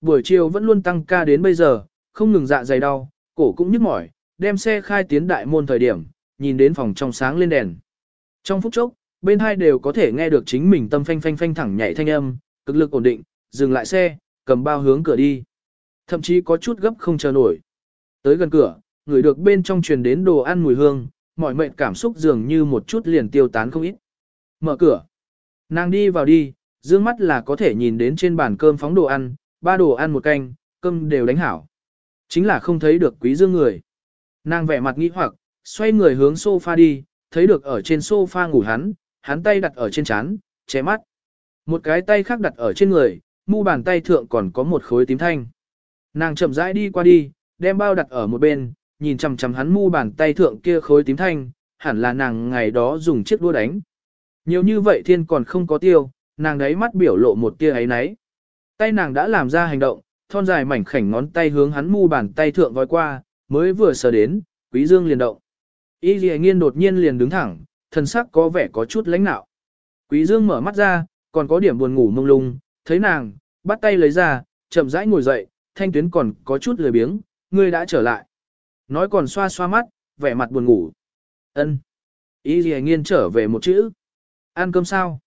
Buổi chiều vẫn luôn tăng ca đến bây giờ, không ngừng dạ dày đau, cổ cũng nhức mỏi, đem xe khai tiến đại môn thời điểm, nhìn đến phòng trong sáng lên đèn. Trong phút chốc, bên hai đều có thể nghe được chính mình tâm phanh phanh phanh thẳng nhảy thanh âm, cực lực ổn định, dừng lại xe, cầm bao hướng cửa đi. Thậm chí có chút gấp không chờ nổi. Tới gần cửa, người được bên trong truyền đến đồ ăn mùi hương, mọi mệnh cảm xúc dường như một chút liền tiêu tán không ít. Mở cửa. Nàng đi vào đi, dương mắt là có thể nhìn đến trên bàn cơm phóng đồ ăn, ba đồ ăn một canh, cơm đều đánh hảo. Chính là không thấy được quý dương người. Nàng vẻ mặt nghi hoặc, xoay người hướng sofa đi, thấy được ở trên sofa ngủ hắn, hắn tay đặt ở trên chán, che mắt. Một cái tay khác đặt ở trên người, mu bàn tay thượng còn có một khối tím thanh. Nàng chậm rãi đi qua đi, đem bao đặt ở một bên, nhìn chằm chằm hắn mu bàn tay thượng kia khối tím thanh, hẳn là nàng ngày đó dùng chiếc đũa đánh. Nhiều như vậy thiên còn không có tiêu, nàng đấy mắt biểu lộ một tia ấy nấy. Tay nàng đã làm ra hành động, thon dài mảnh khảnh ngón tay hướng hắn mu bàn tay thượng vòi qua, mới vừa sờ đến, quý dương liền động. Y dì Nghiên đột nhiên liền đứng thẳng, thân sắc có vẻ có chút lãnh nạo. Quý Dương mở mắt ra, còn có điểm buồn ngủ mông lung, thấy nàng, bắt tay lấy ra, chậm rãi ngồi dậy, thanh tuyến còn có chút lười biếng, ngươi đã trở lại. Nói còn xoa xoa mắt, vẻ mặt buồn ngủ. Ân. Y dì Nghiên trở về một chữ. Ăn cơm sao?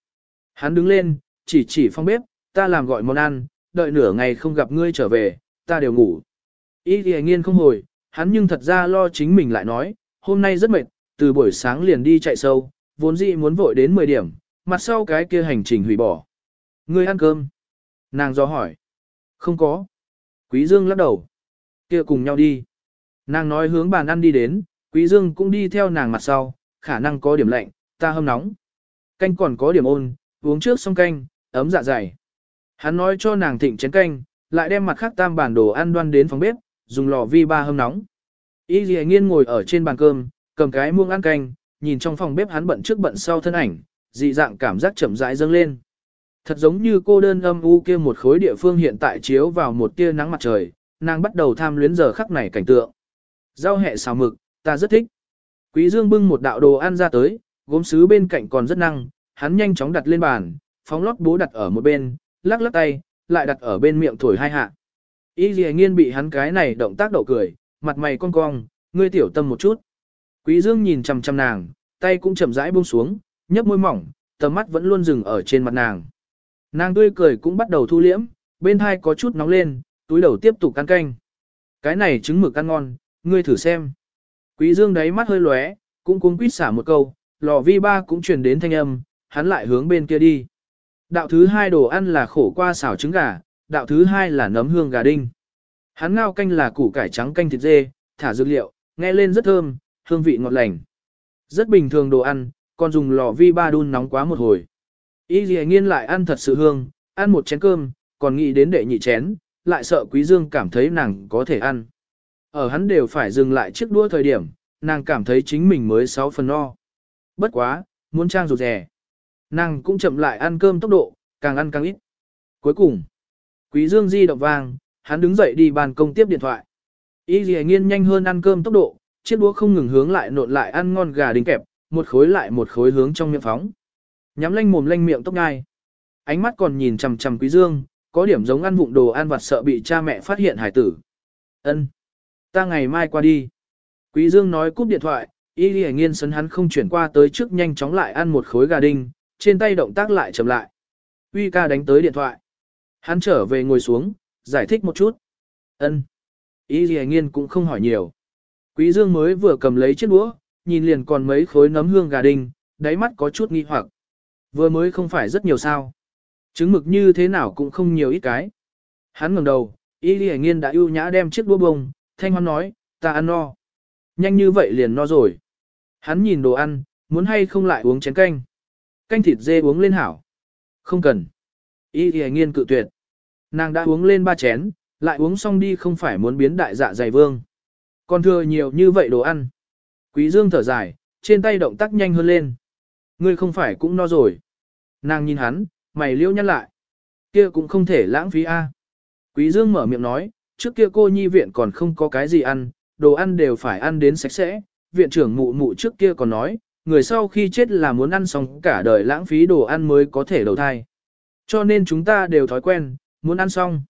Hắn đứng lên, chỉ chỉ phong bếp, ta làm gọi món ăn, đợi nửa ngày không gặp ngươi trở về, ta đều ngủ. Ý thì Nghiên không hồi, hắn nhưng thật ra lo chính mình lại nói, hôm nay rất mệt, từ buổi sáng liền đi chạy sâu, vốn dĩ muốn vội đến 10 điểm, mặt sau cái kia hành trình hủy bỏ. Ngươi ăn cơm? Nàng do hỏi. Không có. Quý Dương lắc đầu. Kia cùng nhau đi. Nàng nói hướng bàn ăn đi đến, Quý Dương cũng đi theo nàng mặt sau, khả năng có điểm lạnh, ta hâm nóng. Canh còn có điểm ôn, uống trước xong canh, ấm dạ dày. Hắn nói cho nàng thịnh chén canh, lại đem mặt khác tam bản đồ ăn đoan đến phòng bếp, dùng lò vi ba hâm nóng. Y Lệ Nghiên ngồi ở trên bàn cơm, cầm cái muông ăn canh, nhìn trong phòng bếp hắn bận trước bận sau thân ảnh, dị dạng cảm giác chậm rãi dâng lên. Thật giống như cô đơn âm u kia một khối địa phương hiện tại chiếu vào một tia nắng mặt trời, nàng bắt đầu tham luyến giờ khắc này cảnh tượng. Rau hẹ xào mực, ta rất thích. Quý Dương bưng một đạo đồ ăn ra tới, gốm sứ bên cạnh còn rất năng, hắn nhanh chóng đặt lên bàn, phóng lót bố đặt ở một bên, lắc lắc tay, lại đặt ở bên miệng thổi hai hạ. Y Lì Nghiên bị hắn cái này động tác đậu cười, mặt mày cong cong, ngươi tiểu tâm một chút. Quý Dương nhìn chằm chằm nàng, tay cũng chậm rãi buông xuống, nhấp môi mỏng, tầm mắt vẫn luôn dừng ở trên mặt nàng. Nàng tươi cười cũng bắt đầu thu liễm, bên hai có chút nóng lên, túi đầu tiếp tục ăn canh. Cái này trứng mực ăn ngon, ngươi thử xem. Quý Dương đáy mắt hơi lóe, cũng cuống quýt xả một câu, lò vi ba cũng truyền đến thanh âm, hắn lại hướng bên kia đi. Đạo thứ hai đồ ăn là khổ qua xào trứng gà, đạo thứ hai là nấm hương gà đinh. Hắn ngao canh là củ cải trắng canh thịt dê, thả dược liệu, nghe lên rất thơm, hương vị ngọt lành. Rất bình thường đồ ăn, còn dùng lò vi ba đun nóng quá một hồi. Y dì nghiên lại ăn thật sự hương, ăn một chén cơm, còn nghĩ đến đệ nhị chén, lại sợ quý dương cảm thấy nàng có thể ăn. Ở hắn đều phải dừng lại chiếc đua thời điểm, nàng cảm thấy chính mình mới sáu phần no. Bất quá, muốn trang rụt rè. Nàng cũng chậm lại ăn cơm tốc độ, càng ăn càng ít. Cuối cùng, quý dương di động vang, hắn đứng dậy đi bàn công tiếp điện thoại. Y dì nghiên nhanh hơn ăn cơm tốc độ, chiếc đũa không ngừng hướng lại nộn lại ăn ngon gà đính kẹp, một khối lại một khối hướng trong miệng phóng. Nhắm lanh mồm lanh miệng tốc ngai. Ánh mắt còn nhìn chằm chằm Quý Dương, có điểm giống ăn vụng đồ ăn vặt sợ bị cha mẹ phát hiện hải tử. Ân, ta ngày mai qua đi. Quý Dương nói cúp điện thoại, y lì nghiên sấn hắn không chuyển qua tới trước nhanh chóng lại ăn một khối gà đinh, trên tay động tác lại chậm lại. Uy ca đánh tới điện thoại. Hắn trở về ngồi xuống, giải thích một chút. Ân. Ý gì nghiên cũng không hỏi nhiều. Quý Dương mới vừa cầm lấy chiếc đũa, nhìn liền còn mấy khối nấm hương gà đinh, đáy mắt có chút nghi hoặc. Vừa mới không phải rất nhiều sao. Trứng mực như thế nào cũng không nhiều ít cái. Hắn ngẩng đầu, Y Lì Nghiên đã ưu nhã đem chiếc đũa bông, thanh hoan nói, ta ăn no. Nhanh như vậy liền no rồi. Hắn nhìn đồ ăn, muốn hay không lại uống chén canh. Canh thịt dê uống lên hảo. Không cần. Y thì Nghiên cự tuyệt. Nàng đã uống lên ba chén, lại uống xong đi không phải muốn biến đại dạ dày vương. Còn thừa nhiều như vậy đồ ăn. Quý Dương thở dài, trên tay động tác nhanh hơn lên. Ngươi không phải cũng no rồi. Nàng nhìn hắn, mày liêu nhăn lại. Kia cũng không thể lãng phí a. Quý Dương mở miệng nói, trước kia cô nhi viện còn không có cái gì ăn, đồ ăn đều phải ăn đến sạch sẽ. Viện trưởng mụ mụ trước kia còn nói, người sau khi chết là muốn ăn xong cả đời lãng phí đồ ăn mới có thể đầu thai. Cho nên chúng ta đều thói quen, muốn ăn xong.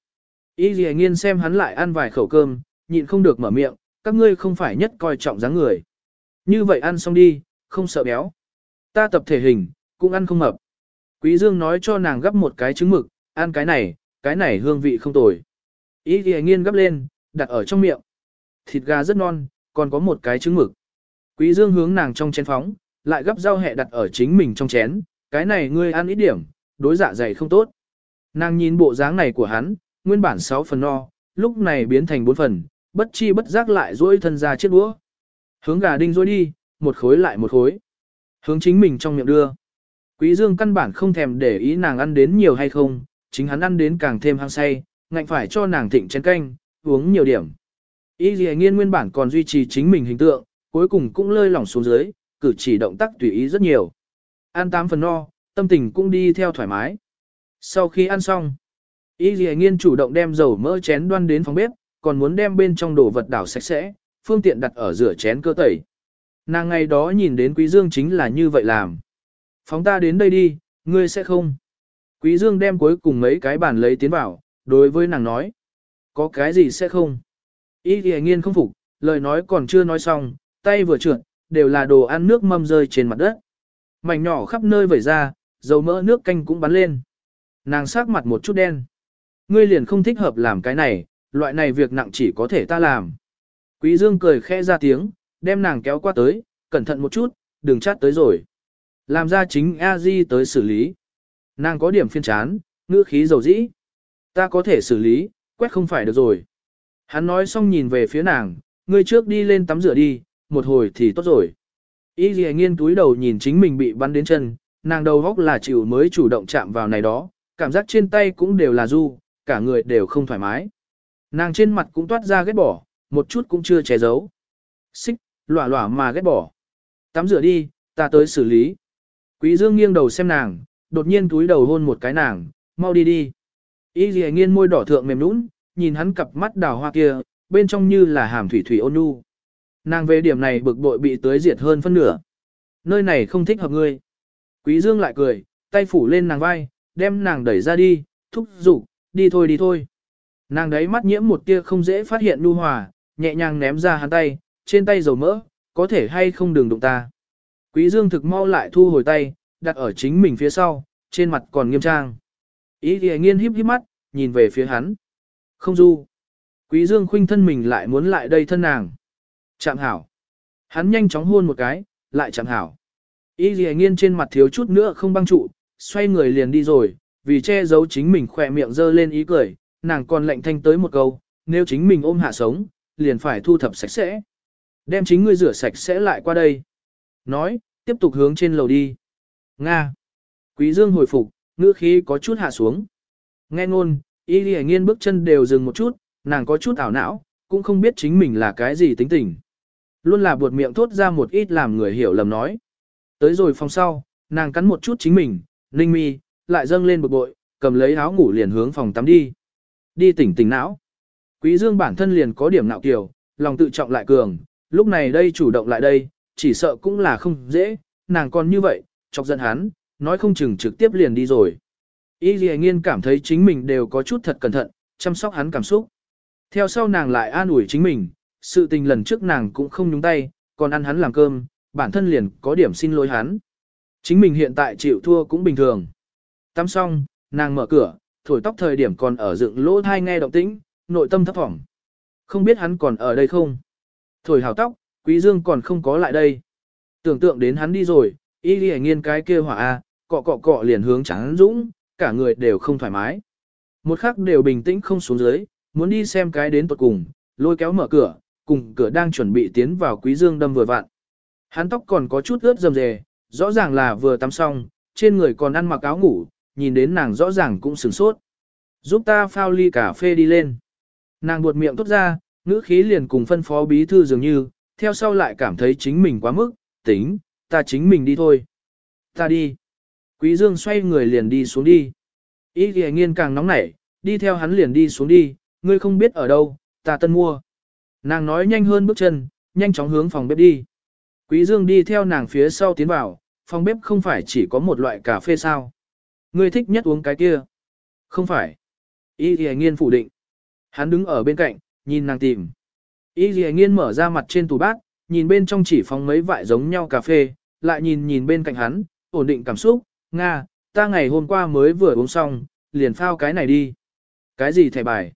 Y gì nghiên xem hắn lại ăn vài khẩu cơm, nhịn không được mở miệng, các ngươi không phải nhất coi trọng dáng người. Như vậy ăn xong đi, không sợ béo. Ta tập thể hình, cũng ăn không mập. Quý Dương nói cho nàng gấp một cái trứng mực, ăn cái này, cái này hương vị không tồi. Y dì nghiên gấp lên, đặt ở trong miệng. Thịt gà rất non, còn có một cái trứng mực. Quý Dương hướng nàng trong chén phóng, lại gấp rau hẹ đặt ở chính mình trong chén, cái này ngươi ăn ít điểm, đối dạ dày không tốt. Nàng nhìn bộ dáng này của hắn, nguyên bản 6 phần no, lúc này biến thành 4 phần, bất chi bất giác lại duỗi thân ra chiếc đũa. Hướng gà đinh duỗi đi, một khối lại một khối. Hướng chính mình trong miệng đưa. Quý Dương căn bản không thèm để ý nàng ăn đến nhiều hay không, chính hắn ăn đến càng thêm hăng say, ngạnh phải cho nàng thịnh chén canh, uống nhiều điểm. Y Lì Nghiên nguyên bản còn duy trì chính mình hình tượng, cuối cùng cũng lơi lỏng xuống dưới, cử chỉ động tác tùy ý rất nhiều. Ăn tám phần no, tâm tình cũng đi theo thoải mái. Sau khi ăn xong, Y Lệ Nghiên chủ động đem dầu mỡ chén đoan đến phòng bếp, còn muốn đem bên trong đồ vật đảo sạch sẽ, phương tiện đặt ở rửa chén cơ tẩy. Nàng ngày đó nhìn đến Quý Dương chính là như vậy làm. Phóng ta đến đây đi, ngươi sẽ không. Quý Dương đem cuối cùng mấy cái bàn lấy tiến vào, đối với nàng nói. Có cái gì sẽ không? Y Lệ nghiên không phục, lời nói còn chưa nói xong, tay vừa trượt, đều là đồ ăn nước mâm rơi trên mặt đất. Mảnh nhỏ khắp nơi vẩy ra, dầu mỡ nước canh cũng bắn lên. Nàng sắc mặt một chút đen. Ngươi liền không thích hợp làm cái này, loại này việc nặng chỉ có thể ta làm. Quý Dương cười khẽ ra tiếng, đem nàng kéo qua tới, cẩn thận một chút, đừng chát tới rồi. Làm ra chính a di tới xử lý. Nàng có điểm phiên chán, ngữ khí dầu dĩ. Ta có thể xử lý, quét không phải được rồi. Hắn nói xong nhìn về phía nàng, ngươi trước đi lên tắm rửa đi, một hồi thì tốt rồi. Y dì nghiên túi đầu nhìn chính mình bị bắn đến chân, nàng đầu góc là chịu mới chủ động chạm vào này đó, cảm giác trên tay cũng đều là du, cả người đều không thoải mái. Nàng trên mặt cũng toát ra ghét bỏ, một chút cũng chưa che giấu. Xích, lỏa lỏa mà ghét bỏ. Tắm rửa đi, ta tới xử lý. Quý Dương nghiêng đầu xem nàng, đột nhiên túi đầu hôn một cái nàng, mau đi đi. Y dì nghiên môi đỏ thượng mềm nũng, nhìn hắn cặp mắt đào hoa kia, bên trong như là hàm thủy thủy ôn nhu. Nàng về điểm này bực bội bị tưới diệt hơn phân nửa. Nơi này không thích hợp ngươi. Quý Dương lại cười, tay phủ lên nàng vai, đem nàng đẩy ra đi, thúc giục, đi thôi đi thôi. Nàng đấy mắt nhiễm một tia không dễ phát hiện nu hòa, nhẹ nhàng ném ra hắn tay, trên tay dầu mỡ, có thể hay không đừng đụng ta. Quý Dương thực mau lại thu hồi tay, đặt ở chính mình phía sau, trên mặt còn nghiêm trang. Ý thì nghiên híp híp mắt, nhìn về phía hắn. Không du. Quý Dương khuynh thân mình lại muốn lại đây thân nàng. Chạm hảo. Hắn nhanh chóng hôn một cái, lại chạm hảo. Y dì nghiên trên mặt thiếu chút nữa không băng trụ, xoay người liền đi rồi, vì che giấu chính mình khỏe miệng dơ lên ý cười, nàng còn lạnh thanh tới một câu, nếu chính mình ôm hạ sống, liền phải thu thập sạch sẽ. Đem chính ngươi rửa sạch sẽ lại qua đây. Nói, tiếp tục hướng trên lầu đi. Nga. Quý Dương hồi phục, ngữ khí có chút hạ xuống. Nghe ngôn, y lì nghiên bước chân đều dừng một chút, nàng có chút ảo não, cũng không biết chính mình là cái gì tính tình. Luôn là buột miệng thốt ra một ít làm người hiểu lầm nói. Tới rồi phòng sau, nàng cắn một chút chính mình, ninh mi, lại dâng lên bực bội, cầm lấy áo ngủ liền hướng phòng tắm đi. Đi tỉnh tỉnh não. Quý dương bản thân liền có điểm nạo kiểu, lòng tự trọng lại cường, lúc này đây chủ động lại đây, chỉ sợ cũng là không dễ, nàng còn như vậy, chọc giận hắn, nói không chừng trực tiếp liền đi rồi. Y Ghi Nghiên cảm thấy chính mình đều có chút thật cẩn thận, chăm sóc hắn cảm xúc. Theo sau nàng lại an ủi chính mình, sự tình lần trước nàng cũng không nhúng tay, còn ăn hắn làm cơm, bản thân liền có điểm xin lỗi hắn. Chính mình hiện tại chịu thua cũng bình thường. Tắm xong, nàng mở cửa, thổi tóc thời điểm còn ở dựng lỗ thai nghe động tĩnh, nội tâm thấp thỏm. Không biết hắn còn ở đây không? Thổi hào tóc, quý dương còn không có lại đây. Tưởng tượng đến hắn đi rồi, y ghi nghiên cái kia hỏa a, cọ cọ cọ liền hướng trắng dũng, cả người đều không thoải mái. Một khắc đều bình tĩnh không xuống dưới, muốn đi xem cái đến tuột cùng, lôi kéo mở cửa, cùng cửa đang chuẩn bị tiến vào quý dương đâm vừa vặn. Hắn tóc còn có chút ướt rầm rề, rõ ràng là vừa tắm xong, trên người còn ăn mặc áo ngủ, nhìn đến nàng rõ ràng cũng sửng sốt. Giúp ta phao ly cà phê đi lên. Nàng buột miệng tốt ra, ngữ khí liền cùng phân phó bí thư dường như, theo sau lại cảm thấy chính mình quá mức, tính, ta chính mình đi thôi. Ta đi. Quý Dương xoay người liền đi xuống đi. Ý thì nghiên càng nóng nảy, đi theo hắn liền đi xuống đi, ngươi không biết ở đâu, ta tân mua. Nàng nói nhanh hơn bước chân, nhanh chóng hướng phòng bếp đi. Quý Dương đi theo nàng phía sau tiến vào, phòng bếp không phải chỉ có một loại cà phê sao. Ngươi thích nhất uống cái kia. Không phải. Y thì nghiên phủ định. Hắn đứng ở bên cạnh, nhìn nàng tìm. Y Lì Nghiên mở ra mặt trên tủ bát, nhìn bên trong chỉ phóng mấy vại giống nhau cà phê, lại nhìn nhìn bên cạnh hắn, ổn định cảm xúc, Nga, ta ngày hôm qua mới vừa uống xong, liền phao cái này đi. Cái gì thẻ bài?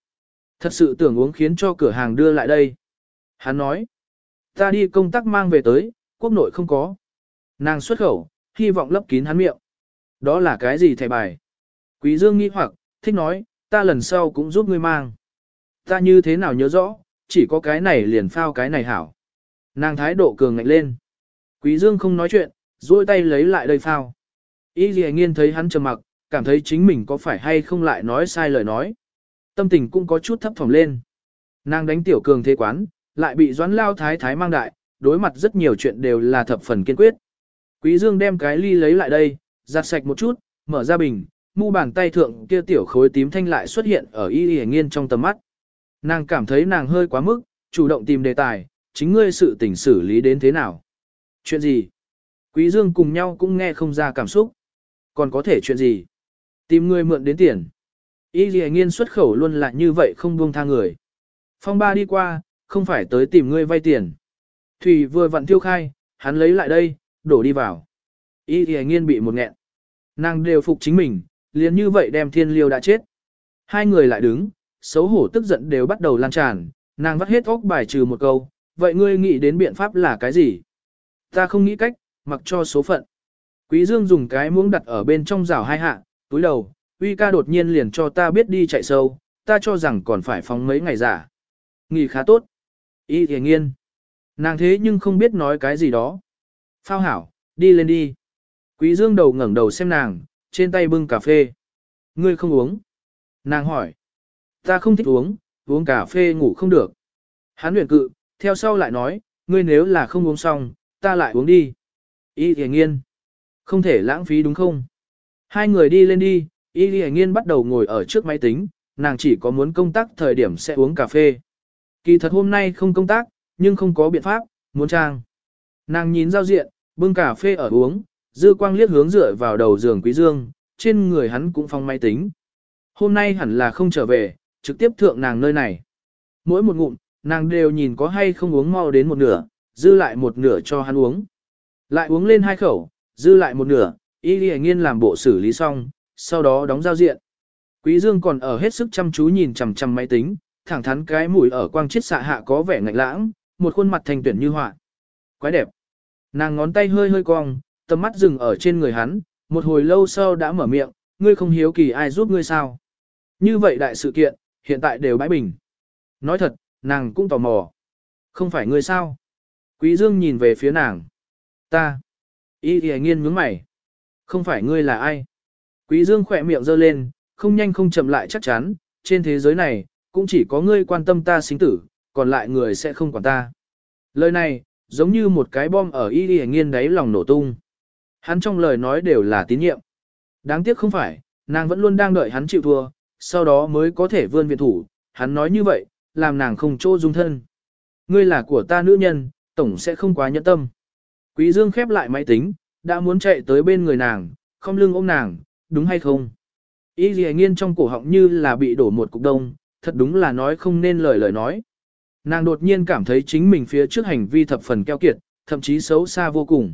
Thật sự tưởng uống khiến cho cửa hàng đưa lại đây. Hắn nói, ta đi công tác mang về tới, quốc nội không có. Nàng xuất khẩu, hy vọng lấp kín hắn miệng. Đó là cái gì thẻ bài? Quý Dương nghi hoặc, thích nói, ta lần sau cũng giúp ngươi mang. Ta như thế nào nhớ rõ, chỉ có cái này liền phao cái này hảo. Nàng thái độ cường ngạnh lên. Quý Dương không nói chuyện, duỗi tay lấy lại đây phao. Y Lệ Nghiên thấy hắn trầm mặc, cảm thấy chính mình có phải hay không lại nói sai lời nói. Tâm tình cũng có chút thấp thỏm lên. Nàng đánh tiểu cường thế quán, lại bị doãn lao thái thái mang đại, đối mặt rất nhiều chuyện đều là thập phần kiên quyết. Quý Dương đem cái ly lấy lại đây, giặt sạch một chút, mở ra bình, mu bàn tay thượng kia tiểu khối tím thanh lại xuất hiện ở y y nghiên trong tầm mắt. Nàng cảm thấy nàng hơi quá mức, chủ động tìm đề tài, chính ngươi sự tình xử lý đến thế nào. Chuyện gì? Quý Dương cùng nhau cũng nghe không ra cảm xúc. Còn có thể chuyện gì? Tìm ngươi mượn đến tiền. Y y nghiên xuất khẩu luôn là như vậy không buông tha người. Phong ba đi qua, không phải tới tìm ngươi vay tiền. Thủy vừa vặn tiêu khai, hắn lấy lại đây, đổ đi vào. Y y nghiên bị một nghẹn. Nàng đều phục chính mình, liền như vậy đem thiên liêu đã chết. Hai người lại đứng, xấu hổ tức giận đều bắt đầu lan tràn, nàng vắt hết óc bài trừ một câu, vậy ngươi nghĩ đến biện pháp là cái gì? Ta không nghĩ cách, mặc cho số phận. Quý Dương dùng cái muỗng đặt ở bên trong rào hai hạ, túi đầu, uy ca đột nhiên liền cho ta biết đi chạy sâu, ta cho rằng còn phải phóng mấy ngày giả. Nghỉ khá tốt. Y thề nghiên. Nàng thế nhưng không biết nói cái gì đó. Phao hảo, đi lên đi. Quý Dương đầu ngẩng đầu xem nàng, trên tay bưng cà phê. Ngươi không uống. Nàng hỏi. Ta không thích uống, uống cà phê ngủ không được. Hắn luyện cự, theo sau lại nói, ngươi nếu là không uống xong, ta lại uống đi. Y thề nghiên. Không thể lãng phí đúng không? Hai người đi lên đi, Y Lì nghiên bắt đầu ngồi ở trước máy tính, nàng chỉ có muốn công tác thời điểm sẽ uống cà phê. Kỳ thật hôm nay không công tác, nhưng không có biện pháp, muốn trang. Nàng nhìn giao diện, bưng cà phê ở uống, dư quang liếc hướng dựa vào đầu giường quý dương, trên người hắn cũng phong máy tính. Hôm nay hẳn là không trở về, trực tiếp thượng nàng nơi này. Mỗi một ngụm, nàng đều nhìn có hay không uống mau đến một nửa, dư lại một nửa cho hắn uống. Lại uống lên hai khẩu, dư lại một nửa, y lì nghiên làm bộ xử lý xong, sau đó đóng giao diện. Quý Dương còn ở hết sức chăm chú nhìn chằm chằm máy tính, thẳng thắn cái mũi ở quang chiết xạ hạ có vẻ ngạnh lãng, một khuôn mặt thành tuyển như họa. Quái đẹp. Nàng ngón tay hơi hơi cong, tầm mắt dừng ở trên người hắn, một hồi lâu sau đã mở miệng, ngươi không hiếu kỳ ai giúp ngươi sao. Như vậy đại sự kiện, hiện tại đều bãi bình. Nói thật, nàng cũng tò mò. Không phải ngươi sao? Quý Dương nhìn về phía nàng. Ta. Y thì nghiên nhướng mày. Không phải ngươi là ai? Quý Dương khỏe miệng giơ lên, không nhanh không chậm lại chắc chắn, trên thế giới này, cũng chỉ có ngươi quan tâm ta sinh tử, còn lại người sẽ không quản ta. Lời này, giống như một cái bom ở y y nghiên đáy lòng nổ tung. Hắn trong lời nói đều là tín nhiệm. Đáng tiếc không phải, nàng vẫn luôn đang đợi hắn chịu thua, sau đó mới có thể vươn viện thủ, hắn nói như vậy, làm nàng không chỗ dung thân. Ngươi là của ta nữ nhân, tổng sẽ không quá nhẫn tâm. Quý Dương khép lại máy tính, đã muốn chạy tới bên người nàng, không lưng ôm nàng, đúng hay không? Y dì nghiên trong cổ họng như là bị đổ một cục đông, thật đúng là nói không nên lời lời nói. Nàng đột nhiên cảm thấy chính mình phía trước hành vi thập phần keo kiệt, thậm chí xấu xa vô cùng.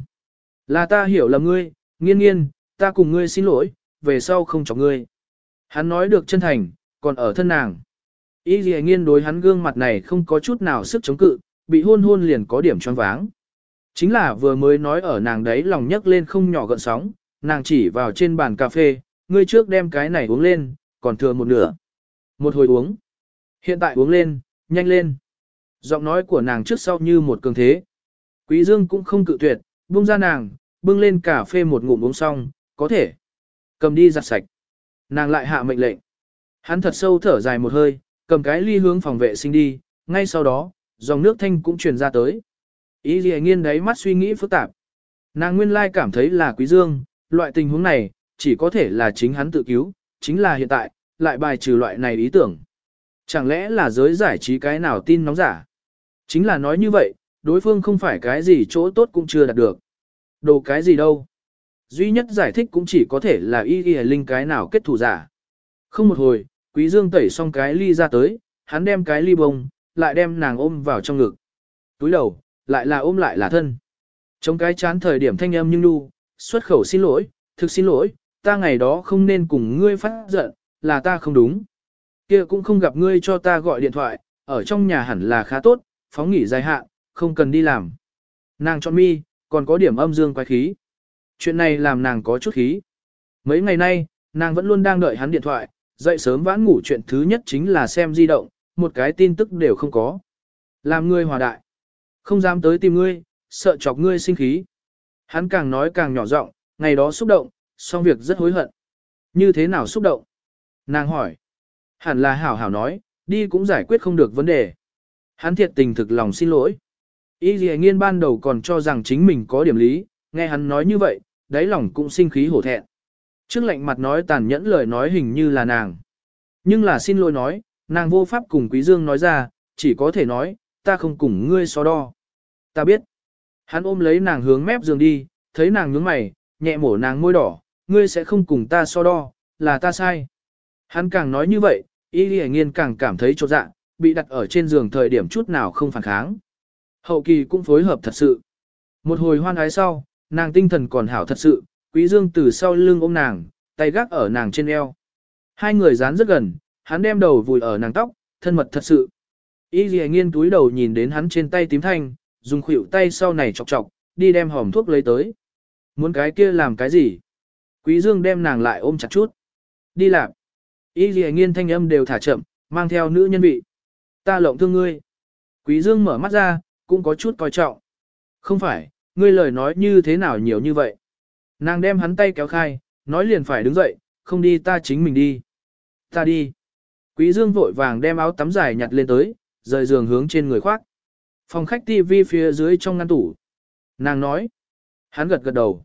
Là ta hiểu là ngươi, nghiên nghiên, ta cùng ngươi xin lỗi, về sau không chọc ngươi. Hắn nói được chân thành, còn ở thân nàng. Y dì nghiên đối hắn gương mặt này không có chút nào sức chống cự, bị hôn hôn liền có điểm choáng váng. Chính là vừa mới nói ở nàng đấy lòng nhấc lên không nhỏ gợn sóng, nàng chỉ vào trên bàn cà phê, ngươi trước đem cái này uống lên, còn thừa một nửa. Một hồi uống. Hiện tại uống lên, nhanh lên. Giọng nói của nàng trước sau như một cường thế. Quý Dương cũng không cự tuyệt, buông ra nàng, bưng lên cà phê một ngụm uống xong, có thể. Cầm đi giặt sạch. Nàng lại hạ mệnh lệnh. Hắn thật sâu thở dài một hơi, cầm cái ly hướng phòng vệ sinh đi, ngay sau đó, dòng nước thanh cũng truyền ra tới. Ý gì nghiên đấy mắt suy nghĩ phức tạp. Nàng nguyên lai cảm thấy là quý dương, loại tình huống này, chỉ có thể là chính hắn tự cứu, chính là hiện tại, lại bài trừ loại này ý tưởng. Chẳng lẽ là giới giải trí cái nào tin nóng giả? Chính là nói như vậy, đối phương không phải cái gì chỗ tốt cũng chưa đạt được. Đồ cái gì đâu? Duy nhất giải thích cũng chỉ có thể là y y linh cái nào kết thủ giả. Không một hồi, quý dương tẩy xong cái ly ra tới, hắn đem cái ly bông, lại đem nàng ôm vào trong ngực. Túi đầu, lại là ôm lại là thân. Trong cái chán thời điểm thanh âm nhưng nu, xuất khẩu xin lỗi, thực xin lỗi, ta ngày đó không nên cùng ngươi phát giận, là ta không đúng. kia cũng không gặp ngươi cho ta gọi điện thoại, ở trong nhà hẳn là khá tốt, phóng nghỉ dài hạn, không cần đi làm. Nàng chọn mi, còn có điểm âm dương quái khí. Chuyện này làm nàng có chút khí. Mấy ngày nay, nàng vẫn luôn đang đợi hắn điện thoại, dậy sớm vãn ngủ chuyện thứ nhất chính là xem di động, một cái tin tức đều không có. Làm ngươi hòa đại. Không dám tới tìm ngươi, sợ chọc ngươi sinh khí. Hắn càng nói càng nhỏ giọng, ngày đó xúc động, xong việc rất hối hận. Như thế nào xúc động? Nàng hỏi. Hẳn là hảo hảo nói, đi cũng giải quyết không được vấn đề. Hắn thiệt tình thực lòng xin lỗi. Y dì nghiên ban đầu còn cho rằng chính mình có điểm lý, nghe hắn nói như vậy, đáy lòng cũng sinh khí hổ thẹn. Trước lạnh mặt nói tàn nhẫn lời nói hình như là nàng. Nhưng là xin lỗi nói, nàng vô pháp cùng Quý Dương nói ra, chỉ có thể nói, ta không cùng ngươi so đo. Ta biết. Hắn ôm lấy nàng hướng mép giường đi, thấy nàng nhướng mày, nhẹ mổ nàng môi đỏ, ngươi sẽ không cùng ta so đo, là ta sai. Hắn càng nói như vậy, y lì nghiên càng cảm thấy trột dạ, bị đặt ở trên giường thời điểm chút nào không phản kháng. Hậu kỳ cũng phối hợp thật sự. Một hồi hoan ái sau, nàng tinh thần còn hảo thật sự, quý dương từ sau lưng ôm nàng, tay gác ở nàng trên eo. Hai người dán rất gần, hắn đem đầu vùi ở nàng tóc, thân mật thật sự. Y dì nghiên túi đầu nhìn đến hắn trên tay tím thanh, dùng khuỷu tay sau này chọc chọc, đi đem hòm thuốc lấy tới. Muốn cái kia làm cái gì? Quý dương đem nàng lại ôm chặt chút. Đi làm. Y dì nghiên thanh âm đều thả chậm, mang theo nữ nhân vị. Ta lộng thương ngươi. Quý dương mở mắt ra, cũng có chút coi trọng. Không phải, ngươi lời nói như thế nào nhiều như vậy. Nàng đem hắn tay kéo khai, nói liền phải đứng dậy, không đi ta chính mình đi. Ta đi. Quý dương vội vàng đem áo tắm dài nhặt lên tới, rời giường hướng trên người khoác. Phòng khách TV phía dưới trong ngăn tủ. Nàng nói. Hắn gật gật đầu.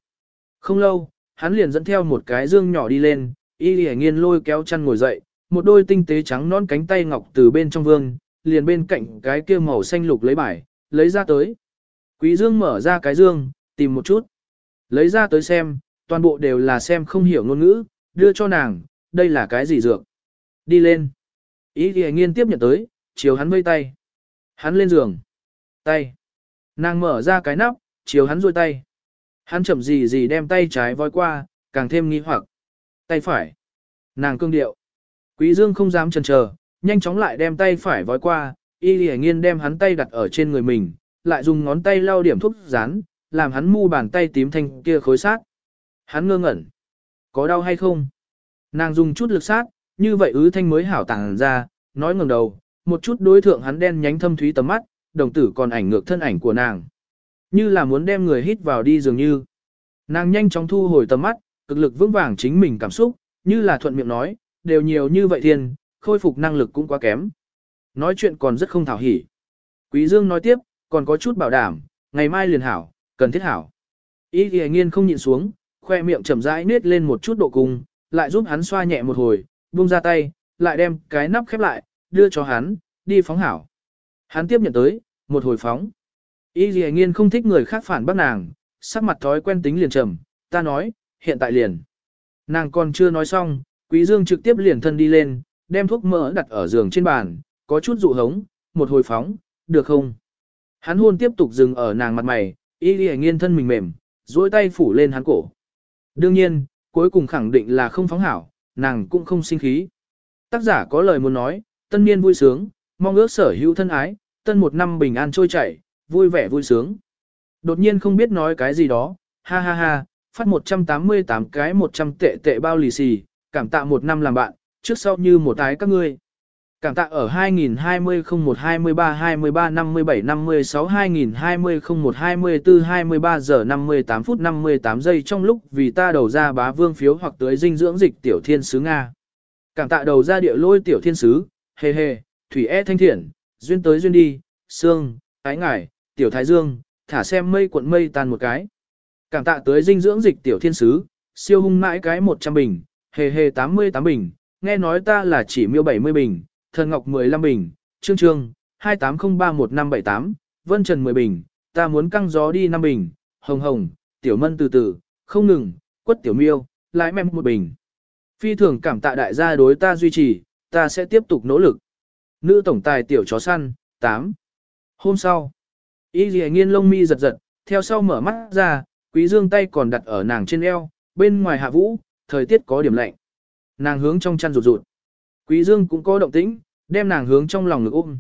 Không lâu, hắn liền dẫn theo một cái dương nhỏ đi lên, y lì nghiên lôi kéo chăn ngồi dậy, một đôi tinh tế trắng non cánh tay ngọc từ bên trong vương, liền bên cạnh cái kia màu xanh lục lấy bài, lấy ra tới. Quý dương mở ra cái dương, tìm một chút. Lấy ra tới xem, toàn bộ đều là xem không hiểu ngôn ngữ, đưa cho nàng, đây là cái gì dược. Đi lên. Ý thì nghiên tiếp nhận tới, chiều hắn vây tay. Hắn lên giường. Tay. Nàng mở ra cái nắp, chiếu hắn rôi tay. Hắn chậm gì gì đem tay trái voi qua, càng thêm nghi hoặc. Tay phải. Nàng cương điệu. Quý dương không dám chần chờ, nhanh chóng lại đem tay phải vói qua, y lì nghiên đem hắn tay đặt ở trên người mình, lại dùng ngón tay lau điểm thuốc dán, làm hắn mu bàn tay tím thanh kia khối sát. Hắn ngơ ngẩn. Có đau hay không? Nàng dùng chút lực sát, như vậy ứ thanh mới hảo tàng ra, nói ngẩng đầu, một chút đối thượng hắn đen nhánh thâm thúy tầm mắt, đồng tử còn ảnh ngược thân ảnh của nàng. Như là muốn đem người hít vào đi dường như. Nàng nhanh chóng thu hồi tầm mắt, cực lực vững vàng chính mình cảm xúc, như là thuận miệng nói, đều nhiều như vậy thiên, khôi phục năng lực cũng quá kém. Nói chuyện còn rất không thảo hỉ. Quý Dương nói tiếp, còn có chút bảo đảm, ngày mai liền hảo, cần thiết hảo. Ý thì nghiên không nhịn xuống, khoe miệng chậm rãi nết lên một chút độ cung, lại giúp hắn xoa nhẹ một hồi, buông ra tay, lại đem cái nắp khép lại, đưa cho hắn, đi phóng hảo. Hắn tiếp nhận tới, một hồi phóng. Y gì nghiên không thích người khác phản bác nàng, sắc mặt thói quen tính liền trầm, ta nói, hiện tại liền. Nàng còn chưa nói xong, quý dương trực tiếp liền thân đi lên, đem thuốc mỡ đặt ở giường trên bàn, có chút dụ hống, một hồi phóng, được không? Hắn hôn tiếp tục dừng ở nàng mặt mày, y lì nghiên thân mình mềm, duỗi tay phủ lên hắn cổ. Đương nhiên, cuối cùng khẳng định là không phóng hảo, nàng cũng không sinh khí. Tác giả có lời muốn nói, tân niên vui sướng, mong ước sở hữu thân ái, tân một năm bình an trôi chảy, vui vẻ vui sướng. Đột nhiên không biết nói cái gì đó, ha ha ha, phát 188 cái 100 tệ tệ bao lì xì, cảm tạ một năm làm bạn, trước sau như một tái các ngươi. Cảm tạ ở 2020 01 23 23 57 56 2020 01 24 23 giờ 58 phút 58 giây trong lúc vì ta đầu ra bá vương phiếu hoặc tới dinh dưỡng dịch tiểu thiên sứ Nga. Cảm tạ đầu ra địa lôi tiểu thiên sứ, hề hề, thủy e thanh thiện, duyên tới duyên đi, sương, ái ngải, tiểu thái dương, thả xem mây cuộn mây tan một cái. Cảm tạ tới dinh dưỡng dịch tiểu thiên sứ, siêu hung mãi cái 100 bình, hề hề 88 bình, nghe nói ta là chỉ miêu 70 bình, thần ngọc 15 bình, trương trương, 28031578, vân trần 10 bình, ta muốn căng gió đi 5 bình, hồng hồng, tiểu mân từ từ, không ngừng, quất tiểu miêu, lái mem một bình. Phi thường cảm tạ đại gia đối ta duy trì, ta sẽ tiếp tục nỗ lực. Nữ tổng tài tiểu chó săn, 8. Hôm sau, y dì nghiên lông mi giật giật, theo sau mở mắt ra, quý dương tay còn đặt ở nàng trên eo, bên ngoài hạ vũ, thời tiết có điểm lạnh. Nàng hướng trong chăn rụt rụt. Quý dương cũng có động tĩnh, đem nàng hướng trong lòng ngực ôm.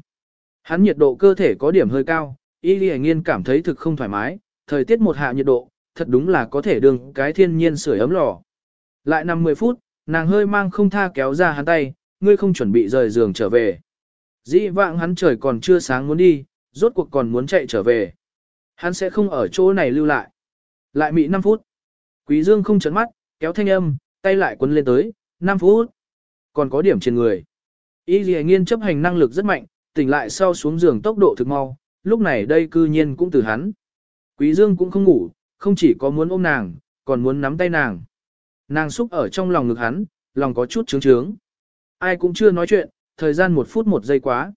Hắn nhiệt độ cơ thể có điểm hơi cao, y dì nghiên cảm thấy thực không thoải mái, thời tiết một hạ nhiệt độ, thật đúng là có thể đường cái thiên nhiên sưởi ấm lò. Lại nằm 10 phút, nàng hơi mang không tha kéo ra hắn tay, ngươi không chuẩn bị rời giường trở về. Dĩ vãng hắn trời còn chưa sáng muốn đi, rốt cuộc còn muốn chạy trở về. Hắn sẽ không ở chỗ này lưu lại. Lại mị 5 phút. Quý Dương không chấn mắt, kéo thanh âm, tay lại quấn lên tới, 5 phút. Còn có điểm trên người. Y dì Nghiên chấp hành năng lực rất mạnh, tỉnh lại sau xuống giường tốc độ thực mau, lúc này đây cư nhiên cũng từ hắn. Quý Dương cũng không ngủ, không chỉ có muốn ôm nàng, còn muốn nắm tay nàng. Nàng xúc ở trong lòng ngực hắn, lòng có chút trướng trướng. Ai cũng chưa nói chuyện, thời gian một phút một giây quá.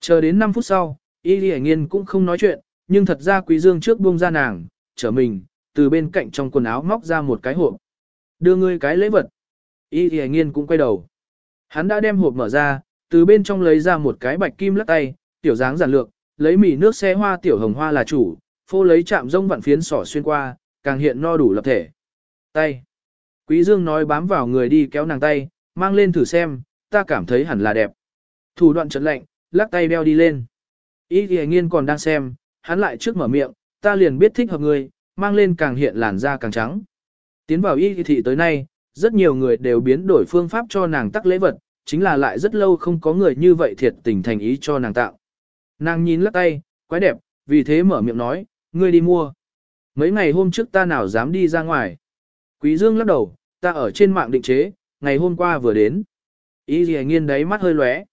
Chờ đến 5 phút sau, Y Lì Nghiên cũng không nói chuyện, nhưng thật ra Quý Dương trước buông ra nàng, trở mình, từ bên cạnh trong quần áo móc ra một cái hộp. Đưa ngươi cái lễ vật. Y Lì Nghiên cũng quay đầu. Hắn đã đem hộp mở ra, từ bên trong lấy ra một cái bạch kim lắc tay, tiểu dáng giản lược, lấy mì nước xe hoa tiểu hồng hoa là chủ, phô lấy chạm rông vặn phiến sỏ xuyên qua, càng hiện no đủ lập thể. Tay. Quý Dương nói bám vào người đi kéo nàng tay, mang lên thử xem, ta cảm thấy hẳn là đẹp. Thủ đoạn trấn lạnh, lắc tay đeo đi lên. Y thì nghiên còn đang xem, hắn lại trước mở miệng, ta liền biết thích hợp người, mang lên càng hiện làn da càng trắng. Tiến vào y thị tới nay, rất nhiều người đều biến đổi phương pháp cho nàng tắc lễ vật, chính là lại rất lâu không có người như vậy thiệt tình thành ý cho nàng tạo. Nàng nhìn lắc tay, quái đẹp, vì thế mở miệng nói, ngươi đi mua. Mấy ngày hôm trước ta nào dám đi ra ngoài. Quý Dương lắc đầu, ta ở trên mạng định chế, ngày hôm qua vừa đến. Ý gì nghiên đấy mắt hơi lóe.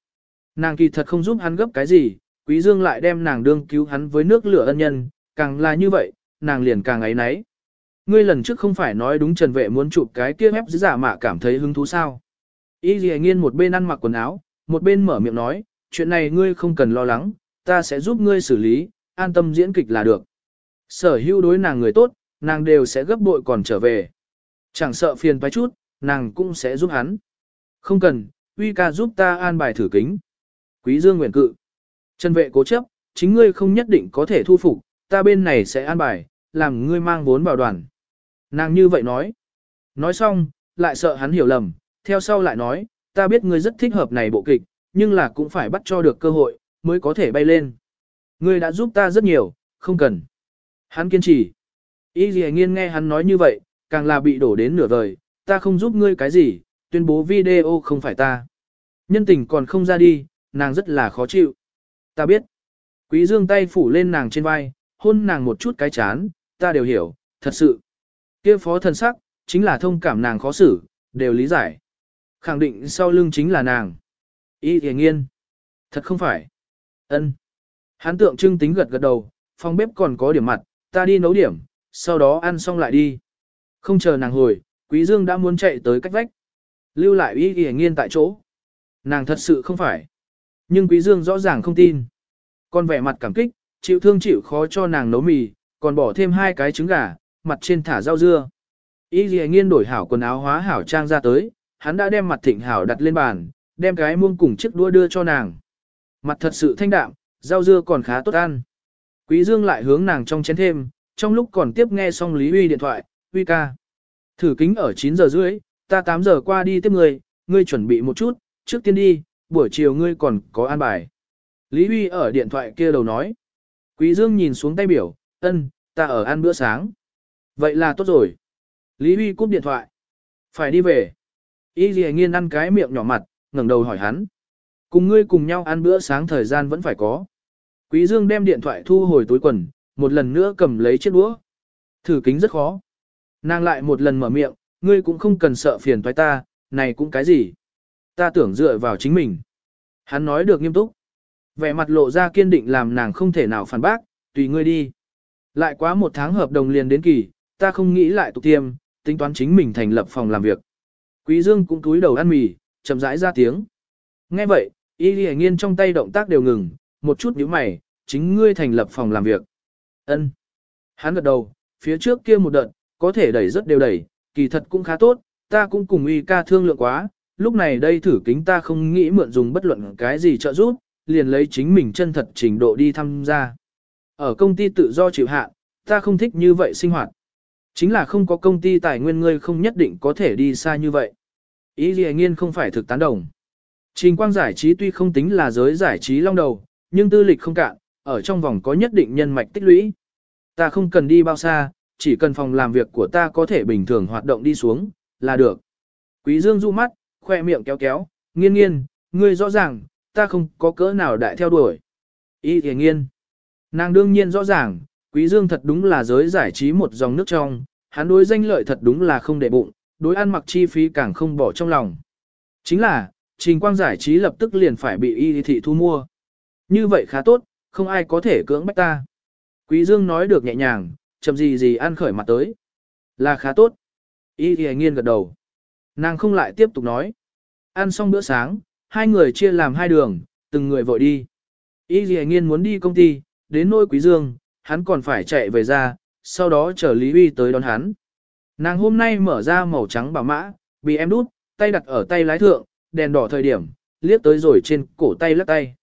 Nàng kỳ thật không giúp hắn gấp cái gì, Quý Dương lại đem nàng đương cứu hắn với nước lửa ân nhân, càng là như vậy, nàng liền càng ấy nấy. Ngươi lần trước không phải nói đúng Trần Vệ muốn chụp cái kia ép giả mạ cảm thấy hứng thú sao? Y Lì Nghiên một bên ăn mặc quần áo, một bên mở miệng nói, chuyện này ngươi không cần lo lắng, ta sẽ giúp ngươi xử lý, an tâm diễn kịch là được. Sở hữu đối nàng người tốt, nàng đều sẽ gấp bội còn trở về. Chẳng sợ phiền phải chút, nàng cũng sẽ giúp hắn. Không cần, uy ca giúp ta an bài thử kính. Quý Dương nguyện cự. Trần vệ cố chấp, chính ngươi không nhất định có thể thu phục, ta bên này sẽ an bài, làm ngươi mang vốn vào đoàn. Nàng như vậy nói. Nói xong, lại sợ hắn hiểu lầm, theo sau lại nói, ta biết ngươi rất thích hợp này bộ kịch, nhưng là cũng phải bắt cho được cơ hội, mới có thể bay lên. Ngươi đã giúp ta rất nhiều, không cần. Hắn kiên trì. Y dì nghiên nghe hắn nói như vậy, càng là bị đổ đến nửa vời, ta không giúp ngươi cái gì, tuyên bố video không phải ta. Nhân tình còn không ra đi, nàng rất là khó chịu. Ta biết. Quý dương tay phủ lên nàng trên vai, hôn nàng một chút cái chán, ta đều hiểu, thật sự. kia phó thần sắc, chính là thông cảm nàng khó xử, đều lý giải. Khẳng định sau lưng chính là nàng. Ý thề nghiên. Thật không phải. ân Hán tượng trưng tính gật gật đầu, phòng bếp còn có điểm mặt, ta đi nấu điểm, sau đó ăn xong lại đi. Không chờ nàng hồi, Quý Dương đã muốn chạy tới cách vách. Lưu lại ý nghĩa nghiên tại chỗ. Nàng thật sự không phải. Nhưng Quý Dương rõ ràng không tin. Còn vẻ mặt cảm kích, chịu thương chịu khó cho nàng nấu mì, còn bỏ thêm hai cái trứng gà, mặt trên thả rau dưa. ý nghĩa nghiên đổi hảo quần áo hóa hảo trang ra tới, hắn đã đem mặt thịnh hảo đặt lên bàn, đem cái muông cùng chiếc đũa đưa cho nàng. Mặt thật sự thanh đạm, rau dưa còn khá tốt ăn. Quý Dương lại hướng nàng trong chén thêm, trong lúc còn tiếp nghe xong Lý Huy điện thoại, Huy ca. Thử kính ở 9 giờ rưỡi, ta 8 giờ qua đi tiếp người, ngươi chuẩn bị một chút, trước tiên đi, buổi chiều ngươi còn có an bài. Lý Huy ở điện thoại kia đầu nói. Quý Dương nhìn xuống tay biểu, ân, ta ở ăn bữa sáng. Vậy là tốt rồi. Lý Huy cúp điện thoại. Phải đi về. Y dì nghiên ăn cái miệng nhỏ mặt, ngẩng đầu hỏi hắn. Cùng ngươi cùng nhau ăn bữa sáng thời gian vẫn phải có. Quý Dương đem điện thoại thu hồi túi quần, một lần nữa cầm lấy chiếc đũa. Thử kính rất khó. Nàng lại một lần mở miệng, ngươi cũng không cần sợ phiền toái ta, này cũng cái gì. Ta tưởng dựa vào chính mình. Hắn nói được nghiêm túc. Vẻ mặt lộ ra kiên định làm nàng không thể nào phản bác, tùy ngươi đi. Lại quá một tháng hợp đồng liền đến kỳ, ta không nghĩ lại tục tiêm, tính toán chính mình thành lập phòng làm việc. Quý Dương cũng túi đầu ăn mì, chậm rãi ra tiếng. Nghe vậy, y lì nghiên trong tay động tác đều ngừng, một chút nhíu mày, chính ngươi thành lập phòng làm việc. Ân. Hắn gật đầu, phía trước kia một đợt, có thể đẩy rất đều đẩy, kỳ thật cũng khá tốt, ta cũng cùng y ca thương lượng quá, lúc này đây thử kính ta không nghĩ mượn dùng bất luận cái gì trợ giúp, liền lấy chính mình chân thật trình độ đi tham gia. Ở công ty tự do chịu hạn, ta không thích như vậy sinh hoạt. Chính là không có công ty tài nguyên ngươi không nhất định có thể đi xa như vậy. Ý gì nghiên không phải thực tán đồng. Trình quang giải trí tuy không tính là giới giải trí long đầu, nhưng tư lịch không cạn, ở trong vòng có nhất định nhân mạch tích lũy. Ta không cần đi bao xa, chỉ cần phòng làm việc của ta có thể bình thường hoạt động đi xuống, là được. Quý Dương du mắt, khoe miệng kéo kéo, nghiên nghiên, ngươi rõ ràng, ta không có cỡ nào đại theo đuổi. Ý thì nghiên. Nàng đương nhiên rõ ràng, Quý Dương thật đúng là giới giải trí một dòng nước trong, hắn đối danh lợi thật đúng là không để bụng, đối ăn mặc chi phí càng không bỏ trong lòng. Chính là, trình quang giải trí lập tức liền phải bị y thị thu mua. Như vậy khá tốt, không ai có thể cưỡng bách ta. Quý Dương nói được nhẹ nhàng, chậm gì gì ăn khởi mặt tới. Là khá tốt. Y thì nghiên gật đầu. Nàng không lại tiếp tục nói. Ăn xong bữa sáng, hai người chia làm hai đường, từng người vội đi. Y thì nghiên muốn đi công ty, đến nôi quý dương, hắn còn phải chạy về ra, sau đó chờ Lý Huy tới đón hắn. Nàng hôm nay mở ra màu trắng bảo mã, bị em đút, tay đặt ở tay lái thượng, đèn đỏ thời điểm, liếc tới rồi trên cổ tay lắc tay.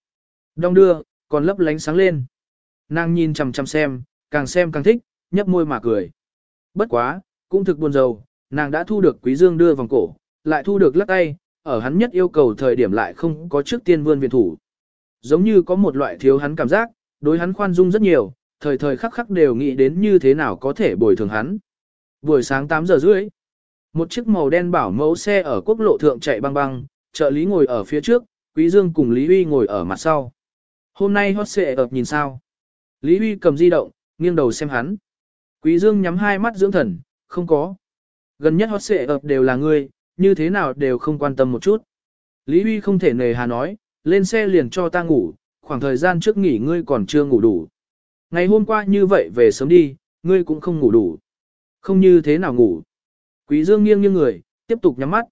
Đong đưa, còn lấp lánh sáng lên. Nàng nhìn chằm chằm xem, càng xem càng thích, nhấp môi mà cười. Bất quá, cũng thực buồn rầu, nàng đã thu được quý dương đưa vòng cổ, lại thu được lắc tay, ở hắn nhất yêu cầu thời điểm lại không có trước tiên vươn viện thủ. Giống như có một loại thiếu hắn cảm giác, đối hắn khoan dung rất nhiều, thời thời khắc khắc đều nghĩ đến như thế nào có thể bồi thường hắn. Buổi sáng 8 giờ rưỡi, một chiếc màu đen bảo mẫu xe ở quốc lộ thượng chạy băng băng, trợ lý ngồi ở phía trước, Quý Dương cùng Lý Huy ngồi ở mặt sau. Hôm nay hot xệ ập nhìn sao? Lý Huy cầm di động, nghiêng đầu xem hắn. Quý Dương nhắm hai mắt dưỡng thần, không có. Gần nhất hot xệ ập đều là ngươi, như thế nào đều không quan tâm một chút. Lý Huy không thể nề hà nói, lên xe liền cho ta ngủ, khoảng thời gian trước nghỉ ngươi còn chưa ngủ đủ. Ngày hôm qua như vậy về sớm đi, ngươi cũng không ngủ đủ. Không như thế nào ngủ. Quý Dương nghiêng nghiêng người, tiếp tục nhắm mắt.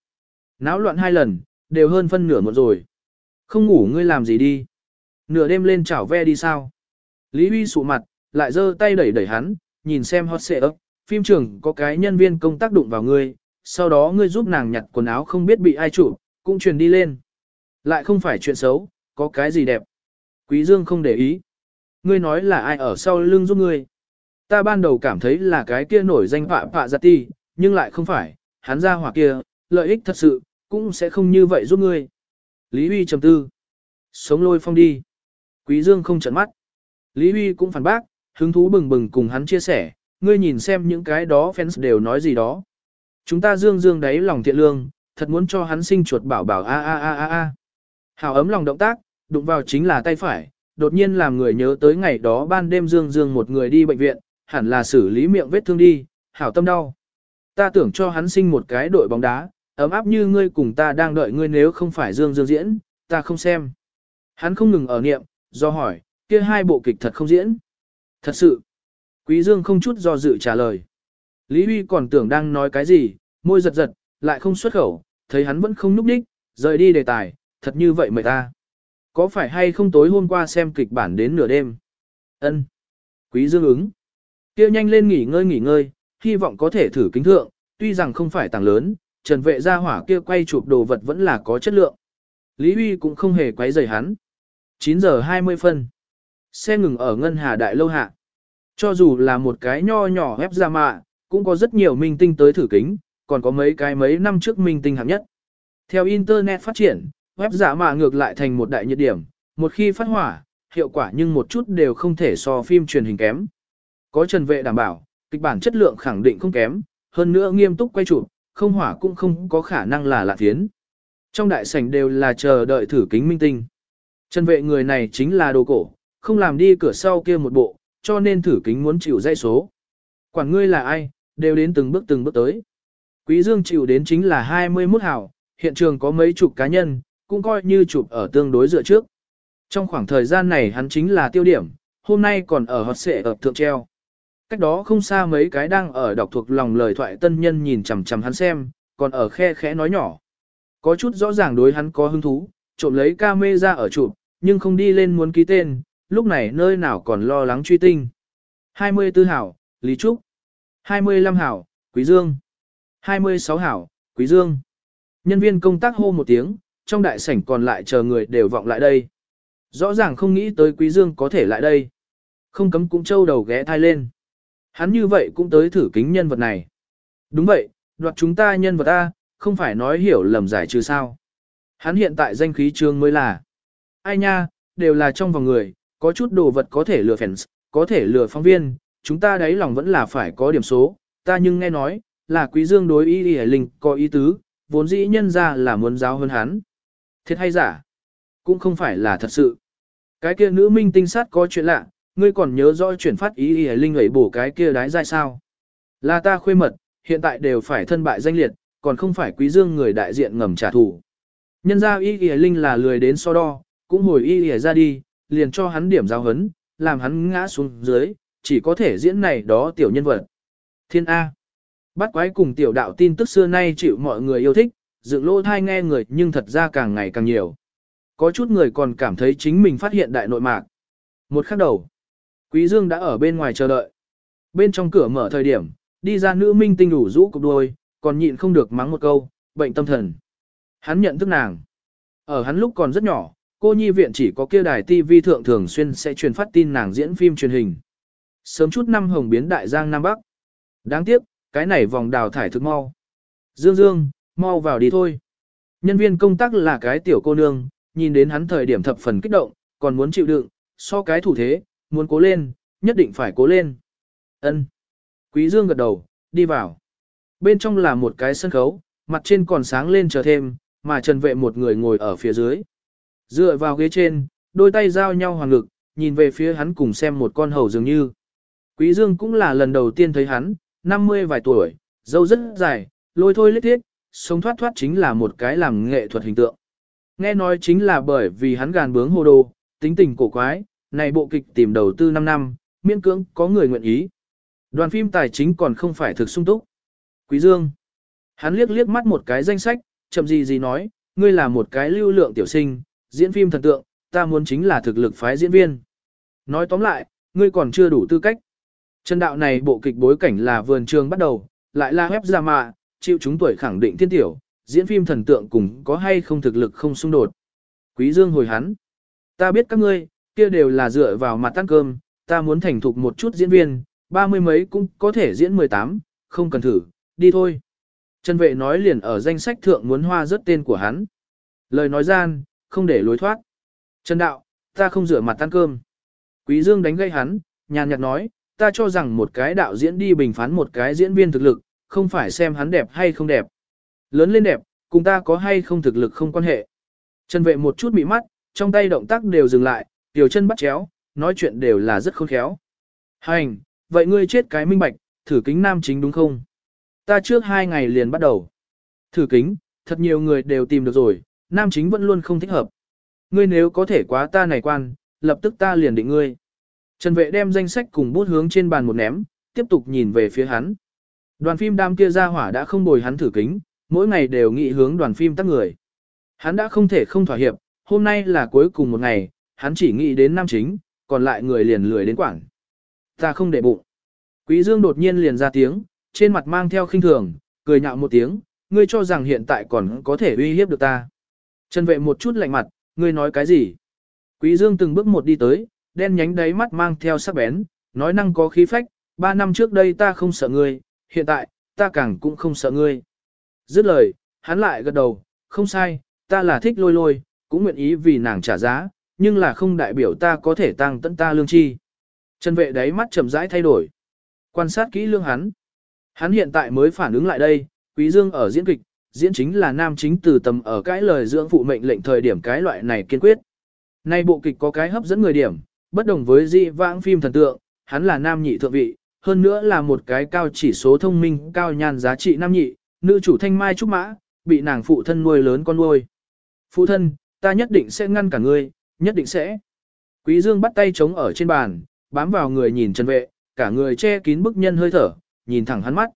Náo loạn hai lần, đều hơn phân nửa một rồi. Không ngủ ngươi làm gì đi. Nửa đêm lên chảo ve đi sao. Lý Huy sụ mặt, lại giơ tay đẩy đẩy hắn, nhìn xem hot xệ ấp, phim trường có cái nhân viên công tác đụng vào ngươi, sau đó ngươi giúp nàng nhặt quần áo không biết bị ai chủ, cũng truyền đi lên. Lại không phải chuyện xấu, có cái gì đẹp. Quý Dương không để ý. Ngươi nói là ai ở sau lưng giúp ngươi. Ta ban đầu cảm thấy là cái kia nổi danh phạ phạ giặt ti, nhưng lại không phải, hắn ra hỏa kia, lợi ích thật sự, cũng sẽ không như vậy giúp ngươi. Lý Huy trầm tư. Sống lôi phong đi. Quý Dương không trợn mắt. Lý Huy cũng phản bác, hứng thú bừng bừng cùng hắn chia sẻ, ngươi nhìn xem những cái đó fans đều nói gì đó. Chúng ta dương dương đấy lòng thiện lương, thật muốn cho hắn sinh chuột bảo bảo a a a a a. Hào ấm lòng động tác, đụng vào chính là tay phải, đột nhiên làm người nhớ tới ngày đó ban đêm dương dương một người đi bệnh viện, hẳn là xử lý miệng vết thương đi, hảo tâm đau. Ta tưởng cho hắn sinh một cái đội bóng đá, ấm áp như ngươi cùng ta đang đợi ngươi nếu không phải dương dương diễn, ta không xem. Hắn không ngừng ở niệm, do hỏi, kia hai bộ kịch thật không diễn. Thật sự. Quý Dương không chút do dự trả lời. Lý Huy còn tưởng đang nói cái gì, môi giật giật, lại không xuất khẩu, thấy hắn vẫn không núp đích, rời đi đề tài, thật như vậy mời ta. Có phải hay không tối hôm qua xem kịch bản đến nửa đêm? Ân. Quý Dương ứng. Kia nhanh lên nghỉ ngơi nghỉ ngơi, hy vọng có thể thử kính thượng, tuy rằng không phải tàng lớn, trần vệ gia hỏa kia quay chụp đồ vật vẫn là có chất lượng. Lý Huy cũng không hề quấy rầy hắn. 9 giờ 20 phân. Xe ngừng ở ngân hà đại lâu hạ. Cho dù là một cái nho nhỏ ép ra mạ, cũng có rất nhiều minh tinh tới thử kính, còn có mấy cái mấy năm trước minh tinh hạng nhất. Theo Internet phát triển, web giả mạ ngược lại thành một đại nhiệt điểm, một khi phát hỏa, hiệu quả nhưng một chút đều không thể so phim truyền hình kém. Có trần vệ đảm bảo, kịch bản chất lượng khẳng định không kém, hơn nữa nghiêm túc quay chụp, không hỏa cũng không có khả năng là lạ tiến. Trong đại sảnh đều là chờ đợi thử kính minh tinh. Trần vệ người này chính là đồ cổ, không làm đi cửa sau kia một bộ, cho nên thử kính muốn chịu dây số. Quản ngươi là ai, đều đến từng bước từng bước tới. Quý Dương chịu đến chính là 21 hảo, hiện trường có mấy chục cá nhân, cũng coi như chụp ở tương đối dựa trước. Trong khoảng thời gian này hắn chính là tiêu điểm, hôm nay còn ở hot xệ ở thượng treo. Cách đó không xa mấy cái đang ở đọc thuộc lòng lời thoại tân nhân nhìn chằm chằm hắn xem, còn ở khe khẽ nói nhỏ. Có chút rõ ràng đối hắn có hứng thú, trộm lấy ca mê ra ở chụp, nhưng không đi lên muốn ký tên, lúc này nơi nào còn lo lắng truy tinh. 24 hảo, Lý Trúc. 25 hảo, Quý Dương. 26 hảo, Quý Dương. Nhân viên công tác hô một tiếng, trong đại sảnh còn lại chờ người đều vọng lại đây. Rõ ràng không nghĩ tới Quý Dương có thể lại đây. Không cấm cũng trâu đầu ghé thai lên. Hắn như vậy cũng tới thử kính nhân vật này. Đúng vậy, đoạt chúng ta nhân vật A, không phải nói hiểu lầm giải trừ sao. Hắn hiện tại danh khí trương mới là. Ai nha, đều là trong vòng người, có chút đồ vật có thể lừa fans, có thể lừa phóng viên, chúng ta đấy lòng vẫn là phải có điểm số, ta nhưng nghe nói, là quý dương đối ý y linh có ý tứ, vốn dĩ nhân ra là muốn giáo hơn hắn. Thiệt hay giả? Cũng không phải là thật sự. Cái kia nữ minh tinh sát có chuyện lạ, ngươi còn nhớ rõ chuyển phát ý y linh ấy bổ cái kia đái dai sao? Là ta khuê mật, hiện tại đều phải thân bại danh liệt, còn không phải quý dương người đại diện ngầm trả thù. Nhân ra y y linh là lười đến so đo, cũng hồi y y ra đi, liền cho hắn điểm giao hấn, làm hắn ngã xuống dưới, chỉ có thể diễn này đó tiểu nhân vật. Thiên A. Bắt quái cùng tiểu đạo tin tức xưa nay chịu mọi người yêu thích, dựng lỗ thai nghe người nhưng thật ra càng ngày càng nhiều. Có chút người còn cảm thấy chính mình phát hiện đại nội mạc. Một khắc đầu, Quý Dương đã ở bên ngoài chờ đợi. Bên trong cửa mở thời điểm, đi ra nữ minh tinh đủ rũ cục đôi, còn nhịn không được mắng một câu, bệnh tâm thần. Hắn nhận thức nàng. Ở hắn lúc còn rất nhỏ, cô nhi viện chỉ có kia đài TV thượng thường xuyên sẽ truyền phát tin nàng diễn phim truyền hình. Sớm chút năm hồng biến đại giang Nam Bắc. Đáng tiếc, cái này vòng đào thải thực mau. Dương Dương, mau vào đi thôi. Nhân viên công tác là cái tiểu cô nương, nhìn đến hắn thời điểm thập phần kích động, còn muốn chịu đựng, so cái thủ thế, muốn cố lên, nhất định phải cố lên. Ân. Quý Dương gật đầu, đi vào. Bên trong là một cái sân khấu, mặt trên còn sáng lên chờ thêm, mà Trần Vệ một người ngồi ở phía dưới. Dựa vào ghế trên, đôi tay giao nhau hoàng lực, nhìn về phía hắn cùng xem một con hầu dường như. Quý Dương cũng là lần đầu tiên thấy hắn, 50 vài tuổi, dâu rất dài, lôi thôi lết thiết, sống thoát thoát chính là một cái làm nghệ thuật hình tượng. Nghe nói chính là bởi vì hắn gàn bướng hồ đồ, tính tình cổ quái, này bộ kịch tìm đầu tư 5 năm, miễn cưỡng có người nguyện ý. Đoàn phim tài chính còn không phải thực sung túc. Quý Dương. Hắn liếc liếc mắt một cái danh sách, chậm gì gì nói, ngươi là một cái lưu lượng tiểu sinh, diễn phim thần tượng, ta muốn chính là thực lực phái diễn viên. Nói tóm lại, ngươi còn chưa đủ tư cách. chân đạo này bộ kịch bối cảnh là vườn trường bắt đầu, lại là web ra mạ, chịu chúng tuổi khẳng định thiên tiểu, diễn phim thần tượng cùng có hay không thực lực không xung đột. Quý Dương hồi hắn. Ta biết các ngươi, kia đều là dựa vào mặt ăn cơm, ta muốn thành thục một chút diễn viên, ba mươi mấy cũng có thể diễn 18, không cần thử, đi thôi. Trần vệ nói liền ở danh sách thượng muốn hoa rất tên của hắn. Lời nói gian, không để lối thoát. Trần đạo, ta không rửa mặt ăn cơm. Quý Dương đánh gây hắn, nhàn nhạt nói, ta cho rằng một cái đạo diễn đi bình phán một cái diễn viên thực lực, không phải xem hắn đẹp hay không đẹp. Lớn lên đẹp, cùng ta có hay không thực lực không quan hệ. Trần vệ một chút bị mắt, trong tay động tác đều dừng lại, tiểu chân bắt chéo, nói chuyện đều là rất khôn khéo. Hành, vậy ngươi chết cái minh bạch, thử kính nam chính đúng không? Ta trước hai ngày liền bắt đầu. Thử kính, thật nhiều người đều tìm được rồi, nam chính vẫn luôn không thích hợp. Ngươi nếu có thể quá ta này quan, lập tức ta liền định ngươi. Trần vệ đem danh sách cùng bút hướng trên bàn một ném, tiếp tục nhìn về phía hắn. Đoàn phim đam kia ra hỏa đã không bồi hắn thử kính, mỗi ngày đều nghị hướng đoàn phim tắt người. Hắn đã không thể không thỏa hiệp, hôm nay là cuối cùng một ngày, hắn chỉ nghĩ đến nam chính, còn lại người liền lười đến quảng. Ta không để bụng. Quý Dương đột nhiên liền ra tiếng, trên mặt mang theo khinh thường, cười nhạo một tiếng, ngươi cho rằng hiện tại còn có thể uy hiếp được ta. Trần vệ một chút lạnh mặt, ngươi nói cái gì? Quý Dương từng bước một đi tới, đen nhánh đáy mắt mang theo sắc bén, nói năng có khí phách, ba năm trước đây ta không sợ ngươi, hiện tại, ta càng cũng không sợ ngươi. Dứt lời, hắn lại gật đầu, không sai, ta là thích lôi lôi, cũng nguyện ý vì nàng trả giá, nhưng là không đại biểu ta có thể tăng tận ta lương chi. Trần vệ đáy mắt chậm rãi thay đổi. Quan sát kỹ lương hắn. Hắn hiện tại mới phản ứng lại đây, Quý Dương ở diễn kịch, diễn chính là nam chính từ tầm ở cái lời dưỡng phụ mệnh lệnh thời điểm cái loại này kiên quyết. Nay bộ kịch có cái hấp dẫn người điểm, bất đồng với dị vãng phim thần tượng, hắn là nam nhị thượng vị, hơn nữa là một cái cao chỉ số thông minh, cao nhan giá trị nam nhị, nữ chủ thanh mai trúc mã, bị nàng phụ thân nuôi lớn con nuôi. Phụ thân, ta nhất định sẽ ngăn cả ngươi, nhất định sẽ. Quý Dương bắt tay chống ở trên bàn, bám vào người nhìn Trần Vệ, cả người che kín bức nhân hơi thở, nhìn thẳng hắn mắt.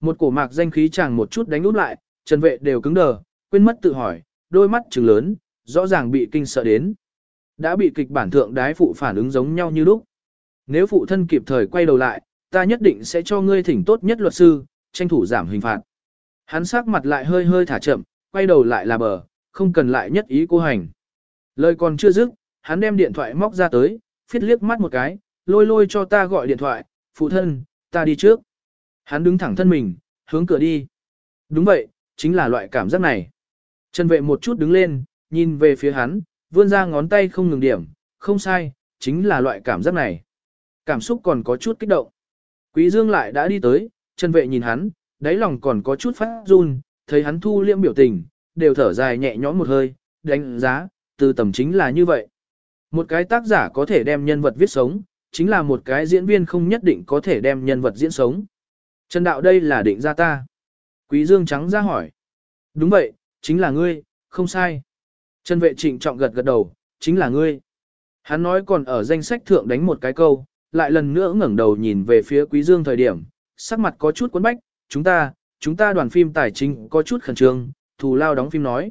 Một cổ mạc danh khí chàng một chút đánh út lại, Trần Vệ đều cứng đờ, quên mất tự hỏi, đôi mắt trừng lớn, rõ ràng bị kinh sợ đến. Đã bị kịch bản thượng đái phụ phản ứng giống nhau như lúc. Nếu phụ thân kịp thời quay đầu lại, ta nhất định sẽ cho ngươi thỉnh tốt nhất luật sư, tranh thủ giảm hình phạt. Hắn sắc mặt lại hơi hơi thả chậm, quay đầu lại là bờ, không cần lại nhất ý cô hành. Lời còn chưa dứt, hắn đem điện thoại móc ra tới, phiết liếc mắt một cái, lôi lôi cho ta gọi điện thoại, phụ thân, ta đi trước. Hắn đứng thẳng thân mình, hướng cửa đi. Đúng vậy, chính là loại cảm giác này. Trần vệ một chút đứng lên, nhìn về phía hắn, vươn ra ngón tay không ngừng điểm, không sai, chính là loại cảm giác này. Cảm xúc còn có chút kích động. Quý Dương lại đã đi tới, Trần vệ nhìn hắn, đáy lòng còn có chút phát run, thấy hắn thu liễm biểu tình, đều thở dài nhẹ nhõm một hơi, đánh giá, từ tầm chính là như vậy. Một cái tác giả có thể đem nhân vật viết sống, chính là một cái diễn viên không nhất định có thể đem nhân vật diễn sống. Trần đạo đây là định ra ta. Quý Dương trắng ra hỏi. Đúng vậy, chính là ngươi, không sai. Trần vệ trịnh trọng gật gật đầu, chính là ngươi. Hắn nói còn ở danh sách thượng đánh một cái câu, lại lần nữa ngẩng đầu nhìn về phía Quý Dương thời điểm, sắc mặt có chút cuốn bách, chúng ta, chúng ta đoàn phim tài chính có chút khẩn trương, thù lao đóng phim nói.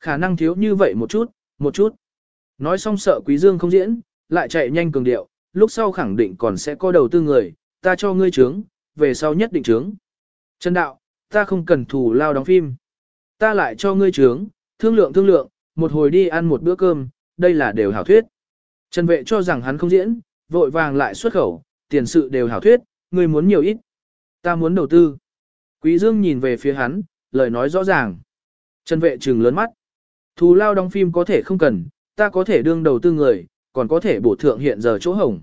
Khả năng thiếu như vậy một chút, một chút. Nói xong sợ Quý Dương không diễn, lại chạy nhanh cường điệu, lúc sau khẳng định còn sẽ có đầu tư người, ta cho ngươi trướng, về sau nhất định trướng. Trần đạo, ta không cần thù lao đóng phim. Ta lại cho ngươi trướng, thương lượng thương lượng, một hồi đi ăn một bữa cơm, đây là đều hảo thuyết. Trần vệ cho rằng hắn không diễn, vội vàng lại xuất khẩu, tiền sự đều hảo thuyết, ngươi muốn nhiều ít. Ta muốn đầu tư. Quý Dương nhìn về phía hắn, lời nói rõ ràng. Trần vệ trừng lớn mắt. Thù lao đóng phim có thể không cần, ta có thể đương đầu tư người, còn có thể bổ thượng hiện giờ chỗ hổng.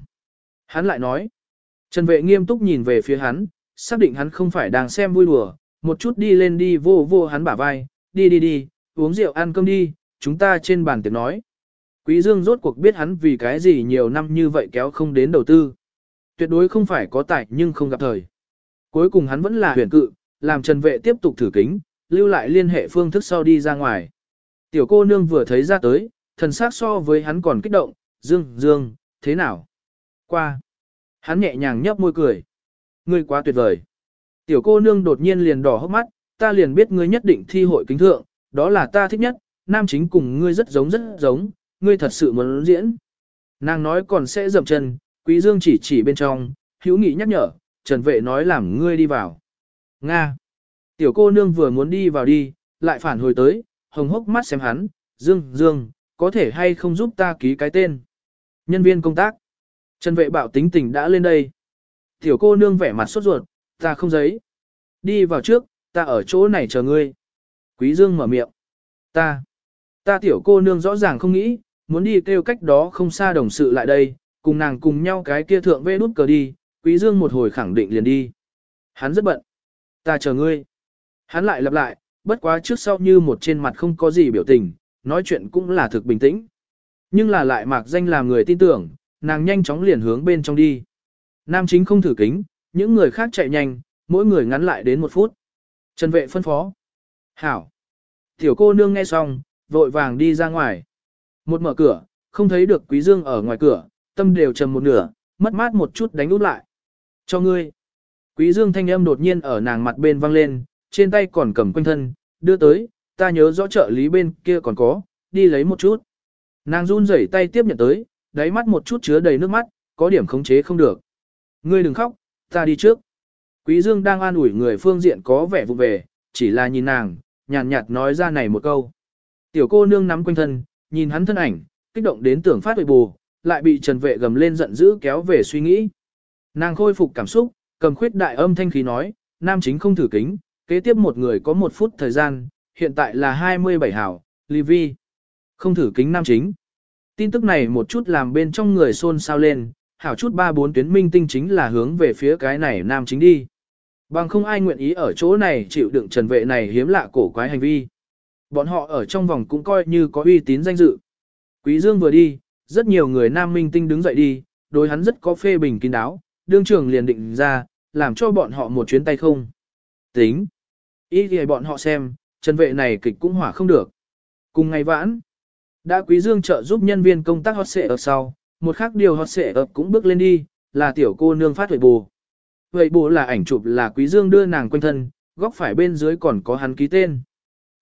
Hắn lại nói. Trần vệ nghiêm túc nhìn về phía hắn, xác định hắn không phải đang xem vui đùa, một chút đi lên đi vô vô hắn bả vai, đi đi đi, uống rượu ăn cơm đi, chúng ta trên bàn tiệc nói. Quý Dương rốt cuộc biết hắn vì cái gì nhiều năm như vậy kéo không đến đầu tư. Tuyệt đối không phải có tài nhưng không gặp thời. Cuối cùng hắn vẫn là huyền cự, làm Trần Vệ tiếp tục thử kính, lưu lại liên hệ phương thức sau đi ra ngoài. Tiểu cô nương vừa thấy ra tới, thần sắc so với hắn còn kích động, Dương, Dương, thế nào? Qua. Hắn nhẹ nhàng nhấp môi cười. Ngươi quá tuyệt vời. Tiểu cô nương đột nhiên liền đỏ hốc mắt, ta liền biết ngươi nhất định thi hội kính thượng, đó là ta thích nhất, nam chính cùng ngươi rất giống rất giống, ngươi thật sự muốn diễn. Nàng nói còn sẽ dậm chân, quý dương chỉ chỉ bên trong, hữu nghị nhắc nhở, trần vệ nói làm ngươi đi vào. Nga. Tiểu cô nương vừa muốn đi vào đi, lại phản hồi tới, hồng hốc mắt xem hắn, dương, dương, có thể hay không giúp ta ký cái tên. Nhân viên công tác. Trần vệ bảo tính tình đã lên đây. Tiểu cô nương vẻ mặt sốt ruột, ta không giấy. Đi vào trước, ta ở chỗ này chờ ngươi. Quý Dương mở miệng. Ta, ta tiểu cô nương rõ ràng không nghĩ, muốn đi kêu cách đó không xa đồng sự lại đây, cùng nàng cùng nhau cái kia thượng vê nút cờ đi, Quý Dương một hồi khẳng định liền đi. Hắn rất bận. Ta chờ ngươi. Hắn lại lặp lại, bất quá trước sau như một trên mặt không có gì biểu tình, nói chuyện cũng là thực bình tĩnh. Nhưng là lại mạc danh làm người tin tưởng, nàng nhanh chóng liền hướng bên trong đi. Nam chính không thử kính, những người khác chạy nhanh, mỗi người ngắn lại đến một phút. Trần vệ phân phó. Hảo. Tiểu cô nương nghe xong, vội vàng đi ra ngoài. Một mở cửa, không thấy được quý dương ở ngoài cửa, tâm đều trầm một nửa, mất mát một chút đánh út lại. Cho ngươi. Quý dương thanh âm đột nhiên ở nàng mặt bên vang lên, trên tay còn cầm quanh thân, đưa tới, ta nhớ rõ trợ lý bên kia còn có, đi lấy một chút. Nàng run rẩy tay tiếp nhận tới, đáy mắt một chút chứa đầy nước mắt, có điểm khống chế không được. Ngươi đừng khóc, ta đi trước. Quý Dương đang an ủi người phương diện có vẻ vụ về, chỉ là nhìn nàng, nhàn nhạt, nói ra này một câu. Tiểu cô nương nắm quanh thân, nhìn hắn thân ảnh, kích động đến tưởng phát huệ bù, lại bị Trần Vệ gầm lên giận dữ kéo về suy nghĩ. Nàng khôi phục cảm xúc, cầm khuyết đại âm thanh khí nói, nam chính không thử kính, kế tiếp một người có một phút thời gian, hiện tại là 27 hảo, Livy. Không thử kính nam chính. Tin tức này một chút làm bên trong người xôn xao lên, hảo chút ba bốn tuyến minh tinh chính là hướng về phía cái này nam chính đi. Bằng không ai nguyện ý ở chỗ này chịu đựng trần vệ này hiếm lạ cổ quái hành vi. Bọn họ ở trong vòng cũng coi như có uy tín danh dự. Quý Dương vừa đi, rất nhiều người nam minh tinh đứng dậy đi, đối hắn rất có phê bình kín đáo, đương trưởng liền định ra, làm cho bọn họ một chuyến tay không. Tính. Ý thì bọn họ xem, trần vệ này kịch cũng hỏa không được. Cùng ngày vãn, đã quý dương trợ giúp nhân viên công tác hot xệ ở sau, một khác điều hot xệ ập cũng bước lên đi, là tiểu cô nương phát huệ bù. Vậy bù là ảnh chụp là quý dương đưa nàng quanh thân, góc phải bên dưới còn có hắn ký tên.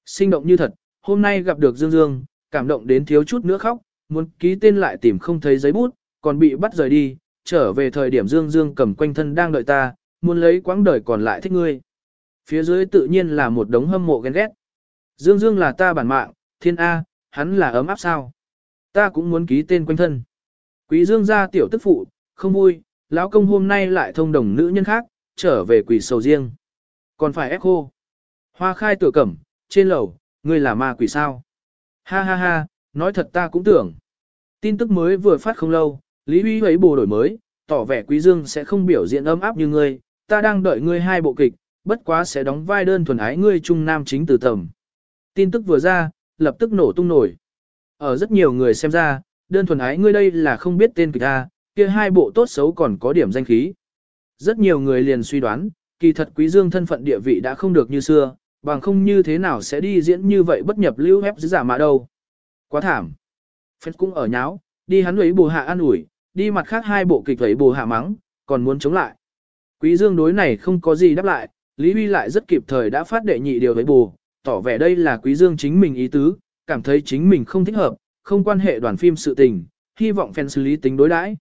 Sinh động như thật, hôm nay gặp được Dương Dương, cảm động đến thiếu chút nữa khóc, muốn ký tên lại tìm không thấy giấy bút, còn bị bắt rời đi, trở về thời điểm Dương Dương cầm quanh thân đang đợi ta, muốn lấy quãng đời còn lại thích ngươi. Phía dưới tự nhiên là một đống hâm mộ ghen ghét. Dương Dương là ta bản mạng, thiên A, hắn là ấm áp sao. Ta cũng muốn ký tên quanh thân. Quý Dương gia tiểu tức phụ, không vui, lão công hôm nay lại thông đồng nữ nhân khác, trở về quỷ sầu riêng. Còn phải ép khô. Hoa khai tựa cẩm, trên lầu, ngươi là ma quỷ sao? Ha ha ha, nói thật ta cũng tưởng. Tin tức mới vừa phát không lâu, Lý Huy ấy bồ đổi mới, tỏ vẻ Quý Dương sẽ không biểu diễn ấm áp như ngươi, ta đang đợi ngươi hai bộ kịch, bất quá sẽ đóng vai đơn thuần ái ngươi trung nam chính từ tầm. Tin tức vừa ra, lập tức nổ tung nổi. Ở rất nhiều người xem ra, đơn thuần ái ngươi đây là không biết tên kịch ta, kia hai bộ tốt xấu còn có điểm danh khí. Rất nhiều người liền suy đoán, kỳ thật quý dương thân phận địa vị đã không được như xưa, bằng không như thế nào sẽ đi diễn như vậy bất nhập lưu ép giả mạ đâu. Quá thảm. Phết cũng ở nháo, đi hắn ấy bù hạ an ủi, đi mặt khác hai bộ kịch ấy bù hạ mắng, còn muốn chống lại. Quý dương đối này không có gì đáp lại, Lý Huy lại rất kịp thời đã phát đệ nhị điều với bù, tỏ vẻ đây là quý dương chính mình ý tứ, cảm thấy chính mình không thích hợp, không quan hệ đoàn phim sự tình, hy vọng fans lý tính đối đãi.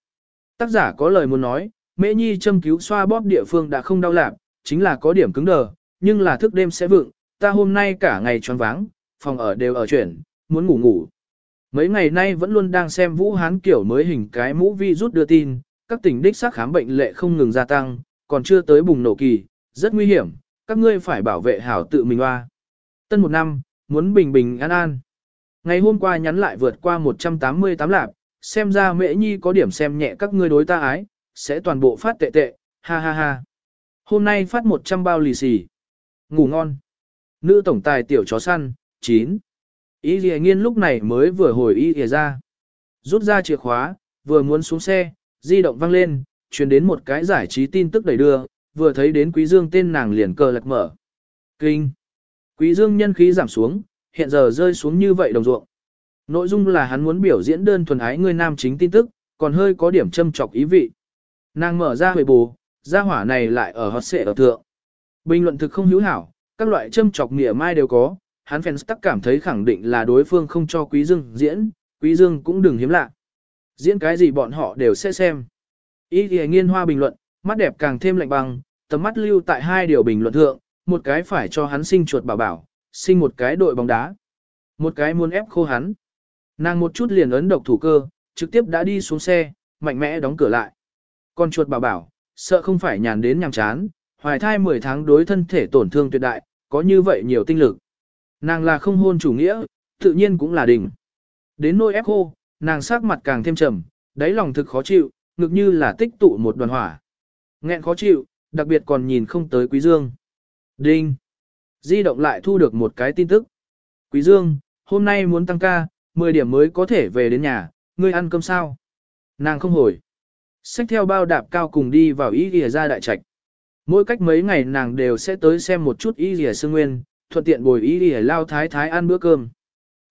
Tác giả có lời muốn nói, Mễ Nhi châm cứu xoa bóp địa phương đã không đau lạc, chính là có điểm cứng đờ, nhưng là thức đêm sẽ vượng, ta hôm nay cả ngày choáng váng, phòng ở đều ở chuyển, muốn ngủ ngủ. Mấy ngày nay vẫn luôn đang xem Vũ Hán kiểu mới hình cái mũ vi rút đưa tin, các tỉnh đích xác khám bệnh lệ không ngừng gia tăng, còn chưa tới bùng nổ kỳ, rất nguy hiểm, các ngươi phải bảo vệ hảo tự mình hoa. Tân một năm, muốn bình bình an an. Ngày hôm qua nhắn lại vượt qua 188 lạp, xem ra mễ nhi có điểm xem nhẹ các ngươi đối ta ái, sẽ toàn bộ phát tệ tệ, ha ha ha. Hôm nay phát 100 bao lì xì. Ngủ ngon. Nữ tổng tài tiểu chó săn, 9. Ý dìa nghiên lúc này mới vừa hồi ý dìa ra. Rút ra chìa khóa, vừa muốn xuống xe, di động văng lên, truyền đến một cái giải trí tin tức đẩy đưa, vừa thấy đến quý dương tên nàng liền cờ lật mở. Kinh. Quý dương nhân khí giảm xuống, hiện giờ rơi xuống như vậy đồng ruộng. Nội dung là hắn muốn biểu diễn đơn thuần ái người nam chính tin tức, còn hơi có điểm châm chọc ý vị. Nàng mở ra hồi bù, gia hỏa này lại ở hot xệ ở thượng. Bình luận thực không hữu hảo, các loại châm chọc nghĩa mai đều có, hắn fans tắc cảm thấy khẳng định là đối phương không cho Quý Dương diễn, Quý Dương cũng đừng hiếm lạ. Diễn cái gì bọn họ đều sẽ xem. Ý thì nghiên hoa bình luận, mắt đẹp càng thêm lạnh băng, tầm mắt lưu tại hai điều bình luận thượng, một cái phải cho hắn sinh chuột bảo bảo, sinh một cái đội bóng đá. Một cái muốn ép khô hắn. Nàng một chút liền ấn độc thủ cơ, trực tiếp đã đi xuống xe, mạnh mẽ đóng cửa lại. Con chuột bảo bảo, sợ không phải nhàn đến nhàm chán, hoài thai 10 tháng đối thân thể tổn thương tuyệt đại, có như vậy nhiều tinh lực. Nàng là không hôn chủ nghĩa, tự nhiên cũng là đỉnh. Đến nôi ép khô, nàng sắc mặt càng thêm trầm, đáy lòng thực khó chịu, ngực như là tích tụ một đoàn hỏa. Nghẹn khó chịu, đặc biệt còn nhìn không tới Quý Dương. Đinh! Di động lại thu được một cái tin tức. Quý Dương, hôm nay muốn tăng ca, 10 điểm mới có thể về đến nhà, ngươi ăn cơm sao? Nàng không hồi. Xách theo bao đạp cao cùng đi vào ý ghi ra đại trạch. Mỗi cách mấy ngày nàng đều sẽ tới xem một chút ý ghi sương nguyên, thuận tiện bồi ý ghi lao thái thái ăn bữa cơm.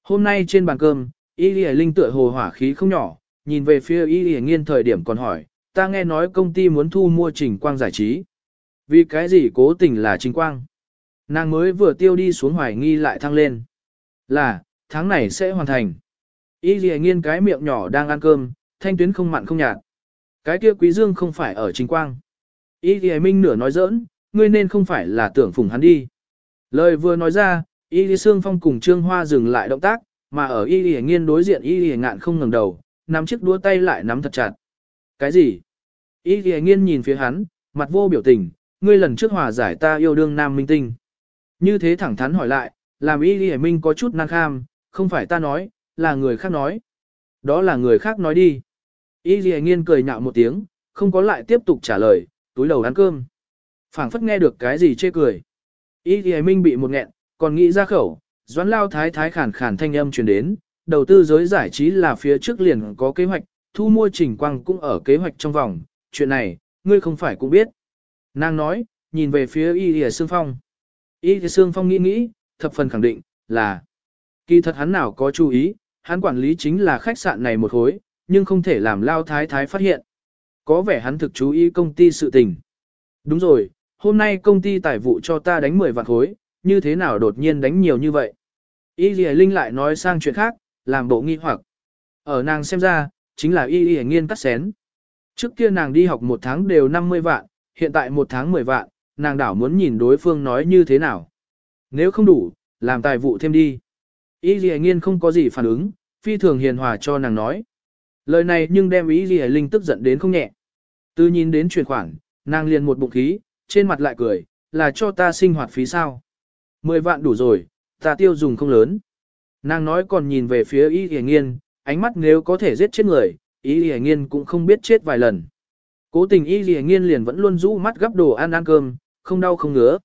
Hôm nay trên bàn cơm, ý ghi linh tựa hồ hỏa khí không nhỏ, nhìn về phía ý ghi nghiên thời điểm còn hỏi, ta nghe nói công ty muốn thu mua trình quang giải trí. Vì cái gì cố tình là trình quang? Nàng mới vừa tiêu đi xuống hoài nghi lại thăng lên. Là, tháng này sẽ hoàn thành. Y dì nghiên cái miệng nhỏ đang ăn cơm, thanh tuyến không mặn không nhạt. Cái kia quý dương không phải ở chính quang. Y dì minh nửa nói giỡn, ngươi nên không phải là tưởng phùng hắn đi. Lời vừa nói ra, Y dì xương phong cùng trương hoa dừng lại động tác, mà ở Y dì nghiên đối diện Y dì ngạn không ngẩng đầu, nắm chiếc đũa tay lại nắm thật chặt. Cái gì? Y dì nghiên nhìn phía hắn, mặt vô biểu tình, ngươi lần trước hòa giải ta yêu đương nam minh tinh. Như thế thẳng thắn hỏi lại, làm Y ghi minh có chút năng kham, không phải ta nói, là người khác nói. Đó là người khác nói đi. Y Ghi Nghiên cười nhạo một tiếng, không có lại tiếp tục trả lời, túi đầu ăn cơm. phảng phất nghe được cái gì chê cười. Y Ghi Minh bị một nghẹn, còn nghĩ ra khẩu, doãn lao thái thái khản khản thanh âm truyền đến, đầu tư giới giải trí là phía trước liền có kế hoạch, thu mua trình quang cũng ở kế hoạch trong vòng, chuyện này, ngươi không phải cũng biết. Nàng nói, nhìn về phía Y Ghi Sương Phong. Y thì Sương Phong nghĩ nghĩ, thập phần khẳng định, là Kỳ thật hắn nào có chú ý, hắn quản lý chính là khách sạn này một hối, nhưng không thể làm lao thái thái phát hiện. Có vẻ hắn thực chú ý công ty sự tình. Đúng rồi, hôm nay công ty tài vụ cho ta đánh 10 vạn khối, như thế nào đột nhiên đánh nhiều như vậy? Y Lì Linh lại nói sang chuyện khác, làm bộ nghi hoặc. Ở nàng xem ra, chính là Y Lì nghiên cắt xén. Trước kia nàng đi học một tháng đều 50 vạn, hiện tại một tháng 10 vạn, nàng đảo muốn nhìn đối phương nói như thế nào. Nếu không đủ, làm tài vụ thêm đi. Y gì Nghiên không có gì phản ứng, phi thường hiền hòa cho nàng nói. Lời này nhưng đem Y gì Linh tức giận đến không nhẹ. Từ nhìn đến chuyển khoản, nàng liền một bụng khí, trên mặt lại cười, là cho ta sinh hoạt phí sao. Mười vạn đủ rồi, ta tiêu dùng không lớn. Nàng nói còn nhìn về phía Y gì Nghiên, ánh mắt nếu có thể giết chết người, Y gì Nghiên cũng không biết chết vài lần. Cố tình Y gì Nghiên liền vẫn luôn rũ mắt gấp đồ ăn ăn cơm, không đau không ngứa.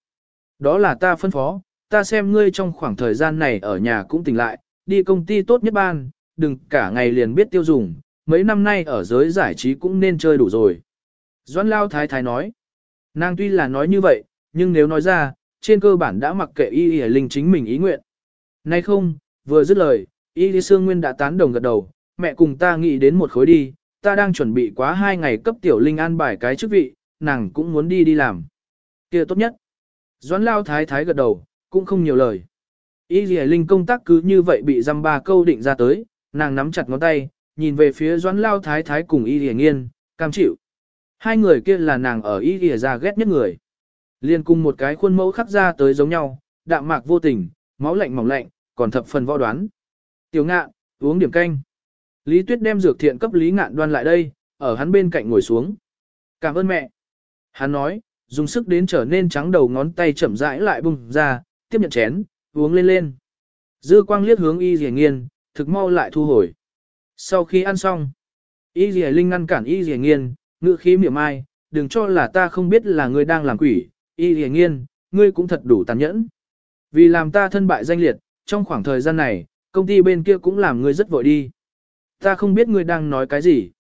Đó là ta phân phó, ta xem ngươi trong khoảng thời gian này ở nhà cũng tỉnh lại, đi công ty tốt nhất ban, đừng cả ngày liền biết tiêu dùng, mấy năm nay ở giới giải trí cũng nên chơi đủ rồi. Doãn Lao Thái Thái nói, nàng tuy là nói như vậy, nhưng nếu nói ra, trên cơ bản đã mặc kệ y y linh chính mình ý nguyện. Nay không, vừa dứt lời, y y sương nguyên đã tán đồng gật đầu, mẹ cùng ta nghĩ đến một khối đi, ta đang chuẩn bị quá hai ngày cấp tiểu linh an bài cái chức vị, nàng cũng muốn đi đi làm kia tốt nhất. Doãn Lao Thái Thái gật đầu, cũng không nhiều lời. Y dì Linh công tác cứ như vậy bị dăm ba câu định ra tới, nàng nắm chặt ngón tay, nhìn về phía Doãn Lao Thái Thái cùng Y dì Nghiên, cam chịu. Hai người kia là nàng ở Y dì ra ghét nhất người. Liên cùng một cái khuôn mẫu khắc ra tới giống nhau, đạm mạc vô tình, máu lạnh mỏng lạnh, còn thập phần võ đoán. Tiểu ngạn, uống điểm canh. Lý Tuyết đem dược thiện cấp Lý ngạn đoan lại đây, ở hắn bên cạnh ngồi xuống. Cảm ơn mẹ. Hắn nói, dùng sức đến trở nên trắng đầu ngón tay chậm rãi lại bung ra, tiếp nhận chén, uống lên lên. Dư quang liếc hướng y dì nghiên, thực mau lại thu hồi. Sau khi ăn xong, y dì linh ngăn cản y dì nghiên, ngữ khí miệng ai, đừng cho là ta không biết là ngươi đang làm quỷ, y dì nghiên, ngươi cũng thật đủ tàn nhẫn. Vì làm ta thân bại danh liệt, trong khoảng thời gian này, công ty bên kia cũng làm ngươi rất vội đi. Ta không biết ngươi đang nói cái gì.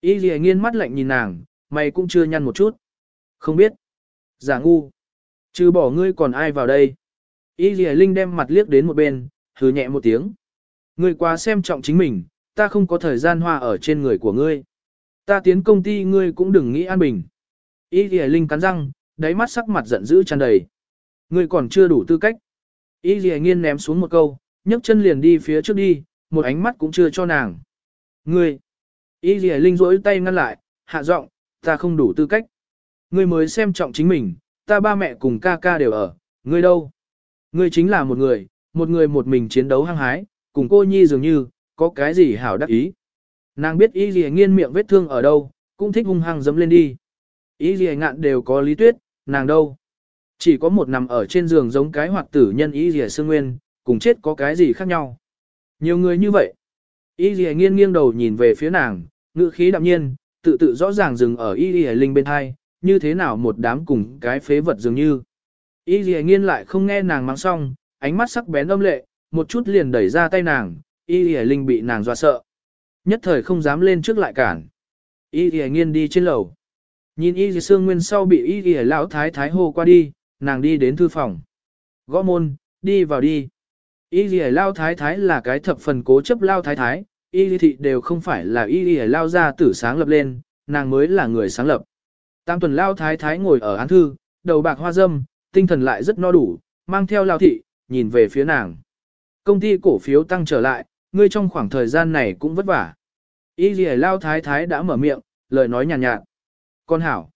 Y dì nghiên mắt lạnh nhìn nàng, mày cũng chưa nhăn một chút. Không biết. Giả ngu. Chứ bỏ ngươi còn ai vào đây. Y Lì Linh đem mặt liếc đến một bên, hừ nhẹ một tiếng. Ngươi quá xem trọng chính mình, ta không có thời gian hoa ở trên người của ngươi. Ta tiến công ty ngươi cũng đừng nghĩ an bình. Y Lì Linh cắn răng, đáy mắt sắc mặt giận dữ tràn đầy. Ngươi còn chưa đủ tư cách. Y Lì Nghiên ném xuống một câu, nhấc chân liền đi phía trước đi, một ánh mắt cũng chưa cho nàng. Ngươi. Y Lì Linh rỗi tay ngăn lại, hạ giọng, ta không đủ tư cách. Ngươi mới xem trọng chính mình, ta ba mẹ cùng ca ca đều ở, ngươi đâu? Ngươi chính là một người, một người một mình chiến đấu hăng hái, cùng cô nhi dường như, có cái gì hảo đắc ý. Nàng biết y gì nghiên miệng vết thương ở đâu, cũng thích hung hăng dấm lên đi. Y gì ngạn đều có lý tuyết, nàng đâu. Chỉ có một nằm ở trên giường giống cái hoạt tử nhân y gì sương nguyên, cùng chết có cái gì khác nhau. Nhiều người như vậy. Y gì nghiên nghiêng đầu nhìn về phía nàng, ngữ khí đạm nhiên, tự tự rõ ràng dừng ở y gì linh bên hai, như thế nào một đám cùng cái phế vật dường như. Y dì nghiên lại không nghe nàng mắng xong, ánh mắt sắc bén âm lệ, một chút liền đẩy ra tay nàng, y dì linh bị nàng dọa sợ. Nhất thời không dám lên trước lại cản. Y dì nghiên đi trên lầu. Nhìn y dì sương nguyên sau bị y dì lão thái thái hô qua đi, nàng đi đến thư phòng. Gõ môn, đi vào đi. Y dì lao thái thái là cái thập phần cố chấp lao thái thái, y dì thị đều không phải là y dì lao ra tử sáng lập lên, nàng mới là người sáng lập. Tam tuần lao thái thái ngồi ở án thư, đầu bạc hoa dâm, tinh thần lại rất no đủ, mang theo lao thị, nhìn về phía nàng. Công ty cổ phiếu tăng trở lại, ngươi trong khoảng thời gian này cũng vất vả. Y dì lao thái thái đã mở miệng, lời nói nhàn nhạt, nhạt. Con hảo.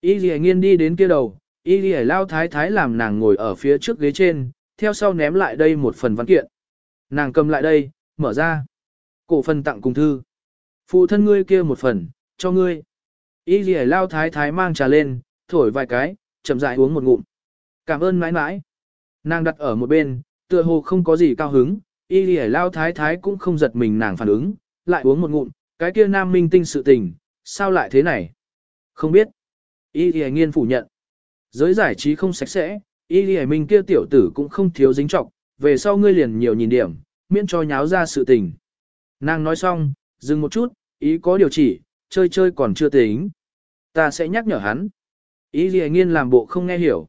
Y dì nghiên đi đến kia đầu, y dì lao thái thái làm nàng ngồi ở phía trước ghế trên, theo sau ném lại đây một phần văn kiện. Nàng cầm lại đây, mở ra. Cổ phần tặng cùng thư. Phụ thân ngươi kia một phần, cho ngươi. Y lìa lao thái thái mang trà lên, thổi vài cái, chậm rãi uống một ngụm. Cảm ơn mãi mãi. Nàng đặt ở một bên, tựa hồ không có gì cao hứng, y lìa lao thái thái cũng không giật mình nàng phản ứng, lại uống một ngụm, cái kia nam minh tinh sự tình, sao lại thế này? Không biết. Y lìa nghiên phủ nhận. Giới giải trí không sạch sẽ, y lìa minh kia tiểu tử cũng không thiếu dính trọng, về sau ngươi liền nhiều nhìn điểm, miễn cho nháo ra sự tình. Nàng nói xong, dừng một chút, ý có điều chỉ, chơi chơi còn chưa tính. Ta sẽ nhắc nhở hắn. Y gì nghiên làm bộ không nghe hiểu.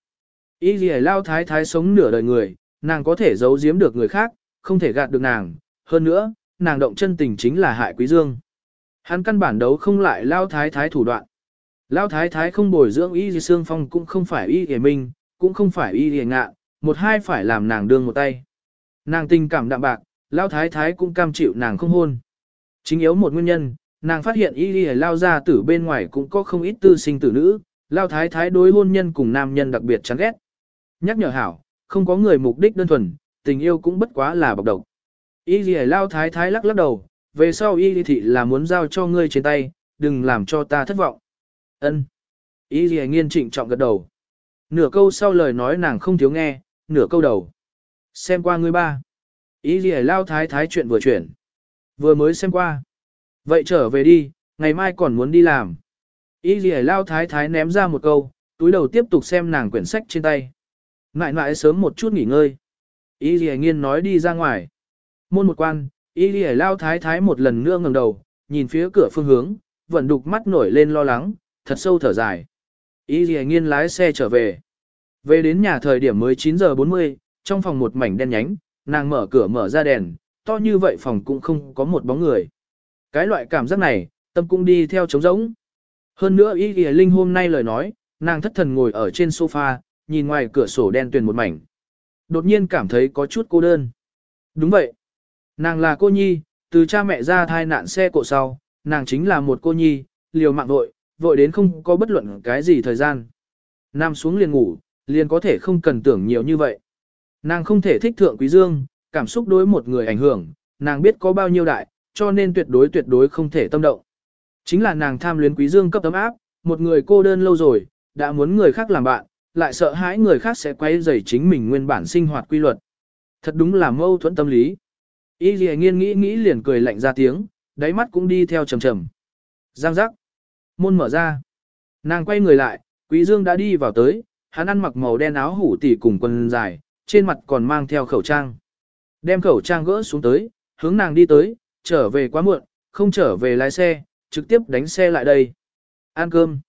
Y gì lao thái thái sống nửa đời người, nàng có thể giấu giếm được người khác, không thể gạt được nàng. Hơn nữa, nàng động chân tình chính là hại quý dương. Hắn căn bản đấu không lại lao thái thái thủ đoạn. Lao thái thái không bồi dưỡng y gì xương phong cũng không phải y hề minh, cũng không phải y hề ngạ, một hai phải làm nàng đương một tay. Nàng tình cảm đạm bạc, lao thái thái cũng cam chịu nàng không hôn. Chính yếu một nguyên nhân, nàng phát hiện y y lao ra tử bên ngoài cũng có không ít tư sinh tử nữ, lao thái thái đối hôn nhân cùng nam nhân đặc biệt chán ghét. Nhắc nhở hảo, không có người mục đích đơn thuần, tình yêu cũng bất quá là bọc độc. Y y lao thái thái lắc lắc đầu, về sau y thị là muốn giao cho ngươi trên tay, đừng làm cho ta thất vọng. Ân. Y y nghiên trịnh trọng gật đầu. Nửa câu sau lời nói nàng không thiếu nghe, nửa câu đầu. Xem qua ngươi ba. Ý gì lao thái thái chuyện vừa chuyển. Vừa mới xem qua. Vậy trở về đi, ngày mai còn muốn đi làm. Y gì lao thái thái ném ra một câu, túi đầu tiếp tục xem nàng quyển sách trên tay. Ngại ngại sớm một chút nghỉ ngơi. Y gì nghiên nói đi ra ngoài. Môn một quan, y gì lao thái thái một lần nữa ngẩng đầu, nhìn phía cửa phương hướng, vẫn đục mắt nổi lên lo lắng, thật sâu thở dài. Y gì nghiên lái xe trở về. Về đến nhà thời điểm mới 9 giờ 40, trong phòng một mảnh đen nhánh, nàng mở cửa mở ra đèn, to như vậy phòng cũng không có một bóng người. Cái loại cảm giác này, tâm cũng đi theo trống rỗng. Hơn nữa ý kìa Linh hôm nay lời nói, nàng thất thần ngồi ở trên sofa, nhìn ngoài cửa sổ đen tuyền một mảnh. Đột nhiên cảm thấy có chút cô đơn. Đúng vậy. Nàng là cô nhi, từ cha mẹ ra thai nạn xe cộ sau, nàng chính là một cô nhi, liều mạng vội, vội đến không có bất luận cái gì thời gian. Nam xuống liền ngủ, liền có thể không cần tưởng nhiều như vậy. Nàng không thể thích thượng quý dương, cảm xúc đối một người ảnh hưởng, nàng biết có bao nhiêu đại, cho nên tuyệt đối tuyệt đối không thể tâm động. Chính là nàng tham luyến quý dương cấp tấm áp, một người cô đơn lâu rồi, đã muốn người khác làm bạn, lại sợ hãi người khác sẽ quay rầy chính mình nguyên bản sinh hoạt quy luật. Thật đúng là mâu thuẫn tâm lý. Y Lệ nghiên nghĩ nghĩ liền cười lạnh ra tiếng, đáy mắt cũng đi theo trầm trầm. Giang giác. Môn mở ra. Nàng quay người lại, Quý Dương đã đi vào tới, hắn ăn mặc màu đen áo hủ tỉ cùng quần dài, trên mặt còn mang theo khẩu trang. Đem khẩu trang gỡ xuống tới, hướng nàng đi tới, trở về quá muộn, không trở về lái xe, trực tiếp đánh xe lại đây. Ăn cơm.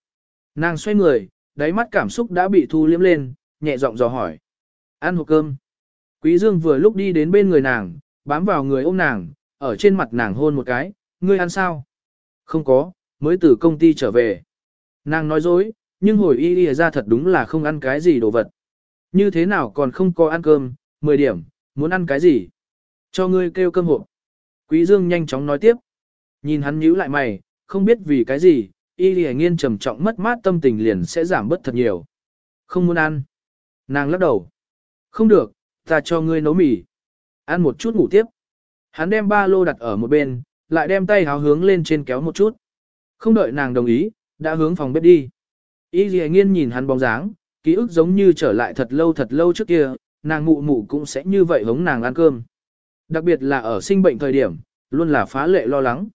Nàng xoay người, đáy mắt cảm xúc đã bị thu liếm lên, nhẹ giọng dò hỏi. Ăn hộp cơm. Quý Dương vừa lúc đi đến bên người nàng, bám vào người ôm nàng, ở trên mặt nàng hôn một cái, ngươi ăn sao? Không có, mới từ công ty trở về. Nàng nói dối, nhưng hồi y y ra thật đúng là không ăn cái gì đồ vật. Như thế nào còn không có ăn cơm, 10 điểm, muốn ăn cái gì? Cho ngươi kêu cơm hộp. Quý Dương nhanh chóng nói tiếp. Nhìn hắn nhíu lại mày, không biết vì cái gì, y lì nghiên trầm trọng mất mát tâm tình liền sẽ giảm bớt thật nhiều. Không muốn ăn. Nàng lắc đầu. Không được, ta cho ngươi nấu mì. Ăn một chút ngủ tiếp. Hắn đem ba lô đặt ở một bên, lại đem tay háo hướng lên trên kéo một chút. Không đợi nàng đồng ý, đã hướng phòng bếp đi. Y lì nghiên nhìn hắn bóng dáng, ký ức giống như trở lại thật lâu thật lâu trước kia, nàng mụ mụ cũng sẽ như vậy hống nàng ăn cơm. Đặc biệt là ở sinh bệnh thời điểm, luôn là phá lệ lo lắng.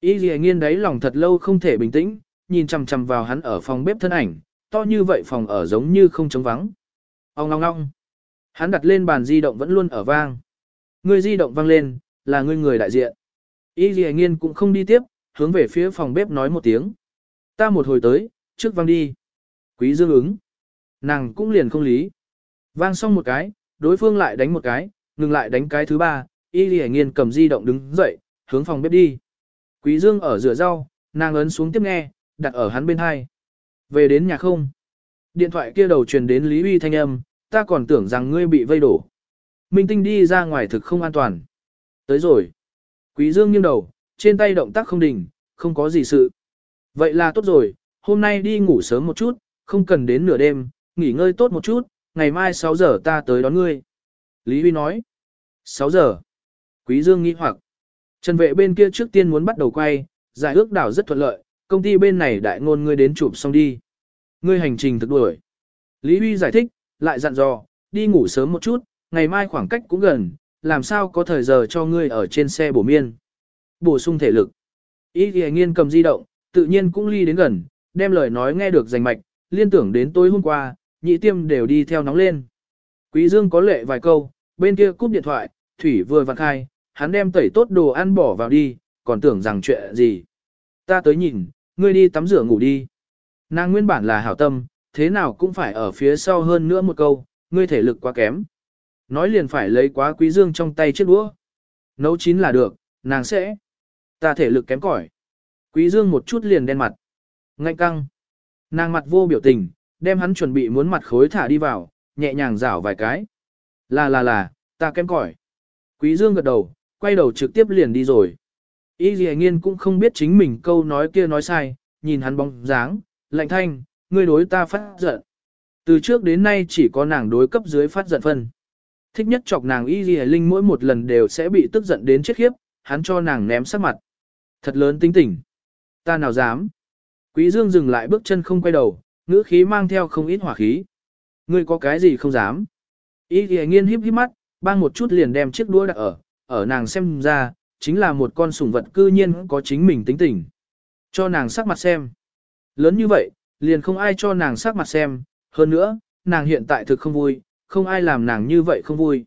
Y dì nghiên đấy lòng thật lâu không thể bình tĩnh, nhìn chằm chằm vào hắn ở phòng bếp thân ảnh, to như vậy phòng ở giống như không trống vắng. Ông ngong ngong. Hắn đặt lên bàn di động vẫn luôn ở vang. Người di động vang lên, là người người đại diện. Y dì nghiên cũng không đi tiếp, hướng về phía phòng bếp nói một tiếng. Ta một hồi tới, trước vang đi. Quý dương ứng. Nàng cũng liền không lý. Vang xong một cái, đối phương lại đánh một cái, ngừng lại đánh cái thứ ba, y lì nghiên cầm di động đứng dậy, hướng phòng bếp đi. Quý Dương ở rửa rau, nàng ấn xuống tiếp nghe, đặt ở hắn bên hai. Về đến nhà không? Điện thoại kia đầu truyền đến Lý Uy thanh âm, ta còn tưởng rằng ngươi bị vây đổ. Minh Tinh đi ra ngoài thực không an toàn. Tới rồi. Quý Dương nghiêng đầu, trên tay động tác không đình, không có gì sự. Vậy là tốt rồi, hôm nay đi ngủ sớm một chút, không cần đến nửa đêm, nghỉ ngơi tốt một chút, ngày mai 6 giờ ta tới đón ngươi. Lý Huy nói. 6 giờ. Quý Dương nghĩ hoặc. Trần vệ bên kia trước tiên muốn bắt đầu quay, giải ước đảo rất thuận lợi, công ty bên này đại ngôn ngươi đến chụp xong đi. Ngươi hành trình thực đuổi. Lý Huy giải thích, lại dặn dò, đi ngủ sớm một chút, ngày mai khoảng cách cũng gần, làm sao có thời giờ cho ngươi ở trên xe bổ miên. Bổ sung thể lực. Ý thì nghiên cầm di động, tự nhiên cũng ly đến gần, đem lời nói nghe được rành mạch, liên tưởng đến tối hôm qua, nhị tiêm đều đi theo nóng lên. Quý Dương có lệ vài câu, bên kia cúp điện thoại, Thủy vừa vặn khai, hắn đem tẩy tốt đồ ăn bỏ vào đi, còn tưởng rằng chuyện gì. Ta tới nhìn, ngươi đi tắm rửa ngủ đi. Nàng nguyên bản là hảo tâm, thế nào cũng phải ở phía sau hơn nữa một câu, ngươi thể lực quá kém. Nói liền phải lấy quá quý dương trong tay chiếc đũa. Nấu chín là được, nàng sẽ. Ta thể lực kém cỏi. Quý dương một chút liền đen mặt. Ngạnh căng. Nàng mặt vô biểu tình, đem hắn chuẩn bị muốn mặt khối thả đi vào, nhẹ nhàng rảo vài cái. Là là là, ta kém cỏi. Quý dương gật đầu, quay đầu trực tiếp liền đi rồi. Y dì nghiên cũng không biết chính mình câu nói kia nói sai, nhìn hắn bóng dáng, lạnh thanh, ngươi đối ta phát giận. Từ trước đến nay chỉ có nàng đối cấp dưới phát giận phân. Thích nhất chọc nàng y Dì linh mỗi một lần đều sẽ bị tức giận đến chết khiếp, hắn cho nàng ném sắc mặt. Thật lớn tính tỉnh Ta nào dám. Quý dương dừng lại bước chân không quay đầu, ngữ khí mang theo không ít hỏa khí. Ngươi có cái gì không dám. Y thì nghiên híp híp mắt, bang một chút liền đem chiếc đũa đặt ở, ở nàng xem ra, chính là một con sủng vật cư nhiên có chính mình tính tình. Cho nàng sắc mặt xem. Lớn như vậy, liền không ai cho nàng sắc mặt xem, hơn nữa, nàng hiện tại thực không vui, không ai làm nàng như vậy không vui.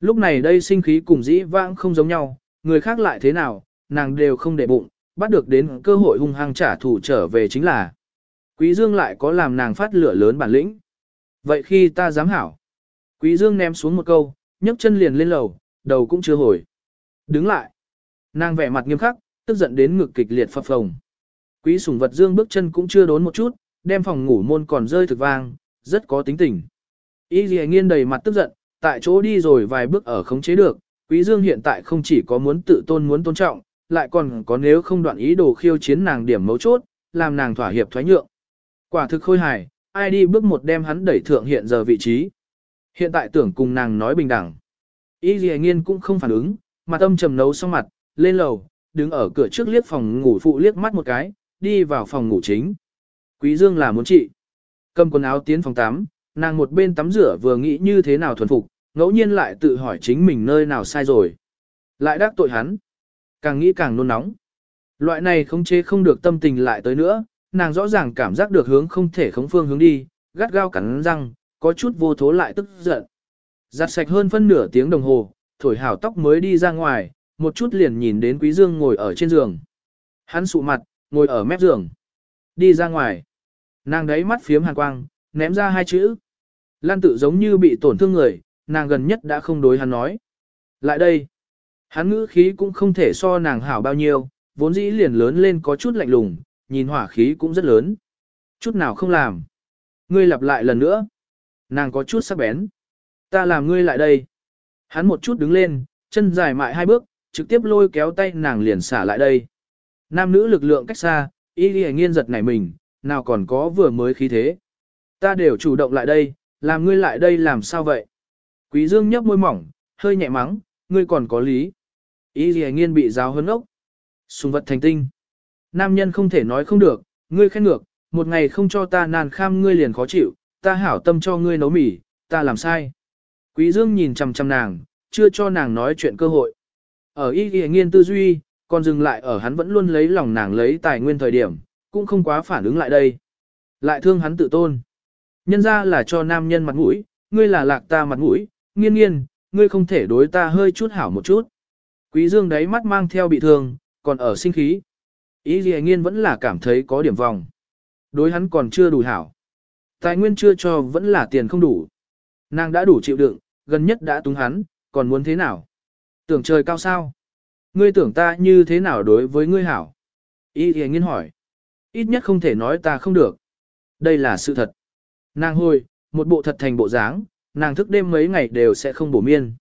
Lúc này đây sinh khí cùng dĩ vãng không giống nhau, người khác lại thế nào, nàng đều không để bụng, bắt được đến cơ hội hung hăng trả thù trở về chính là. Quý Dương lại có làm nàng phát lửa lớn bản lĩnh. Vậy khi ta dám hảo. Quý Dương ném xuống một câu, nhấc chân liền lên lầu, đầu cũng chưa hồi. Đứng lại. Nàng vẻ mặt nghiêm khắc, tức giận đến ngực kịch liệt phập phồng. Quý sủng vật Dương bước chân cũng chưa đốn một chút, đem phòng ngủ môn còn rơi thực vang, rất có tính tình. Y Lì nghiên đầy mặt tức giận, tại chỗ đi rồi vài bước ở khống chế được, Quý Dương hiện tại không chỉ có muốn tự tôn muốn tôn trọng, lại còn có nếu không đoạn ý đồ khiêu chiến nàng điểm mấu chốt, làm nàng thỏa hiệp thoái nhượng. Quả thực khôi hài, ai đi bước một đem hắn đẩy thượng hiện giờ vị trí. Hiện tại tưởng cùng nàng nói bình đẳng. Y Lì nghiên cũng không phản ứng, mặt âm trầm nấu xong mặt, lên lầu, đứng ở cửa trước liếc phòng ngủ phụ liếc mắt một cái, đi vào phòng ngủ chính. Quý Dương là muốn trị. Cầm quần áo tiến phòng tắm, nàng một bên tắm rửa vừa nghĩ như thế nào thuần phục, ngẫu nhiên lại tự hỏi chính mình nơi nào sai rồi. Lại đắc tội hắn. Càng nghĩ càng nôn nóng. Loại này không chế không được tâm tình lại tới nữa, nàng rõ ràng cảm giác được hướng không thể khống phương hướng đi, gắt gao cắn răng, có chút vô thố lại tức giận. Giặt sạch hơn phân nửa tiếng đồng hồ, thổi hảo tóc mới đi ra ngoài, một chút liền nhìn đến Quý Dương ngồi ở trên giường. Hắn sụ mặt, ngồi ở mép giường. Đi ra ngoài. Nàng đấy mắt phiếm hàn quang, ném ra hai chữ. Lan tự giống như bị tổn thương người, nàng gần nhất đã không đối hắn nói. Lại đây. Hắn ngữ khí cũng không thể so nàng hảo bao nhiêu, vốn dĩ liền lớn lên có chút lạnh lùng, nhìn hỏa khí cũng rất lớn. Chút nào không làm. Ngươi lặp lại lần nữa. Nàng có chút sắc bén. Ta làm ngươi lại đây. Hắn một chút đứng lên, chân dài mại hai bước, trực tiếp lôi kéo tay nàng liền xả lại đây. Nam nữ lực lượng cách xa, y ghi nghiên giật nảy mình, nào còn có vừa mới khí thế. Ta đều chủ động lại đây, làm ngươi lại đây làm sao vậy? Quý dương nhấp môi mỏng, hơi nhẹ mắng, ngươi còn có lý. Y ghi nghiên bị giáo hơn ốc. Sùng vật thành tinh. Nam nhân không thể nói không được, ngươi khen ngược, một ngày không cho ta nàn kham ngươi liền khó chịu, ta hảo tâm cho ngươi nấu mì, ta làm sai. Quý dương nhìn chằm chằm nàng, chưa cho nàng nói chuyện cơ hội. Ở y ghi nghiên tư duy, còn dừng lại ở hắn vẫn luôn lấy lòng nàng lấy tài nguyên thời điểm, cũng không quá phản ứng lại đây. Lại thương hắn tự tôn. Nhân ra là cho nam nhân mặt mũi, ngươi là lạc ta mặt mũi, nghiên nghiên, ngươi không thể đối ta hơi chút hảo một chút. Quý dương đáy mắt mang theo bị thương, còn ở sinh khí. Ý gì nghiên vẫn là cảm thấy có điểm vòng. Đối hắn còn chưa đủ hảo. Tài nguyên chưa cho vẫn là tiền không đủ. Nàng đã đủ chịu đựng, gần nhất đã túng hắn, còn muốn thế nào? Tưởng trời cao sao? Ngươi tưởng ta như thế nào đối với ngươi hảo? Ý gì nghiên hỏi. Ít nhất không thể nói ta không được. Đây là sự thật. Nàng hồi, một bộ thật thành bộ dáng, nàng thức đêm mấy ngày đều sẽ không bổ miên.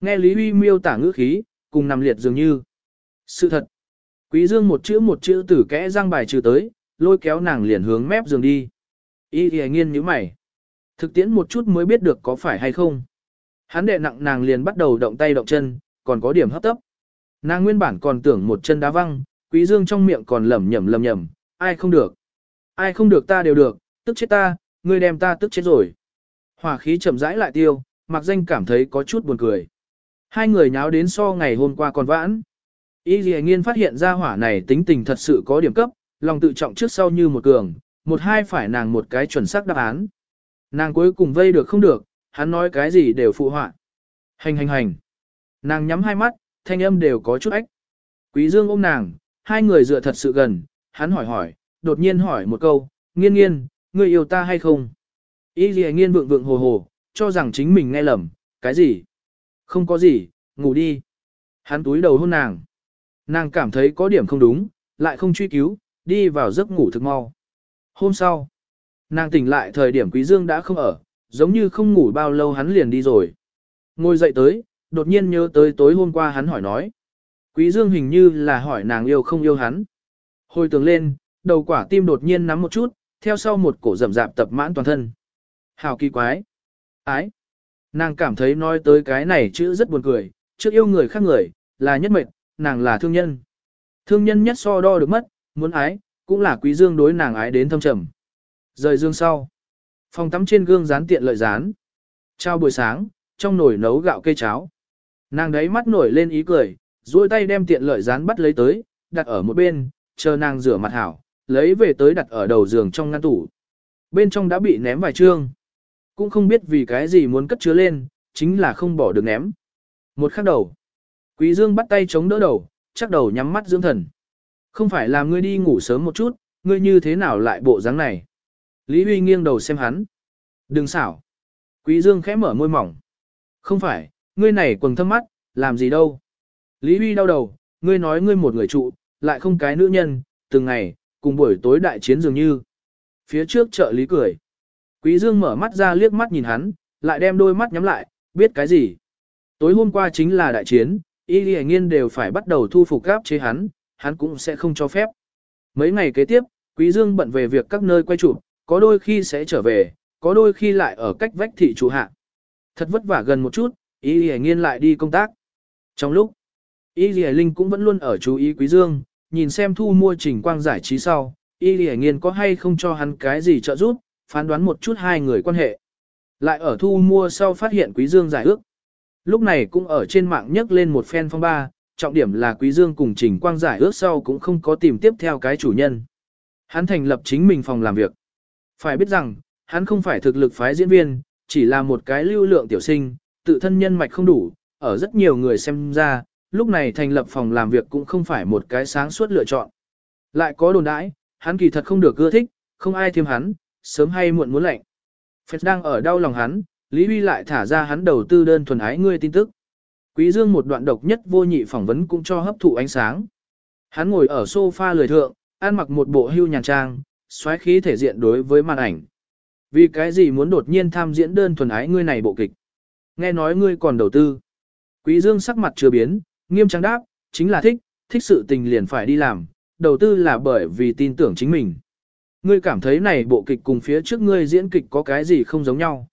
Nghe Lý Huy miêu tả ngữ khí, cùng nằm liệt dường như. Sự thật. Quý Dương một chữ một chữ từ kẽ răng bài trừ tới, lôi kéo nàng liền hướng mép giường đi. Y thì nghiên như mày. Thực tiễn một chút mới biết được có phải hay không. Hắn đệ nặng nàng liền bắt đầu động tay động chân, còn có điểm hấp tấp. Nàng nguyên bản còn tưởng một chân đá văng, quý dương trong miệng còn lẩm nhẩm lẩm nhẩm, ai không được. Ai không được ta đều được, tức chết ta, ngươi đem ta tức chết rồi. Hỏa khí chậm rãi lại tiêu, mặc danh cảm thấy có chút buồn cười. Hai người nháo đến so ngày hôm qua còn vãn. Y dì nghiên phát hiện ra hỏa này tính tình thật sự có điểm cấp, lòng tự trọng trước sau như một cường, một hai phải nàng một cái chuẩn xác đáp án. Nàng cuối cùng vây được không được, hắn nói cái gì đều phụ họa. Hành hành hành. Nàng nhắm hai mắt, thanh âm đều có chút ách. Quý Dương ôm nàng, hai người dựa thật sự gần, hắn hỏi hỏi, đột nhiên hỏi một câu, nghiên nghiên, ngươi yêu ta hay không? Y dì nghiên vượng vượng hồ hồ, cho rằng chính mình nghe lầm, cái gì? Không có gì, ngủ đi. Hắn túi đầu hôn nàng. Nàng cảm thấy có điểm không đúng, lại không truy cứu, đi vào giấc ngủ thực mau. Hôm sau, nàng tỉnh lại thời điểm Quý Dương đã không ở, giống như không ngủ bao lâu hắn liền đi rồi. Ngồi dậy tới, đột nhiên nhớ tới tối hôm qua hắn hỏi nói. Quý Dương hình như là hỏi nàng yêu không yêu hắn. Hồi tưởng lên, đầu quả tim đột nhiên nắm một chút, theo sau một cổ rầm rạp tập mãn toàn thân. Hào kỳ quái. Ái. Nàng cảm thấy nói tới cái này chữ rất buồn cười, trước yêu người khác người, là nhất mệnh, nàng là thương nhân. Thương nhân nhất so đo được mất, muốn ái, cũng là quý dương đối nàng ái đến thâm trầm. Rời dương sau. Phòng tắm trên gương dán tiện lợi dán. Chào buổi sáng, trong nồi nấu gạo cây cháo. Nàng đấy mắt nổi lên ý cười, duỗi tay đem tiện lợi dán bắt lấy tới, đặt ở một bên, chờ nàng rửa mặt hảo, lấy về tới đặt ở đầu giường trong ngăn tủ. Bên trong đã bị ném vài trương. Cũng không biết vì cái gì muốn cất chứa lên, chính là không bỏ được ném. Một khắc đầu. Quý Dương bắt tay chống đỡ đầu, chắc đầu nhắm mắt dưỡng thần. Không phải là ngươi đi ngủ sớm một chút, ngươi như thế nào lại bộ dáng này. Lý Huy nghiêng đầu xem hắn. Đừng xảo. Quý Dương khẽ mở môi mỏng. Không phải, ngươi này quầng thâm mắt, làm gì đâu. Lý Huy đau đầu, ngươi nói ngươi một người trụ, lại không cái nữ nhân, từng ngày, cùng buổi tối đại chiến dường như. Phía trước chợ Lý cười. Quý Dương mở mắt ra liếc mắt nhìn hắn, lại đem đôi mắt nhắm lại, biết cái gì. Tối hôm qua chính là đại chiến, y lì nghiên đều phải bắt đầu thu phục gáp chế hắn, hắn cũng sẽ không cho phép. Mấy ngày kế tiếp, Quý Dương bận về việc các nơi quay chụp, có đôi khi sẽ trở về, có đôi khi lại ở cách vách thị chủ hạ. Thật vất vả gần một chút, y lì nghiên lại đi công tác. Trong lúc, y lì linh cũng vẫn luôn ở chú ý Quý Dương, nhìn xem thu mua trình quang giải trí sau, y lì nghiên có hay không cho hắn cái gì trợ giúp, phán đoán một chút hai người quan hệ. Lại ở thu mua sau phát hiện Quý Dương giải ước. Lúc này cũng ở trên mạng nhấc lên một fan phong ba, trọng điểm là Quý Dương cùng Trình Quang giải ước sau cũng không có tìm tiếp theo cái chủ nhân. Hắn thành lập chính mình phòng làm việc. Phải biết rằng, hắn không phải thực lực phái diễn viên, chỉ là một cái lưu lượng tiểu sinh, tự thân nhân mạch không đủ, ở rất nhiều người xem ra, lúc này thành lập phòng làm việc cũng không phải một cái sáng suốt lựa chọn. Lại có đồn đãi, hắn kỳ thật không được ưa thích, không ai thêm hắn, sớm hay muộn muốn lệnh. Phật đang ở đau lòng hắn, Lý Huy lại thả ra hắn đầu tư đơn thuần ái ngươi tin tức. Quý Dương một đoạn độc nhất vô nhị phỏng vấn cũng cho hấp thụ ánh sáng. Hắn ngồi ở sofa lười thượng, ăn mặc một bộ hưu nhàn trang, xoáy khí thể diện đối với màn ảnh. Vì cái gì muốn đột nhiên tham diễn đơn thuần ái ngươi này bộ kịch? Nghe nói ngươi còn đầu tư. Quý Dương sắc mặt chưa biến, nghiêm trang đáp, chính là thích, thích sự tình liền phải đi làm, đầu tư là bởi vì tin tưởng chính mình. Ngươi cảm thấy này bộ kịch cùng phía trước ngươi diễn kịch có cái gì không giống nhau.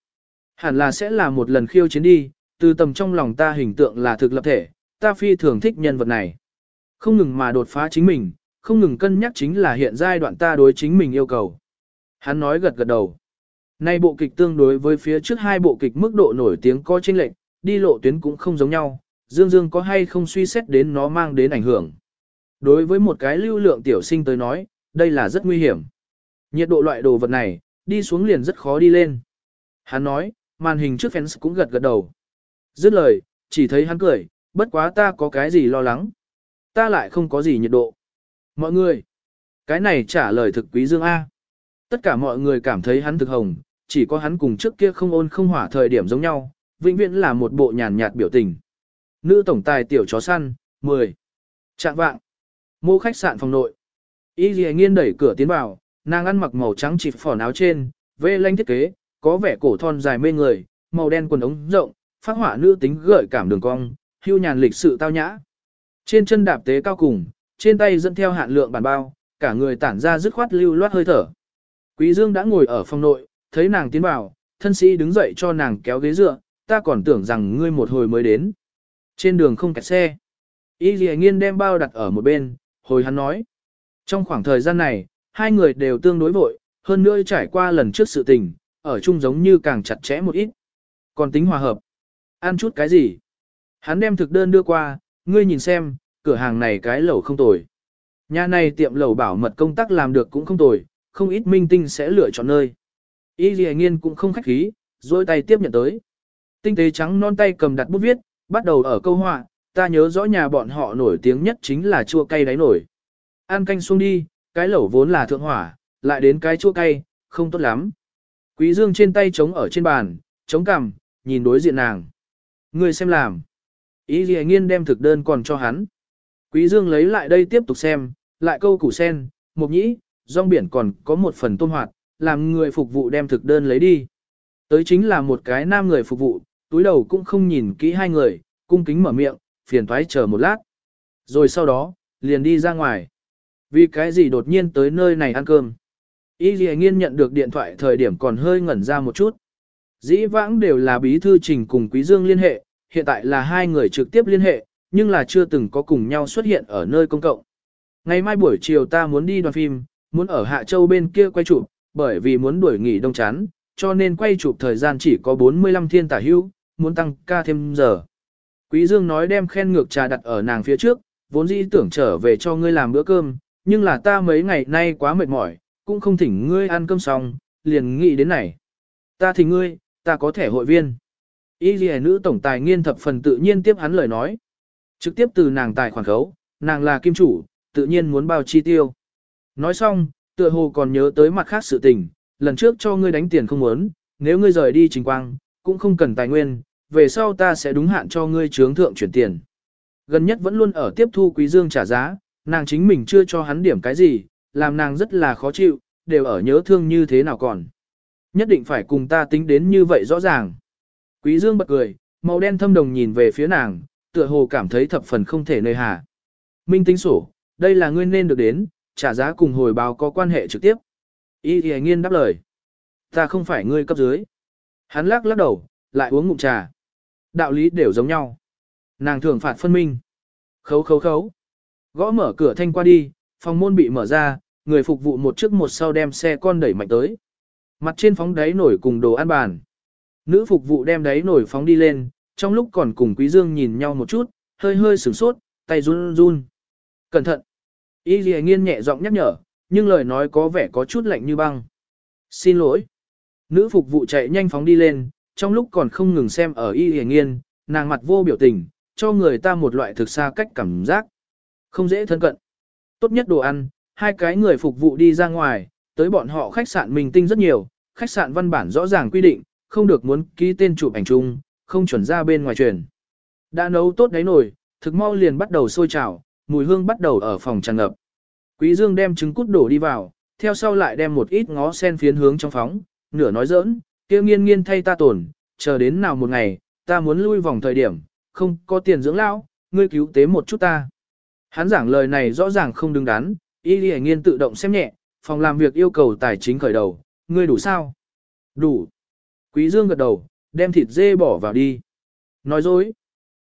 Hẳn là sẽ là một lần khiêu chiến đi, từ tầm trong lòng ta hình tượng là thực lập thể, ta phi thường thích nhân vật này. Không ngừng mà đột phá chính mình, không ngừng cân nhắc chính là hiện giai đoạn ta đối chính mình yêu cầu. Hắn nói gật gật đầu. Nay bộ kịch tương đối với phía trước hai bộ kịch mức độ nổi tiếng có chênh lệch, đi lộ tuyến cũng không giống nhau, Dương Dương có hay không suy xét đến nó mang đến ảnh hưởng. Đối với một cái lưu lượng tiểu sinh tới nói, đây là rất nguy hiểm. Nhiệt độ loại đồ vật này, đi xuống liền rất khó đi lên. Hắn nói, màn hình trước fans cũng gật gật đầu. Dứt lời, chỉ thấy hắn cười, bất quá ta có cái gì lo lắng. Ta lại không có gì nhiệt độ. Mọi người, cái này trả lời thực quý dương A. Tất cả mọi người cảm thấy hắn thực hồng, chỉ có hắn cùng trước kia không ôn không hỏa thời điểm giống nhau, vĩnh viễn là một bộ nhàn nhạt biểu tình. Nữ tổng tài tiểu chó săn, 10. Trạng vạng. Mô khách sạn phòng nội. Y Ghi nghiên đẩy cửa tiến vào, nàng ăn mặc màu trắng chỉ phỏn áo trên, vê lanh thiết kế, có vẻ cổ thon dài mê người, màu đen quần ống rộng, phát hỏa nữ tính gợi cảm đường cong, hưu nhàn lịch sự tao nhã. Trên chân đạp tế cao cùng, trên tay dẫn theo hạn lượng bản bao, cả người tản ra dứt khoát lưu loát hơi thở. Quý Dương đã ngồi ở phòng nội, thấy nàng tiến vào, thân sĩ đứng dậy cho nàng kéo ghế dựa, ta còn tưởng rằng ngươi một hồi mới đến. Trên đường không kẹt xe. Y Lì Nghiên đem bao đặt ở một bên, hồi hắn nói. Trong khoảng thời gian này, hai người đều tương đối vội, hơn nữa trải qua lần trước sự tình, ở chung giống như càng chặt chẽ một ít. Còn tính hòa hợp. Ăn chút cái gì? Hắn đem thực đơn đưa qua, ngươi nhìn xem, cửa hàng này cái lẩu không tồi. Nhà này tiệm lẩu bảo mật công tác làm được cũng không tồi, không ít minh tinh sẽ lựa chọn nơi. Y Lì Nghiên cũng không khách khí, dôi tay tiếp nhận tới. Tinh tế trắng non tay cầm đặt bút viết, bắt đầu ở câu họa, ta nhớ rõ nhà bọn họ nổi tiếng nhất chính là chua cay đáy nổi. Ăn canh xuống đi, cái lẩu vốn là thượng hỏa, lại đến cái chua cay, không tốt lắm. Quý Dương trên tay chống ở trên bàn, chống cằm, nhìn đối diện nàng. Người xem làm. Ý gì nghiên đem thực đơn còn cho hắn. Quý Dương lấy lại đây tiếp tục xem, lại câu củ sen, mục nhĩ, rong biển còn có một phần tôm hoạt, làm người phục vụ đem thực đơn lấy đi. Tới chính là một cái nam người phục vụ, túi đầu cũng không nhìn kỹ hai người, cung kính mở miệng, phiền thoái chờ một lát. Rồi sau đó, liền đi ra ngoài. Vì cái gì đột nhiên tới nơi này ăn cơm? Y Lệ Nghiên nhận được điện thoại thời điểm còn hơi ngẩn ra một chút. Dĩ vãng đều là bí thư trình cùng Quý Dương liên hệ, hiện tại là hai người trực tiếp liên hệ, nhưng là chưa từng có cùng nhau xuất hiện ở nơi công cộng. Ngày mai buổi chiều ta muốn đi đoàn phim, muốn ở Hạ Châu bên kia quay chụp, bởi vì muốn đuổi nghỉ đông chán, cho nên quay chụp thời gian chỉ có 45 thiên tả hữu, muốn tăng ca thêm giờ. Quý Dương nói đem khen ngược trà đặt ở nàng phía trước, vốn dĩ tưởng trở về cho ngươi làm bữa cơm, nhưng là ta mấy ngày nay quá mệt mỏi, cũng không thỉnh ngươi ăn cơm xong, liền nghĩ đến này. Ta thỉnh ngươi, ta có thẻ hội viên. Y ghi nữ tổng tài nghiên thập phần tự nhiên tiếp hắn lời nói. Trực tiếp từ nàng tài khoản khấu, nàng là kim chủ, tự nhiên muốn bao chi tiêu. Nói xong, tựa hồ còn nhớ tới mặt khác sự tình, lần trước cho ngươi đánh tiền không muốn, nếu ngươi rời đi trình quang, cũng không cần tài nguyên, về sau ta sẽ đúng hạn cho ngươi trướng thượng chuyển tiền. Gần nhất vẫn luôn ở tiếp thu quý dương trả giá, nàng chính mình chưa cho hắn điểm cái gì, làm nàng rất là khó chịu, đều ở nhớ thương như thế nào còn. Nhất định phải cùng ta tính đến như vậy rõ ràng. Quý dương bật cười, màu đen thâm đồng nhìn về phía nàng, tựa hồ cảm thấy thập phần không thể nơi hà. Minh tính sổ, đây là ngươi nên được đến, trả giá cùng hồi báo có quan hệ trực tiếp. Y thì nghiên đáp lời. Ta không phải ngươi cấp dưới. Hắn lắc lắc đầu, lại uống ngụm trà. Đạo lý đều giống nhau. Nàng thường phạt phân minh. Khấu khấu khấu. Gõ mở cửa thanh qua đi, phòng môn bị mở ra, người phục vụ một trước một sau đem xe con đẩy mạnh tới. Mặt trên phóng đáy nổi cùng đồ ăn bàn. Nữ phục vụ đem đáy nổi phóng đi lên, trong lúc còn cùng Quý Dương nhìn nhau một chút, hơi hơi sửng sốt, tay run run. Cẩn thận. Y Lì nghiên nhẹ giọng nhắc nhở, nhưng lời nói có vẻ có chút lạnh như băng. Xin lỗi. Nữ phục vụ chạy nhanh phóng đi lên, trong lúc còn không ngừng xem ở Y Lì nghiên, nàng mặt vô biểu tình, cho người ta một loại thực xa cách cảm giác. Không dễ thân cận. Tốt nhất đồ ăn, hai cái người phục vụ đi ra ngoài, tới bọn họ khách sạn mình tinh rất nhiều, khách sạn văn bản rõ ràng quy định, không được muốn ký tên chụp ảnh chung, không chuẩn ra bên ngoài truyền. Đã nấu tốt đáy nồi, thực mau liền bắt đầu sôi trào, mùi hương bắt đầu ở phòng tràn ngập. Quý Dương đem trứng cút đổ đi vào, theo sau lại đem một ít ngó sen phiến hướng trong phóng, nửa nói giỡn, kia nghiên nghiên thay ta tổn, chờ đến nào một ngày, ta muốn lui vòng thời điểm, không có tiền dưỡng lão, ngươi cứu tế một chút ta. Hắn giảng lời này rõ ràng không đứng đắn, y lì nghiên tự động xem nhẹ, phòng làm việc yêu cầu tài chính khởi đầu, ngươi đủ sao? Đủ. Quý Dương gật đầu, đem thịt dê bỏ vào đi. Nói dối.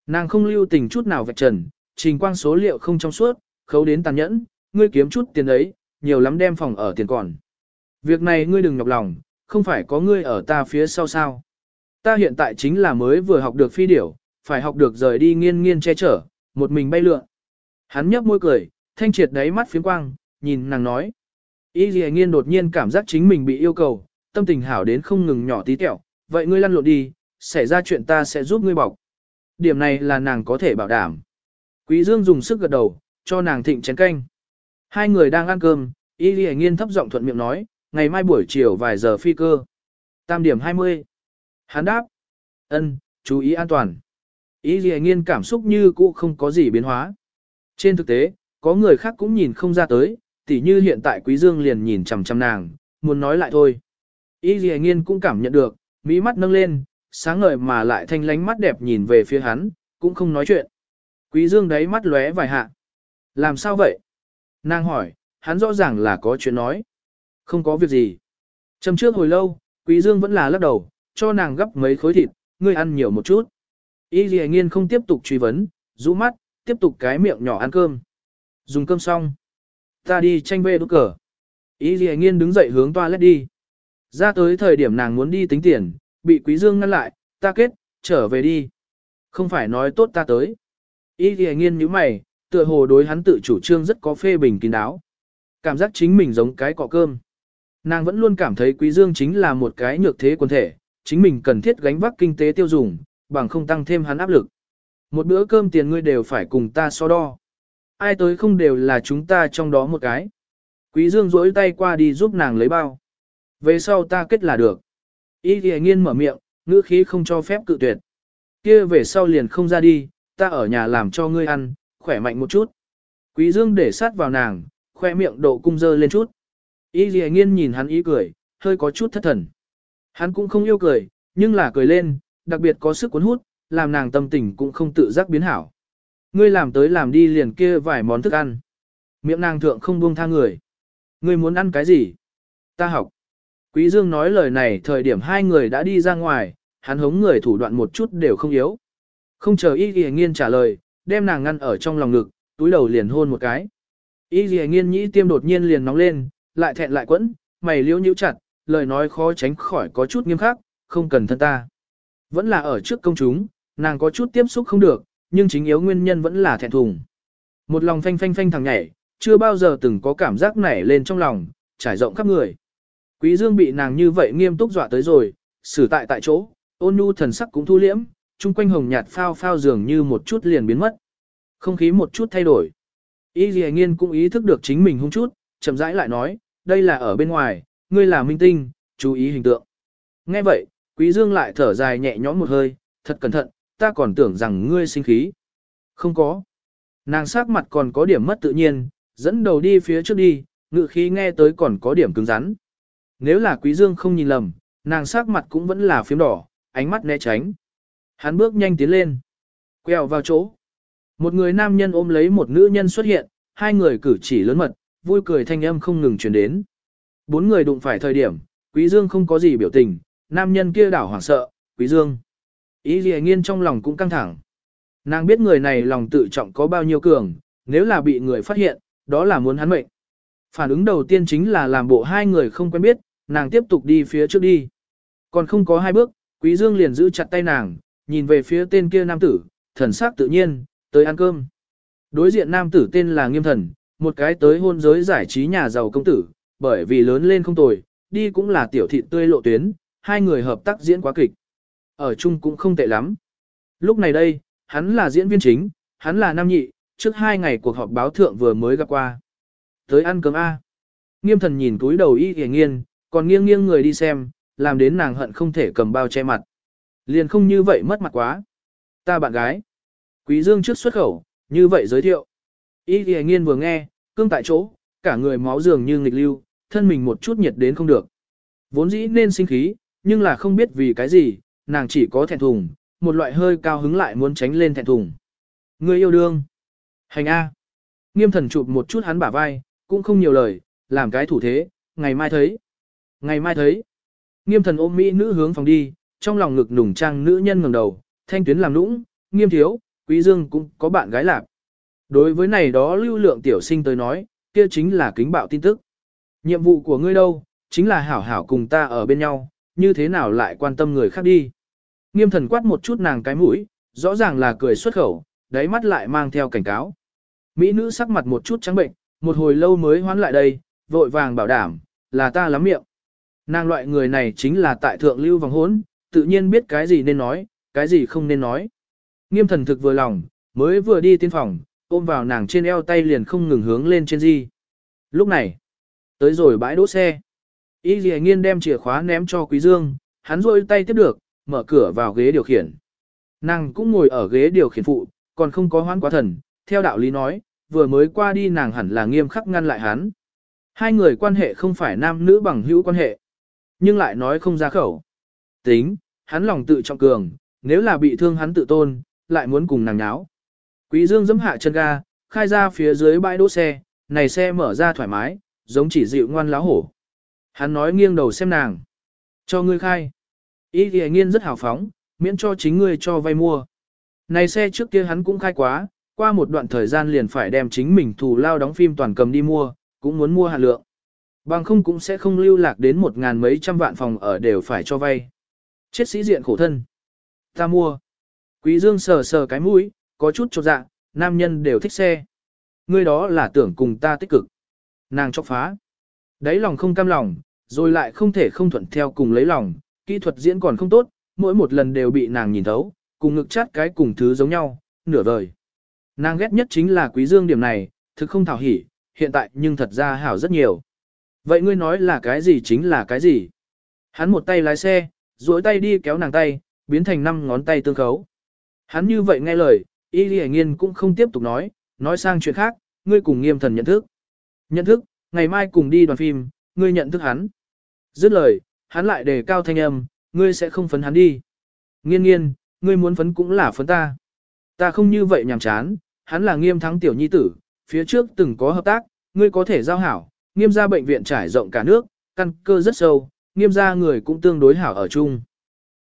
Nàng không lưu tình chút nào vạch trần, trình quang số liệu không trong suốt, khấu đến tàn nhẫn, ngươi kiếm chút tiền ấy, nhiều lắm đem phòng ở tiền còn. Việc này ngươi đừng nhọc lòng, không phải có ngươi ở ta phía sau sao. Ta hiện tại chính là mới vừa học được phi điểu, phải học được rời đi nghiên nghiên che chở, một mình bay lượn. Hắn nhấp môi cười, thanh triệt đáy mắt phiến quang, nhìn nàng nói. Y dì nghiên đột nhiên cảm giác chính mình bị yêu cầu, tâm tình hảo đến không ngừng nhỏ tí tẹo, vậy ngươi lăn lộn đi, xảy ra chuyện ta sẽ giúp ngươi bọc. Điểm này là nàng có thể bảo đảm. Quý Dương dùng sức gật đầu, cho nàng thịnh chén canh. Hai người đang ăn cơm, Y Lì Nghiên thấp giọng thuận miệng nói, ngày mai buổi chiều vài giờ phi cơ. Tam điểm 20. Hắn đáp. ân, chú ý an toàn. Y Lì Nghiên cảm xúc như cũ không có gì biến hóa. Trên thực tế, có người khác cũng nhìn không ra tới, tỉ như hiện tại Quý Dương liền nhìn chằm chằm nàng, muốn nói lại thôi. Y Dì Nghiên cũng cảm nhận được, mỹ mắt nâng lên, sáng ngời mà lại thanh lánh mắt đẹp nhìn về phía hắn, cũng không nói chuyện. Quý Dương đấy mắt lóe vài hạ. Làm sao vậy? Nàng hỏi, hắn rõ ràng là có chuyện nói. Không có việc gì. trầm trước hồi lâu, Quý Dương vẫn là lắc đầu, cho nàng gấp mấy khối thịt, ngươi ăn nhiều một chút. Y Dì Nghiên không tiếp tục truy vấn, rũ mắt, tiếp tục cái miệng nhỏ ăn cơm. Dùng cơm xong. Ta đi tranh bê đốt cờ. Y gì Nghiên đứng dậy hướng toilet đi. Ra tới thời điểm nàng muốn đi tính tiền, bị Quý Dương ngăn lại, ta kết, trở về đi. Không phải nói tốt ta tới. Y gì nghiên như mày, tựa hồ đối hắn tự chủ trương rất có phê bình kín đáo. Cảm giác chính mình giống cái cọ cơm. Nàng vẫn luôn cảm thấy Quý Dương chính là một cái nhược thế quân thể, chính mình cần thiết gánh vác kinh tế tiêu dùng, bằng không tăng thêm hắn áp lực. Một bữa cơm tiền ngươi đều phải cùng ta so đo. Ai tới không đều là chúng ta trong đó một cái. Quý Dương duỗi tay qua đi giúp nàng lấy bao. Về sau ta kết là được. Y thì nghiên mở miệng, ngữ khí không cho phép cự tuyệt. Kia về sau liền không ra đi, ta ở nhà làm cho ngươi ăn, khỏe mạnh một chút. Quý dương để sát vào nàng, khoe miệng độ cung dơ lên chút. Y thì nghiên nhìn hắn ý cười, hơi có chút thất thần. Hắn cũng không yêu cười, nhưng là cười lên, đặc biệt có sức cuốn hút, làm nàng tâm tình cũng không tự giác biến hảo. Ngươi làm tới làm đi liền kia vài món thức ăn. Miệng nàng thượng không buông tha người. Ngươi muốn ăn cái gì? Ta học. Quý Dương nói lời này thời điểm hai người đã đi ra ngoài, hắn hống người thủ đoạn một chút đều không yếu. Không chờ Y Ghi Nghiên trả lời, đem nàng ngăn ở trong lòng ngực, túi đầu liền hôn một cái. Y Ghi Nghiên nhĩ tiêm đột nhiên liền nóng lên, lại thẹn lại quẫn, mày liễu nhíu chặt, lời nói khó tránh khỏi có chút nghiêm khắc, không cần thân ta. Vẫn là ở trước công chúng, nàng có chút tiếp xúc không được, nhưng chính yếu nguyên nhân vẫn là thẹn thùng. Một lòng phanh phanh phanh thằng nhảy, chưa bao giờ từng có cảm giác nảy lên trong lòng, trải rộng khắp người. Quý Dương bị nàng như vậy nghiêm túc dọa tới rồi, xử tại tại chỗ, ôn nhu thần sắc cũng thu liễm, chung quanh hồng nhạt phao phao dường như một chút liền biến mất. Không khí một chút thay đổi. Y Dì Nghiên cũng ý thức được chính mình hung chút, chậm rãi lại nói, đây là ở bên ngoài, ngươi là minh tinh, chú ý hình tượng. Nghe vậy, Quý Dương lại thở dài nhẹ nhõm một hơi, thật cẩn thận, ta còn tưởng rằng ngươi sinh khí. Không có. Nàng sắc mặt còn có điểm mất tự nhiên, dẫn đầu đi phía trước đi, ngự khí nghe tới còn có điểm cứng rắn. Nếu là Quý Dương không nhìn lầm, nàng sắc mặt cũng vẫn là phím đỏ, ánh mắt né tránh. Hắn bước nhanh tiến lên, quẹo vào chỗ. Một người nam nhân ôm lấy một nữ nhân xuất hiện, hai người cử chỉ lớn mật, vui cười thanh âm không ngừng truyền đến. Bốn người đụng phải thời điểm, Quý Dương không có gì biểu tình, nam nhân kia đảo hoảng sợ, Quý Dương. Ý gì nghiên trong lòng cũng căng thẳng. Nàng biết người này lòng tự trọng có bao nhiêu cường, nếu là bị người phát hiện, đó là muốn hắn mệnh. Phản ứng đầu tiên chính là làm bộ hai người không quen biết, nàng tiếp tục đi phía trước đi. Còn không có hai bước, Quý Dương liền giữ chặt tay nàng, nhìn về phía tên kia nam tử, thần sắc tự nhiên, tới ăn cơm. Đối diện nam tử tên là Nghiêm Thần, một cái tới hôn giới giải trí nhà giàu công tử, bởi vì lớn lên không tồi, đi cũng là tiểu thị tươi lộ tuyến, hai người hợp tác diễn quá kịch. Ở chung cũng không tệ lắm. Lúc này đây, hắn là diễn viên chính, hắn là nam nhị, trước hai ngày cuộc họp báo thượng vừa mới gặp qua. Tới ăn cơm A. Nghiêm thần nhìn túi đầu y hề nghiên, còn nghiêng nghiêng người đi xem, làm đến nàng hận không thể cầm bao che mặt. Liền không như vậy mất mặt quá. Ta bạn gái. Quý dương trước xuất khẩu, như vậy giới thiệu. Y hề nghiên vừa nghe, cương tại chỗ, cả người máu dường như nghịch lưu, thân mình một chút nhiệt đến không được. Vốn dĩ nên sinh khí, nhưng là không biết vì cái gì, nàng chỉ có thẹn thùng, một loại hơi cao hứng lại muốn tránh lên thẹn thùng. Người yêu đương. Hành A. Nghiêm thần chụp một chút hắn bả vai, cũng không nhiều lời, làm cái thủ thế, ngày mai thấy. Ngày mai thấy. Nghiêm thần ôm mỹ nữ hướng phòng đi, trong lòng ngực nùng trang nữ nhân ngẩng đầu, thanh tuyến làm lũng, nghiêm thiếu, quý dương cũng có bạn gái lạc. Đối với này đó lưu lượng tiểu sinh tới nói, kia chính là kính bạo tin tức. Nhiệm vụ của ngươi đâu, chính là hảo hảo cùng ta ở bên nhau, như thế nào lại quan tâm người khác đi. Nghiêm thần quát một chút nàng cái mũi, rõ ràng là cười xuất khẩu, đáy mắt lại mang theo cảnh cáo. Mỹ nữ sắc mặt một chút trắng bệnh, một hồi lâu mới hoán lại đây, vội vàng bảo đảm, là ta lắm miệng. Nàng loại người này chính là tại thượng lưu vòng hốn, tự nhiên biết cái gì nên nói, cái gì không nên nói. Nghiêm thần thực vừa lòng, mới vừa đi tiên phòng, ôm vào nàng trên eo tay liền không ngừng hướng lên trên di. Lúc này, tới rồi bãi đỗ xe. Y Lì nghiên đem chìa khóa ném cho Quý Dương, hắn rôi tay tiếp được, mở cửa vào ghế điều khiển. Nàng cũng ngồi ở ghế điều khiển phụ, còn không có hoãn quá thần, theo đạo lý nói, vừa mới qua đi nàng hẳn là nghiêm khắc ngăn lại hắn. Hai người quan hệ không phải nam nữ bằng hữu quan hệ, nhưng lại nói không ra khẩu. Tính, hắn lòng tự trọng cường, nếu là bị thương hắn tự tôn, lại muốn cùng nàng nháo. Quý Dương giẫm hạ chân ga, khai ra phía dưới bãi đỗ xe, này xe mở ra thoải mái, giống chỉ dịu ngoan láo hổ. Hắn nói nghiêng đầu xem nàng. Cho ngươi khai. Ý thì nghiên rất hào phóng, miễn cho chính ngươi cho vay mua. Này xe trước kia hắn cũng khai quá, qua một đoạn thời gian liền phải đem chính mình thù lao đóng phim toàn cầm đi mua, cũng muốn mua hạt lượng. Bằng không cũng sẽ không lưu lạc đến một ngàn mấy trăm vạn phòng ở đều phải cho vay. Chết sĩ diện khổ thân. Ta mua. Quý Dương sờ sờ cái mũi, có chút chột dạ, nam nhân đều thích xe. Ngươi đó là tưởng cùng ta tích cực. Nàng chọc phá. Đấy lòng không cam lòng, rồi lại không thể không thuận theo cùng lấy lòng, kỹ thuật diễn còn không tốt, mỗi một lần đều bị nàng nhìn thấu, cùng ngực chát cái cùng thứ giống nhau, nửa vời. Nàng ghét nhất chính là quý dương điểm này, thực không thảo hỉ, hiện tại nhưng thật ra hảo rất nhiều. Vậy ngươi nói là cái gì chính là cái gì? Hắn một tay lái xe, duỗi tay đi kéo nàng tay, biến thành năm ngón tay tương khấu. Hắn như vậy nghe lời, y lì nghiên cũng không tiếp tục nói, nói sang chuyện khác, ngươi cùng nghiêm thần nhận thức. Nhận thức, ngày mai cùng đi đoàn phim, ngươi nhận thức hắn. Dứt lời, hắn lại đề cao thanh âm, ngươi sẽ không phấn hắn đi. Nghiên nghiên, ngươi muốn phấn cũng là phấn ta. Ta không như vậy nhàm chán, hắn là nghiêm thắng tiểu nhi tử, phía trước từng có hợp tác, ngươi có thể giao hảo, nghiêm gia bệnh viện trải rộng cả nước, căn cơ rất sâu, nghiêm gia người cũng tương đối hảo ở chung.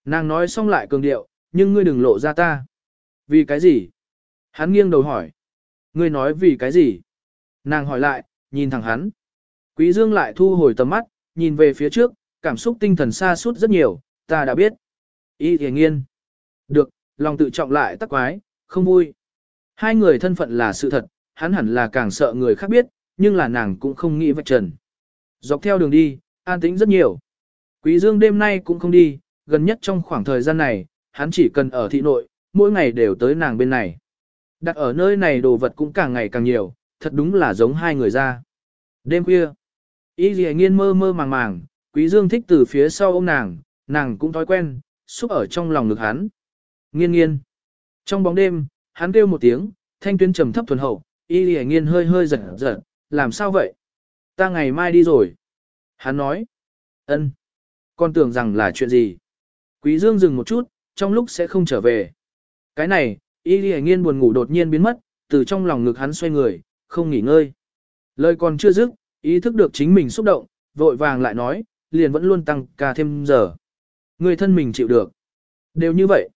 Nàng nói xong lại cường điệu, nhưng ngươi đừng lộ ra ta. Vì cái gì? Hắn nghiêng đầu hỏi. Ngươi nói vì cái gì? Nàng hỏi lại, nhìn thẳng hắn. Quý Dương lại thu hồi tầm mắt, nhìn về phía trước, cảm xúc tinh thần xa suốt rất nhiều, ta đã biết. Y thề nghiên. Được, lòng tự trọng lại tắc quái, không vui. Hai người thân phận là sự thật, hắn hẳn là càng sợ người khác biết, nhưng là nàng cũng không nghĩ vạch trần. Dọc theo đường đi, an tĩnh rất nhiều. Quý Dương đêm nay cũng không đi, gần nhất trong khoảng thời gian này, hắn chỉ cần ở thị nội, mỗi ngày đều tới nàng bên này. Đặt ở nơi này đồ vật cũng càng ngày càng nhiều, thật đúng là giống hai người ra. Đêm khuya, y dì nghiên mơ mơ màng màng, quý dương thích từ phía sau ôm nàng, nàng cũng thói quen, xúc ở trong lòng ngực hắn. Nghiên nghiên. Trong bóng đêm, hắn kêu một tiếng, thanh tuyến trầm thấp thuần hậu, y dì nghiên hơi hơi giật giật, làm sao vậy? Ta ngày mai đi rồi. Hắn nói. ân, Con tưởng rằng là chuyện gì? Quý dương dừng một chút, trong lúc sẽ không trở về. Cái này, y dì nghiên buồn ngủ đột nhiên biến mất, từ trong lòng ngực hắn xoay người, không nghỉ ngơi. Lời còn chưa dứt, ý thức được chính mình xúc động, vội vàng lại nói, liền vẫn luôn tăng ca thêm giờ. Người thân mình chịu được. Đều như vậy.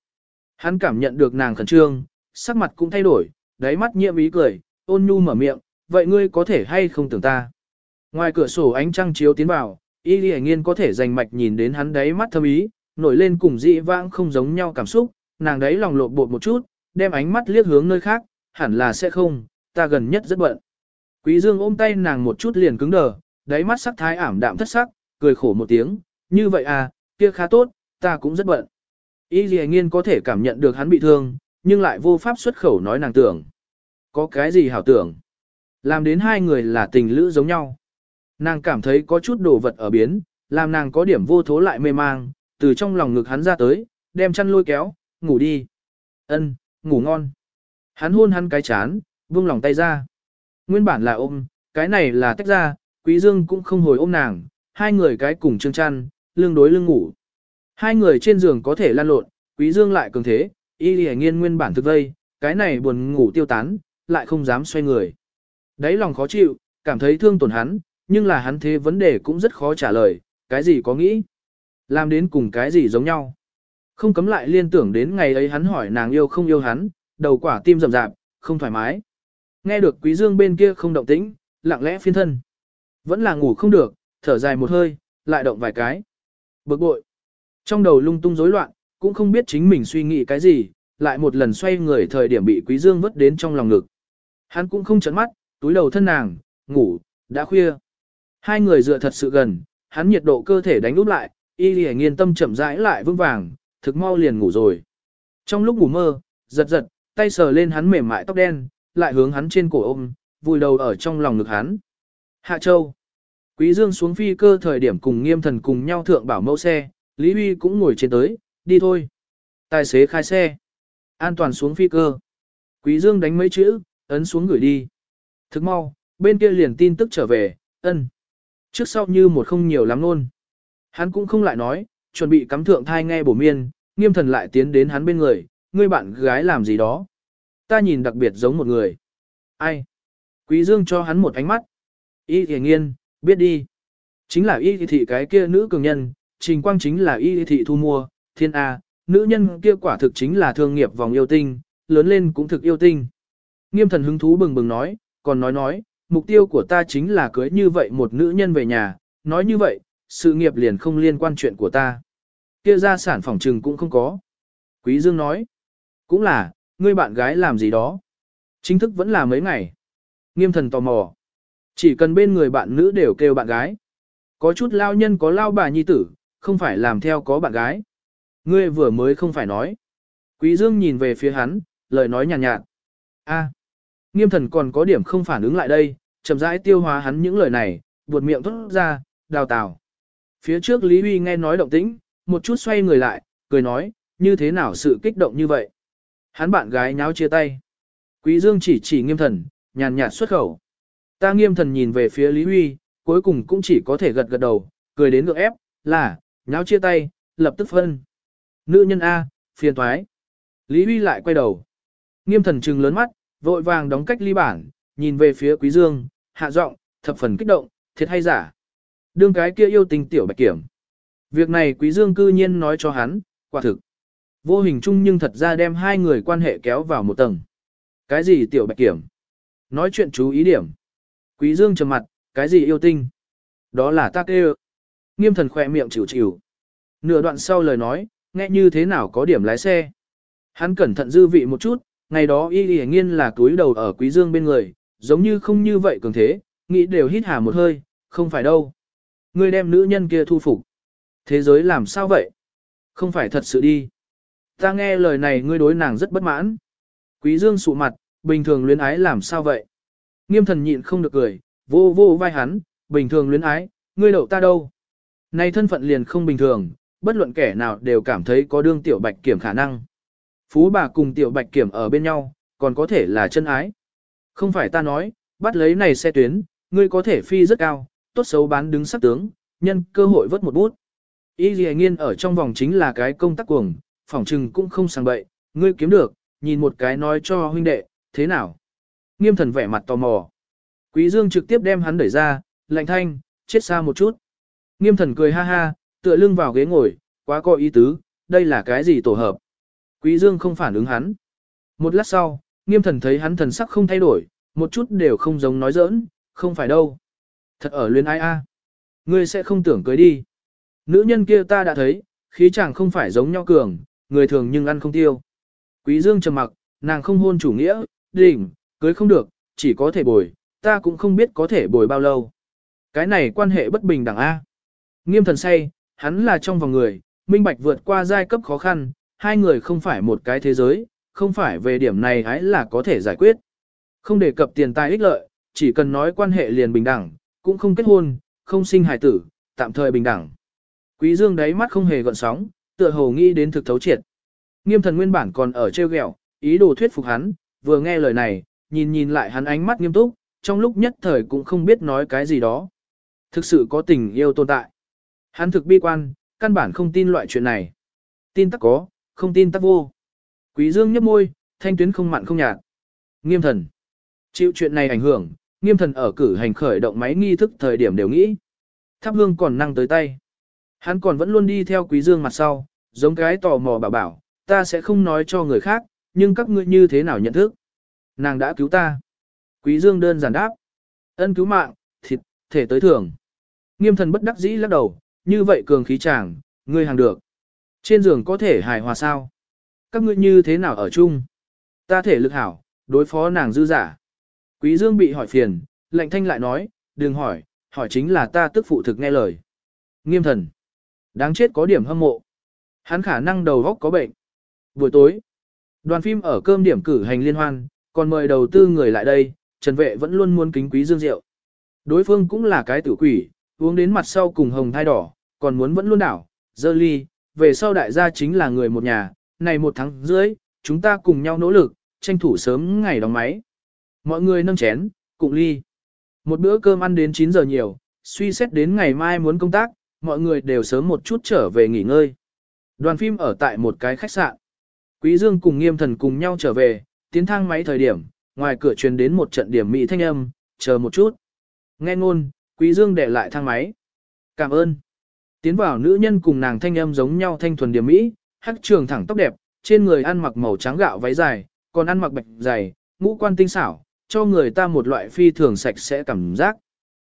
Hắn cảm nhận được nàng khẩn trương, sắc mặt cũng thay đổi, đáy mắt nhiệm ý cười, ôn nhu mở miệng, vậy ngươi có thể hay không tưởng ta. Ngoài cửa sổ ánh trăng chiếu tiến vào, y lì nghiên có thể dành mạch nhìn đến hắn đáy mắt thâm ý, nổi lên cùng dị vãng không giống nhau cảm xúc, nàng đáy lòng lộn bột một chút, đem ánh mắt liếc hướng nơi khác, hẳn là sẽ không, ta gần nhất rất bận. Quý Dương ôm tay nàng một chút liền cứng đờ, đáy mắt sắc thái ảm đạm thất sắc, cười khổ một tiếng, như vậy à, kia khá tốt, ta cũng rất bận. Y dì nghiên có thể cảm nhận được hắn bị thương, nhưng lại vô pháp xuất khẩu nói nàng tưởng. Có cái gì hảo tưởng? Làm đến hai người là tình lữ giống nhau. Nàng cảm thấy có chút đồ vật ở biến, làm nàng có điểm vô thố lại mê mang, từ trong lòng ngực hắn ra tới, đem chăn lôi kéo, ngủ đi. Ân, ngủ ngon. Hắn hôn hắn cái chán, buông lòng tay ra. Nguyên bản là ôm, cái này là tách ra, Quý Dương cũng không hồi ôm nàng, hai người cái cùng chương chăn, lưng đối lưng ngủ. Hai người trên giường có thể lan lộn, Quý Dương lại cường thế, y lì nghiên nguyên bản thực vây, cái này buồn ngủ tiêu tán, lại không dám xoay người. Đấy lòng khó chịu, cảm thấy thương tổn hắn, nhưng là hắn thế vấn đề cũng rất khó trả lời, cái gì có nghĩ. Làm đến cùng cái gì giống nhau. Không cấm lại liên tưởng đến ngày ấy hắn hỏi nàng yêu không yêu hắn, đầu quả tim rầm rạp, không thoải mái. Nghe được quý dương bên kia không động tĩnh, lặng lẽ phiên thân. Vẫn là ngủ không được, thở dài một hơi, lại động vài cái. Bực bội. Trong đầu lung tung rối loạn, cũng không biết chính mình suy nghĩ cái gì, lại một lần xoay người thời điểm bị quý dương vứt đến trong lòng ngực. Hắn cũng không chấn mắt, túi đầu thân nàng, ngủ, đã khuya. Hai người dựa thật sự gần, hắn nhiệt độ cơ thể đánh úp lại, y lì nghiên tâm chậm rãi lại vững vàng, thực mau liền ngủ rồi. Trong lúc ngủ mơ, giật giật, tay sờ lên hắn mềm mại tóc đen, lại hướng hắn trên cổ ôm, vùi đầu ở trong lòng ngực hắn. Hạ Châu. Quý Dương xuống phi cơ thời điểm cùng nghiêm thần cùng nhau thượng bảo mẫu xe, Lý Huy cũng ngồi trên tới, đi thôi. Tài xế khai xe. An toàn xuống phi cơ. Quý Dương đánh mấy chữ, ấn xuống gửi đi. Thức mau, bên kia liền tin tức trở về, ân. Trước sau như một không nhiều lắm luôn. Hắn cũng không lại nói, chuẩn bị cắm thượng thai nghe bổ miên, nghiêm thần lại tiến đến hắn bên người, ngươi bạn gái làm gì đó. Ta nhìn đặc biệt giống một người. Ai? Quý Dương cho hắn một ánh mắt. Y thì nghiên, biết đi. Chính là y thị cái kia nữ cường nhân, trình quang chính là y thị thu mua, thiên A, nữ nhân kia quả thực chính là thương nghiệp vòng yêu tinh, lớn lên cũng thực yêu tinh. Nghiêm thần hứng thú bừng bừng nói, còn nói nói, mục tiêu của ta chính là cưới như vậy một nữ nhân về nhà, nói như vậy, sự nghiệp liền không liên quan chuyện của ta. Kia ra sản phòng trừng cũng không có. Quý Dương nói, cũng là, ngươi bạn gái làm gì đó. Chính thức vẫn là mấy ngày. Nghiêm thần tò mò. Chỉ cần bên người bạn nữ đều kêu bạn gái. Có chút lao nhân có lao bà nhi tử, không phải làm theo có bạn gái. Ngươi vừa mới không phải nói. Quý Dương nhìn về phía hắn, lời nói nhàn nhạt. A, nghiêm thần còn có điểm không phản ứng lại đây, chậm rãi tiêu hóa hắn những lời này, buột miệng thốt ra, đào tào. Phía trước Lý Huy nghe nói động tĩnh, một chút xoay người lại, cười nói, như thế nào sự kích động như vậy. Hắn bạn gái nháo chia tay. Quý Dương chỉ chỉ nghiêm thần, nhàn nhạt xuất khẩu. Ta nghiêm thần nhìn về phía Lý Huy, cuối cùng cũng chỉ có thể gật gật đầu, cười đến ngược ép, là, nháo chia tay, lập tức phân. Nữ nhân A, phiền toái. Lý Huy lại quay đầu. Nghiêm thần trừng lớn mắt, vội vàng đóng cách ly bản, nhìn về phía Quý Dương, hạ giọng, thập phần kích động, thiệt hay giả. Đương cái kia yêu tình tiểu bạch kiểm. Việc này Quý Dương cư nhiên nói cho hắn, quả thực. Vô hình chung nhưng thật ra đem hai người quan hệ kéo vào một tầng. Cái gì tiểu bạch kiểm? Nói chuyện chú ý điểm. Quý Dương trầm mặt, cái gì yêu tinh? Đó là ta kêu. Nghiêm thần khỏe miệng chịu chịu. Nửa đoạn sau lời nói, nghe như thế nào có điểm lái xe. Hắn cẩn thận dư vị một chút, ngày đó y y nghiên là túi đầu ở quý dương bên người, giống như không như vậy cường thế, nghĩ đều hít hà một hơi, không phải đâu. Ngươi đem nữ nhân kia thu phục. Thế giới làm sao vậy? Không phải thật sự đi. Ta nghe lời này ngươi đối nàng rất bất mãn. Quý dương sụ mặt, bình thường luyến ái làm sao vậy? Nghiêm thần nhịn không được cười, vô vô vai hắn, bình thường luyến ái, ngươi đậu ta đâu? nay thân phận liền không bình thường, bất luận kẻ nào đều cảm thấy có đương tiểu bạch kiểm khả năng. Phú bà cùng tiểu bạch kiểm ở bên nhau, còn có thể là chân ái. Không phải ta nói, bắt lấy này xe tuyến, ngươi có thể phi rất cao, tốt xấu bán đứng sắc tướng, nhân cơ hội vớt một bút. Y dì nghiên ở trong vòng chính là cái công tác cuồng, phỏng trừng cũng không sang bậy, ngươi kiếm được, nhìn một cái nói cho huynh đệ, thế nào? Nghiêm thần vẻ mặt tò mò. Quý Dương trực tiếp đem hắn đẩy ra, lạnh thanh, chết xa một chút. Nghiêm thần cười ha ha, tựa lưng vào ghế ngồi, quá có ý tứ, đây là cái gì tổ hợp. Quý Dương không phản ứng hắn. Một lát sau, nghiêm thần thấy hắn thần sắc không thay đổi, một chút đều không giống nói giỡn, không phải đâu. Thật ở luyến ai a, Ngươi sẽ không tưởng cưới đi. Nữ nhân kia ta đã thấy, khí chàng không phải giống nhau cường, người thường nhưng ăn không tiêu. Quý Dương trầm mặc, nàng không hôn chủ nghĩa, đỉnh, cưới không được, chỉ có thể bồi, ta cũng không biết có thể bồi bao lâu. Cái này quan hệ bất bình đẳng A. Nghiêm thần say, hắn là trong vòng người, minh bạch vượt qua giai cấp khó khăn, hai người không phải một cái thế giới, không phải về điểm này hãy là có thể giải quyết. Không đề cập tiền tài ích lợi, chỉ cần nói quan hệ liền bình đẳng, cũng không kết hôn, không sinh hài tử, tạm thời bình đẳng. Quý Dương đáy mắt không hề gợn sóng, tựa hồ nghĩ đến thực thấu triệt. Nghiêm thần nguyên bản còn ở treo gẹo, ý đồ thuyết phục hắn, vừa nghe lời này, nhìn nhìn lại hắn ánh mắt nghiêm túc, trong lúc nhất thời cũng không biết nói cái gì đó. Thực sự có tình yêu tồn tại. Hắn thực bi quan, căn bản không tin loại chuyện này. Tin tắc có, không tin tắc vô. Quý Dương nhấp môi, thanh tuyến không mặn không nhạt. Nghiêm thần. Chịu chuyện này ảnh hưởng, nghiêm thần ở cử hành khởi động máy nghi thức thời điểm đều nghĩ. Tháp hương còn năng tới tay. Hắn còn vẫn luôn đi theo quý dương mặt sau, giống cái tò mò bảo bảo, ta sẽ không nói cho người khác, nhưng các ngươi như thế nào nhận thức. Nàng đã cứu ta. Quý dương đơn giản đáp. Ân cứu mạng, thịt, thể tới thưởng. Nghiêm thần bất đắc dĩ lắc đầu, như vậy cường khí chàng, ngươi hàng được. Trên giường có thể hài hòa sao? Các ngươi như thế nào ở chung? Ta thể lực hảo, đối phó nàng dư giả. Quý Dương bị hỏi phiền, lệnh thanh lại nói, đừng hỏi, hỏi chính là ta tức phụ thực nghe lời. Nghiêm thần. Đáng chết có điểm hâm mộ. Hắn khả năng đầu góc có bệnh. Buổi tối, đoàn phim ở cơm điểm cử hành liên hoan, còn mời đầu tư người lại đây, Trần Vệ vẫn luôn muốn kính quý Dương rượu. Đối phương cũng là cái tử quỷ, uống đến mặt sau cùng hồng thai đỏ, còn muốn vẫn luôn đảo, dơ ly, về sau đại gia chính là người một nhà, này một tháng rưỡi, chúng ta cùng nhau nỗ lực, tranh thủ sớm ngày đóng máy. Mọi người nâng chén, cụng ly. Một bữa cơm ăn đến 9 giờ nhiều, suy xét đến ngày mai muốn công tác, mọi người đều sớm một chút trở về nghỉ ngơi. Đoàn phim ở tại một cái khách sạn. Quý Dương cùng nghiêm thần cùng nhau trở về, tiến thang máy thời điểm, ngoài cửa truyền đến một trận điểm mỹ thanh âm, chờ một chút. Nghe ngôn, Quý Dương để lại thang máy. Cảm ơn. Tiến vào nữ nhân cùng nàng thanh âm giống nhau thanh thuần điểm mỹ, hắc trường thẳng tóc đẹp, trên người ăn mặc màu trắng gạo váy dài, còn ăn mặc bạch dày, ngũ quan tinh xảo, cho người ta một loại phi thường sạch sẽ cảm giác.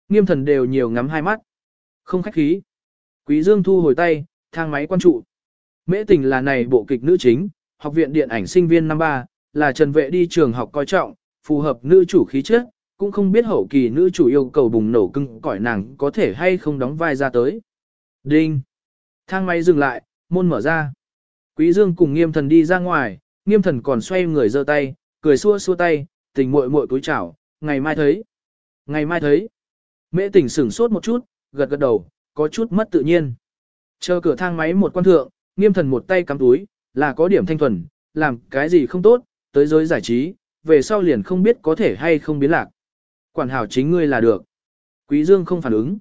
Nghiêm thần đều nhiều ngắm hai mắt. Không khách khí. Quý Dương thu hồi tay, thang máy quan trụ. Mễ tình là này bộ kịch nữ chính, học viện điện ảnh sinh viên năm ba, là trần vệ đi trường học coi trọng, phù hợp nữ chủ khí chất, cũng không biết hậu kỳ nữ chủ yêu cầu bùng nổ cưng cõi nàng có thể hay không đóng vai ra tới. Đinh! Thang máy dừng lại, môn mở ra. Quý Dương cùng nghiêm thần đi ra ngoài, nghiêm thần còn xoay người giơ tay, cười xua xua tay, tình muội muội túi chào, ngày mai thấy. Ngày mai thấy. Mễ tình sửng sốt một chút, gật gật đầu, có chút mất tự nhiên. Chờ cửa thang máy một quan thượng, nghiêm thần một tay cắm túi, là có điểm thanh thuần, làm cái gì không tốt, tới giới giải trí, về sau liền không biết có thể hay không biến lạc. Quản hảo chính ngươi là được. Quý Dương không phản ứng.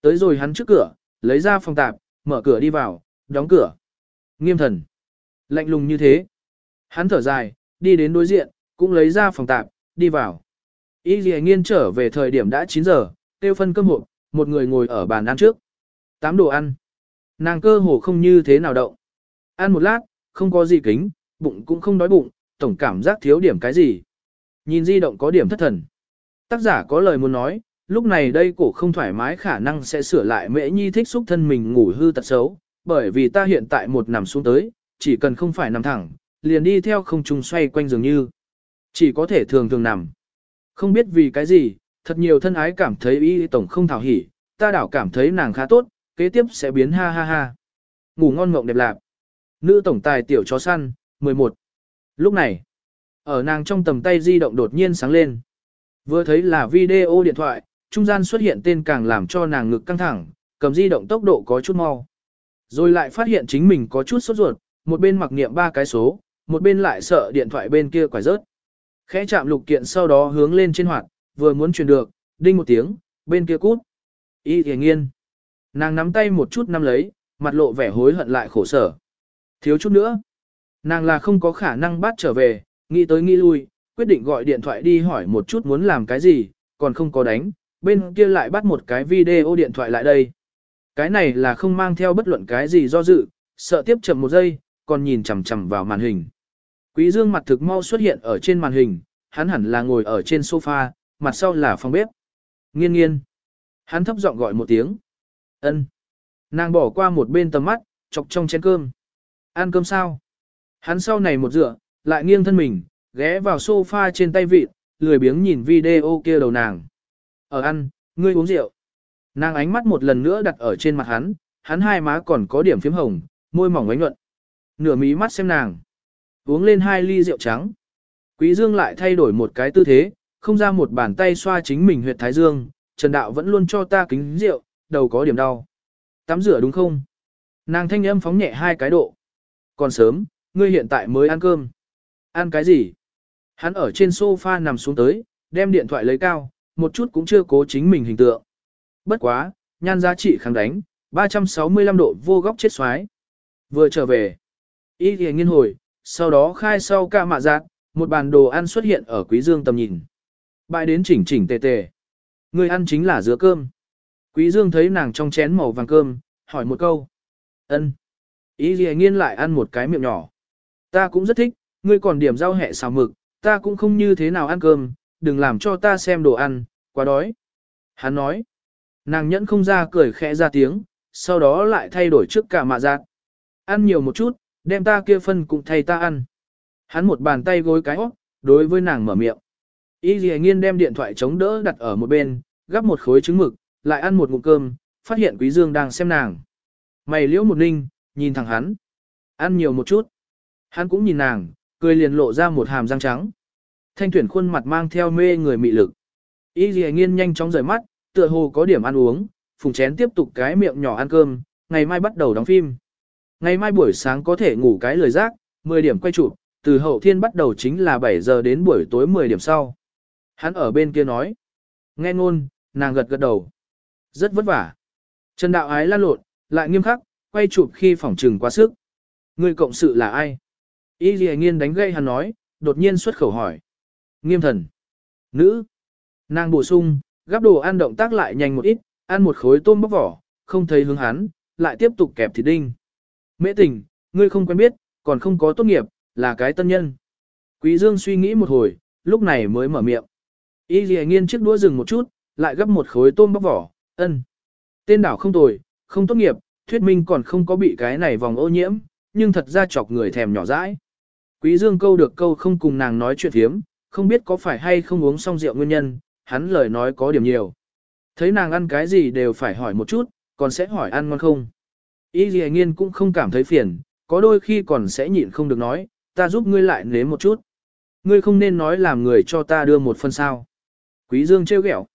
Tới rồi hắn trước cửa, lấy ra phòng tạp, mở cửa đi vào, đóng cửa. Nghiêm thần. Lạnh lùng như thế. Hắn thở dài, đi đến đối diện, cũng lấy ra phòng tạp, đi vào. Y Lì Nghiên trở về thời điểm đã 9 giờ, tiêu phân cơm hộp, một người ngồi ở bàn ăn trước. Tám đồ ăn. Nàng cơ hồ không như thế nào động. Ăn một lát, không có gì kính, bụng cũng không đói bụng, tổng cảm giác thiếu điểm cái gì. Nhìn di động có điểm thất thần. Tác giả có lời muốn nói, lúc này đây cổ không thoải mái khả năng sẽ sửa lại mễ nhi thích xúc thân mình ngủ hư tật xấu, bởi vì ta hiện tại một nằm xuống tới, chỉ cần không phải nằm thẳng, liền đi theo không trung xoay quanh dường như. Chỉ có thể thường thường nằm. Không biết vì cái gì, thật nhiều thân ái cảm thấy y tổng không thảo hỉ, ta đảo cảm thấy nàng khá tốt, kế tiếp sẽ biến ha ha ha. Ngủ ngon ngộng đẹp lạc. Nữ tổng tài tiểu chó săn, 11. Lúc này, ở nàng trong tầm tay di động đột nhiên sáng lên. Vừa thấy là video điện thoại, trung gian xuất hiện tên càng làm cho nàng ngực căng thẳng, cầm di động tốc độ có chút mau. Rồi lại phát hiện chính mình có chút sốt ruột, một bên mặc niệm ba cái số, một bên lại sợ điện thoại bên kia quải rớt. Khẽ chạm lục kiện sau đó hướng lên trên hoạt, vừa muốn truyền được, đinh một tiếng, bên kia cút. Y thề nghiên. Nàng nắm tay một chút nắm lấy, mặt lộ vẻ hối hận lại khổ sở. Thiếu chút nữa. Nàng là không có khả năng bắt trở về, nghĩ tới nghĩ lui, quyết định gọi điện thoại đi hỏi một chút muốn làm cái gì, còn không có đánh, bên kia lại bắt một cái video điện thoại lại đây. Cái này là không mang theo bất luận cái gì do dự, sợ tiếp chậm một giây, còn nhìn chằm chằm vào màn hình. Quý Dương mặt thực mau xuất hiện ở trên màn hình, hắn hẳn là ngồi ở trên sofa, mặt sau là phòng bếp. Nghiên nghiên. Hắn thấp giọng gọi một tiếng. Ân. Nàng bỏ qua một bên tầm mắt, chọc trong chén cơm. Ăn cơm sao? Hắn sau này một dựa, lại nghiêng thân mình, ghé vào sofa trên tay vịt, lười biếng nhìn video kia đầu nàng. Ở ăn, ngươi uống rượu. Nàng ánh mắt một lần nữa đặt ở trên mặt hắn, hắn hai má còn có điểm phím hồng, môi mỏng ánh nhuận. Nửa mí mắt xem nàng. Uống lên hai ly rượu trắng. Quý Dương lại thay đổi một cái tư thế, không ra một bàn tay xoa chính mình huyệt thái dương, Trần Đạo vẫn luôn cho ta kính rượu, đầu có điểm đau. Tắm rửa đúng không? Nàng thanh âm phóng nhẹ hai cái độ. Còn sớm, ngươi hiện tại mới ăn cơm. Ăn cái gì? Hắn ở trên sofa nằm xuống tới, đem điện thoại lấy cao, một chút cũng chưa cố chính mình hình tượng. Bất quá, nhan giá trị kháng đánh, 365 độ vô góc chết xoái. Vừa trở về, y thì nghiên hồi, sau đó khai sau ca mạ giác, một bàn đồ ăn xuất hiện ở quý dương tầm nhìn. Bại đến chỉnh chỉnh tề tề. Người ăn chính là dứa cơm. Quý dương thấy nàng trong chén màu vàng cơm, hỏi một câu. ân. Ý gì nghiên lại ăn một cái miệng nhỏ. Ta cũng rất thích, ngươi còn điểm rau hẹ xào mực, ta cũng không như thế nào ăn cơm, đừng làm cho ta xem đồ ăn, quá đói. Hắn nói. Nàng nhẫn không ra cười khẽ ra tiếng, sau đó lại thay đổi trước cả mạ giác. Ăn nhiều một chút, đem ta kia phân cũng thay ta ăn. Hắn một bàn tay gối cái óc, đối với nàng mở miệng. Y dì nghiên đem điện thoại chống đỡ đặt ở một bên, gắp một khối trứng mực, lại ăn một ngụm cơm, phát hiện quý dương đang xem nàng. Mày liễu một ninh, nhìn thẳng hắn. Ăn nhiều một chút. Hắn cũng nhìn nàng, cười liền lộ ra một hàm răng trắng. Thanh tuyển khuôn mặt mang theo mê người mị lực. Y dì nghiên nhanh chóng rời mắt, tựa hồ có điểm ăn uống, phùng chén tiếp tục cái miệng nhỏ ăn cơm, ngày mai bắt đầu đóng phim. Ngày mai buổi sáng có thể ngủ cái lời giác, 10 điểm quay chụp, từ hậu thiên bắt đầu chính là 7 giờ đến buổi tối 10 điểm sau. Hắn ở bên kia nói. Nghe ngôn, nàng gật gật đầu. Rất vất vả. Trần đạo ái lan lộn, lại nghiêm khắc, quay chụp khi phỏng trừng quá sức. Người cộng sự là ai? Y dì nghiên đánh gây hắn nói, đột nhiên xuất khẩu hỏi. Nghiêm thần. Nữ. Nàng bổ sung, gắp đồ ăn động tác lại nhanh một ít, ăn một khối tôm bóc vỏ, không thấy hướng hắn, lại tiếp tục kẹp thịt đinh. Mễ tình, ngươi không quen biết, còn không có tốt nghiệp, là cái tân nhân. Quý Dương suy nghĩ một hồi, lúc này mới mở miệng. Y Lệ nghiên chiếc đũa dừng một chút, lại gấp một khối tôm bóc vỏ, ân. Tên đảo không tồi, không tốt nghiệp, thuyết minh còn không có bị cái này vòng ô nhiễm, nhưng thật ra chọc người thèm nhỏ dãi. Quý Dương câu được câu không cùng nàng nói chuyện thiếm, không biết có phải hay không uống xong rượu nguyên nhân, hắn lời nói có điểm nhiều. Thấy nàng ăn cái gì đều phải hỏi một chút, còn sẽ hỏi ăn ngon không. Y Lệ nghiên cũng không cảm thấy phiền, có đôi khi còn sẽ nhịn không được nói, ta giúp ngươi lại nếm một chút. Ngươi không nên nói làm người cho ta đưa một phần sao. Quý Dương trêu ghẹo.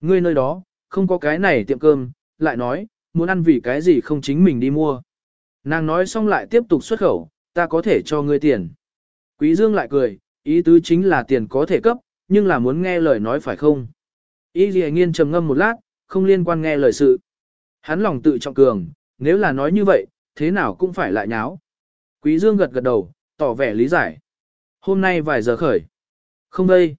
Ngươi nơi đó, không có cái này tiệm cơm, lại nói, muốn ăn vì cái gì không chính mình đi mua. Nàng nói xong lại tiếp tục xuất khẩu, ta có thể cho ngươi tiền. Quý Dương lại cười, ý tứ chính là tiền có thể cấp, nhưng là muốn nghe lời nói phải không. Y gì nghiên trầm ngâm một lát, không liên quan nghe lời sự. Hắn lòng tự trọng cường, nếu là nói như vậy, thế nào cũng phải lại nháo. Quý Dương gật gật đầu, tỏ vẻ lý giải. Hôm nay vài giờ khởi. Không đây.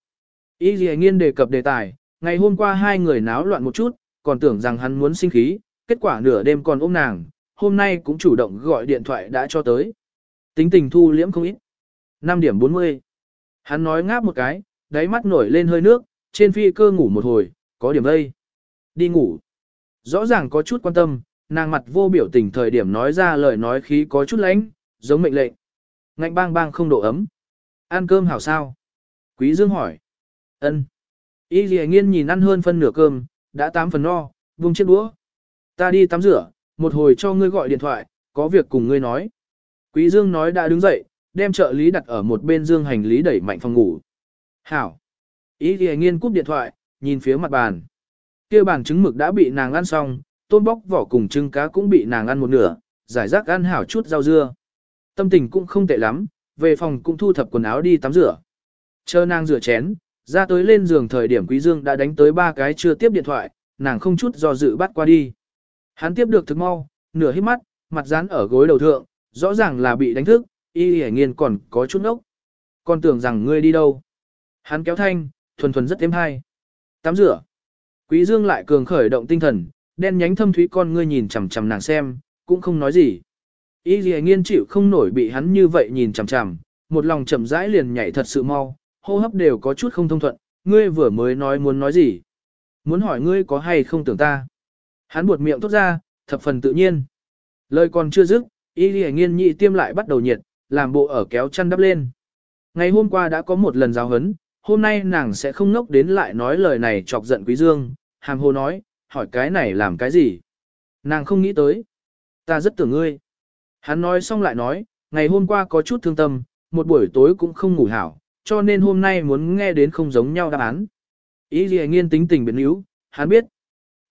Y Lệ nghiên đề cập đề tài, ngày hôm qua hai người náo loạn một chút, còn tưởng rằng hắn muốn sinh khí, kết quả nửa đêm còn ôm nàng, hôm nay cũng chủ động gọi điện thoại đã cho tới. Tính tình thu liễm không ít. 5 điểm 40. Hắn nói ngáp một cái, đáy mắt nổi lên hơi nước, trên phi cơ ngủ một hồi, có điểm đây. Đi ngủ. Rõ ràng có chút quan tâm, nàng mặt vô biểu tình thời điểm nói ra lời nói khí có chút lãnh, giống mệnh lệnh. Ngạnh bang bang không độ ấm. Ăn cơm hảo sao? Quý Dương hỏi. Ân. Y Lệ Nghiên nhìn ăn hơn phân nửa cơm, đã tám phần no, vung chiếc đũa. Ta đi tắm rửa, một hồi cho ngươi gọi điện thoại, có việc cùng ngươi nói. Quý Dương nói đã đứng dậy, đem trợ lý đặt ở một bên dương hành lý đẩy mạnh phòng ngủ. Hảo. Y Lì Nghiên cúp điện thoại, nhìn phía mặt bàn. kia bàn trứng mực đã bị nàng ăn xong, tôm bóc vỏ cùng trứng cá cũng bị nàng ăn một nửa, giải rác ăn hảo chút rau dưa. Tâm tình cũng không tệ lắm, về phòng cũng thu thập quần áo đi tắm rửa. Chờ nàng rửa chén, ra tới lên giường thời điểm Quý Dương đã đánh tới ba cái chưa tiếp điện thoại, nàng không chút do dự bắt qua đi. Hắn tiếp được thực mau, nửa hít mắt, mặt dán ở gối đầu thượng, rõ ràng là bị đánh thức, y hề nghiên còn có chút ốc. Còn tưởng rằng ngươi đi đâu. Hắn kéo thanh, thuần thuần rất thêm hay. Tắm rửa. Quý Dương lại cường khởi động tinh thần, đen nhánh thâm thúy con ngươi nhìn chằm chằm nàng xem, cũng không nói gì. Y hề nghiên chịu không nổi bị hắn như vậy nhìn chằm chằm, một lòng chậm rãi liền nhảy thật sự mau, hô hấp đều có chút không thông thuận, ngươi vừa mới nói muốn nói gì. Muốn hỏi ngươi có hay không tưởng ta. Hắn buột miệng tốt ra, thập phần tự nhiên. Lời còn chưa dứt, y lì nghiên nhị tiêm lại bắt đầu nhiệt, làm bộ ở kéo chăn đắp lên. Ngày hôm qua đã có một lần giáo hấn, hôm nay nàng sẽ không nốc đến lại nói lời này chọc giận quý dương, hàm hồ nói, hỏi cái này làm cái gì. Nàng không nghĩ tới. Ta rất tưởng ngươi. Hắn nói xong lại nói, ngày hôm qua có chút thương tâm, một buổi tối cũng không ngủ hảo, cho nên hôm nay muốn nghe đến không giống nhau đáp án. Ý gì nghiên tính tình biến yếu, hắn biết.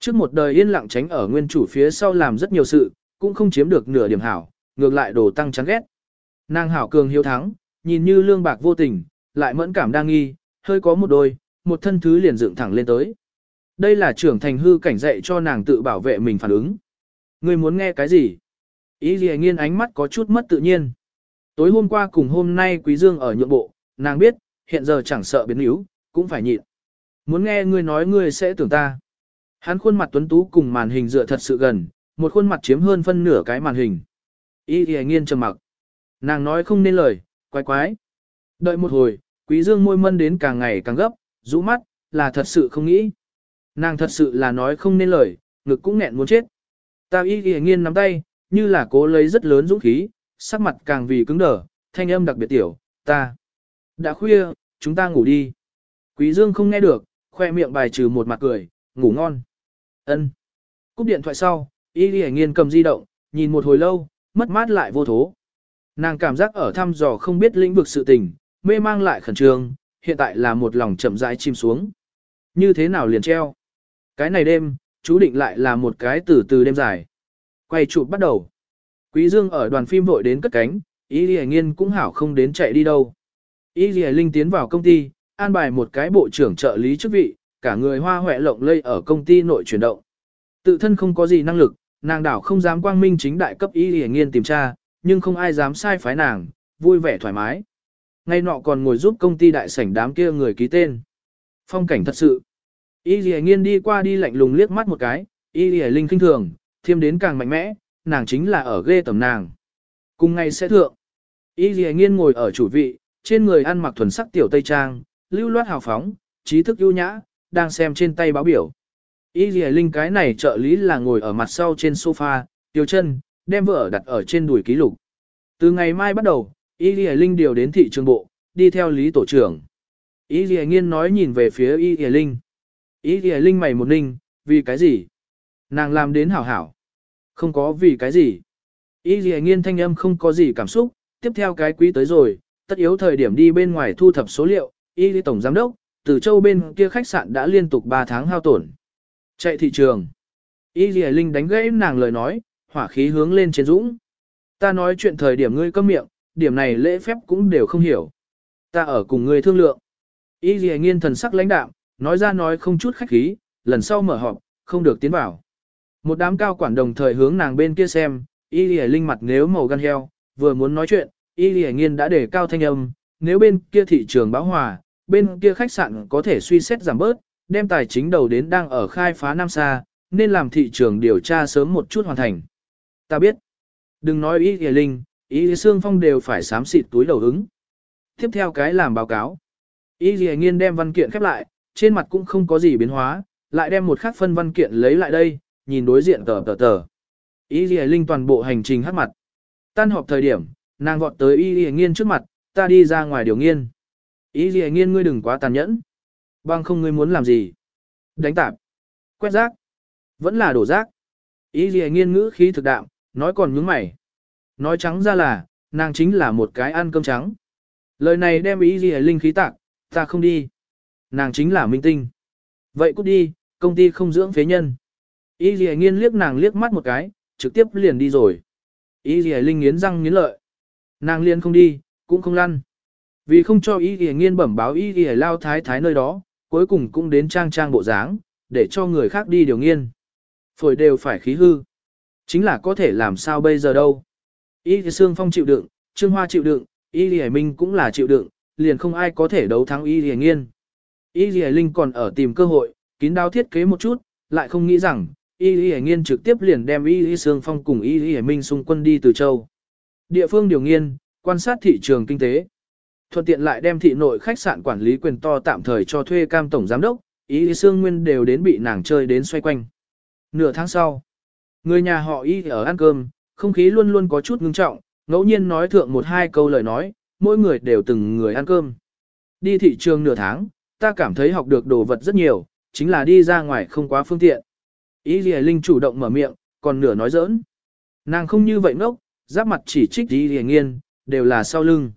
Trước một đời yên lặng tránh ở nguyên chủ phía sau làm rất nhiều sự, cũng không chiếm được nửa điểm hảo, ngược lại đổ tăng chán ghét. Nàng hảo cường hiếu thắng, nhìn như lương bạc vô tình, lại mẫn cảm đang nghi, hơi có một đôi, một thân thứ liền dựng thẳng lên tới. Đây là trưởng thành hư cảnh dạy cho nàng tự bảo vệ mình phản ứng. Ngươi muốn nghe cái gì? Ý gì nghiên ánh mắt có chút mất tự nhiên. Tối hôm qua cùng hôm nay Quý Dương ở nhượng bộ, nàng biết, hiện giờ chẳng sợ biến yếu, cũng phải nhịn. Muốn nghe ngươi nói ngươi sẽ tưởng ta. Hắn khuôn mặt tuấn tú cùng màn hình dựa thật sự gần, một khuôn mặt chiếm hơn phân nửa cái màn hình. Y Y nghiên trầm mặc. Nàng nói không nên lời, quái quái. Đợi một hồi, quý dương môi mân đến càng ngày càng gấp, rũ mắt, là thật sự không nghĩ. Nàng thật sự là nói không nên lời, ngực cũng nghẹn muốn chết. Ta Y Y nghiên nắm tay, như là cố lấy rất lớn dũng khí, sắc mặt càng vì cứng đờ, thanh âm đặc biệt tiểu, ta. Đã khuya, chúng ta ngủ đi. Quý Dương không nghe được, khoe miệng bài trừ một mặt cười, ngủ ngon. Ân. Cúp điện thoại sau, Y Lì Nghiên cầm di động, nhìn một hồi lâu, mất mát lại vô thố. Nàng cảm giác ở thăm dò không biết lĩnh vực sự tình, mê mang lại khẩn trương, hiện tại là một lòng chậm rãi chìm xuống. Như thế nào liền treo? Cái này đêm, chú định lại là một cái từ từ đêm dài. Quay chụp bắt đầu. Quý Dương ở đoàn phim vội đến cất cánh, Y Lì Nghiên cũng hảo không đến chạy đi đâu. Y Lì Linh tiến vào công ty, an bài một cái bộ trưởng trợ lý chức vị, cả người hoa hoẹ lộng lây ở công ty nội chuyển động. Tự thân không có gì năng lực, nàng đảo không dám quang minh chính đại cấp Y Lì Nghiên tìm tra, nhưng không ai dám sai phái nàng, vui vẻ thoải mái. Ngay nọ còn ngồi giúp công ty đại sảnh đám kia người ký tên. Phong cảnh thật sự. Y Lì Nghiên đi qua đi lạnh lùng liếc mắt một cái, Y Lì Linh kinh thường, thêm đến càng mạnh mẽ, nàng chính là ở ghê tầm nàng. Cùng ngày sẽ thượng. Y Lì Nghiên ngồi ở chủ vị, trên người ăn mặc thuần sắc tiểu tây trang, lưu loát hào phóng, trí thức ưu nhã, đang xem trên tay báo biểu. Y Lì Linh cái này trợ lý là ngồi ở mặt sau trên sofa, tiêu chân, đem vợ đặt ở trên đùi ký lục. Từ ngày mai bắt đầu, Y Lì Linh điều đến thị trường bộ, đi theo lý tổ trưởng. Y Lì Nghiên nói nhìn về phía Y Lì Linh. Y Lì Linh mày một ninh, vì cái gì? Nàng làm đến hảo hảo. Không có vì cái gì. Y Lì Nghiên thanh âm không có gì cảm xúc, tiếp theo cái quý tới rồi, tất yếu thời điểm đi bên ngoài thu thập số liệu, y lý tổng giám đốc, từ châu bên kia khách sạn đã liên tục 3 tháng hao tổn. Chạy thị trường. Y lý linh đánh gãy nàng lời nói, hỏa khí hướng lên trên dũng. Ta nói chuyện thời điểm ngươi câm miệng, điểm này lễ phép cũng đều không hiểu. Ta ở cùng ngươi thương lượng. Y lý nghiên thần sắc lãnh đạm, nói ra nói không chút khách khí, lần sau mở họp, không được tiến vào. Một đám cao quản đồng thời hướng nàng bên kia xem, y lìa linh mặt nếu màu gan heo, vừa muốn nói chuyện, y Lệ nghiên đã đề cao thanh âm, nếu bên kia thị trường bão hòa, bên kia khách sạn có thể suy xét giảm bớt, đem tài chính đầu đến đang ở khai phá Nam Sa, nên làm thị trường điều tra sớm một chút hoàn thành. ta biết. Đừng nói ý Lệ linh, ý Lệ Sương phong đều phải sám xịt túi đầu ứng. Tiếp theo cái làm báo cáo. Ý Lệ nghiên đem văn kiện khép lại, trên mặt cũng không có gì biến hóa, lại đem một khắc phân văn kiện lấy lại đây, nhìn đối diện tờ tờ tờ. Ý Lệ linh toàn bộ hành trình hát mặt. Tan họp thời điểm, nàng vọt tới y hề nghiên trước mặt, ta đi ra ngoài điều nghiên. Y hề nghiên ngươi đừng quá tàn nhẫn. Bằng không ngươi muốn làm gì? Đánh tạp. Quét rác. Vẫn là đổ rác. Y gì nghiên ngữ khí thực đạm, nói còn nhướng mày. Nói trắng ra là, nàng chính là một cái ăn cơm trắng. Lời này đem ý gì linh khí tạc, ta không đi. Nàng chính là minh tinh. Vậy cút đi, công ty không dưỡng phế nhân. Ý gì nghiên liếc nàng liếc mắt một cái, trực tiếp liền đi rồi. Ý gì linh nghiến răng nghiến lợi. Nàng liền không đi, cũng không lăn. Vì không cho ý ghi nghiên bẩm báo ý ghi lao thái thái nơi đó, cuối cùng cũng đến trang trang bộ dáng, để cho người khác đi điều nghiên. Phổi đều phải khí hư. Chính là có thể làm sao bây giờ đâu. Y thì Sương Phong chịu đựng, Trương Hoa chịu đựng, Y Lì Minh cũng là chịu đựng, liền không ai có thể đấu thắng Y Lì Nghiên. Y Lì Linh còn ở tìm cơ hội, kín đáo thiết kế một chút, lại không nghĩ rằng, Y Lì Nghiên trực tiếp liền đem Y Lì Sương Phong cùng Y Lì Minh xung quân đi từ châu. Địa phương điều nghiên, quan sát thị trường kinh tế. Thuận tiện lại đem thị nội khách sạn quản lý quyền to tạm thời cho thuê cam tổng giám đốc, ý xương Nguyên đều đến bị nàng chơi đến xoay quanh. Nửa tháng sau, người nhà họ y ở ăn cơm, không khí luôn luôn có chút ngưng trọng, ngẫu nhiên nói thượng một hai câu lời nói, mỗi người đều từng người ăn cơm. Đi thị trường nửa tháng, ta cảm thấy học được đồ vật rất nhiều, chính là đi ra ngoài không quá phương tiện. ý Lì Linh chủ động mở miệng, còn nửa nói giỡn. Nàng không như vậy ngốc, giáp mặt chỉ trích Y Lì Nghiên, đều là sau lưng.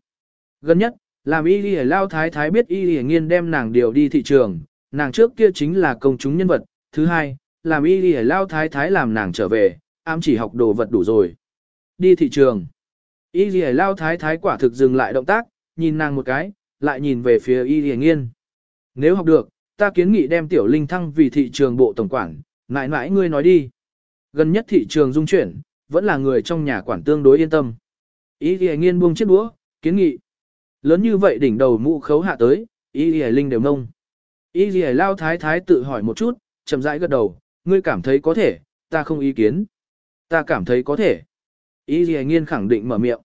Gần nhất, làm Y Lì Lao Thái Thái biết Y Lì Nghiên đem nàng điều đi thị trường, nàng trước kia chính là công chúng nhân vật. Thứ hai, làm y đi lao thái thái làm nàng trở về, ám chỉ học đồ vật đủ rồi. Đi thị trường. Y đi lao thái thái quả thực dừng lại động tác, nhìn nàng một cái, lại nhìn về phía y đi nghiên. Nếu học được, ta kiến nghị đem tiểu linh thăng vì thị trường bộ tổng quản, mãi mãi ngươi nói đi. Gần nhất thị trường dung chuyển, vẫn là người trong nhà quản tương đối yên tâm. ý đi nghiên buông chiếc đũa, kiến nghị. Lớn như vậy đỉnh đầu mũ khấu hạ tới, ý đi linh đều nông. ý đi lao thái thái tự hỏi một chút, chậm rãi gật đầu, ngươi cảm thấy có thể, ta không ý kiến. Ta cảm thấy có thể. ý Ghi Nghiên khẳng định mở miệng.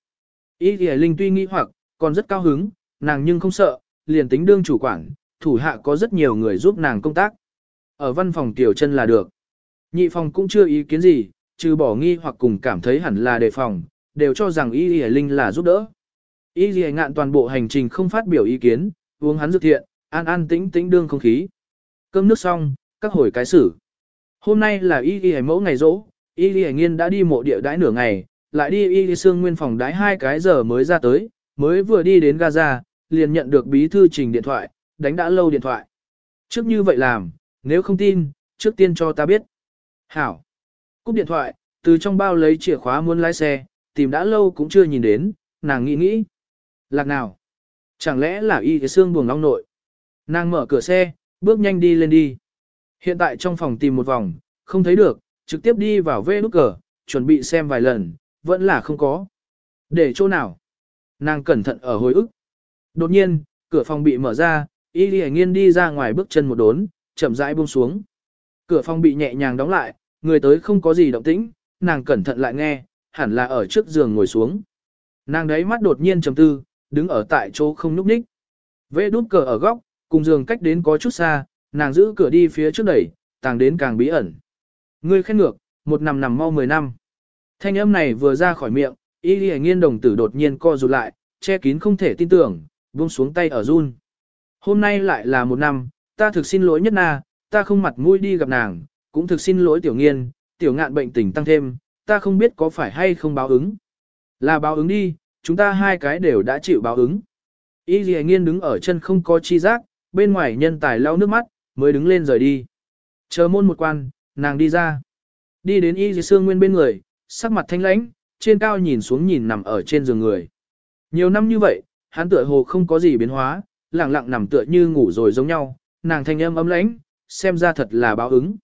ý Ghi Linh tuy nghĩ hoặc, còn rất cao hứng, nàng nhưng không sợ, liền tính đương chủ quản, thủ hạ có rất nhiều người giúp nàng công tác. Ở văn phòng tiểu chân là được. Nhị phòng cũng chưa ý kiến gì, trừ bỏ nghi hoặc cùng cảm thấy hẳn là đề phòng, đều cho rằng Y Y Linh là giúp đỡ. Y Y ngạn toàn bộ hành trình không phát biểu ý kiến, uống hắn dược thiện, an an tĩnh tĩnh đương không khí. Cơm nước xong, các hồi cái xử. Hôm nay là y y mẫu ngày rỗ, y y nghiên đã đi mộ địa đãi nửa ngày, lại đi y y xương nguyên phòng đái hai cái giờ mới ra tới, mới vừa đi đến Gaza, liền nhận được bí thư trình điện thoại, đánh đã lâu điện thoại. Trước như vậy làm, nếu không tin, trước tiên cho ta biết. Hảo. Cúp điện thoại, từ trong bao lấy chìa khóa muốn lái xe, tìm đã lâu cũng chưa nhìn đến, nàng nghĩ nghĩ. Lạc nào? Chẳng lẽ là y cái xương buồng long nội? Nàng mở cửa xe, bước nhanh đi lên đi. Hiện tại trong phòng tìm một vòng, không thấy được, trực tiếp đi vào vê nút cờ, chuẩn bị xem vài lần, vẫn là không có. Để chỗ nào? Nàng cẩn thận ở hồi ức. Đột nhiên, cửa phòng bị mở ra, y đi nghiên đi ra ngoài bước chân một đốn, chậm rãi buông xuống. Cửa phòng bị nhẹ nhàng đóng lại, người tới không có gì động tĩnh, nàng cẩn thận lại nghe, hẳn là ở trước giường ngồi xuống. Nàng đấy mắt đột nhiên trầm tư, đứng ở tại chỗ không nhúc nhích. Vê đút cờ ở góc, cùng giường cách đến có chút xa, nàng giữ cửa đi phía trước đẩy, tàng đến càng bí ẩn. Ngươi khen ngược, một năm nằm mau mười năm. Thanh âm này vừa ra khỏi miệng, y ghi nghiên đồng tử đột nhiên co rụt lại, che kín không thể tin tưởng, buông xuống tay ở run. Hôm nay lại là một năm, ta thực xin lỗi nhất na, ta không mặt mũi đi gặp nàng, cũng thực xin lỗi tiểu nghiên, tiểu ngạn bệnh tình tăng thêm, ta không biết có phải hay không báo ứng. Là báo ứng đi, chúng ta hai cái đều đã chịu báo ứng. Y dì nghiên đứng ở chân không có chi giác, bên ngoài nhân tài lau nước mắt, mới đứng lên rời đi. Chờ môn một quan, nàng đi ra. Đi đến y dì sương nguyên bên người, sắc mặt thanh lãnh, trên cao nhìn xuống nhìn nằm ở trên giường người. Nhiều năm như vậy, hắn tựa hồ không có gì biến hóa, lặng lặng nằm tựa như ngủ rồi giống nhau, nàng thanh âm ấm lãnh, xem ra thật là báo ứng.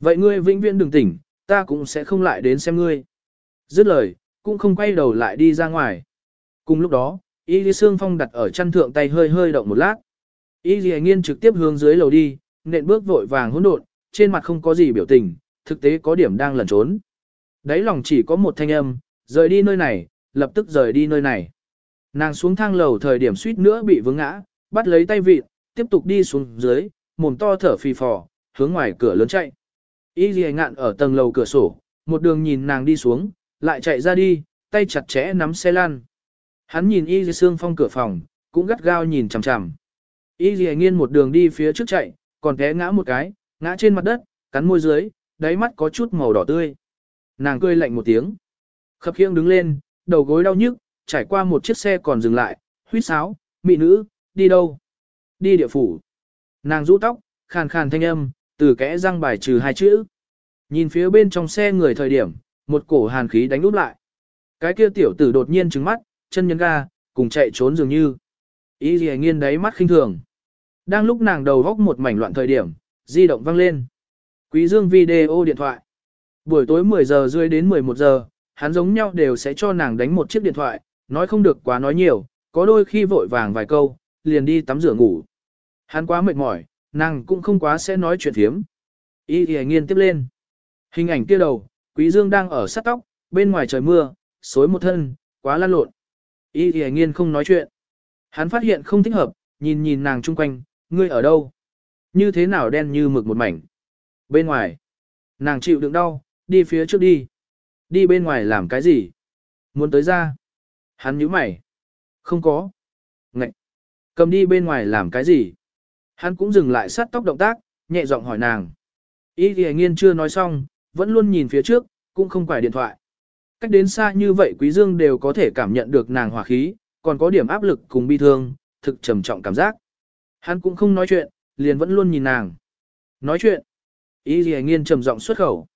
Vậy ngươi vĩnh viễn đừng tỉnh, ta cũng sẽ không lại đến xem ngươi. Dứt lời, cũng không quay đầu lại đi ra ngoài. Cùng lúc đó, Y Lý Sương Phong đặt ở chân thượng tay hơi hơi động một lát. Y Lý Nghiên trực tiếp hướng dưới lầu đi, nện bước vội vàng hỗn độn, trên mặt không có gì biểu tình, thực tế có điểm đang lẩn trốn. Đấy lòng chỉ có một thanh âm, rời đi nơi này, lập tức rời đi nơi này. Nàng xuống thang lầu thời điểm suýt nữa bị vướng ngã, bắt lấy tay vịt, tiếp tục đi xuống dưới, mồm to thở phì phò, hướng ngoài cửa lớn chạy. Y Lì ngạn ở tầng lầu cửa sổ, một đường nhìn nàng đi xuống, lại chạy ra đi, tay chặt chẽ nắm xe lan. Hắn nhìn Y Lì xương phong cửa phòng, cũng gắt gao nhìn chằm chằm. Y Lì nghiên một đường đi phía trước chạy, còn té ngã một cái, ngã trên mặt đất, cắn môi dưới, đáy mắt có chút màu đỏ tươi. Nàng cười lạnh một tiếng. Khập khiễng đứng lên, đầu gối đau nhức, trải qua một chiếc xe còn dừng lại, huýt sáo, mị nữ, đi đâu? Đi địa phủ. Nàng rũ tóc, khàn khàn thanh âm, từ kẽ răng bài trừ hai chữ. Nhìn phía bên trong xe người thời điểm, một cổ hàn khí đánh úp lại. Cái kia tiểu tử đột nhiên trừng mắt, chân nhấn ga, cùng chạy trốn dường như. Ý gì nghiên đáy mắt khinh thường. Đang lúc nàng đầu góc một mảnh loạn thời điểm, di động vang lên. Quý dương video điện thoại. Buổi tối 10 giờ rưỡi đến 11 giờ, hắn giống nhau đều sẽ cho nàng đánh một chiếc điện thoại, nói không được quá nói nhiều, có đôi khi vội vàng vài câu, liền đi tắm rửa ngủ. Hắn quá mệt mỏi, nàng cũng không quá sẽ nói chuyện thiếm. Y thì nghiên tiếp lên. Hình ảnh kia đầu, Quý Dương đang ở sát tóc, bên ngoài trời mưa, xối một thân, quá lan lộn. Y thì nghiên không nói chuyện. Hắn phát hiện không thích hợp, nhìn nhìn nàng chung quanh, ngươi ở đâu? Như thế nào đen như mực một mảnh? Bên ngoài. Nàng chịu đựng đau, đi phía trước đi. Đi bên ngoài làm cái gì? Muốn tới ra. Hắn nhíu mày. Không có. Ngậy. Cầm đi bên ngoài làm cái gì? Hắn cũng dừng lại sát tóc động tác, nhẹ giọng hỏi nàng. Y thì nghiên chưa nói xong, vẫn luôn nhìn phía trước, cũng không quải điện thoại. Cách đến xa như vậy Quý Dương đều có thể cảm nhận được nàng hòa khí, còn có điểm áp lực cùng bi thương, thực trầm trọng cảm giác. Hắn cũng không nói chuyện, liền vẫn luôn nhìn nàng. Nói chuyện. Y thì nghiên trầm giọng xuất khẩu.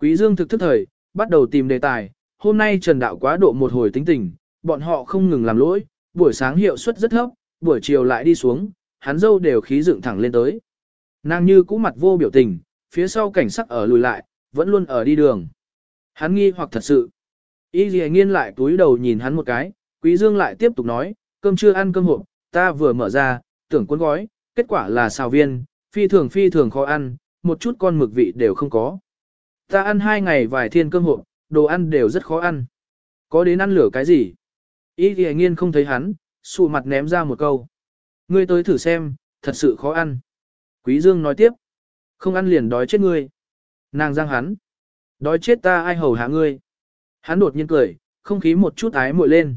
Quý Dương thực thức thời, bắt đầu tìm đề tài. Hôm nay Trần Đạo quá độ một hồi tính tình, bọn họ không ngừng làm lỗi, buổi sáng hiệu suất rất thấp, buổi chiều lại đi xuống, hắn dâu đều khí dựng thẳng lên tới. Nàng như cũ mặt vô biểu tình, phía sau cảnh sắc ở lùi lại, vẫn luôn ở đi đường. Hắn nghi hoặc thật sự. Y dì nghiên lại túi đầu nhìn hắn một cái, quý dương lại tiếp tục nói, cơm chưa ăn cơm hộp, ta vừa mở ra, tưởng cuốn gói, kết quả là xào viên, phi thường phi thường khó ăn, một chút con mực vị đều không có. Ta ăn hai ngày vài thiên cơm hộp, đồ ăn đều rất khó ăn. Có đến ăn lửa cái gì? Y dì nghiên không thấy hắn, sụ mặt ném ra một câu. Ngươi tới thử xem, thật sự khó ăn. Quý Dương nói tiếp. Không ăn liền đói chết ngươi. Nàng giang hắn. Đói chết ta ai hầu hạ ngươi. Hắn đột nhiên cười, không khí một chút ái muội lên.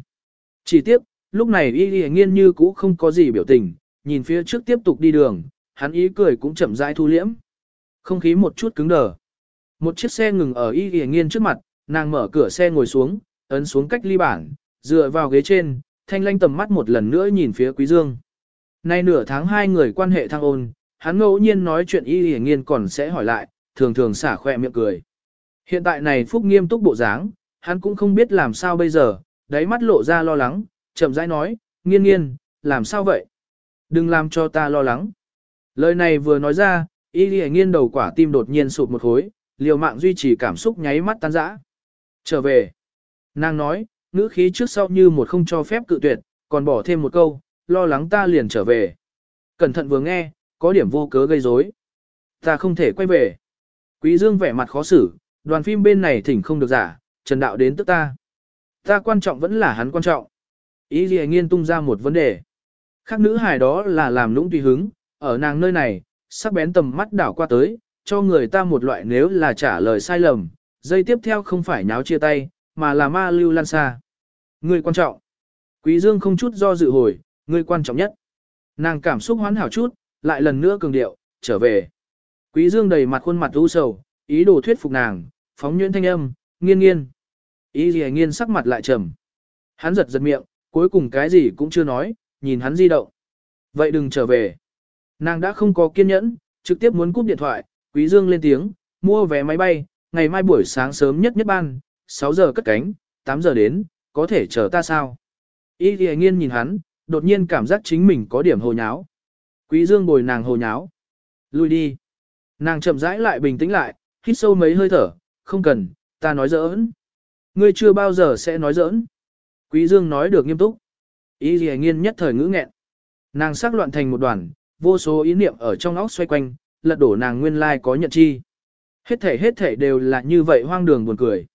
Chỉ tiếp, lúc này y y nghiên như cũ không có gì biểu tình, nhìn phía trước tiếp tục đi đường, hắn ý cười cũng chậm rãi thu liễm. Không khí một chút cứng đờ. Một chiếc xe ngừng ở y y nghiên trước mặt, nàng mở cửa xe ngồi xuống, ấn xuống cách ly bảng, dựa vào ghế trên, thanh lanh tầm mắt một lần nữa nhìn phía quý dương. Nay nửa tháng hai người quan hệ thăng ôn, hắn ngẫu nhiên nói chuyện y hiển nghiên còn sẽ hỏi lại, thường thường xả khỏe miệng cười. Hiện tại này Phúc nghiêm túc bộ dáng, hắn cũng không biết làm sao bây giờ, đáy mắt lộ ra lo lắng, chậm rãi nói, nghiên nghiên, làm sao vậy? Đừng làm cho ta lo lắng. Lời này vừa nói ra, y hiển nghiên đầu quả tim đột nhiên sụt một khối, liều mạng duy trì cảm xúc nháy mắt tan rã. Trở về. Nàng nói, ngữ khí trước sau như một không cho phép cự tuyệt, còn bỏ thêm một câu, lo lắng ta liền trở về. Cẩn thận vừa nghe, có điểm vô cớ gây rối. Ta không thể quay về. Quý Dương vẻ mặt khó xử, đoàn phim bên này thỉnh không được giả, Trần Đạo đến tức ta. Ta quan trọng vẫn là hắn quan trọng. Ý gì nghiên tung ra một vấn đề. Khác nữ hài đó là làm lũng tùy hứng, ở nàng nơi này, sắc bén tầm mắt đảo qua tới, cho người ta một loại nếu là trả lời sai lầm, dây tiếp theo không phải nháo chia tay, mà là ma lưu lan xa. Người quan trọng. Quý Dương không chút do dự hồi, Ngươi quan trọng nhất. Nàng cảm xúc hoán hảo chút, lại lần nữa cường điệu, trở về. Quý Dương đầy mặt khuôn mặt u sầu, ý đồ thuyết phục nàng, phóng nhuyễn thanh âm, nghiên nghiên. Ý gì nghiên sắc mặt lại trầm. Hắn giật giật miệng, cuối cùng cái gì cũng chưa nói, nhìn hắn di động. Vậy đừng trở về. Nàng đã không có kiên nhẫn, trực tiếp muốn cúp điện thoại, Quý Dương lên tiếng, mua vé máy bay, ngày mai buổi sáng sớm nhất nhất ban, 6 giờ cất cánh, 8 giờ đến, có thể chờ ta sao? Y gì nghiên nhìn hắn, đột nhiên cảm giác chính mình có điểm hồ nháo. Quý Dương bồi nàng hồ nháo. Lui đi. Nàng chậm rãi lại bình tĩnh lại, hít sâu mấy hơi thở, không cần, ta nói giỡn. Ngươi chưa bao giờ sẽ nói giỡn. Quý Dương nói được nghiêm túc. Y gì nghiên nhất thời ngữ nghẹn. Nàng sắc loạn thành một đoàn, vô số ý niệm ở trong óc xoay quanh, lật đổ nàng nguyên lai có nhận chi. Hết thể hết thể đều là như vậy hoang đường buồn cười.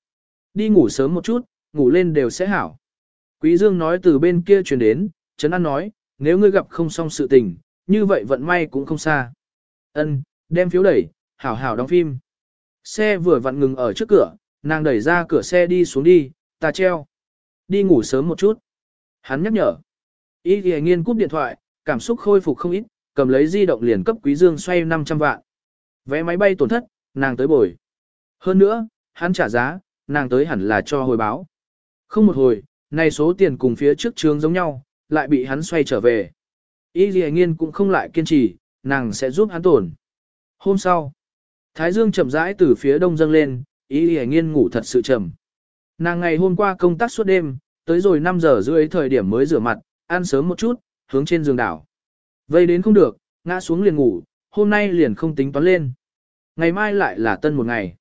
Đi ngủ sớm một chút, ngủ lên đều sẽ hảo. Quý Dương nói từ bên kia truyền đến, Trấn An nói, nếu ngươi gặp không xong sự tình, như vậy vận may cũng không xa. Ân, đem phiếu đẩy, hảo hảo đóng phim. Xe vừa vặn ngừng ở trước cửa, nàng đẩy ra cửa xe đi xuống đi, ta treo. Đi ngủ sớm một chút. Hắn nhắc nhở. Ý thì nghiên cúp điện thoại, cảm xúc khôi phục không ít, cầm lấy di động liền cấp Quý Dương xoay 500 vạn. Vé máy bay tổn thất, nàng tới bồi. Hơn nữa, hắn trả giá, nàng tới hẳn là cho hồi báo. Không một hồi, này số tiền cùng phía trước trường giống nhau, lại bị hắn xoay trở về. Y Lì Nghiên cũng không lại kiên trì, nàng sẽ giúp hắn tổn. Hôm sau, Thái Dương chậm rãi từ phía đông dâng lên, Y Lì Nghiên ngủ thật sự chậm. Nàng ngày hôm qua công tác suốt đêm, tới rồi 5 giờ rưỡi thời điểm mới rửa mặt, ăn sớm một chút, hướng trên giường đảo. Vây đến không được, ngã xuống liền ngủ, hôm nay liền không tính toán lên. Ngày mai lại là tân một ngày.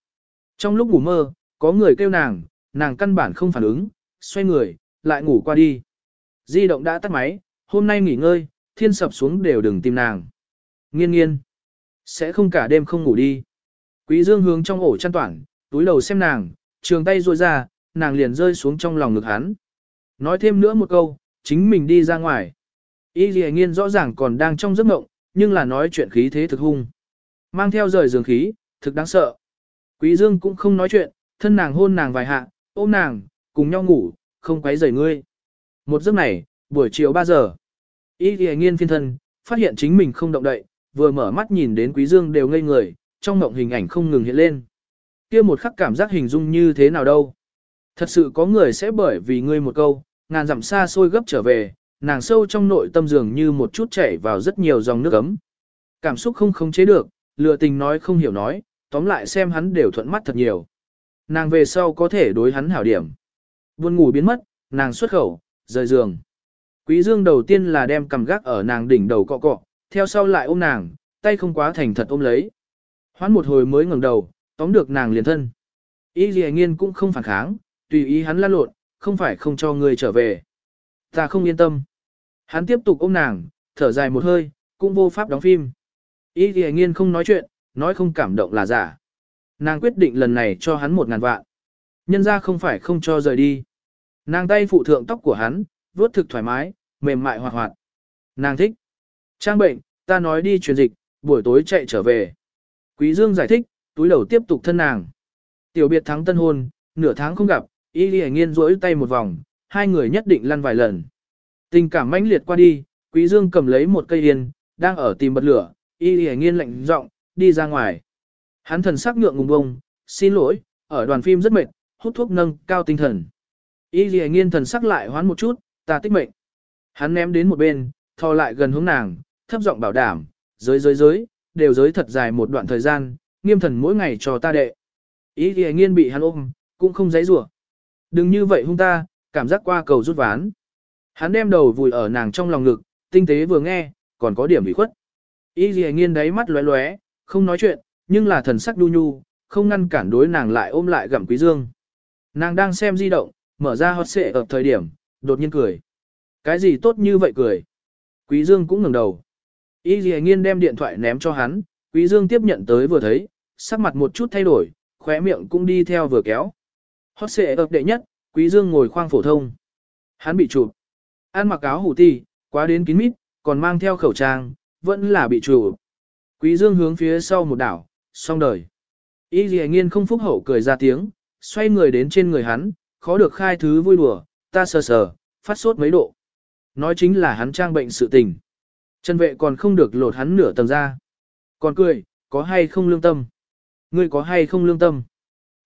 Trong lúc ngủ mơ, có người kêu nàng, nàng căn bản không phản ứng, xoay người, lại ngủ qua đi. Di động đã tắt máy, hôm nay nghỉ ngơi, thiên sập xuống đều đừng tìm nàng. Nghiên nghiên, sẽ không cả đêm không ngủ đi. Quý dương hướng trong ổ chăn toản, túi đầu xem nàng, trường tay ruôi ra, nàng liền rơi xuống trong lòng ngực hắn. Nói thêm nữa một câu, chính mình đi ra ngoài. Y dì nghiên rõ ràng còn đang trong giấc mộng, nhưng là nói chuyện khí thế thực hung. Mang theo rời giường khí, thực đáng sợ. Quý dương cũng không nói chuyện, thân nàng hôn nàng vài hạ, ôm nàng, cùng nhau ngủ, không quấy rầy ngươi. Một giấc này, buổi chiều 3 giờ. Y dì nghiên phiên thân, phát hiện chính mình không động đậy, vừa mở mắt nhìn đến quý dương đều ngây người, trong mộng hình ảnh không ngừng hiện lên. kia một khắc cảm giác hình dung như thế nào đâu. Thật sự có người sẽ bởi vì ngươi một câu, ngàn dặm xa xôi gấp trở về, nàng sâu trong nội tâm dường như một chút chảy vào rất nhiều dòng nước ấm. Cảm xúc không khống chế được, lừa tình nói không hiểu nói, tóm lại xem hắn đều thuận mắt thật nhiều. Nàng về sau có thể đối hắn hảo điểm. Buồn ngủ biến mất, nàng xuất khẩu, rời giường. Quý dương đầu tiên là đem cầm gác ở nàng đỉnh đầu cọ cọ, theo sau lại ôm nàng, tay không quá thành thật ôm lấy. Hoán một hồi mới ngẩng đầu, tóm được nàng liền thân. Y dì nghiên cũng không phản kháng, tùy ý hắn lăn lộn, không phải không cho người trở về. Ta không yên tâm. Hắn tiếp tục ôm nàng, thở dài một hơi, cũng vô pháp đóng phim. Y dì nghiên không nói chuyện, nói không cảm động là giả. Nàng quyết định lần này cho hắn một ngàn vạn. Nhân ra không phải không cho rời đi. Nàng tay phụ thượng tóc của hắn, vuốt thực thoải mái, mềm mại hoạt hoạt. Nàng thích. Trang bệnh, ta nói đi truyền dịch, buổi tối chạy trở về. Quý Dương giải thích, túi đầu tiếp tục thân nàng. Tiểu biệt thắng tân hôn, nửa tháng không gặp, y lì nghiên rỗi tay một vòng, hai người nhất định lăn vài lần. Tình cảm mãnh liệt qua đi, Quý Dương cầm lấy một cây yên, đang ở tìm bật lửa, y lì nghiên lạnh giọng, đi ra ngoài. Hắn thần sắc ngượng ngùng bông, xin lỗi, ở đoàn phim rất mệt, hút thuốc nâng cao tinh thần. Y Lệ nghiên thần sắc lại hoán một chút, ta tích mệnh. Hắn ném đến một bên, thò lại gần hướng nàng, thấp giọng bảo đảm, giới giới giới, đều giới thật dài một đoạn thời gian, nghiêm thần mỗi ngày cho ta đệ. Ý thì nghiên bị hắn ôm, cũng không dãy rủa Đừng như vậy hung ta, cảm giác qua cầu rút ván. Hắn đem đầu vùi ở nàng trong lòng ngực, tinh tế vừa nghe, còn có điểm bị khuất. Ý gì nghiên đáy mắt lóe lóe, không nói chuyện, nhưng là thần sắc đu nhu, không ngăn cản đối nàng lại ôm lại gặm quý dương. Nàng đang xem di động, mở ra hot xệ ở thời điểm, đột nhiên cười. Cái gì tốt như vậy cười? Quý dương cũng ngẩng đầu. Y dì nghiên đem điện thoại ném cho hắn, quý dương tiếp nhận tới vừa thấy, sắc mặt một chút thay đổi, khóe miệng cũng đi theo vừa kéo. Hot xệ ập đệ nhất, quý dương ngồi khoang phổ thông. Hắn bị chụp. Ăn mặc áo hủ ti, quá đến kín mít, còn mang theo khẩu trang, vẫn là bị chụp. Quý dương hướng phía sau một đảo, xong đời. Y dì nghiên không phúc hậu cười ra tiếng, xoay người đến trên người hắn, khó được khai thứ vui đùa, ta sờ sờ, phát sốt mấy độ. Nói chính là hắn trang bệnh sự tình. Chân vệ còn không được lột hắn nửa tầng ra. Còn cười, có hay không lương tâm? Ngươi có hay không lương tâm?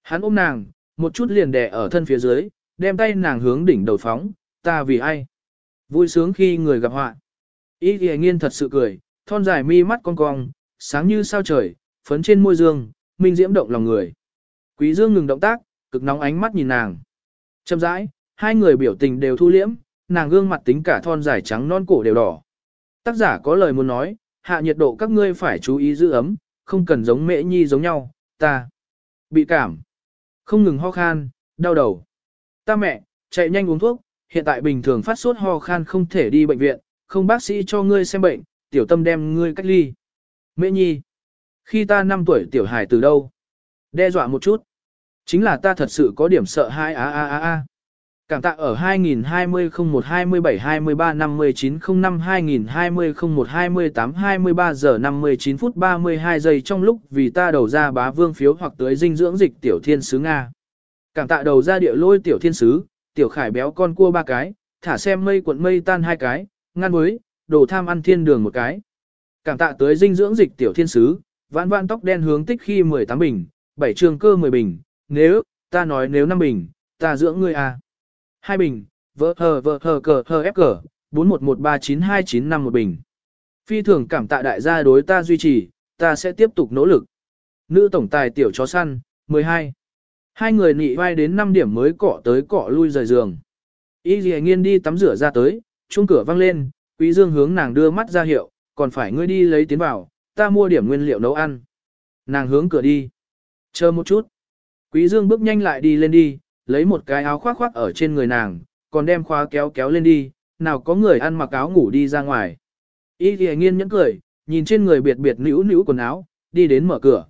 Hắn ôm nàng, một chút liền đè ở thân phía dưới, đem tay nàng hướng đỉnh đầu phóng, ta vì ai? Vui sướng khi người gặp họa. Ý thì nghiên thật sự cười, thon dài mi mắt cong cong, sáng như sao trời, phấn trên môi dương, minh diễm động lòng người. Quý dương ngừng động tác, cực nóng ánh mắt nhìn nàng. Chậm rãi, hai người biểu tình đều thu liễm, nàng gương mặt tính cả thon dài trắng non cổ đều đỏ. Tác giả có lời muốn nói, hạ nhiệt độ các ngươi phải chú ý giữ ấm, không cần giống mễ nhi giống nhau, ta bị cảm, không ngừng ho khan, đau đầu. Ta mẹ, chạy nhanh uống thuốc, hiện tại bình thường phát sốt ho khan không thể đi bệnh viện, không bác sĩ cho ngươi xem bệnh, tiểu tâm đem ngươi cách ly. Mễ nhi, khi ta 5 tuổi tiểu hài từ đâu? Đe dọa một chút. Chính là ta thật sự có điểm sợ hai a a a a. Cảm tạ ở 2020 01 27 23 59 05 2020 01 28 23 giờ 59 phút 32 giây trong lúc vì ta đầu ra bá vương phiếu hoặc tới dinh dưỡng dịch tiểu thiên sứ Nga. Cảm tạ đầu ra địa lôi tiểu thiên sứ, tiểu khải béo con cua ba cái, thả xem mây cuộn mây tan hai cái, ngăn với, đồ tham ăn thiên đường một cái. Cảm tạ tới dinh dưỡng dịch tiểu thiên sứ, vãn vãn tóc đen hướng tích khi 18 bình, 7 trường cơ 10 bình, nếu, ta nói nếu năm bình, ta dưỡng ngươi à. hai bình, vỡ hờ vỡ hờ cờ hờ ép cờ, 41139295 một bình. Phi thường cảm tạ đại gia đối ta duy trì, ta sẽ tiếp tục nỗ lực. Nữ tổng tài tiểu chó săn, 12. Hai người nị vai đến 5 điểm mới cọ tới cọ lui rời giường. Y dì nghiên đi tắm rửa ra tới, chuông cửa vang lên, quý dương hướng nàng đưa mắt ra hiệu, còn phải ngươi đi lấy tiến vào, ta mua điểm nguyên liệu nấu ăn. Nàng hướng cửa đi. Chờ một chút. Quý dương bước nhanh lại đi lên đi, lấy một cái áo khoác khoác ở trên người nàng, còn đem khóa kéo kéo lên đi, nào có người ăn mặc áo ngủ đi ra ngoài. Y thì nghiên nhẫn cười, nhìn trên người biệt biệt nữ nữ quần áo, đi đến mở cửa.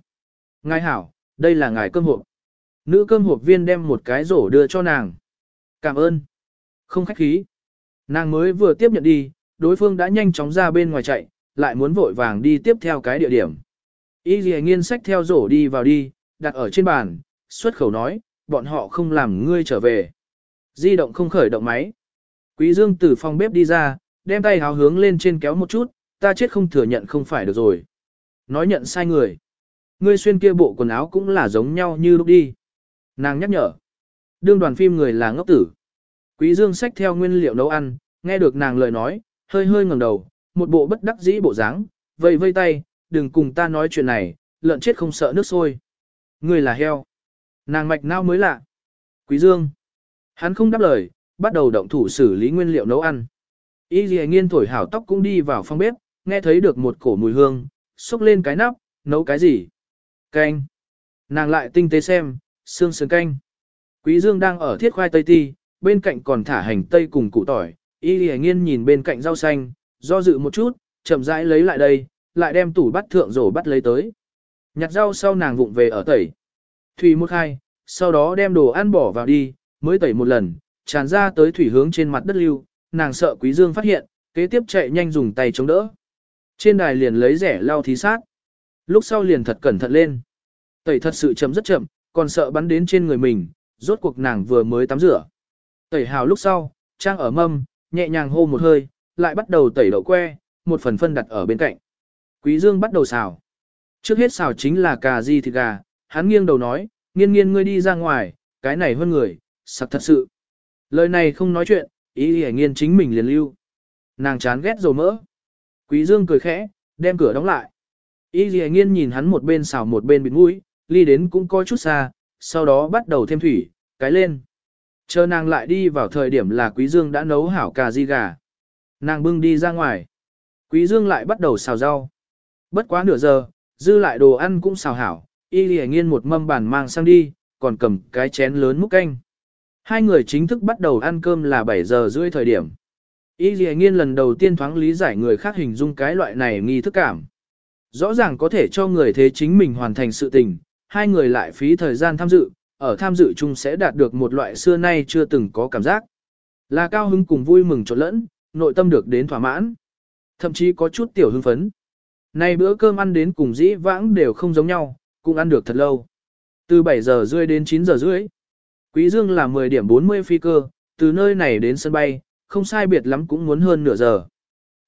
Ngài hảo, đây là ngài cơm hộp. Nữ cơm hộp viên đem một cái rổ đưa cho nàng. Cảm ơn. Không khách khí. Nàng mới vừa tiếp nhận đi, đối phương đã nhanh chóng ra bên ngoài chạy, lại muốn vội vàng đi tiếp theo cái địa điểm. Y dì nghiên sách theo rổ đi vào đi, đặt ở trên bàn, xuất khẩu nói, bọn họ không làm ngươi trở về. Di động không khởi động máy. Quý Dương từ phòng bếp đi ra, đem tay háo hướng lên trên kéo một chút, ta chết không thừa nhận không phải được rồi. Nói nhận sai người. Ngươi xuyên kia bộ quần áo cũng là giống nhau như lúc đi. Nàng nhắc nhở. Đương đoàn phim người là ngốc tử. Quý Dương xách theo nguyên liệu nấu ăn, nghe được nàng lời nói, hơi hơi ngẩng đầu, một bộ bất đắc dĩ bộ dáng, vây vây tay, đừng cùng ta nói chuyện này, lợn chết không sợ nước sôi. Ngươi là heo. Nàng mạch nao mới lạ. Quý Dương. Hắn không đáp lời, bắt đầu động thủ xử lý nguyên liệu nấu ăn. Y dì nghiên thổi hảo tóc cũng đi vào phòng bếp, nghe thấy được một cổ mùi hương, xúc lên cái nắp, nấu cái gì? Canh. Nàng lại tinh tế xem, xương sườn canh. Quý Dương đang ở thiết khoai tây ti, bên cạnh còn thả hành tây cùng củ tỏi. Y dì nghiên nhìn bên cạnh rau xanh, do dự một chút, chậm rãi lấy lại đây, lại đem tủ bắt thượng rổ bắt lấy tới. Nhặt rau sau nàng vụng về ở tẩy. Thủy một hai, sau đó đem đồ ăn bỏ vào đi, mới tẩy một lần, tràn ra tới thủy hướng trên mặt đất lưu, nàng sợ quý dương phát hiện, kế tiếp chạy nhanh dùng tay chống đỡ. Trên đài liền lấy rẻ lau thí sát. Lúc sau liền thật cẩn thận lên. Tẩy thật sự chậm rất chậm, còn sợ bắn đến trên người mình, rốt cuộc nàng vừa mới tắm rửa. Tẩy hào lúc sau, trang ở mâm, nhẹ nhàng hô một hơi, lại bắt đầu tẩy đậu que, một phần phân đặt ở bên cạnh. Quý Dương bắt đầu xào. Trước hết xào chính là cà ri thịt gà, hắn nghiêng đầu nói, nghiên nghiên ngươi đi ra ngoài, cái này hơn người, sặc thật sự. Lời này không nói chuyện, ý hề nghiên chính mình liền lưu. Nàng chán ghét dầu mỡ. Quý Dương cười khẽ, đem cửa đóng lại. Ý hề nghiên nhìn hắn một bên xào một bên bịt mũi, ly đến cũng coi chút xa, sau đó bắt đầu thêm thủy, cái lên. Chờ nàng lại đi vào thời điểm là Quý Dương đã nấu hảo cà ri gà. Nàng bưng đi ra ngoài. Quý Dương lại bắt đầu xào rau. Bất quá nửa giờ, dư lại đồ ăn cũng xào hảo, y lìa nghiên một mâm bàn mang sang đi, còn cầm cái chén lớn múc canh. Hai người chính thức bắt đầu ăn cơm là 7 giờ rưỡi thời điểm. Y lìa nghiên lần đầu tiên thoáng lý giải người khác hình dung cái loại này nghi thức cảm. Rõ ràng có thể cho người thế chính mình hoàn thành sự tình, hai người lại phí thời gian tham dự, ở tham dự chung sẽ đạt được một loại xưa nay chưa từng có cảm giác. Là cao hứng cùng vui mừng trộn lẫn, nội tâm được đến thỏa mãn. Thậm chí có chút tiểu hưng phấn. Nay bữa cơm ăn đến cùng dĩ vãng đều không giống nhau, cũng ăn được thật lâu. Từ 7 giờ rưỡi đến 9 giờ rưỡi. Quý Dương là 10 điểm 40 phi cơ, từ nơi này đến sân bay, không sai biệt lắm cũng muốn hơn nửa giờ.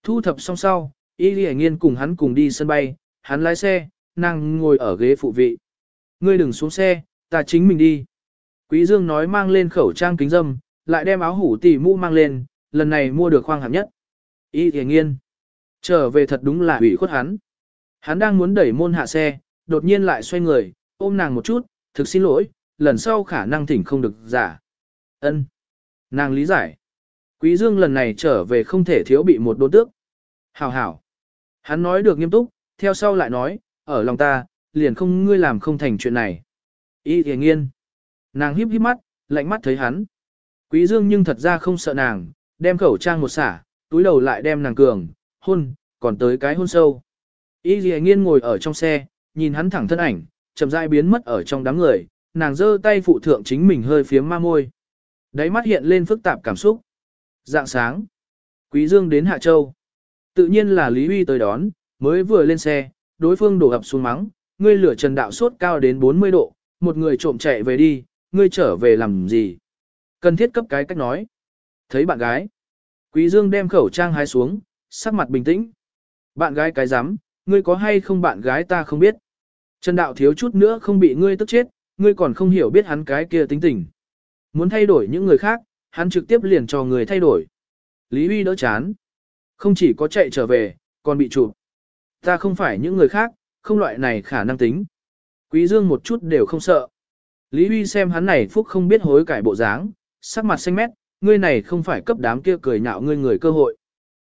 Thu thập xong sau, Y Lệ Nghiên cùng hắn cùng đi sân bay, hắn lái xe, nàng ngồi ở ghế phụ vị. Ngươi đừng xuống xe, ta chính mình đi. Quý Dương nói mang lên khẩu trang kính dâm, lại đem áo hủ tỉ mũ mang lên, lần này mua được khoang hạng nhất. Y Lệ Nghiên. Trở về thật đúng là ủy khuất hắn. Hắn đang muốn đẩy môn hạ xe, đột nhiên lại xoay người, ôm nàng một chút, thực xin lỗi, lần sau khả năng thỉnh không được giả. Ân, Nàng lý giải. Quý Dương lần này trở về không thể thiếu bị một đốn tước. Hảo hảo. Hắn nói được nghiêm túc, theo sau lại nói, ở lòng ta, liền không ngươi làm không thành chuyện này. Y thề nghiên. Nàng híp híp mắt, lạnh mắt thấy hắn. Quý Dương nhưng thật ra không sợ nàng, đem khẩu trang một xả, túi đầu lại đem nàng cường, hôn, còn tới cái hôn sâu. Y thề nghiên ngồi ở trong xe, nhìn hắn thẳng thân ảnh, chậm rãi biến mất ở trong đám người, nàng giơ tay phụ thượng chính mình hơi phía ma môi. Đáy mắt hiện lên phức tạp cảm xúc. Dạng sáng. Quý Dương đến Hạ Châu. Tự nhiên là Lý Huy tới đón, mới vừa lên xe, đối phương đổ ập xuống mắng, ngươi lửa trần đạo sốt cao đến 40 độ, một người trộm chạy về đi, ngươi trở về làm gì? Cần thiết cấp cái cách nói. Thấy bạn gái. Quý Dương đem khẩu trang hái xuống, sắc mặt bình tĩnh. Bạn gái cái giám, ngươi có hay không bạn gái ta không biết. Trần đạo thiếu chút nữa không bị ngươi tức chết, ngươi còn không hiểu biết hắn cái kia tính tình. Muốn thay đổi những người khác, hắn trực tiếp liền cho người thay đổi. Lý Huy đỡ chán. Không chỉ có chạy trở về, còn bị chụp. Ta không phải những người khác, không loại này khả năng tính. Quý Dương một chút đều không sợ. Lý Huy xem hắn này phúc không biết hối cải bộ dáng, sắc mặt xanh mét, ngươi này không phải cấp đám kia cười nhạo ngươi người cơ hội.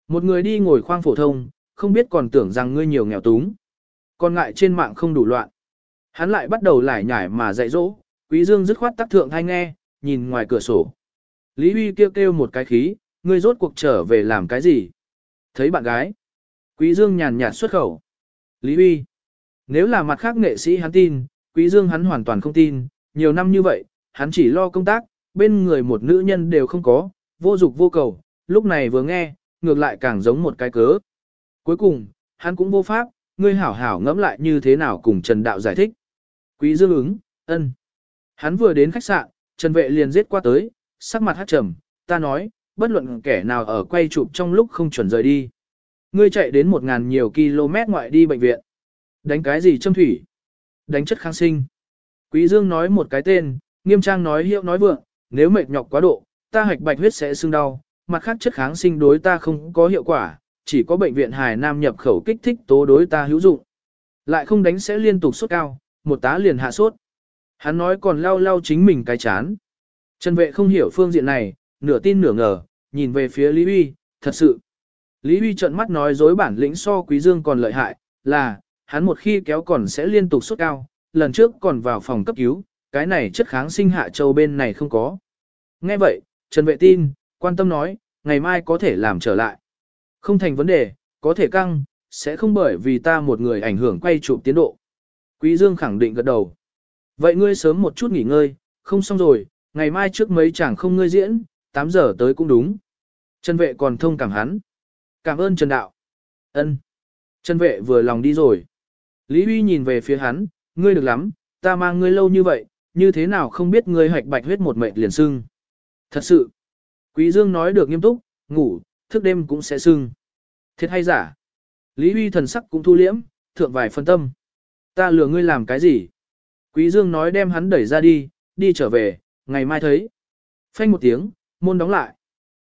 Một người đi ngồi khoang phổ thông, không biết còn tưởng rằng ngươi nhiều nghèo túng. Còn ngại trên mạng không đủ loạn. Hắn lại bắt đầu lải nhải mà dạy dỗ, Quý Dương dứt khoát tác thượng hay nghe, nhìn ngoài cửa sổ. Lý Huy kêu kêu một cái khí, ngươi rốt cuộc trở về làm cái gì? Thấy bạn gái. Quý Dương nhàn nhạt xuất khẩu. Lý Huy. Nếu là mặt khác nghệ sĩ hắn tin, Quý Dương hắn hoàn toàn không tin, nhiều năm như vậy, hắn chỉ lo công tác, bên người một nữ nhân đều không có, vô dục vô cầu, lúc này vừa nghe, ngược lại càng giống một cái cớ. Cuối cùng, hắn cũng vô pháp, ngươi hảo hảo ngẫm lại như thế nào cùng Trần Đạo giải thích. Quý Dương ứng, ân. Hắn vừa đến khách sạn, Trần Vệ liền giết qua tới, sắc mặt hát trầm, ta nói, bất luận kẻ nào ở quay chụp trong lúc không chuẩn rời đi. Ngươi chạy đến một ngàn nhiều km ngoại đi bệnh viện. Đánh cái gì châm thủy? Đánh chất kháng sinh. Quý Dương nói một cái tên, nghiêm trang nói hiệu nói vượng, nếu mệt nhọc quá độ, ta hạch bạch huyết sẽ sưng đau, mặt khác chất kháng sinh đối ta không có hiệu quả, chỉ có bệnh viện Hải nam nhập khẩu kích thích tố đối ta hữu dụng. Lại không đánh sẽ liên tục sốt cao, một tá liền hạ sốt. Hắn nói còn lau lau chính mình cái chán. Trần vệ không hiểu phương diện này, nửa tin nửa ngờ, nhìn về phía Lý Huy, thật sự. Lý Huy trợn mắt nói dối bản lĩnh so Quý Dương còn lợi hại, là, hắn một khi kéo còn sẽ liên tục sốt cao, lần trước còn vào phòng cấp cứu, cái này chất kháng sinh hạ châu bên này không có. Nghe vậy, Trần Vệ tin, quan tâm nói, ngày mai có thể làm trở lại. Không thành vấn đề, có thể căng, sẽ không bởi vì ta một người ảnh hưởng quay chụp tiến độ. Quý Dương khẳng định gật đầu. Vậy ngươi sớm một chút nghỉ ngơi, không xong rồi, ngày mai trước mấy chàng không ngươi diễn, 8 giờ tới cũng đúng. Trần vệ còn thông cảm hắn. Cảm ơn Trần Đạo. Ân. Trần vệ vừa lòng đi rồi. Lý Huy nhìn về phía hắn, ngươi được lắm, ta mang ngươi lâu như vậy, như thế nào không biết ngươi hoạch bạch huyết một mệnh liền sưng. Thật sự. Quý Dương nói được nghiêm túc, ngủ, thức đêm cũng sẽ sưng. Thiệt hay giả? Lý Huy thần sắc cũng thu liễm, thượng vài phân tâm. Ta lừa ngươi làm cái gì? Quý Dương nói đem hắn đẩy ra đi, đi trở về, ngày mai thấy. Phanh một tiếng, môn đóng lại.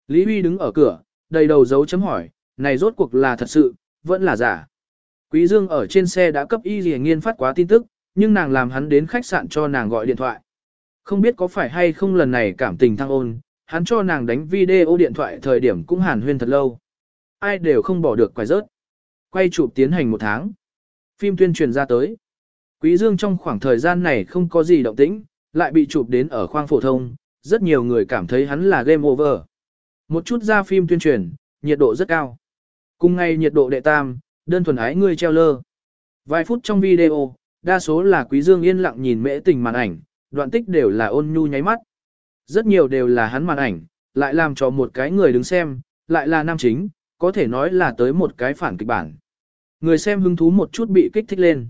Lý Huy đứng ở cửa, đầy đầu dấu chấm hỏi, này rốt cuộc là thật sự, vẫn là giả. Quý Dương ở trên xe đã cấp y gì nghiên phát quá tin tức, nhưng nàng làm hắn đến khách sạn cho nàng gọi điện thoại. Không biết có phải hay không lần này cảm tình thăng ôn, hắn cho nàng đánh video điện thoại thời điểm cũng hàn huyên thật lâu. Ai đều không bỏ được quay rớt. Quay chụp tiến hành một tháng. Phim tuyên truyền ra tới. Quý Dương trong khoảng thời gian này không có gì động tĩnh, lại bị chụp đến ở khoang phổ thông, rất nhiều người cảm thấy hắn là game over. Một chút ra phim tuyên truyền, nhiệt độ rất cao. Cùng ngày nhiệt độ đệ tam, đơn thuần ái người treo lơ. Vài phút trong video, đa số là Quý Dương yên lặng nhìn mễ tình màn ảnh, đoạn tích đều là ôn nhu nháy mắt. Rất nhiều đều là hắn màn ảnh, lại làm cho một cái người đứng xem, lại là nam chính, có thể nói là tới một cái phản kịch bản. Người xem hứng thú một chút bị kích thích lên.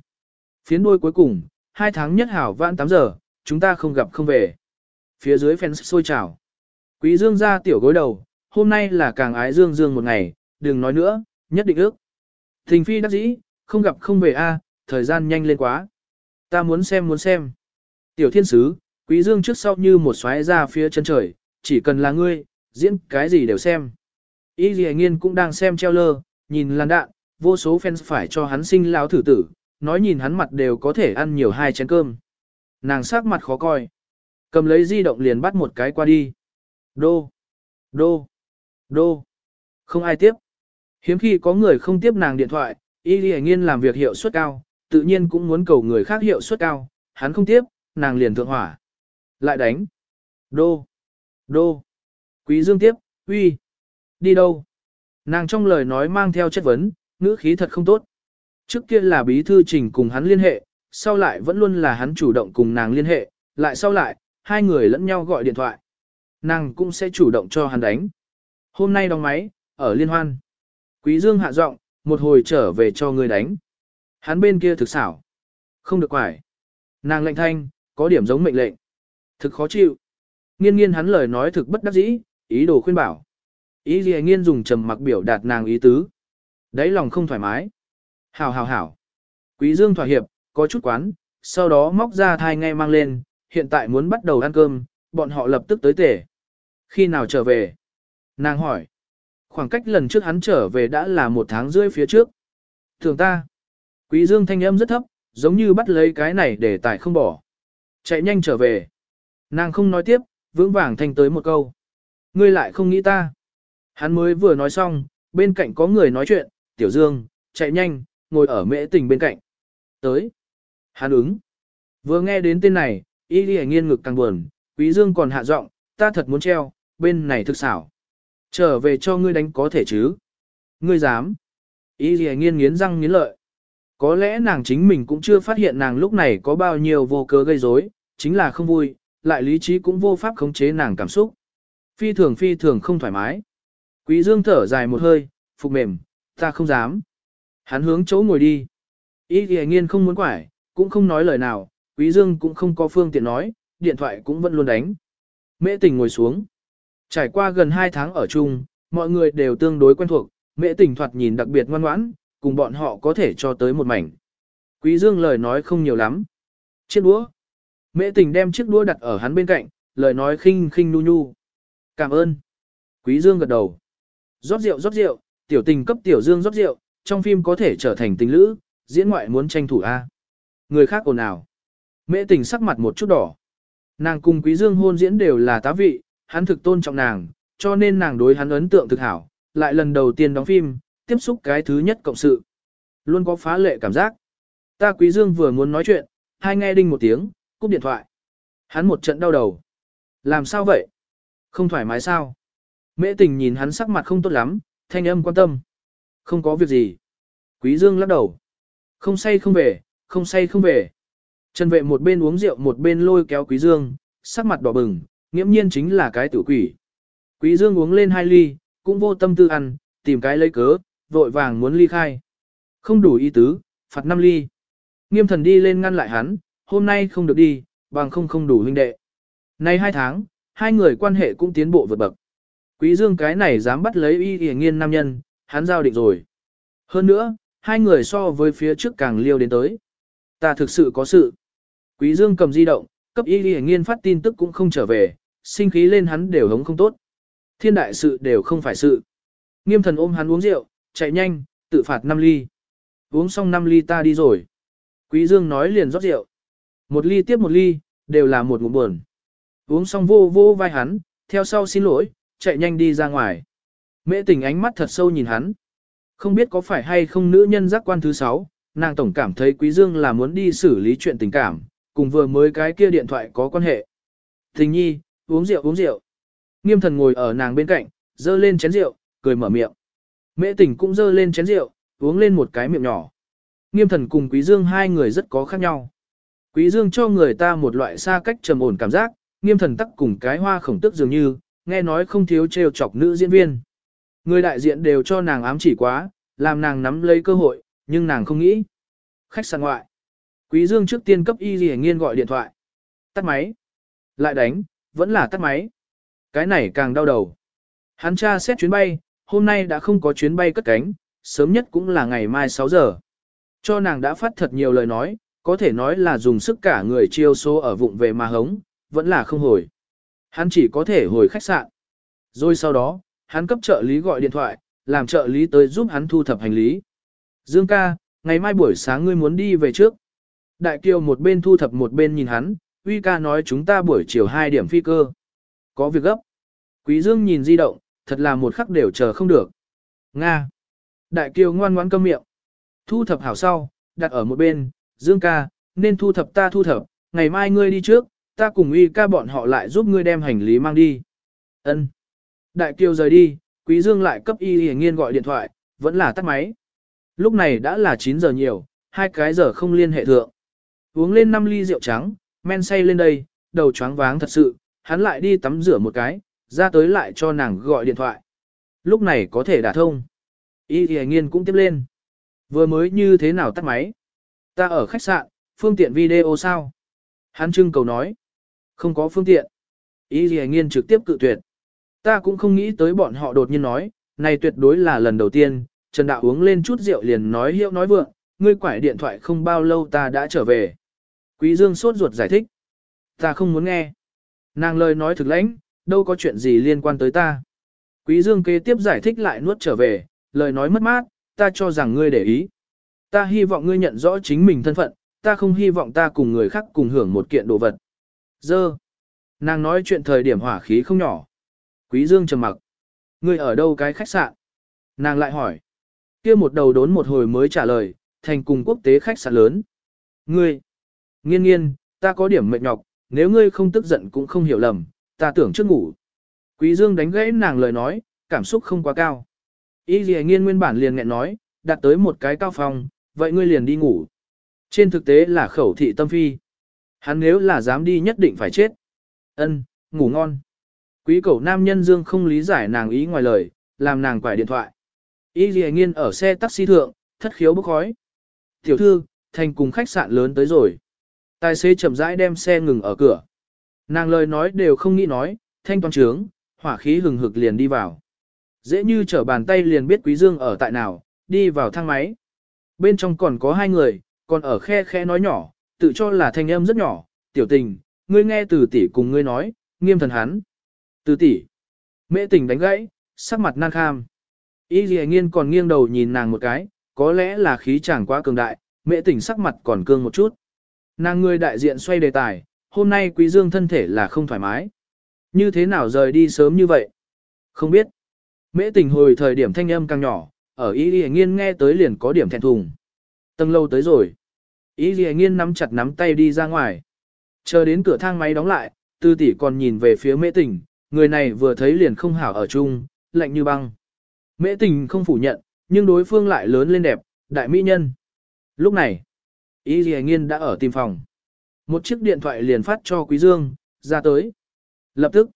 Phiến đuôi cuối cùng, hai tháng nhất hảo vãn 8 giờ, chúng ta không gặp không về. Phía dưới fans sôi trào. Quý Dương ra tiểu gối đầu, hôm nay là càng ái Dương Dương một ngày, đừng nói nữa, nhất định ước. Thình phi đắc dĩ, không gặp không về a, thời gian nhanh lên quá. Ta muốn xem muốn xem. Tiểu thiên sứ, quý dương trước sau như một xoáy ra phía chân trời, chỉ cần là ngươi, diễn cái gì đều xem. Y dì nghiên cũng đang xem treo lơ, nhìn làn đạn, vô số fans phải cho hắn sinh lão thử tử, nói nhìn hắn mặt đều có thể ăn nhiều hai chén cơm. Nàng sắc mặt khó coi. Cầm lấy di động liền bắt một cái qua đi. Đô, đô, đô. Không ai tiếp. Hiếm khi có người không tiếp nàng điện thoại, y lì nghiên làm việc hiệu suất cao, tự nhiên cũng muốn cầu người khác hiệu suất cao, hắn không tiếp, nàng liền thượng hỏa. Lại đánh. Đô, đô. Quý dương tiếp, uy. Đi đâu? Nàng trong lời nói mang theo chất vấn, ngữ khí thật không tốt. Trước kia là bí thư trình cùng hắn liên hệ, sau lại vẫn luôn là hắn chủ động cùng nàng liên hệ, lại sau lại, hai người lẫn nhau gọi điện thoại. Nàng cũng sẽ chủ động cho hắn đánh. Hôm nay đóng máy, ở liên hoan. Quý Dương hạ giọng, một hồi trở về cho người đánh. Hắn bên kia thực xảo. Không được quải. Nàng lệnh thanh, có điểm giống mệnh lệnh. Thực khó chịu. Nghiên nghiên hắn lời nói thực bất đắc dĩ, ý đồ khuyên bảo. Ý gì nghiên dùng trầm mặc biểu đạt nàng ý tứ. Đấy lòng không thoải mái. Hảo hảo hảo. Quý Dương thỏa hiệp, có chút quán, sau đó móc ra thai ngay mang lên, hiện tại muốn bắt đầu ăn cơm, bọn họ lập tức tới tể. Khi nào trở về? Nàng hỏi. Khoảng cách lần trước hắn trở về đã là một tháng rưỡi phía trước. Thường ta. Quý Dương thanh âm rất thấp, giống như bắt lấy cái này để tải không bỏ. Chạy nhanh trở về. Nàng không nói tiếp, vững vàng thanh tới một câu. Ngươi lại không nghĩ ta. Hắn mới vừa nói xong, bên cạnh có người nói chuyện, Tiểu Dương, chạy nhanh, ngồi ở mễ tình bên cạnh. Tới. Hắn ứng. Vừa nghe đến tên này, y đi nghiên ngực càng buồn, Quý Dương còn hạ giọng, ta thật muốn treo, bên này thực xảo. Trở về cho ngươi đánh có thể chứ. Ngươi dám. Y đi nghiên nghiến răng nghiến lợi. Có lẽ nàng chính mình cũng chưa phát hiện nàng lúc này có bao nhiêu vô cớ gây rối, chính là không vui, lại lý trí cũng vô pháp khống chế nàng cảm xúc. Phi thường phi thường không thoải mái. Quý Dương thở dài một hơi, phục mềm, ta không dám. Hắn hướng chỗ ngồi đi. ý thì nghiên không muốn quải, cũng không nói lời nào, Quý Dương cũng không có phương tiện nói, điện thoại cũng vẫn luôn đánh. Mễ tình ngồi xuống. Trải qua gần 2 tháng ở chung, mọi người đều tương đối quen thuộc, mễ tình thoạt nhìn đặc biệt ngoan ngoãn, cùng bọn họ có thể cho tới một mảnh. Quý Dương lời nói không nhiều lắm. Chiếc đũa. Mễ tình đem chiếc đũa đặt ở hắn bên cạnh, lời nói khinh khinh nu nhu. Cảm ơn. Quý Dương gật đầu. Rót rượu rót rượu, tiểu tình cấp tiểu Dương rót rượu, trong phim có thể trở thành tình lữ, diễn ngoại muốn tranh thủ A. Người khác ồn ào. Mễ tình sắc mặt một chút đỏ. Nàng cùng Quý Dương hôn diễn đều là tá vị, hắn thực tôn trọng nàng, cho nên nàng đối hắn ấn tượng thực hảo, lại lần đầu tiên đóng phim, tiếp xúc cái thứ nhất cộng sự. Luôn có phá lệ cảm giác. Ta Quý Dương vừa muốn nói chuyện, hai nghe đinh một tiếng, cúp điện thoại. Hắn một trận đau đầu. Làm sao vậy? Không thoải mái sao? Mễ tình nhìn hắn sắc mặt không tốt lắm, thanh âm quan tâm. Không có việc gì. Quý Dương lắc đầu. Không say không về, không say không về. Trần vệ một bên uống rượu một bên lôi kéo Quý Dương, sắc mặt đỏ bừng, nghiễm nhiên chính là cái tử quỷ. Quý Dương uống lên hai ly, cũng vô tâm tư ăn, tìm cái lấy cớ, vội vàng muốn ly khai. Không đủ ý tứ, phạt năm ly. Nghiêm thần đi lên ngăn lại hắn, hôm nay không được đi, bằng không không đủ huynh đệ. Nay hai tháng, hai người quan hệ cũng tiến bộ vượt bậc. Quý dương cái này dám bắt lấy y y nghiên nam nhân, hắn giao định rồi. Hơn nữa, hai người so với phía trước càng liêu đến tới. Ta thực sự có sự. Quý dương cầm di động, cấp y y nghiên phát tin tức cũng không trở về, sinh khí lên hắn đều hống không tốt. Thiên đại sự đều không phải sự. Nghiêm thần ôm hắn uống rượu, chạy nhanh, tự phạt 5 ly. Uống xong 5 ly ta đi rồi. Quý dương nói liền rót rượu. Một ly tiếp một ly, đều là một ngụm buồn. Uống xong vô vô vai hắn, theo sau xin lỗi, chạy nhanh đi ra ngoài. Mễ tình ánh mắt thật sâu nhìn hắn. Không biết có phải hay không nữ nhân giác quan thứ sáu, nàng tổng cảm thấy Quý Dương là muốn đi xử lý chuyện tình cảm, cùng vừa mới cái kia điện thoại có quan hệ. Tình nhi, uống rượu uống rượu. Nghiêm thần ngồi ở nàng bên cạnh, dơ lên chén rượu, cười mở miệng. Mễ tình cũng dơ lên chén rượu, uống lên một cái miệng nhỏ. Nghiêm thần cùng Quý Dương hai người rất có khác nhau. Quý Dương cho người ta một loại xa cách trầm ổn cảm giác, nghiêm thần tắc cùng cái hoa khổng tức dường như, nghe nói không thiếu trêu chọc nữ diễn viên. Người đại diện đều cho nàng ám chỉ quá, làm nàng nắm lấy cơ hội, nhưng nàng không nghĩ. Khách sạn ngoại. Quý Dương trước tiên cấp y gì nghiên gọi điện thoại. Tắt máy. Lại đánh, vẫn là tắt máy. Cái này càng đau đầu. Hắn tra xét chuyến bay, hôm nay đã không có chuyến bay cất cánh, sớm nhất cũng là ngày mai 6 giờ. Cho nàng đã phát thật nhiều lời nói, có thể nói là dùng sức cả người chiêu số ở vụng về mà hống, vẫn là không hồi. Hắn chỉ có thể hồi khách sạn. Rồi sau đó, hắn cấp trợ lý gọi điện thoại, làm trợ lý tới giúp hắn thu thập hành lý. Dương ca, ngày mai buổi sáng ngươi muốn đi về trước. Đại kiều một bên thu thập một bên nhìn hắn, uy ca nói chúng ta buổi chiều 2 điểm phi cơ. Có việc gấp. Quý Dương nhìn di động, thật là một khắc đều chờ không được. Nga. Đại kiều ngoan ngoãn câm miệng. Thu thập hảo sau, đặt ở một bên, Dương ca, nên thu thập ta thu thập, ngày mai ngươi đi trước, ta cùng uy ca bọn họ lại giúp ngươi đem hành lý mang đi. Ân. Đại kiều rời đi, Quý Dương lại cấp y hề nghiên gọi điện thoại, vẫn là tắt máy. Lúc này đã là 9 giờ nhiều, hai cái giờ không liên hệ thượng. Uống lên 5 ly rượu trắng, men say lên đây, đầu choáng váng thật sự, hắn lại đi tắm rửa một cái, ra tới lại cho nàng gọi điện thoại. Lúc này có thể đả thông. Y hề nghiên cũng tiếp lên. Vừa mới như thế nào tắt máy? Ta ở khách sạn, phương tiện video sao? Hắn trưng cầu nói. Không có phương tiện. Ý gì nghiên trực tiếp cự tuyệt. Ta cũng không nghĩ tới bọn họ đột nhiên nói, này tuyệt đối là lần đầu tiên, Trần Đạo uống lên chút rượu liền nói hiệu nói vượng, ngươi quải điện thoại không bao lâu ta đã trở về. Quý Dương sốt ruột giải thích. Ta không muốn nghe. Nàng lời nói thực lãnh, đâu có chuyện gì liên quan tới ta. Quý Dương kế tiếp giải thích lại nuốt trở về, lời nói mất mát, ta cho rằng ngươi để ý. Ta hy vọng ngươi nhận rõ chính mình thân phận, ta không hy vọng ta cùng người khác cùng hưởng một kiện đồ vật. Dơ. Nàng nói chuyện thời điểm hỏa khí không nhỏ. Quý Dương trầm mặc. Ngươi ở đâu cái khách sạn? Nàng lại hỏi. Kia một đầu đốn một hồi mới trả lời, thành cùng quốc tế khách sạn lớn. Ngươi. Nghiên nghiên, ta có điểm mệt nhọc, nếu ngươi không tức giận cũng không hiểu lầm, ta tưởng trước ngủ. Quý Dương đánh gãy nàng lời nói, cảm xúc không quá cao. Y Lì Nghiên nguyên bản liền nghẹn nói, đặt tới một cái cao phòng, vậy ngươi liền đi ngủ. Trên thực tế là khẩu thị tâm phi. Hắn nếu là dám đi nhất định phải chết. Ân, ngủ ngon. Quý cẩu nam nhân dương không lý giải nàng ý ngoài lời, làm nàng quải điện thoại. Y Lì Nghiên ở xe taxi thượng, thất khiếu bốc khói. Tiểu thư, thành cùng khách sạn lớn tới rồi. Tài xế chậm rãi đem xe ngừng ở cửa. Nàng lời nói đều không nghĩ nói, thanh toàn trướng, hỏa khí hừng hực liền đi vào. Dễ như trở bàn tay liền biết Quý Dương ở tại nào, đi vào thang máy. Bên trong còn có hai người, còn ở khe khe nói nhỏ, tự cho là thanh âm rất nhỏ, tiểu tình, ngươi nghe từ tỷ cùng ngươi nói, nghiêm thần hắn. Từ tỷ, mễ tình đánh gãy, sắc mặt nan kham. Y dì Nghiên còn nghiêng đầu nhìn nàng một cái, có lẽ là khí chẳng quá cường đại, mễ tình sắc mặt còn cương một chút. Nàng người đại diện xoay đề tài, hôm nay Quý Dương thân thể là không thoải mái. Như thế nào rời đi sớm như vậy? Không biết. Mễ tình hồi thời điểm thanh âm càng nhỏ, ở ý ghi nghiên nghe tới liền có điểm thẹn thùng. Tầng lâu tới rồi. Ý ghi nghiên nắm chặt nắm tay đi ra ngoài. Chờ đến cửa thang máy đóng lại, tư tỷ còn nhìn về phía mễ tình, người này vừa thấy liền không hảo ở chung, lạnh như băng. Mễ tình không phủ nhận, nhưng đối phương lại lớn lên đẹp, đại mỹ nhân. Lúc này, ý ghi nghiên đã ở tìm phòng. Một chiếc điện thoại liền phát cho Quý Dương, ra tới. Lập tức,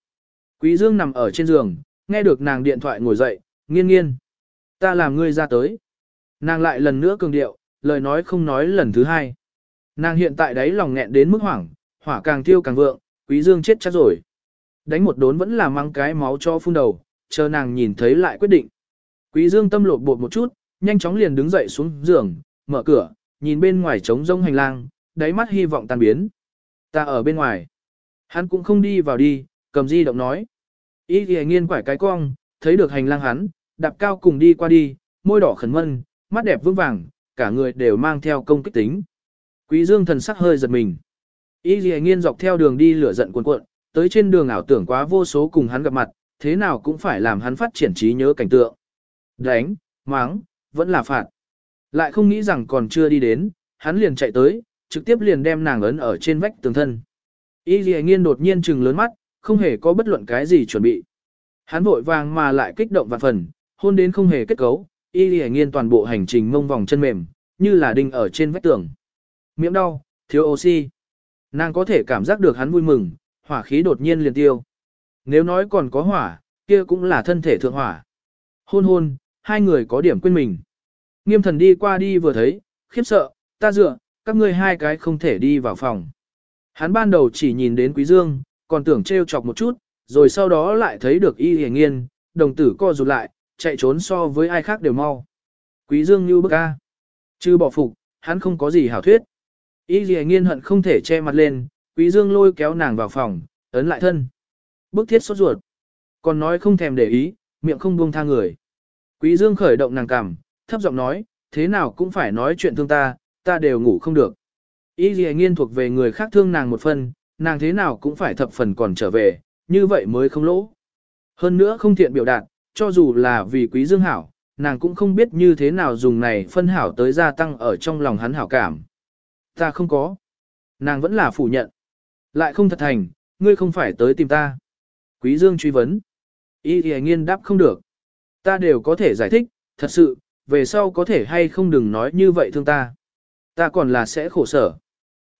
Quý Dương nằm ở trên giường, nghe được nàng điện thoại ngồi dậy, nghiên nghiên. Ta làm ngươi ra tới. Nàng lại lần nữa cường điệu, lời nói không nói lần thứ hai. Nàng hiện tại đấy lòng nghẹn đến mức hoảng, hỏa càng thiêu càng vượng, quý dương chết chắc rồi. Đánh một đốn vẫn là mang cái máu cho phun đầu, chờ nàng nhìn thấy lại quyết định. Quý dương tâm lột bột một chút, nhanh chóng liền đứng dậy xuống giường, mở cửa, nhìn bên ngoài trống rông hành lang, đáy mắt hy vọng tan biến. Ta ở bên ngoài. Hắn cũng không đi vào đi, cầm di động nói. Ý thì nghiên quải cái cong, thấy được hành lang hắn, đạp cao cùng đi qua đi, môi đỏ khẩn mân, mắt đẹp vững vàng, cả người đều mang theo công kích tính. Quý dương thần sắc hơi giật mình. Y thì nghiên dọc theo đường đi lửa giận cuồn cuộn, tới trên đường ảo tưởng quá vô số cùng hắn gặp mặt, thế nào cũng phải làm hắn phát triển trí nhớ cảnh tượng. Đánh, mắng, vẫn là phạt. Lại không nghĩ rằng còn chưa đi đến, hắn liền chạy tới, trực tiếp liền đem nàng ấn ở trên vách tường thân. Y Lì Nghiên đột nhiên trừng lớn mắt, không hề có bất luận cái gì chuẩn bị. Hắn vội vàng mà lại kích động vạn phần, hôn đến không hề kết cấu, y lìa nghiên toàn bộ hành trình mông vòng chân mềm, như là đinh ở trên vách tường. Miệng đau, thiếu oxy. Nàng có thể cảm giác được hắn vui mừng, hỏa khí đột nhiên liền tiêu. Nếu nói còn có hỏa, kia cũng là thân thể thượng hỏa. Hôn hôn, hai người có điểm quên mình. Nghiêm thần đi qua đi vừa thấy, khiếp sợ, ta dựa, các ngươi hai cái không thể đi vào phòng. Hắn ban đầu chỉ nhìn đến quý dương, còn tưởng treo chọc một chút, rồi sau đó lại thấy được y hề nghiên, đồng tử co rụt lại, chạy trốn so với ai khác đều mau. Quý dương như bức a. Chứ bỏ phục, hắn không có gì hảo thuyết. Y Dì nghiên hận không thể che mặt lên, quý dương lôi kéo nàng vào phòng, ấn lại thân. Bức thiết sốt ruột. Còn nói không thèm để ý, miệng không buông tha người. Quý dương khởi động nàng cằm, thấp giọng nói, thế nào cũng phải nói chuyện thương ta, ta đều ngủ không được. Y dì nghiên thuộc về người khác thương nàng một phần, nàng thế nào cũng phải thập phần còn trở về, như vậy mới không lỗ. Hơn nữa không thiện biểu đạt, cho dù là vì quý dương hảo, nàng cũng không biết như thế nào dùng này phân hảo tới gia tăng ở trong lòng hắn hảo cảm. Ta không có. Nàng vẫn là phủ nhận. Lại không thật thành, ngươi không phải tới tìm ta. Quý dương truy vấn. Y thì nghiên đáp không được. Ta đều có thể giải thích, thật sự, về sau có thể hay không đừng nói như vậy thương ta. Ta còn là sẽ khổ sở.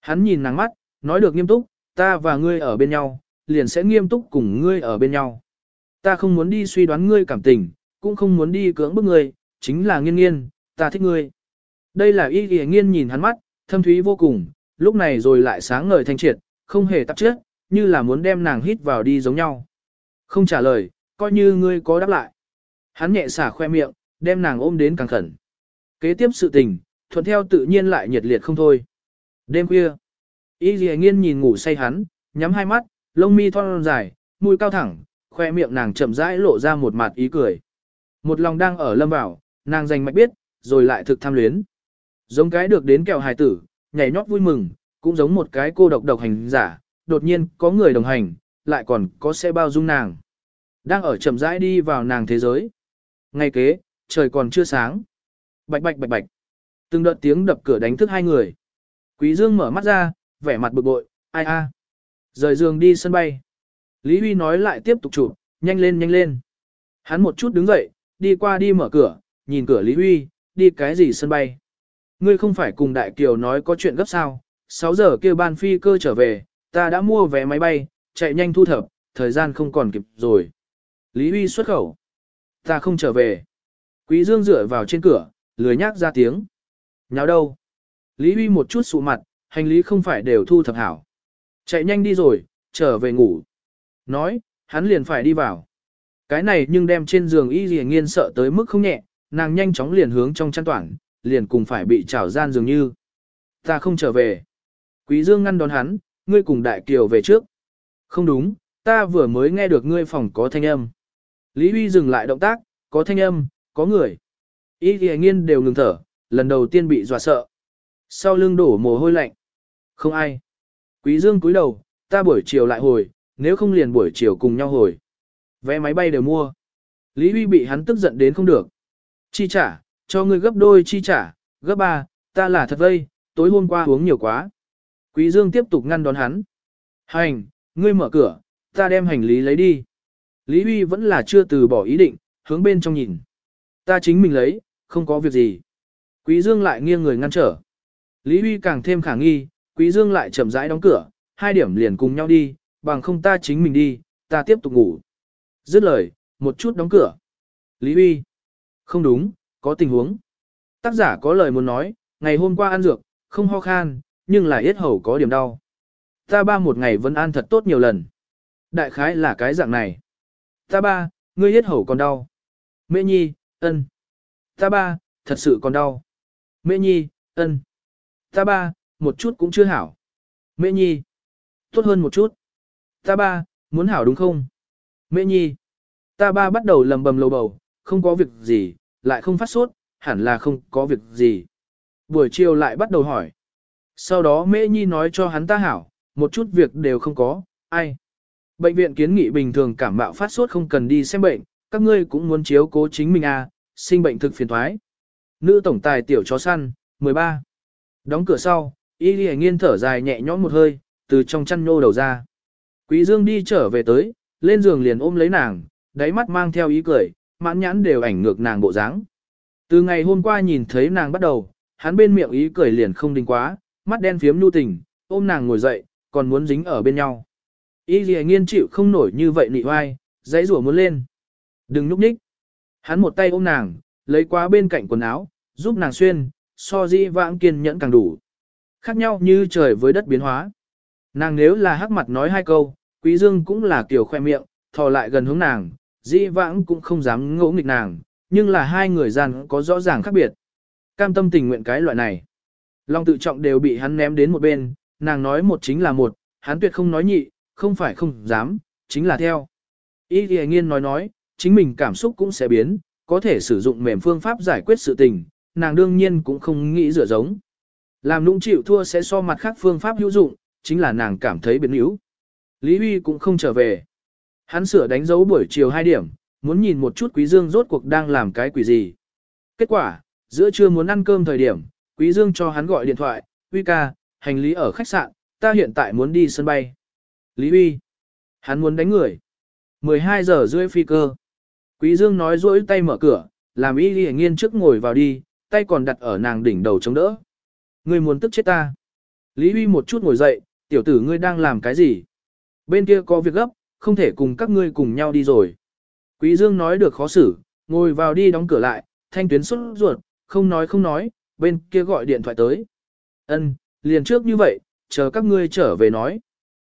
Hắn nhìn nàng mắt, nói được nghiêm túc, ta và ngươi ở bên nhau, liền sẽ nghiêm túc cùng ngươi ở bên nhau. Ta không muốn đi suy đoán ngươi cảm tình, cũng không muốn đi cưỡng bức ngươi, chính là nghiên nghiên, ta thích ngươi. Đây là y ghi nghiên nhìn hắn mắt, thâm thúy vô cùng, lúc này rồi lại sáng ngời thanh triệt, không hề tạp trước, như là muốn đem nàng hít vào đi giống nhau. Không trả lời, coi như ngươi có đáp lại. Hắn nhẹ xả khoe miệng, đem nàng ôm đến càng khẩn. Kế tiếp sự tình, thuận theo tự nhiên lại nhiệt liệt không thôi. Đêm khuya, y ghi nghiên nhìn ngủ say hắn, nhắm hai mắt, lông mi thon dài, mũi cao thẳng, khoe miệng nàng chậm rãi lộ ra một mặt ý cười. Một lòng đang ở lâm vào, nàng dành mạch biết, rồi lại thực tham luyến. Giống cái được đến kẹo hài tử, nhảy nhót vui mừng, cũng giống một cái cô độc độc hành giả, đột nhiên có người đồng hành, lại còn có xe bao dung nàng. Đang ở chậm rãi đi vào nàng thế giới. Ngay kế, trời còn chưa sáng. Bạch bạch bạch bạch. Từng đợt tiếng đập cửa đánh thức hai người. Quý Dương mở mắt ra, vẻ mặt bực bội, ai a. Rời giường đi sân bay. Lý Huy nói lại tiếp tục chụp, nhanh lên nhanh lên. Hắn một chút đứng dậy, đi qua đi mở cửa, nhìn cửa Lý Huy, đi cái gì sân bay. Ngươi không phải cùng Đại Kiều nói có chuyện gấp sao, 6 giờ kêu ban phi cơ trở về, ta đã mua vé máy bay, chạy nhanh thu thập, thời gian không còn kịp rồi. Lý Huy xuất khẩu. Ta không trở về. Quý Dương dựa vào trên cửa, lười nhác ra tiếng. Nháo đâu? Lý Huy một chút sụ mặt, hành lý không phải đều thu thập hảo. Chạy nhanh đi rồi, trở về ngủ. Nói, hắn liền phải đi vào. Cái này nhưng đem trên giường y gì nghiên sợ tới mức không nhẹ, nàng nhanh chóng liền hướng trong chăn toản, liền cùng phải bị trảo gian dường như. Ta không trở về. Quý Dương ngăn đón hắn, ngươi cùng đại kiều về trước. Không đúng, ta vừa mới nghe được ngươi phòng có thanh âm. Lý Huy dừng lại động tác, có thanh âm, có người. Y thì nghiên đều ngừng thở, lần đầu tiên bị dọa sợ. Sau lưng đổ mồ hôi lạnh. Không ai. Quý Dương cúi đầu, ta buổi chiều lại hồi, nếu không liền buổi chiều cùng nhau hồi. Vé máy bay đều mua. Lý Huy bị hắn tức giận đến không được. Chi trả, cho ngươi gấp đôi chi trả, gấp ba, ta là thật vây, tối hôm qua uống nhiều quá. Quý Dương tiếp tục ngăn đón hắn. Hành, ngươi mở cửa, ta đem hành lý lấy đi. Lý Huy vẫn là chưa từ bỏ ý định, hướng bên trong nhìn. Ta chính mình lấy, không có việc gì. Quý Dương lại nghiêng người ngăn trở. Lý Huy càng thêm khả nghi, Quý Dương lại chậm rãi đóng cửa, hai điểm liền cùng nhau đi, bằng không ta chính mình đi, ta tiếp tục ngủ. Dứt lời, một chút đóng cửa. Lý Huy. Không đúng, có tình huống. Tác giả có lời muốn nói, ngày hôm qua ăn dược, không ho khan, nhưng là yết hầu có điểm đau. Ta ba một ngày vẫn ăn thật tốt nhiều lần. Đại khái là cái dạng này. Ta ba, ngươi yết hầu còn đau. Mẹ nhi, ân. Ta ba, thật sự còn đau. Mẹ nhi, ân. Ta ba, một chút cũng chưa hảo. Mẹ nhi, tốt hơn một chút. Ta ba, muốn hảo đúng không? Mẹ nhi, ta ba bắt đầu lầm bầm lầu bầu, không có việc gì, lại không phát sốt, hẳn là không có việc gì. Buổi chiều lại bắt đầu hỏi. Sau đó mẹ nhi nói cho hắn ta hảo, một chút việc đều không có, ai. Bệnh viện kiến nghị bình thường cảm mạo phát sốt không cần đi xem bệnh, các ngươi cũng muốn chiếu cố chính mình à, sinh bệnh thực phiền thoái. Nữ tổng tài tiểu chó săn, 13. Đóng cửa sau, y ghi nghiên thở dài nhẹ nhõm một hơi, từ trong chăn nhô đầu ra. Quý Dương đi trở về tới, lên giường liền ôm lấy nàng, đáy mắt mang theo ý cười, mãn nhãn đều ảnh ngược nàng bộ dáng. Từ ngày hôm qua nhìn thấy nàng bắt đầu, hắn bên miệng ý cười liền không đình quá, mắt đen phiếm nhu tình, ôm nàng ngồi dậy, còn muốn dính ở bên nhau. Y gì nghiên chịu không nổi như vậy nị oai, dãy rủa muốn lên. Đừng núp nhích. Hắn một tay ôm nàng, lấy qua bên cạnh quần áo, giúp nàng xuyên, so di vãng kiên nhẫn càng đủ. Khác nhau như trời với đất biến hóa. Nàng nếu là hắc mặt nói hai câu, quý dương cũng là kiểu khoe miệng, thò lại gần hướng nàng, di vãng cũng không dám ngỗ nghịch nàng, nhưng là hai người gian có rõ ràng khác biệt. Cam tâm tình nguyện cái loại này. Long tự trọng đều bị hắn ném đến một bên, nàng nói một chính là một, hắn tuyệt không nói nhị, không phải không dám, chính là theo. Ý thì nghiên nói nói, chính mình cảm xúc cũng sẽ biến, có thể sử dụng mềm phương pháp giải quyết sự tình, nàng đương nhiên cũng không nghĩ rửa giống. Làm nũng chịu thua sẽ so mặt khác phương pháp hữu dụng, chính là nàng cảm thấy biến yếu. Lý Huy cũng không trở về. Hắn sửa đánh dấu buổi chiều 2 điểm, muốn nhìn một chút Quý Dương rốt cuộc đang làm cái quỷ gì. Kết quả, giữa trưa muốn ăn cơm thời điểm, Quý Dương cho hắn gọi điện thoại, Huy ca, hành lý ở khách sạn, ta hiện tại muốn đi sân bay. Lý Huy, hắn muốn đánh người. 12 giờ rưỡi phi cơ. Quý Dương nói rỗi tay mở cửa, làm y ghi nghiên trước ngồi vào đi, tay còn đặt ở nàng đỉnh đầu chống đỡ. Ngươi muốn tức chết ta. Lý Huy một chút ngồi dậy, Tiểu tử ngươi đang làm cái gì? Bên kia có việc gấp, không thể cùng các ngươi cùng nhau đi rồi. Quý Dương nói được khó xử, ngồi vào đi đóng cửa lại, thanh tuyến xuất ruột, không nói không nói, bên kia gọi điện thoại tới. Ân, liền trước như vậy, chờ các ngươi trở về nói.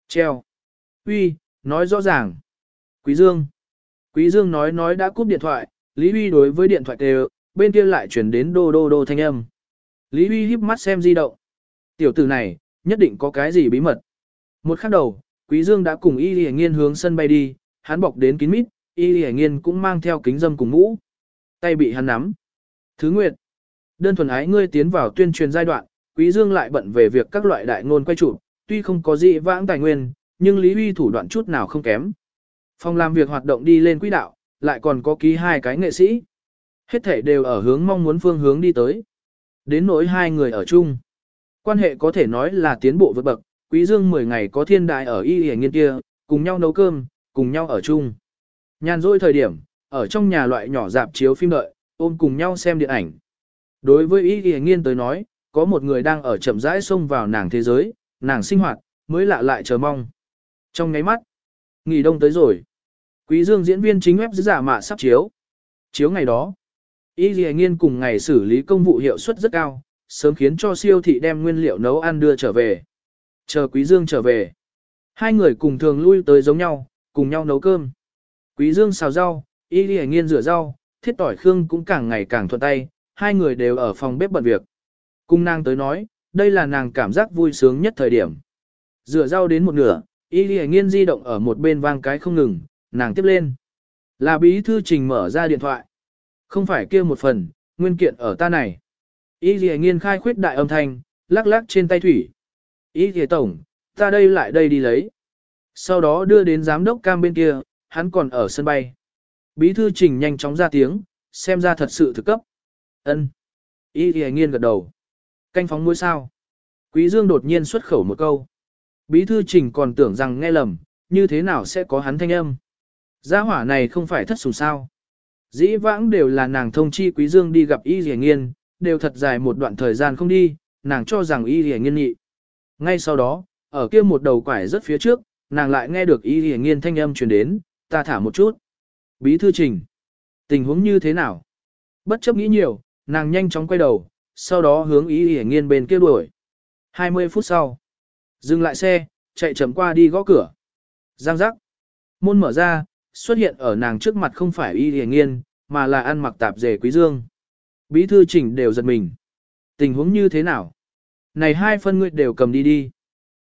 Treo. Uy, nói rõ ràng. Quý Dương. Quý Dương nói nói đã cúp điện thoại, Lý uy đối với điện thoại kêu, bên kia lại chuyển đến đô đô đô thanh âm. Lý uy híp mắt xem di động. Tiểu tử này, nhất định có cái gì bí mật. Một khắc đầu, Quý Dương đã cùng Y Lệ Nghiên hướng sân bay đi, hắn bọc đến kín mít, Y Lệ Nghiên cũng mang theo kính dâm cùng mũ. Tay bị hắn nắm. Thứ Nguyệt. Đơn thuần ái ngươi tiến vào tuyên truyền giai đoạn, Quý Dương lại bận về việc các loại đại ngôn quay chụp, tuy không có gì vãng tài nguyên, nhưng Lý Huy thủ đoạn chút nào không kém. Phòng làm việc hoạt động đi lên quỹ đạo, lại còn có ký hai cái nghệ sĩ. Hết thể đều ở hướng mong muốn phương hướng đi tới. Đến nỗi hai người ở chung. Quan hệ có thể nói là tiến bộ vượt bậc, quý dương 10 ngày có thiên đại ở y hề nghiên kia, cùng nhau nấu cơm, cùng nhau ở chung. Nhàn rỗi thời điểm, ở trong nhà loại nhỏ dạp chiếu phim đợi, ôm cùng nhau xem điện ảnh. Đối với y hề nghiên tới nói, có một người đang ở chậm rãi xông vào nàng thế giới, nàng sinh hoạt, mới lạ lại chờ mong. Trong ngáy mắt, nghỉ đông tới rồi. Quý dương diễn viên chính web giả mạ sắp chiếu. Chiếu ngày đó, y hề nghiên cùng ngày xử lý công vụ hiệu suất rất cao, sớm khiến cho siêu thị đem nguyên liệu nấu ăn đưa trở về. Chờ Quý Dương trở về. Hai người cùng thường lui tới giống nhau, cùng nhau nấu cơm. Quý Dương xào rau, Y Lì Nghiên rửa rau, thiết tỏi khương cũng càng ngày càng thuận tay, hai người đều ở phòng bếp bận việc. Cung nàng tới nói, đây là nàng cảm giác vui sướng nhất thời điểm. Rửa rau đến một nửa, Y Lì Nghiên di động ở một bên vang cái không ngừng, nàng tiếp lên. Là bí thư trình mở ra điện thoại. Không phải kia một phần, nguyên kiện ở ta này. Y Lì Nghiên khai khuyết đại âm thanh, lắc lắc trên tay thủy. Ý thế Tổng, ta đây lại đây đi lấy. Sau đó đưa đến giám đốc cam bên kia, hắn còn ở sân bay. Bí thư trình nhanh chóng ra tiếng, xem ra thật sự thực cấp. Ân. Ý thì Nghiên gật đầu. Canh phóng muối sao. Quý Dương đột nhiên xuất khẩu một câu. Bí thư trình còn tưởng rằng nghe lầm, như thế nào sẽ có hắn thanh âm. Gia hỏa này không phải thất sủng sao. Dĩ vãng đều là nàng thông chi Quý Dương đi gặp Y Dì Nghiên, đều thật dài một đoạn thời gian không đi, nàng cho rằng y Dì nghiên nhị. Ngay sau đó, ở kia một đầu quải rất phía trước, nàng lại nghe được y hề nghiên thanh âm truyền đến, ta thả một chút. Bí thư trình. Tình huống như thế nào? Bất chấp nghĩ nhiều, nàng nhanh chóng quay đầu, sau đó hướng y hề nghiên bên kia đuổi. 20 phút sau. Dừng lại xe, chạy chậm qua đi gõ cửa. Giang giác. Môn mở ra, xuất hiện ở nàng trước mặt không phải y hề nghiên, mà là ăn mặc tạp dề quý dương. Bí thư trình đều giật mình. Tình huống như thế nào? Này hai phân ngươi đều cầm đi đi.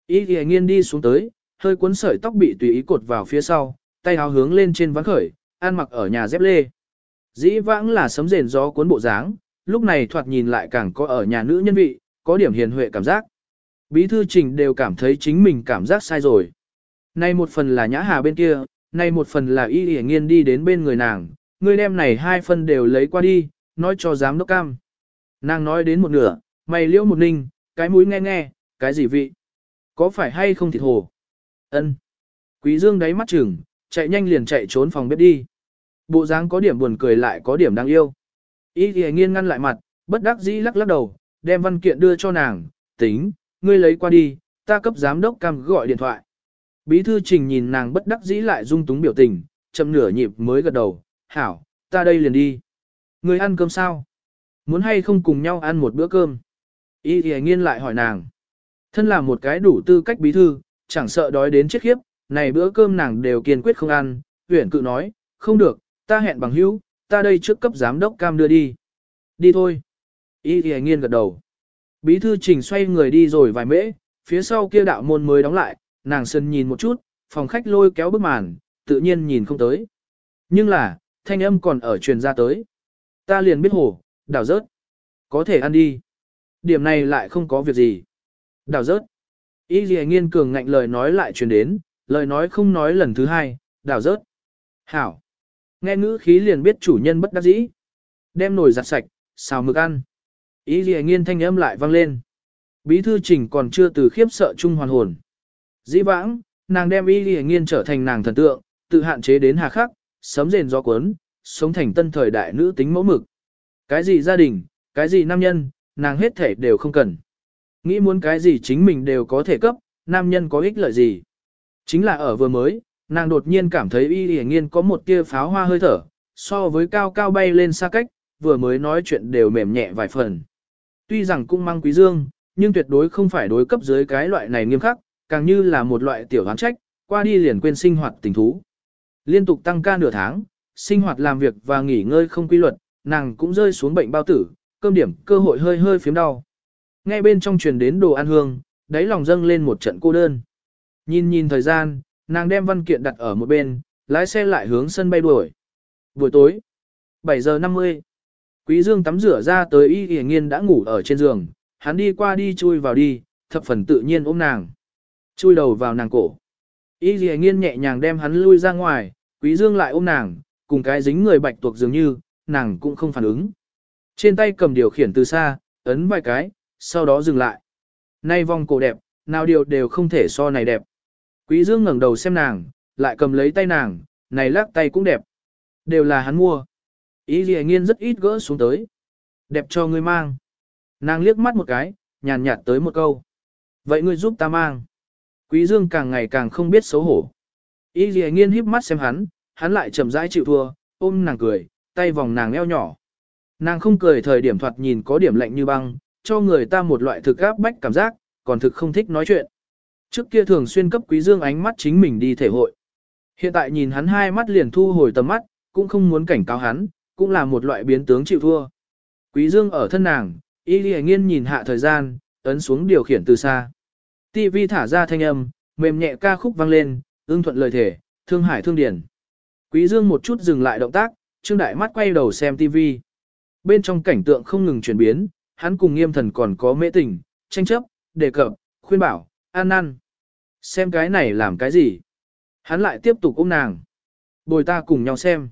Ý thì nghiên đi xuống tới, hơi cuốn sợi tóc bị tùy ý cột vào phía sau, tay áo hướng lên trên ván khởi, ăn mặc ở nhà dép lê. Dĩ vãng là sấm rền gió cuốn bộ dáng, lúc này thoạt nhìn lại càng có ở nhà nữ nhân vị, có điểm hiền huệ cảm giác. Bí thư trình đều cảm thấy chính mình cảm giác sai rồi. Nay một phần là nhã hà bên kia, nay một phần là y y nghiên đi đến bên người nàng, người đem này hai phân đều lấy qua đi, nói cho giám đốc cam. Nàng nói đến một nửa, mày liễu một ninh, cái mũi nghe nghe, cái gì vị? Có phải hay không thịt hồ? ân Quý dương đáy mắt chừng, chạy nhanh liền chạy trốn phòng bếp đi. Bộ dáng có điểm buồn cười lại có điểm đáng yêu. Ý thì nghiên ngăn lại mặt, bất đắc dĩ lắc lắc đầu, đem văn kiện đưa cho nàng, tính, ngươi lấy qua đi, ta cấp giám đốc cam gọi điện thoại. Bí thư trình nhìn nàng bất đắc dĩ lại dung túng biểu tình, chậm nửa nhịp mới gật đầu, hảo, ta đây liền đi. Ngươi ăn cơm sao? Muốn hay không cùng nhau ăn một bữa cơm? Y thì nghiên lại hỏi nàng. Thân là một cái đủ tư cách bí thư, chẳng sợ đói đến chết khiếp, này bữa cơm nàng đều kiên quyết không ăn, huyển cự nói, không được, ta hẹn bằng hữu, ta đây trước cấp giám đốc cam đưa đi. Đi thôi. Y thì nghiên gật đầu. Bí thư trình xoay người đi rồi vài mễ, phía sau kia đạo môn mới đóng lại, nàng sân nhìn một chút, phòng khách lôi kéo bức màn, tự nhiên nhìn không tới. Nhưng là, thanh âm còn ở truyền ra tới. Ta liền biết hồ, đảo rớt. Có thể ăn đi. Điểm này lại không có việc gì. đào rớt. Ý gì nghiên cường ngạnh lời nói lại truyền đến, lời nói không nói lần thứ hai, đào rớt. Hảo. Nghe ngữ khí liền biết chủ nhân bất đắc dĩ. Đem nồi giặt sạch, xào mực ăn. Ý gì nghiên thanh âm lại vang lên. Bí thư trình còn chưa từ khiếp sợ chung hoàn hồn. Dĩ vãng, nàng đem ý gì nghiên trở thành nàng thần tượng, tự hạn chế đến hà khắc, sấm rền gió cuốn, sống thành tân thời đại nữ tính mẫu mực. Cái gì gia đình, cái gì nam nhân, nàng hết thể đều không cần. Nghĩ muốn cái gì chính mình đều có thể cấp, nam nhân có ích lợi gì. Chính là ở vừa mới, nàng đột nhiên cảm thấy y y nghiên có một tia pháo hoa hơi thở, so với cao cao bay lên xa cách, vừa mới nói chuyện đều mềm nhẹ vài phần. Tuy rằng cũng mang quý dương, nhưng tuyệt đối không phải đối cấp dưới cái loại này nghiêm khắc, càng như là một loại tiểu hoán trách, qua đi liền quên sinh hoạt tình thú. Liên tục tăng ca nửa tháng, sinh hoạt làm việc và nghỉ ngơi không quy luật, nàng cũng rơi xuống bệnh bao tử, cơm điểm cơ hội hơi hơi phiếm đau. Nghe bên trong truyền đến đồ ăn hương, đáy lòng dâng lên một trận cô đơn. Nhìn nhìn thời gian, nàng đem văn kiện đặt ở một bên, lái xe lại hướng sân bay đuổi. Buổi tối, 7 giờ 50. Quý Dương tắm rửa ra tới y y nghiên đã ngủ ở trên giường, hắn đi qua đi chui vào đi, thập phần tự nhiên ôm nàng. Chui đầu vào nàng cổ. Y y nghiên nhẹ nhàng đem hắn lui ra ngoài, quý dương lại ôm nàng, cùng cái dính người bạch tuộc dường như, nàng cũng không phản ứng. Trên tay cầm điều khiển từ xa, ấn vài cái, sau đó dừng lại. Nay vòng cổ đẹp, nào điều đều không thể so này đẹp. Quý dương ngẩng đầu xem nàng, lại cầm lấy tay nàng, này lắc tay cũng đẹp. Đều là hắn mua. Ý gì nghiên rất ít gỡ xuống tới. Đẹp cho ngươi mang. Nàng liếc mắt một cái, nhàn nhạt tới một câu. Vậy ngươi giúp ta mang. Quý dương càng ngày càng không biết xấu hổ. Ý gì nghiên híp mắt xem hắn, hắn lại chậm rãi chịu thua, ôm nàng cười, tay vòng nàng eo nhỏ. Nàng không cười thời điểm thoạt nhìn có điểm lạnh như băng, cho người ta một loại thực áp bách cảm giác, còn thực không thích nói chuyện. Trước kia thường xuyên cấp quý dương ánh mắt chính mình đi thể hội. Hiện tại nhìn hắn hai mắt liền thu hồi tầm mắt, cũng không muốn cảnh cáo hắn, cũng là một loại biến tướng chịu thua. Quý dương ở thân nàng, y lì nghiên nhìn hạ thời gian, ấn xuống điều khiển từ xa. TV thả ra thanh âm, mềm nhẹ ca khúc vang lên, ưng thuận lời thể, thương hải thương điển. Quý dương một chút dừng lại động tác, trương đại mắt quay đầu xem TV. Bên trong cảnh tượng không ngừng chuyển biến, hắn cùng nghiêm thần còn có mễ tình, tranh chấp, đề cập, khuyên bảo, an năn. Xem cái này làm cái gì? Hắn lại tiếp tục ôm nàng. Bồi ta cùng nhau xem.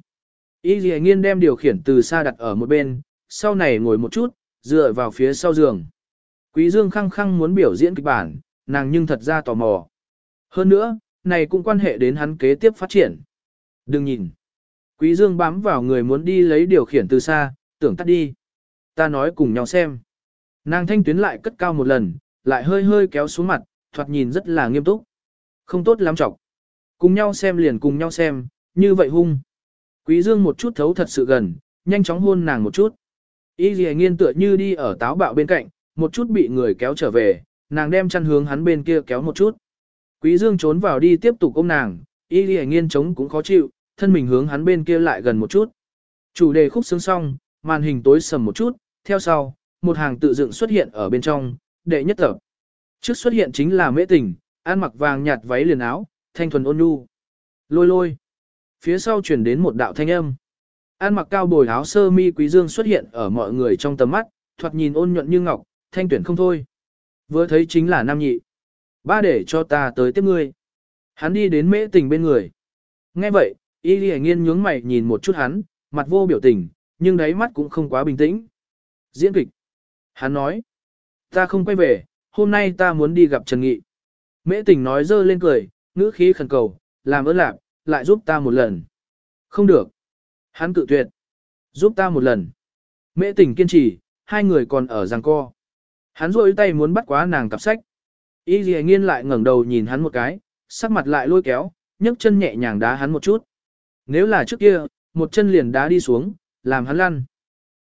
Y dì nghiên đem điều khiển từ xa đặt ở một bên, sau này ngồi một chút, dựa vào phía sau giường. Quý Dương khăng khăng muốn biểu diễn kịch bản, nàng nhưng thật ra tò mò. Hơn nữa, này cũng quan hệ đến hắn kế tiếp phát triển. Đừng nhìn. Quý Dương bám vào người muốn đi lấy điều khiển từ xa, tưởng tắt đi. Ta nói cùng nhau xem. Nàng thanh tuyến lại cất cao một lần, lại hơi hơi kéo xuống mặt, thoạt nhìn rất là nghiêm túc. Không tốt lắm trọng. Cùng nhau xem liền cùng nhau xem, như vậy hung. Quý Dương một chút thấu thật sự gần, nhanh chóng hôn nàng một chút. Y dì nghiên tựa như đi ở táo bạo bên cạnh, một chút bị người kéo trở về, nàng đem chăn hướng hắn bên kia kéo một chút. Quý Dương trốn vào đi tiếp tục ôm nàng, y dì nghiên chống cũng khó chịu, thân mình hướng hắn bên kia lại gần một chút. Chủ đề khúc sướng xong, màn hình tối sầm một chút, theo sau, một hàng tự dựng xuất hiện ở bên trong, đệ nhất tập. Trước xuất hiện chính là mễ tình, ăn mặc vàng nhạt váy liền áo, thanh thuần ôn nhu. Lôi lôi. Phía sau chuyển đến một đạo thanh âm. An mặc cao bồi áo sơ mi quý dương xuất hiện ở mọi người trong tầm mắt, thoạt nhìn ôn nhuận như ngọc, thanh tuyển không thôi. Vừa thấy chính là nam nhị. Ba để cho ta tới tiếp ngươi. Hắn đi đến mễ tình bên người. Nghe vậy, y lì nghiên nhướng mày nhìn một chút hắn, mặt vô biểu tình, nhưng đáy mắt cũng không quá bình tĩnh. Diễn kịch. Hắn nói. Ta không quay về, hôm nay ta muốn đi gặp Trần Nghị. Mễ tình nói dơ lên cười, ngữ khí khẩn cầu, làm ơn lạc, lại giúp ta một lần. Không được. Hắn cự tuyệt. Giúp ta một lần. Mễ tình kiên trì, hai người còn ở giằng co. Hắn rôi tay muốn bắt quá nàng cặp sách. Y dì nghiên lại ngẩng đầu nhìn hắn một cái, sắc mặt lại lôi kéo, nhấc chân nhẹ nhàng đá hắn một chút. Nếu là trước kia, một chân liền đá đi xuống, làm hắn lăn.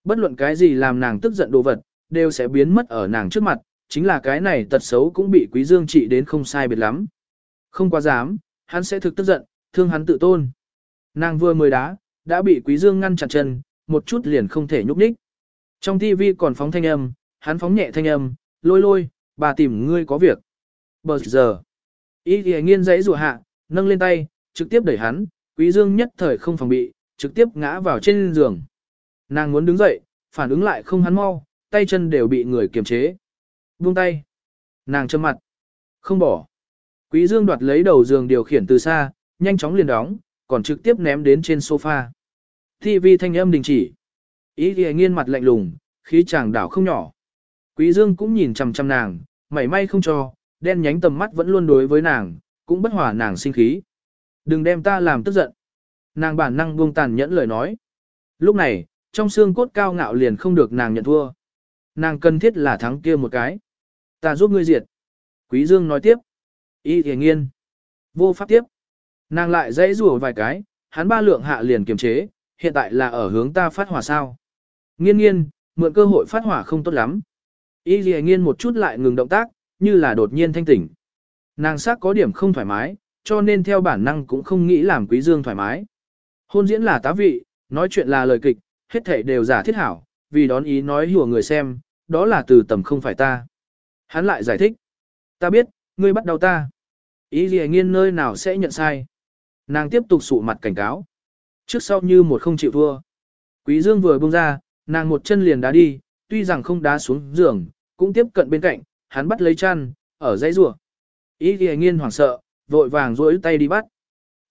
Bất luận cái gì làm nàng tức giận đồ vật, đều sẽ biến mất ở nàng trước mặt, chính là cái này tật xấu cũng bị quý dương trị đến không sai biệt lắm. Không quá dám, hắn sẽ thực tức giận, thương hắn tự tôn. Nàng vừa mới đá, đã bị quý dương ngăn chặt chân, một chút liền không thể nhúc nhích. Trong TV còn phóng thanh âm, hắn phóng nhẹ thanh âm, lôi lôi, bà tìm ngươi có việc. Bờ giờ, ý thì nghiên giấy rùa hạ, nâng lên tay, trực tiếp đẩy hắn, quý dương nhất thời không phòng bị, trực tiếp ngã vào trên giường. Nàng muốn đứng dậy, phản ứng lại không hắn mau, tay chân đều bị người kiềm chế. Buông tay. Nàng châm mặt. Không bỏ. Quý Dương đoạt lấy đầu giường điều khiển từ xa, nhanh chóng liền đóng, còn trực tiếp ném đến trên sofa. TV thanh âm đình chỉ. Ý thì nghiên mặt lạnh lùng, khí chàng đảo không nhỏ. Quý Dương cũng nhìn chằm chằm nàng, mảy may không cho, đen nhánh tầm mắt vẫn luôn đối với nàng, cũng bất hòa nàng sinh khí. Đừng đem ta làm tức giận. Nàng bản năng buông tàn nhẫn lời nói. Lúc này, trong xương cốt cao ngạo liền không được nàng nhận thua. Nàng cần thiết là thắng kia một cái. Ta giúp ngươi diệt. Quý Dương nói tiếp. Y thề nghiên. Vô pháp tiếp. Nàng lại dãy rùa vài cái, hắn ba lượng hạ liền kiềm chế, hiện tại là ở hướng ta phát hỏa sao. Nghiên nghiên, mượn cơ hội phát hỏa không tốt lắm. Y thề nghiên một chút lại ngừng động tác, như là đột nhiên thanh tỉnh. Nàng sắc có điểm không thoải mái, cho nên theo bản năng cũng không nghĩ làm quý dương thoải mái. Hôn diễn là tá vị, nói chuyện là lời kịch, hết thảy đều giả thiết hảo, vì đón ý nói hùa người xem, đó là từ tầm không phải ta. Hắn lại giải thích. Ta biết, ngươi bắt đầu ta. Ý gì nghiên nơi nào sẽ nhận sai. Nàng tiếp tục sụ mặt cảnh cáo. Trước sau như một không chịu thua. Quý dương vừa buông ra, nàng một chân liền đá đi, tuy rằng không đá xuống giường, cũng tiếp cận bên cạnh, hắn bắt lấy chăn, ở dãy rùa. Ý gì nghiên hoảng sợ, vội vàng duỗi tay đi bắt.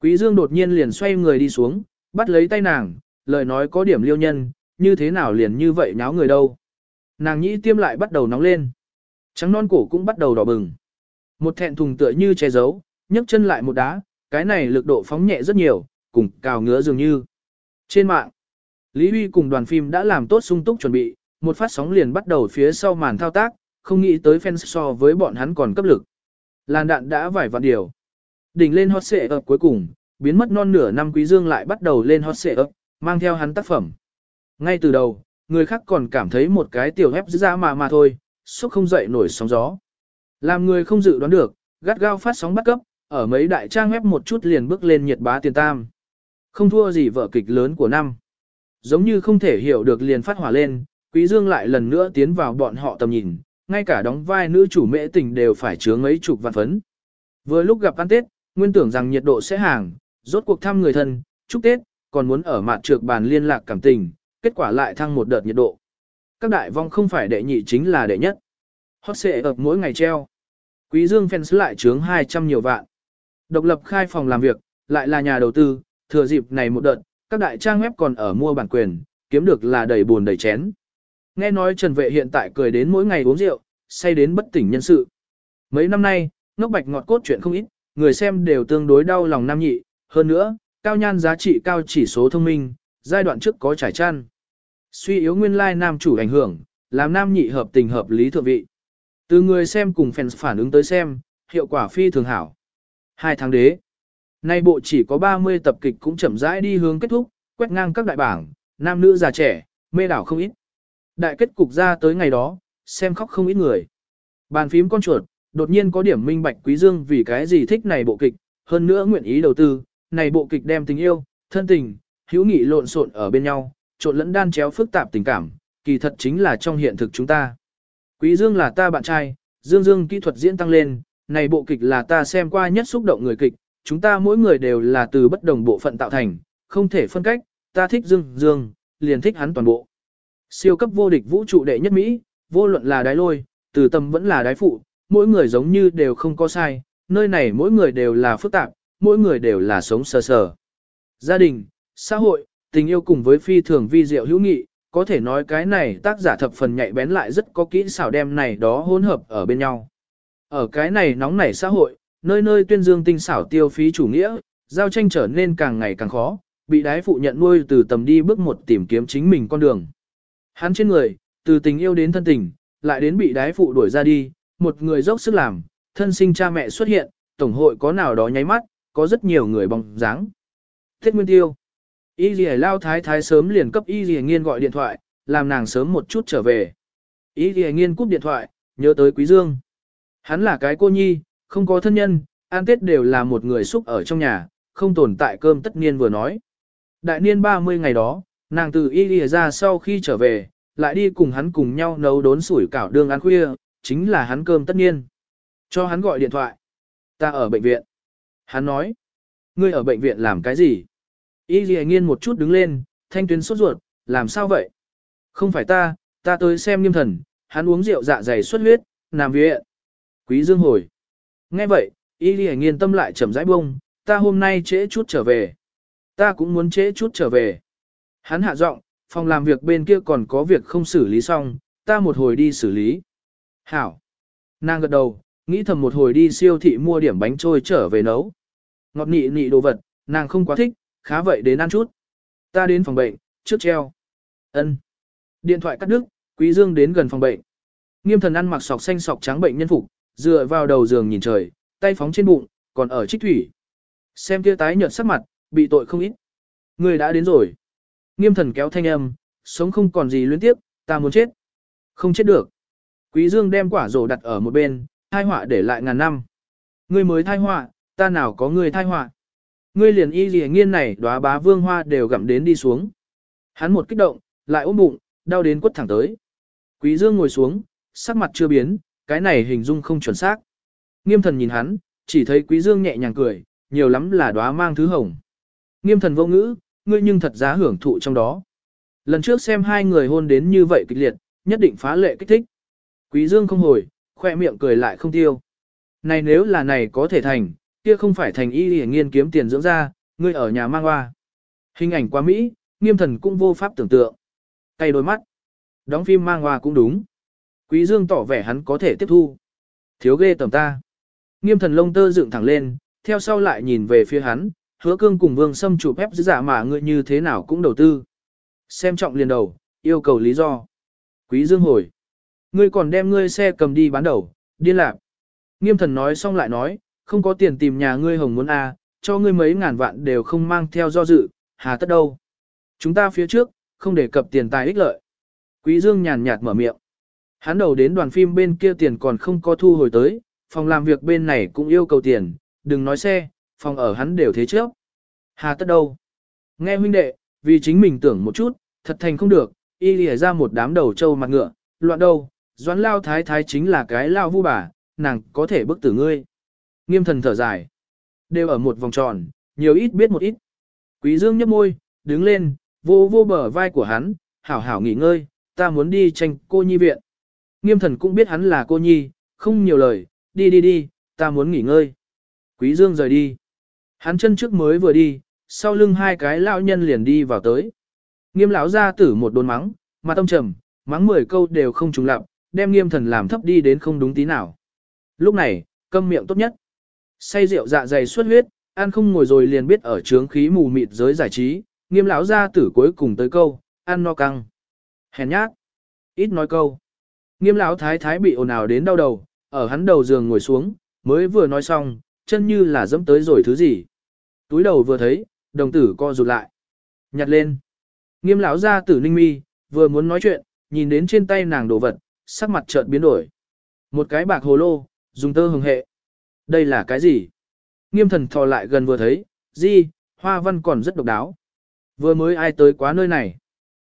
Quý dương đột nhiên liền xoay người đi xuống, bắt lấy tay nàng, lời nói có điểm liêu nhân, như thế nào liền như vậy nháo người đâu. Nàng nhĩ tiêm lại bắt đầu nóng lên. Trắng non cổ cũng bắt đầu đỏ bừng. Một thẹn thùng tựa như che giấu, nhấc chân lại một đá, cái này lực độ phóng nhẹ rất nhiều, cùng cào ngứa dường như. Trên mạng, Lý Huy cùng đoàn phim đã làm tốt sung túc chuẩn bị, một phát sóng liền bắt đầu phía sau màn thao tác, không nghĩ tới fans so với bọn hắn còn cấp lực. Làn đạn đã vải vạn điều. Đỉnh lên hot xệ ập cuối cùng, biến mất non nửa năm quý dương lại bắt đầu lên hot xệ ập, mang theo hắn tác phẩm. Ngay từ đầu, người khác còn cảm thấy một cái tiểu hép ra mà mà thôi, xúc không dậy nổi sóng gió. Làm người không dự đoán được, gắt gao phát sóng bắt cấp, ở mấy đại trang web một chút liền bước lên nhiệt bá tiền tam. Không thua gì vở kịch lớn của năm. Giống như không thể hiểu được liền phát hỏa lên, Quý Dương lại lần nữa tiến vào bọn họ tầm nhìn, ngay cả đóng vai nữ chủ mễ tình đều phải chứa mấy chục vạn phấn. Vừa lúc gặp ăn Tết, nguyên tưởng rằng nhiệt độ sẽ hàng, rốt cuộc thăm người thân, chúc Tết, còn muốn ở mặt trược bàn liên lạc cảm tình, kết quả lại thăng một đợt nhiệt độ. Các đại vong không phải đệ nhị chính là đệ nhất. Hot xệ ập mỗi ngày treo. Quý Dương fans lại trướng 200 nhiều vạn. Độc lập khai phòng làm việc, lại là nhà đầu tư, thừa dịp này một đợt, các đại trang web còn ở mua bản quyền, kiếm được là đầy buồn đầy chén. Nghe nói Trần Vệ hiện tại cười đến mỗi ngày uống rượu, say đến bất tỉnh nhân sự. Mấy năm nay, ngốc bạch ngọt cốt chuyện không ít, người xem đều tương đối đau lòng nam nhị, hơn nữa, cao nhan giá trị cao chỉ số thông minh, giai đoạn trước có trải chăn. Suy yếu nguyên lai nam chủ ảnh hưởng, làm nam nhị hợp tình hợp lý thượng vị. Từ người xem cùng fans phản ứng tới xem, hiệu quả phi thường hảo. Hai tháng đế. Nay bộ chỉ có 30 tập kịch cũng chậm rãi đi hướng kết thúc, quét ngang các đại bảng, nam nữ già trẻ, mê đảo không ít. Đại kết cục ra tới ngày đó, xem khóc không ít người. Bàn phím con chuột, đột nhiên có điểm minh bạch quý dương vì cái gì thích này bộ kịch, hơn nữa nguyện ý đầu tư, này bộ kịch đem tình yêu, thân tình, hữu nghị lộn xộn ở bên nhau, trộn lẫn đan chéo phức tạp tình cảm, kỳ thật chính là trong hiện thực chúng ta. Quý Dương là ta bạn trai, Dương Dương kỹ thuật diễn tăng lên, này bộ kịch là ta xem qua nhất xúc động người kịch, chúng ta mỗi người đều là từ bất đồng bộ phận tạo thành, không thể phân cách, ta thích Dương Dương, liền thích hắn toàn bộ. Siêu cấp vô địch vũ trụ đệ nhất Mỹ, vô luận là đái lôi, từ tâm vẫn là đái phụ, mỗi người giống như đều không có sai, nơi này mỗi người đều là phức tạp, mỗi người đều là sống sờ sờ. Gia đình, xã hội, tình yêu cùng với phi thường vi diệu hữu nghị, có thể nói cái này tác giả thập phần nhạy bén lại rất có kỹ xảo đem này đó hỗn hợp ở bên nhau. Ở cái này nóng nảy xã hội, nơi nơi tuyên dương tinh xảo tiêu phí chủ nghĩa, giao tranh trở nên càng ngày càng khó, bị đái phụ nhận nuôi từ tầm đi bước một tìm kiếm chính mình con đường. Hắn trên người, từ tình yêu đến thân tình, lại đến bị đái phụ đuổi ra đi, một người dốc sức làm, thân sinh cha mẹ xuất hiện, tổng hội có nào đó nháy mắt, có rất nhiều người bóng dáng. Thiết Nguyên Tiêu Y Lì Lao Thái Thái sớm liền cấp Y Lì Nghiên gọi điện thoại, làm nàng sớm một chút trở về. Y Lì Nghiên cúp điện thoại, nhớ tới Quý Dương. Hắn là cái cô nhi, không có thân nhân, an tết đều là một người xúc ở trong nhà, không tồn tại cơm tất niên vừa nói. Đại niên 30 ngày đó, nàng từ Y Lì ra sau khi trở về, lại đi cùng hắn cùng nhau nấu đốn sủi cảo đường ăn khuya, chính là hắn cơm tất niên. Cho hắn gọi điện thoại. Ta ở bệnh viện. Hắn nói. Ngươi ở bệnh viện làm cái gì? Y Lì nghiên một chút đứng lên, thanh tuyến sốt ruột, làm sao vậy? Không phải ta, ta tới xem nghiêm thần, hắn uống rượu dạ dày xuất huyết, nằm viện. Quý Dương hồi. Nghe vậy, Y Lì nghiên tâm lại chậm rãi bông, ta hôm nay trễ chút trở về. Ta cũng muốn trễ chút trở về. Hắn hạ giọng, phòng làm việc bên kia còn có việc không xử lý xong, ta một hồi đi xử lý. Hảo. Nàng gật đầu, nghĩ thầm một hồi đi siêu thị mua điểm bánh trôi trở về nấu. Ngọt nị nị đồ vật, nàng không quá thích, khá vậy đến ăn chút. Ta đến phòng bệnh, trước treo. ân Điện thoại cắt đứt, Quý Dương đến gần phòng bệnh. Nghiêm thần ăn mặc sọc xanh sọc trắng bệnh nhân phục, dựa vào đầu giường nhìn trời, tay phóng trên bụng, còn ở trích thủy. Xem kia tái nhợt sắc mặt, bị tội không ít. Người đã đến rồi. Nghiêm thần kéo thanh âm, sống không còn gì luyến tiếp, ta muốn chết. Không chết được. Quý Dương đem quả rổ đặt ở một bên, thai họa để lại ngàn năm. Ngươi mới thai họa, ta nào có ngươi thai họa. Ngươi liền y gì nghiên này đóa bá vương hoa đều gặm đến đi xuống. Hắn một kích động, lại ôm bụng, đau đến quất thẳng tới. Quý Dương ngồi xuống, sắc mặt chưa biến, cái này hình dung không chuẩn xác. Nghiêm thần nhìn hắn, chỉ thấy quý dương nhẹ nhàng cười, nhiều lắm là đóa mang thứ hồng. Nghiêm thần vô ngữ, ngươi nhưng thật giá hưởng thụ trong đó. Lần trước xem hai người hôn đến như vậy kịch liệt, nhất định phá lệ kích thích. Quý dương không hồi, khoe miệng cười lại không tiêu. Này nếu là này có thể thành, kia không phải thành y để nghiên kiếm tiền dưỡng ra, ngươi ở nhà mang hoa. Hình ảnh quá Mỹ, nghiêm thần cũng vô pháp tưởng tượng. Cay đôi mắt. Đóng phim mang hoa cũng đúng. Quý dương tỏ vẻ hắn có thể tiếp thu. Thiếu ghê tầm ta. Nghiêm thần lông tơ dựng thẳng lên, theo sau lại nhìn về phía hắn, hứa cương cùng vương xâm chụp ép giả dạ mà ngươi như thế nào cũng đầu tư. Xem trọng liền đầu, yêu cầu lý do. Quý dương hồi. Ngươi còn đem ngươi xe cầm đi bán đầu, điên lạc. Nghiêm thần nói xong lại nói, không có tiền tìm nhà ngươi hồng muốn a, cho ngươi mấy ngàn vạn đều không mang theo do dự, hà tất đâu. Chúng ta phía trước, không để cập tiền tài ích lợi. Quý Dương nhàn nhạt mở miệng. Hắn đầu đến đoàn phim bên kia tiền còn không có thu hồi tới, phòng làm việc bên này cũng yêu cầu tiền, đừng nói xe, phòng ở hắn đều thế trước. Hà tất đâu? Nghe huynh đệ, vì chính mình tưởng một chút, thật thành không được, y lìa ra một đám đầu trâu mặt ngựa, loạn đâu, doãn lao thái thái chính là cái lao vu bà, nàng có thể bức tử ngươi. Nghiêm thần thở dài. Đều ở một vòng tròn, nhiều ít biết một ít. Quý dương nhấp môi, đứng lên, vô vô bờ vai của hắn, hảo hảo nghỉ ngơi, ta muốn đi tranh cô nhi viện. Nghiêm thần cũng biết hắn là cô nhi, không nhiều lời, đi đi đi, ta muốn nghỉ ngơi. Quý dương rời đi. Hắn chân trước mới vừa đi, sau lưng hai cái lão nhân liền đi vào tới. Nghiêm lão ra tử một đồn mắng, mà tông trầm, mắng mười câu đều không trùng lặp, đem nghiêm thần làm thấp đi đến không đúng tí nào. Lúc này, câm miệng tốt nhất. Say rượu dạ dày xuất huyết, ăn không ngồi rồi liền biết ở trướng khí mù mịt giới giải trí, nghiêm lão ra tử cuối cùng tới câu, ăn no căng. Hèn nhát. Ít nói câu. Nghiêm lão thái thái bị ồn ào đến đau đầu, ở hắn đầu giường ngồi xuống, mới vừa nói xong, chân như là dẫm tới rồi thứ gì. Túi đầu vừa thấy, đồng tử co rụt lại. Nhặt lên. Nghiêm lão ra tử ninh mi, vừa muốn nói chuyện, nhìn đến trên tay nàng đồ vật, sắc mặt chợt biến đổi. Một cái bạc hồ lô, dùng tơ hồng hệ. Đây là cái gì? Nghiêm thần thò lại gần vừa thấy, gì, hoa văn còn rất độc đáo. Vừa mới ai tới quá nơi này?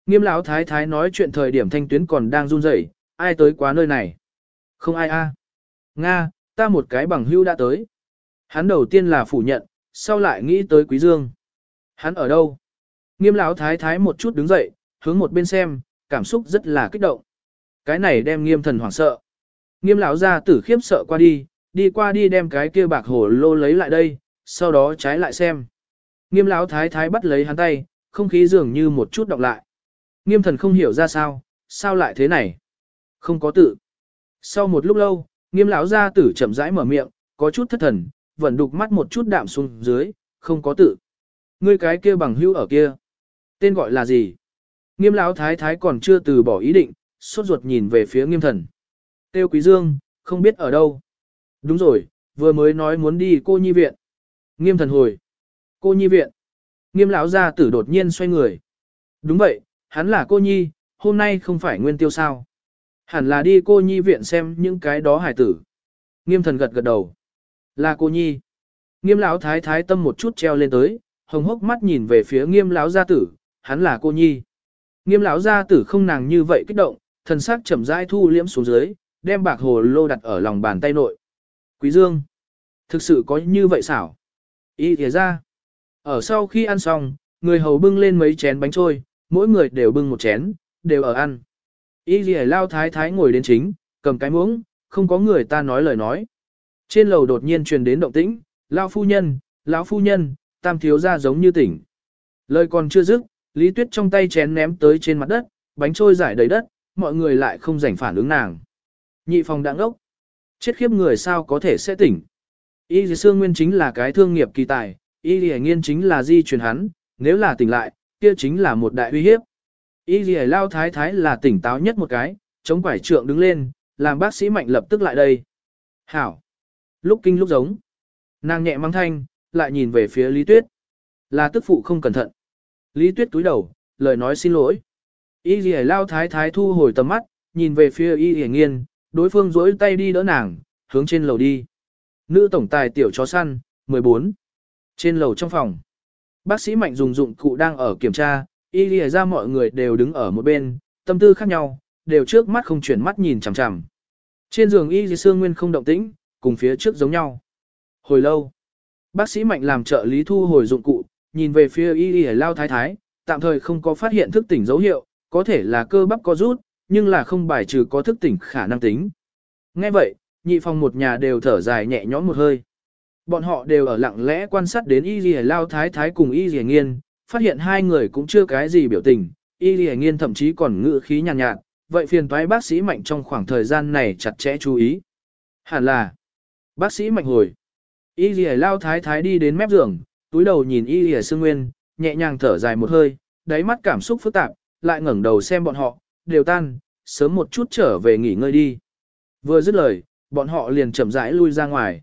Nghiêm lão thái thái nói chuyện thời điểm thanh tuyến còn đang run rẩy, ai tới quá nơi này? Không ai a. À. Nga, ta một cái bằng hưu đã tới. Hắn đầu tiên là phủ nhận, sau lại nghĩ tới Quý Dương. Hắn ở đâu? Nghiêm lão thái thái một chút đứng dậy, hướng một bên xem, cảm xúc rất là kích động. Cái này đem nghiêm thần hoảng sợ. Nghiêm lão gia tử khiếp sợ qua đi, đi qua đi đem cái kia bạc hồ lô lấy lại đây, sau đó trái lại xem. Nghiêm lão thái thái bắt lấy hắn tay, không khí dường như một chút đọc lại. Nghiêm thần không hiểu ra sao, sao lại thế này? Không có tự. Sau một lúc lâu, nghiêm lão gia tử chậm rãi mở miệng, có chút thất thần, vẫn đục mắt một chút đạm xuống dưới, không có tự. Ngươi cái kia bằng hữu ở kia. Tên gọi là gì? Nghiêm lão thái thái còn chưa từ bỏ ý định, sốt ruột nhìn về phía nghiêm thần. Tiêu quý dương, không biết ở đâu. Đúng rồi, vừa mới nói muốn đi cô nhi viện. Nghiêm thần hồi. Cô nhi viện. Nghiêm lão gia tử đột nhiên xoay người. Đúng vậy, hắn là cô nhi, hôm nay không phải nguyên tiêu sao. Hẳn là đi cô nhi viện xem những cái đó hải tử. Nghiêm thần gật gật đầu. Là cô nhi. Nghiêm lão thái thái tâm một chút treo lên tới, hồng hốc mắt nhìn về phía nghiêm lão gia tử, hắn là cô nhi. Nghiêm lão gia tử không nàng như vậy kích động, thần sắc chậm rãi thu liễm xuống dưới, đem bạc hồ lô đặt ở lòng bàn tay nội. Quý Dương, thực sự có như vậy xảo? Ý thìa ra, ở sau khi ăn xong, người hầu bưng lên mấy chén bánh trôi, mỗi người đều bưng một chén, đều ở ăn. Ý lìa lao thái thái ngồi đến chính, cầm cái muỗng, không có người ta nói lời nói. Trên lầu đột nhiên truyền đến động tĩnh, lao phu nhân, lão phu nhân, tam thiếu gia giống như tỉnh. Lời còn chưa dứt, Lý Tuyết trong tay chén ném tới trên mặt đất, bánh trôi giải đầy đất, mọi người lại không rảnh phản ứng nàng. Nhị phòng đặng ngốc. Chết khiếp người sao có thể sẽ tỉnh. Y dì xương Nguyên chính là cái thương nghiệp kỳ tài, Y dì Nghiên chính là di truyền hắn, nếu là tỉnh lại, kia chính là một đại uy hiếp. Y dì Lao Thái Thái là tỉnh táo nhất một cái, chống quải trượng đứng lên, làm bác sĩ mạnh lập tức lại đây. Hảo. Lúc kinh lúc giống. Nàng nhẹ mang thanh, lại nhìn về phía Lý Tuyết. Là tức phụ không cẩn thận. Lý Tuyết túi đầu, lời nói xin lỗi. Y Lì lao thái thái thu hồi tầm mắt, nhìn về phía Y Lì nghiên, đối phương dối tay đi đỡ nàng, hướng trên lầu đi. Nữ tổng tài tiểu chó săn, 14. Trên lầu trong phòng. Bác sĩ Mạnh dùng dụng cụ đang ở kiểm tra, Y Lì ra mọi người đều đứng ở một bên, tâm tư khác nhau, đều trước mắt không chuyển mắt nhìn chằm chằm. Trên giường Y Lì Sương Nguyên không động tĩnh, cùng phía trước giống nhau. Hồi lâu, bác sĩ Mạnh làm trợ lý thu hồi dụng cụ, nhìn về phía Y Lì lao thái thái, tạm thời không có phát hiện thức tỉnh dấu hiệu, có thể là cơ bắp có rút, nhưng là không bài trừ có thức tỉnh khả năng tính. Nghe vậy, nhị phòng một nhà đều thở dài nhẹ nhõm một hơi. Bọn họ đều ở lặng lẽ quan sát đến Y Lì Lao Thái Thái cùng Y Lì Nghiên, phát hiện hai người cũng chưa cái gì biểu tình, Y Lì Nghiên thậm chí còn ngự khí nhàn nhạt, nhạt, vậy phiền toái bác sĩ Mạnh trong khoảng thời gian này chặt chẽ chú ý. Hẳn là, bác sĩ Mạnh hồi. Y Lì Lao Thái Thái đi đến mép giường, túi đầu nhìn Y Lì Sương Nguyên, nhẹ nhàng thở dài một hơi, đáy mắt cảm xúc phức tạp, lại ngẩng đầu xem bọn họ, đều tan, sớm một chút trở về nghỉ ngơi đi. Vừa dứt lời, bọn họ liền chậm rãi lui ra ngoài.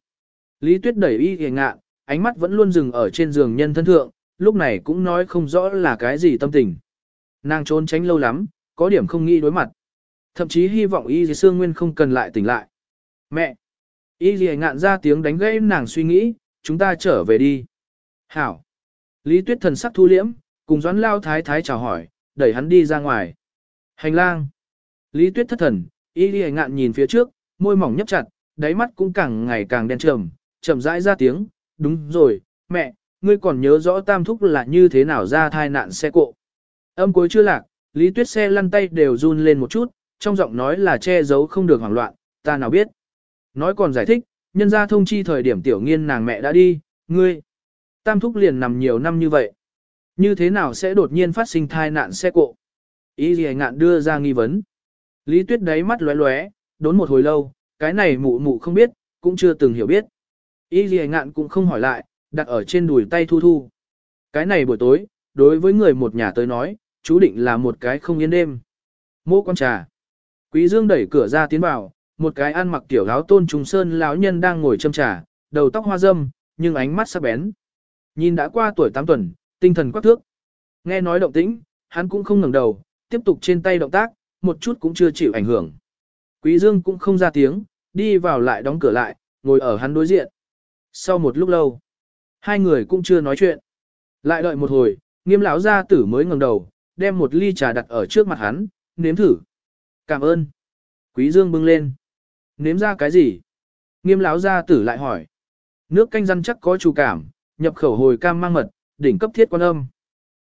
Lý Tuyết đẩy y hề ngạn, ánh mắt vẫn luôn dừng ở trên giường nhân thân thượng, lúc này cũng nói không rõ là cái gì tâm tình. Nàng trốn tránh lâu lắm, có điểm không nghĩ đối mặt. Thậm chí hy vọng y dì sương nguyên không cần lại tỉnh lại. Mẹ! Y dì ngạn ra tiếng đánh gãy nàng suy nghĩ, chúng ta trở về đi. Hảo! Lý Tuyết thần sắc thu liễm, cùng doãn lao thái thái chào hỏi, đẩy hắn đi ra ngoài. Hành lang. Lý Tuyết thất thần, y đi ngạn nhìn phía trước, môi mỏng nhấp chặt, đáy mắt cũng càng ngày càng đen trầm, chậm rãi ra tiếng, đúng rồi, mẹ, ngươi còn nhớ rõ tam thúc là như thế nào ra thai nạn xe cộ. Âm cuối chưa lạc, Lý Tuyết xe lăn tay đều run lên một chút, trong giọng nói là che giấu không được hoảng loạn, ta nào biết. Nói còn giải thích, nhân ra thông chi thời điểm tiểu nghiên nàng mẹ đã đi, ngươi. Tam thúc liền nằm nhiều năm như vậy. Như thế nào sẽ đột nhiên phát sinh thai nạn xe cộ? Ý gì ngạn đưa ra nghi vấn. Lý Tuyết đáy mắt lóe lóe, đốn một hồi lâu, cái này mụ mụ không biết, cũng chưa từng hiểu biết. Ý gì ngạn cũng không hỏi lại, đặt ở trên đùi tay thu thu. Cái này buổi tối, đối với người một nhà tới nói, chú định là một cái không yên đêm. Mô con trà. Quý Dương đẩy cửa ra tiến vào, một cái ăn mặc tiểu áo tôn trùng sơn lão nhân đang ngồi châm trà, đầu tóc hoa râm, nhưng ánh mắt sắc bén. Nhìn đã qua tuổi 8 tuần, tinh thần quắc thước. Nghe nói động tĩnh, hắn cũng không ngẩng đầu, tiếp tục trên tay động tác, một chút cũng chưa chịu ảnh hưởng. Quý Dương cũng không ra tiếng, đi vào lại đóng cửa lại, ngồi ở hắn đối diện. Sau một lúc lâu, hai người cũng chưa nói chuyện. Lại đợi một hồi, nghiêm lão gia tử mới ngẩng đầu, đem một ly trà đặt ở trước mặt hắn, nếm thử. Cảm ơn. Quý Dương bưng lên. Nếm ra cái gì? Nghiêm lão gia tử lại hỏi. Nước canh răn chắc có chủ cảm, nhập khẩu hồi cam mang mật, đỉnh cấp thiết quan âm.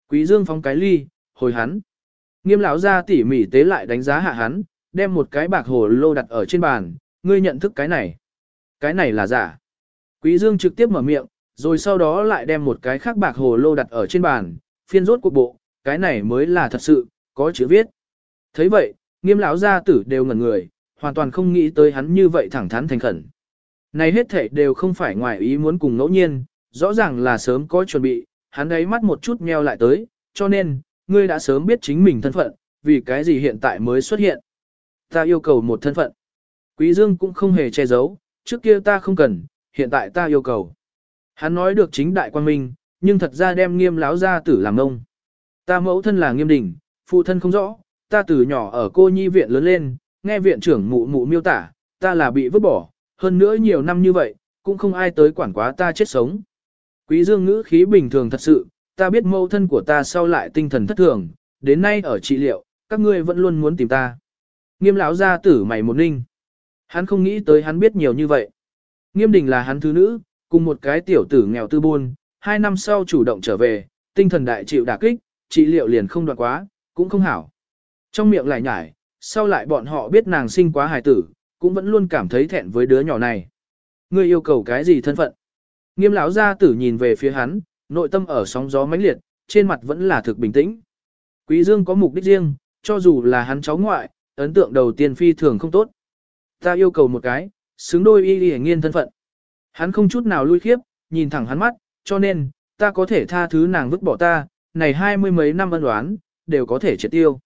Quý Dương phóng cái ly, hồi hắn. Nghiêm lão ra tỉ mỉ tế lại đánh giá hạ hắn, đem một cái bạc hồ lô đặt ở trên bàn, ngươi nhận thức cái này. Cái này là giả. Quý Dương trực tiếp mở miệng, rồi sau đó lại đem một cái khác bạc hồ lô đặt ở trên bàn, phiên rốt cuộc bộ, cái này mới là thật sự, có chữ viết. thấy vậy, nghiêm lão gia tử đều ngẩn người, hoàn toàn không nghĩ tới hắn như vậy thẳng thắn thành khẩn. Này hết thảy đều không phải ngoài ý muốn cùng ngẫu nhiên, rõ ràng là sớm có chuẩn bị, hắn ấy mắt một chút meo lại tới, cho nên, ngươi đã sớm biết chính mình thân phận, vì cái gì hiện tại mới xuất hiện. Ta yêu cầu một thân phận. Quý Dương cũng không hề che giấu, trước kia ta không cần, hiện tại ta yêu cầu. Hắn nói được chính đại quan minh, nhưng thật ra đem nghiêm láo ra tử làm ông. Ta mẫu thân là nghiêm đình, phụ thân không rõ, ta từ nhỏ ở cô nhi viện lớn lên, nghe viện trưởng mụ mụ miêu tả, ta là bị vứt bỏ, hơn nữa nhiều năm như vậy, cũng không ai tới quản quá ta chết sống. Quý dương ngữ khí bình thường thật sự, ta biết mâu thân của ta sau lại tinh thần thất thường, đến nay ở trị liệu, các ngươi vẫn luôn muốn tìm ta. Nghiêm lão gia tử mày một ninh. Hắn không nghĩ tới hắn biết nhiều như vậy. Nghiêm đình là hắn thứ nữ, cùng một cái tiểu tử nghèo tư buôn, hai năm sau chủ động trở về, tinh thần đại chịu đả kích, trị liệu liền không đoạn quá, cũng không hảo. Trong miệng lại nhải, sau lại bọn họ biết nàng sinh quá hài tử, cũng vẫn luôn cảm thấy thẹn với đứa nhỏ này. Ngươi yêu cầu cái gì thân phận? Nghiêm lão gia tử nhìn về phía hắn, nội tâm ở sóng gió mãnh liệt, trên mặt vẫn là thực bình tĩnh. Quý Dương có mục đích riêng, cho dù là hắn cháu ngoại, ấn tượng đầu tiên phi thường không tốt. Ta yêu cầu một cái, xứng đôi y y nghiên thân phận. Hắn không chút nào lui khiếp, nhìn thẳng hắn mắt, cho nên, ta có thể tha thứ nàng vứt bỏ ta, này hai mươi mấy năm ân oán, đều có thể triệt tiêu.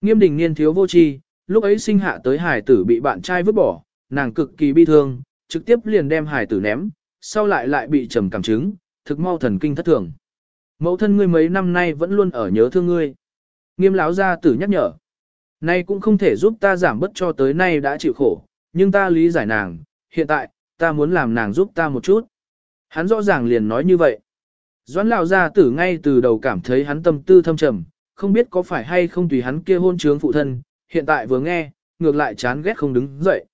Nghiêm đình niên thiếu vô tri, lúc ấy sinh hạ tới hải tử bị bạn trai vứt bỏ, nàng cực kỳ bi thương, trực tiếp liền đem hải tử ném, sau lại lại bị trầm cảm chứng, thực mau thần kinh thất thường. Mẫu thân ngươi mấy năm nay vẫn luôn ở nhớ thương ngươi. Nghiêm lão gia tử nhắc nhở. Nay cũng không thể giúp ta giảm bớt cho tới nay đã chịu khổ, nhưng ta lý giải nàng, hiện tại, ta muốn làm nàng giúp ta một chút. Hắn rõ ràng liền nói như vậy. Doãn lão gia tử ngay từ đầu cảm thấy hắn tâm tư thâm trầm, không biết có phải hay không tùy hắn kia hôn trướng phụ thân, hiện tại vừa nghe, ngược lại chán ghét không đứng dậy.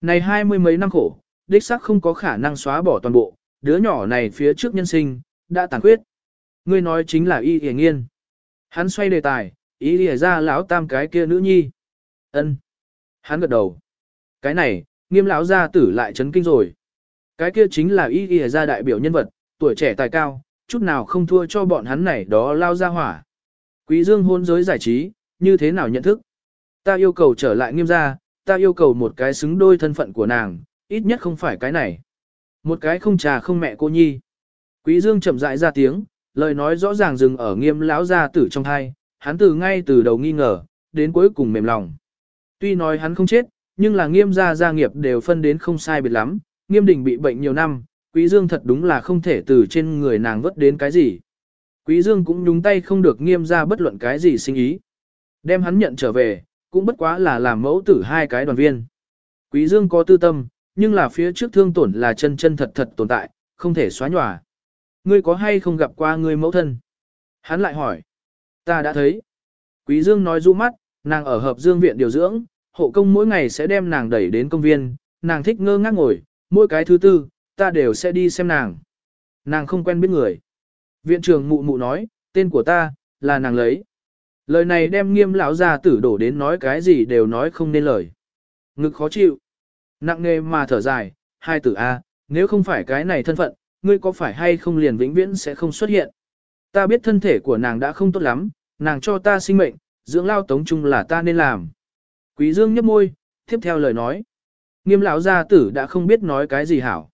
Này hai mươi mấy năm khổ, đích xác không có khả năng xóa bỏ toàn bộ, đứa nhỏ này phía trước nhân sinh, đã tàn khuyết. Ngươi nói chính là y hề nghiên. Hắn xoay đề tài, ý hề ra lão tam cái kia nữ nhi. ân Hắn gật đầu. Cái này, nghiêm lão gia tử lại chấn kinh rồi. Cái kia chính là y hề ra đại biểu nhân vật, tuổi trẻ tài cao, chút nào không thua cho bọn hắn này đó lao ra hỏa. Quý dương hôn giới giải trí, như thế nào nhận thức? Ta yêu cầu trở lại nghiêm gia, ta yêu cầu một cái xứng đôi thân phận của nàng, ít nhất không phải cái này. Một cái không trà không mẹ cô nhi. Quý dương chậm rãi ra tiếng, lời nói rõ ràng dừng ở nghiêm lão gia tử trong thai, hắn từ ngay từ đầu nghi ngờ, đến cuối cùng mềm lòng. Tuy nói hắn không chết, nhưng là nghiêm gia gia nghiệp đều phân đến không sai biệt lắm, nghiêm đình bị bệnh nhiều năm, quý dương thật đúng là không thể từ trên người nàng vớt đến cái gì. Quý dương cũng nhúng tay không được nghiêm gia bất luận cái gì sinh ý. Đem hắn nhận trở về, cũng bất quá là làm mẫu tử hai cái đoàn viên. Quý dương có tư tâm, nhưng là phía trước thương tổn là chân chân thật thật tồn tại, không thể xóa nhòa. Ngươi có hay không gặp qua ngươi mẫu thân? Hắn lại hỏi. Ta đã thấy. Quý Dương nói du mắt, nàng ở hợp dương viện điều dưỡng, hộ công mỗi ngày sẽ đem nàng đẩy đến công viên, nàng thích ngơ ngác ngồi, mỗi cái thứ tư, ta đều sẽ đi xem nàng. Nàng không quen biết người. Viện trưởng mụ mụ nói, tên của ta, là nàng lấy. Lời này đem nghiêm lão gia tử đổ đến nói cái gì đều nói không nên lời. Ngực khó chịu. Nặng nghề mà thở dài, hai tử A, nếu không phải cái này thân phận, ngươi có phải hay không liền vĩnh viễn sẽ không xuất hiện. Ta biết thân thể của nàng đã không tốt lắm, nàng cho ta sinh mệnh, dưỡng lao tống chung là ta nên làm. Quý Dương nhấp môi, tiếp theo lời nói. Nghiêm lão gia tử đã không biết nói cái gì hảo.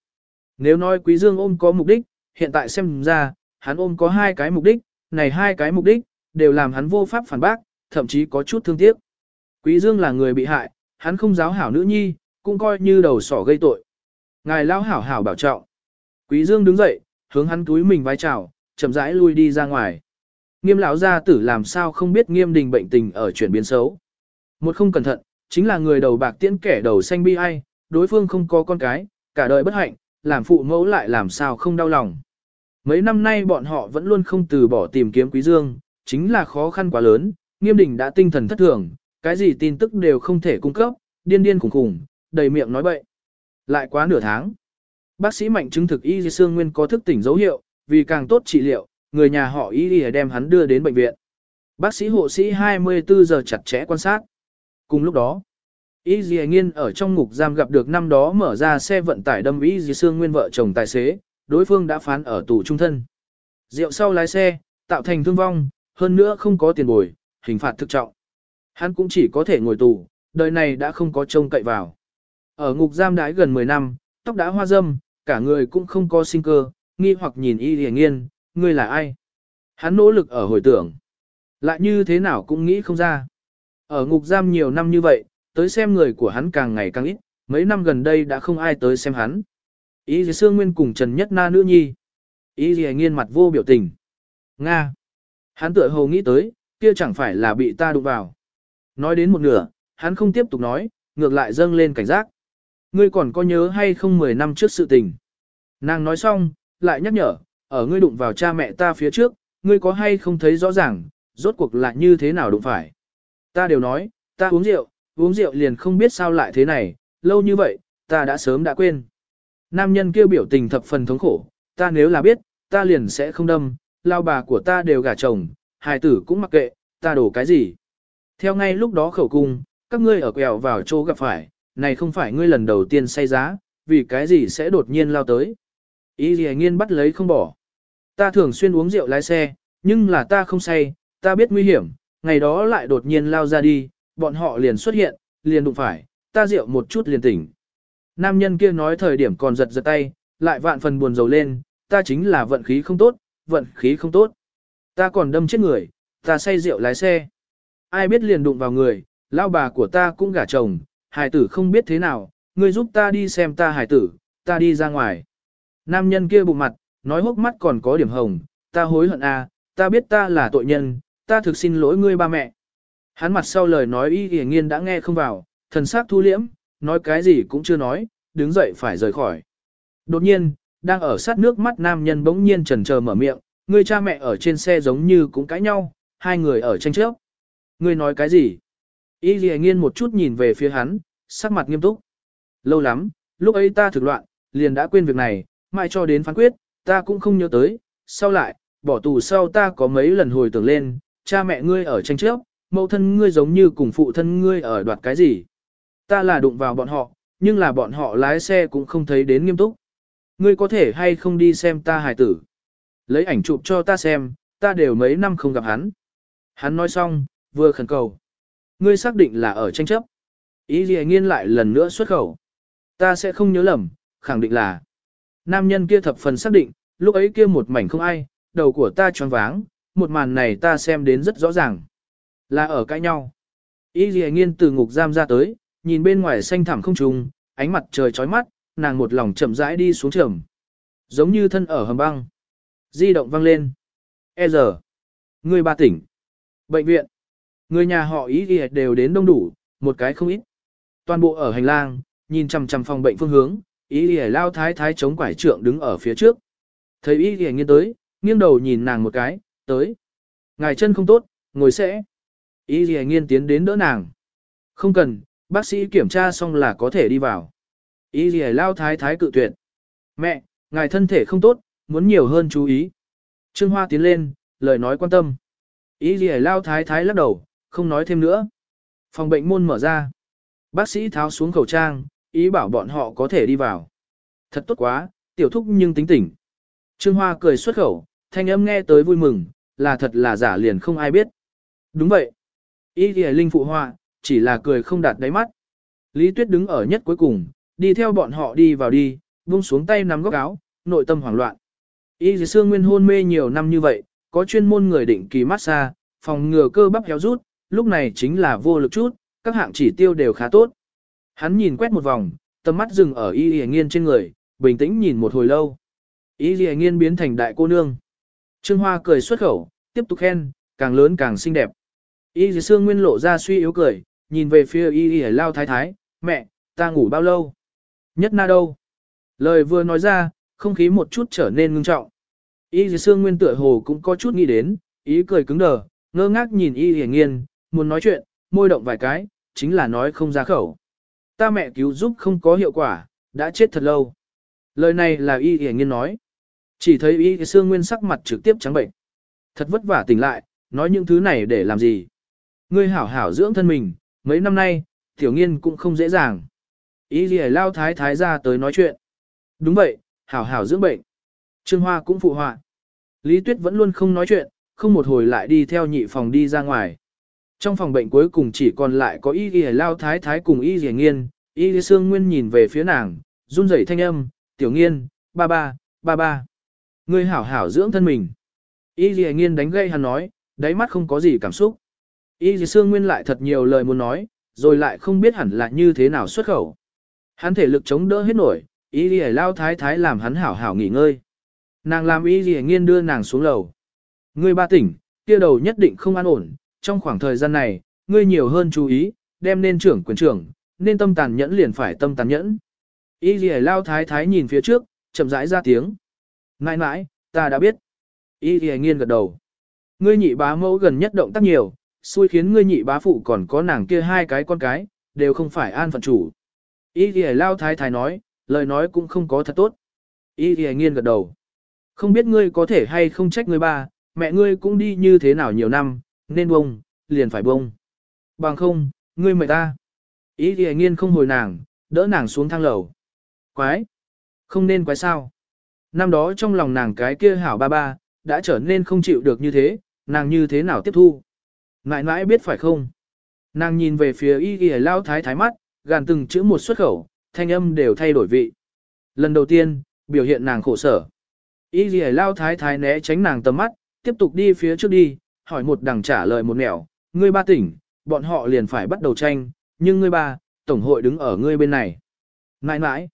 Nếu nói Quý Dương ôm có mục đích, hiện tại xem ra, hắn ôm có hai cái mục đích, này hai cái mục đích, đều làm hắn vô pháp phản bác, thậm chí có chút thương tiếc. Quý Dương là người bị hại, hắn không giáo hảo nữ nhi, cũng coi như đầu sỏ gây tội. Ngài lão hảo hảo bảo trọng. Quý Dương đứng dậy, hướng hắn túi mình vai chào, chậm rãi lui đi ra ngoài. Nghiêm lão gia tử làm sao không biết nghiêm đình bệnh tình ở chuyển biến xấu. Một không cẩn thận, chính là người đầu bạc tiễn kẻ đầu xanh bi ai, đối phương không có con cái, cả đời bất hạnh, làm phụ mẫu lại làm sao không đau lòng. Mấy năm nay bọn họ vẫn luôn không từ bỏ tìm kiếm Quý Dương, chính là khó khăn quá lớn, nghiêm đình đã tinh thần thất thường, cái gì tin tức đều không thể cung cấp, điên điên khủng khủng, đầy miệng nói bậy. Lại quá nửa tháng. Bác sĩ mạnh chứng thực y xương nguyên có thức tỉnh dấu hiệu, vì càng tốt trị liệu, người nhà họ y đem hắn đưa đến bệnh viện. Bác sĩ hộ sĩ 24 giờ chặt chẽ quan sát. Cùng lúc đó, Y Dì Nghiên ở trong ngục giam gặp được năm đó mở ra xe vận tải đâm Y Dì Sương Nguyên vợ chồng tài xế, đối phương đã phán ở tù trung thân. Rượu sau lái xe, tạo thành thương vong, hơn nữa không có tiền bồi, hình phạt thực trọng. Hắn cũng chỉ có thể ngồi tù, đời này đã không có trông cậy vào. Ở ngục giam đái gần 10 năm, tóc đã hoa dâm, cả người cũng không có sinh cơ, nghi hoặc nhìn y hề nghiên, ngươi là ai? Hắn nỗ lực ở hồi tưởng. Lại như thế nào cũng nghĩ không ra. Ở ngục giam nhiều năm như vậy, tới xem người của hắn càng ngày càng ít, mấy năm gần đây đã không ai tới xem hắn. Y dì Sương Nguyên cùng Trần Nhất Na nữ nhi. Y dì nghiên mặt vô biểu tình. Nga. Hắn tựa hồ nghĩ tới, kia chẳng phải là bị ta đụng vào. Nói đến một nửa, hắn không tiếp tục nói, ngược lại dâng lên cảnh giác. Ngươi còn có nhớ hay không 10 năm trước sự tình? Nàng nói xong, lại nhắc nhở, ở ngươi đụng vào cha mẹ ta phía trước, ngươi có hay không thấy rõ ràng, rốt cuộc là như thế nào đụng phải. Ta đều nói, ta uống rượu, uống rượu liền không biết sao lại thế này, lâu như vậy, ta đã sớm đã quên. Nam nhân kêu biểu tình thập phần thống khổ, ta nếu là biết, ta liền sẽ không đâm, lao bà của ta đều gả chồng, hài tử cũng mặc kệ, ta đổ cái gì. Theo ngay lúc đó khẩu cung, các ngươi ở quẹo vào chỗ gặp phải, này không phải ngươi lần đầu tiên say giá, vì cái gì sẽ đột nhiên lao tới. Ý gì nghiên bắt lấy không bỏ. Ta thường xuyên uống rượu lái xe, nhưng là ta không say, ta biết nguy hiểm, ngày đó lại đột nhiên lao ra đi, bọn họ liền xuất hiện, liền đụng phải, ta rượu một chút liền tỉnh. Nam nhân kia nói thời điểm còn giật giật tay, lại vạn phần buồn rầu lên, ta chính là vận khí không tốt, vận khí không tốt. Ta còn đâm chết người, ta say rượu lái xe. Ai biết liền đụng vào người, lao bà của ta cũng gả chồng, hài tử không biết thế nào, ngươi giúp ta đi xem ta hải tử, ta đi ra ngoài. Nam nhân kia bụng mặt, nói hốc mắt còn có điểm hồng, ta hối hận à, ta biết ta là tội nhân, ta thực xin lỗi ngươi ba mẹ. Hắn mặt sau lời nói y hề nghiên đã nghe không vào, thần sắc thu liễm, nói cái gì cũng chưa nói, đứng dậy phải rời khỏi. Đột nhiên, đang ở sát nước mắt nam nhân bỗng nhiên trần chờ mở miệng, người cha mẹ ở trên xe giống như cũng cãi nhau, hai người ở tranh chấp. Ngươi nói cái gì? Y lì nghiên một chút nhìn về phía hắn, sắc mặt nghiêm túc. Lâu lắm, lúc ấy ta thực loạn, liền đã quên việc này, mãi cho đến phán quyết, ta cũng không nhớ tới. Sau lại, bỏ tù sau ta có mấy lần hồi tưởng lên, cha mẹ ngươi ở tranh chấp, mẫu thân ngươi giống như cùng phụ thân ngươi ở đoạt cái gì. Ta là đụng vào bọn họ, nhưng là bọn họ lái xe cũng không thấy đến nghiêm túc. Ngươi có thể hay không đi xem ta hài tử. Lấy ảnh chụp cho ta xem, ta đều mấy năm không gặp hắn. Hắn nói xong, vừa khẩn cầu. Ngươi xác định là ở tranh chấp. Ý gì nghiên lại lần nữa xuất khẩu. Ta sẽ không nhớ lầm, khẳng định là. Nam nhân kia thập phần xác định, lúc ấy kia một mảnh không ai, đầu của ta tròn váng, một màn này ta xem đến rất rõ ràng. Là ở cãi nhau. Ý gì nghiên từ ngục giam ra tới, nhìn bên ngoài xanh thẳm không trùng, ánh mặt trời chói mắt, nàng một lòng chậm rãi đi xuống trầm. Giống như thân ở hầm băng. Di động vang lên. E giờ. Người ba tỉnh. Bệnh viện. Người nhà họ ý ý đều đến đông đủ, một cái không ít. Toàn bộ ở hành lang, nhìn chằm chằm phòng bệnh phương hướng, ý ý lao thái thái chống quải trượng đứng ở phía trước. Thấy ý ý nghiêng tới, nghiêng đầu nhìn nàng một cái, tới. Ngài chân không tốt, ngồi sẽ. Ý ý nghiên tiến đến đỡ nàng. Không cần, bác sĩ kiểm tra xong là có thể đi vào. Ý ý lao thái thái cự tuyệt. Mẹ, ngài thân thể không tốt, muốn nhiều hơn chú ý. Trương Hoa tiến lên, lời nói quan tâm. Ý gì lao thái thái lắc đầu, không nói thêm nữa. Phòng bệnh môn mở ra. Bác sĩ tháo xuống khẩu trang, ý bảo bọn họ có thể đi vào. Thật tốt quá, tiểu thúc nhưng tính tỉnh. Trương Hoa cười xuất khẩu, thanh âm nghe tới vui mừng, là thật là giả liền không ai biết. Đúng vậy. Ý thì linh phụ hoa, chỉ là cười không đạt đáy mắt. Lý Tuyết đứng ở nhất cuối cùng, đi theo bọn họ đi vào đi, buông xuống tay nắm góc áo, nội tâm hoảng loạn. Y dì xương nguyên hôn mê nhiều năm như vậy, có chuyên môn người định kỳ massage, phòng ngừa cơ bắp héo rút, lúc này chính là vô lực chút, các hạng chỉ tiêu đều khá tốt. Hắn nhìn quét một vòng, tầm mắt dừng ở y Y nghiên trên người, bình tĩnh nhìn một hồi lâu. Y Y nghiên biến thành đại cô nương. Trương Hoa cười xuất khẩu, tiếp tục khen, càng lớn càng xinh đẹp. Y Y xương nguyên lộ ra suy yếu cười, nhìn về phía y y lao thái thái, mẹ, ta ngủ bao lâu? Nhất na đâu? Lời vừa nói ra, không khí một chút trở nên ngưng trọng. Y dì Sương nguyên tựa hồ cũng có chút nghĩ đến, ý cười cứng đờ, ngơ ngác nhìn y hề nghiên, muốn nói chuyện, môi động vài cái, chính là nói không ra khẩu. Ta mẹ cứu giúp không có hiệu quả, đã chết thật lâu. Lời này là y hề nghiên nói. Chỉ thấy y xương nguyên sắc mặt trực tiếp trắng bệnh. Thật vất vả tỉnh lại, nói những thứ này để làm gì? Ngươi hảo hảo dưỡng thân mình, mấy năm nay, tiểu nghiên cũng không dễ dàng. Y hề lao thái thái ra tới nói chuyện. Đúng vậy, hảo hảo dưỡng bệnh. Trương Hoa cũng phụ họa. Lý Tuyết vẫn luôn không nói chuyện, không một hồi lại đi theo nhị phòng đi ra ngoài. Trong phòng bệnh cuối cùng chỉ còn lại có y Y lao thái thái cùng y y nghiên, y y sương nguyên nhìn về phía nàng, run rẩy thanh âm, tiểu nghiên, ba ba, ba ba. Ngươi hảo hảo dưỡng thân mình. Y y nghiên đánh gây hắn nói, đáy mắt không có gì cảm xúc. Y y Sương Nguyên lại thật nhiều lời muốn nói, rồi lại không biết hẳn là như thế nào xuất khẩu. Hắn thể lực chống đỡ hết nổi, Y y lao thái thái làm hắn hảo hảo nghỉ ngơi. Nàng làm Y y nghiên đưa nàng xuống lầu. Ngươi ba tỉnh, kia đầu nhất định không an ổn, trong khoảng thời gian này, ngươi nhiều hơn chú ý, đem nên trưởng quyền trưởng, nên tâm tàn nhẫn liền phải tâm tàn nhẫn. Y dì lao thái thái nhìn phía trước, chậm rãi ra tiếng. Nãi nãi, ta đã biết. Y dì nghiên gật đầu. Ngươi nhị bá mẫu gần nhất động tác nhiều, xui khiến ngươi nhị bá phụ còn có nàng kia hai cái con cái, đều không phải an phận chủ. Y thì lao thái thái nói, lời nói cũng không có thật tốt. Y thì nghiên gật đầu. Không biết ngươi có thể hay không trách ngươi ba, mẹ ngươi cũng đi như thế nào nhiều năm, nên bông, liền phải bông. Bằng không, ngươi mời ta. ý thì nghiên không hồi nàng, đỡ nàng xuống thang lầu. Quái! Không nên quái sao? Năm đó trong lòng nàng cái kia hảo ba ba, đã trở nên không chịu được như thế, nàng như thế nào tiếp thu? Ngại ngại biết phải không? Nàng nhìn về phía y y lao thái thái mắt, gàn từng chữ một xuất khẩu, thanh âm đều thay đổi vị. Lần đầu tiên, biểu hiện nàng khổ sở. Y y lao thái thái né tránh nàng tầm mắt, tiếp tục đi phía trước đi, hỏi một đằng trả lời một nẻo, ngươi ba tỉnh, bọn họ liền phải bắt đầu tranh, nhưng ngươi ba, tổng hội đứng ở ngươi bên này. Nãi nãi,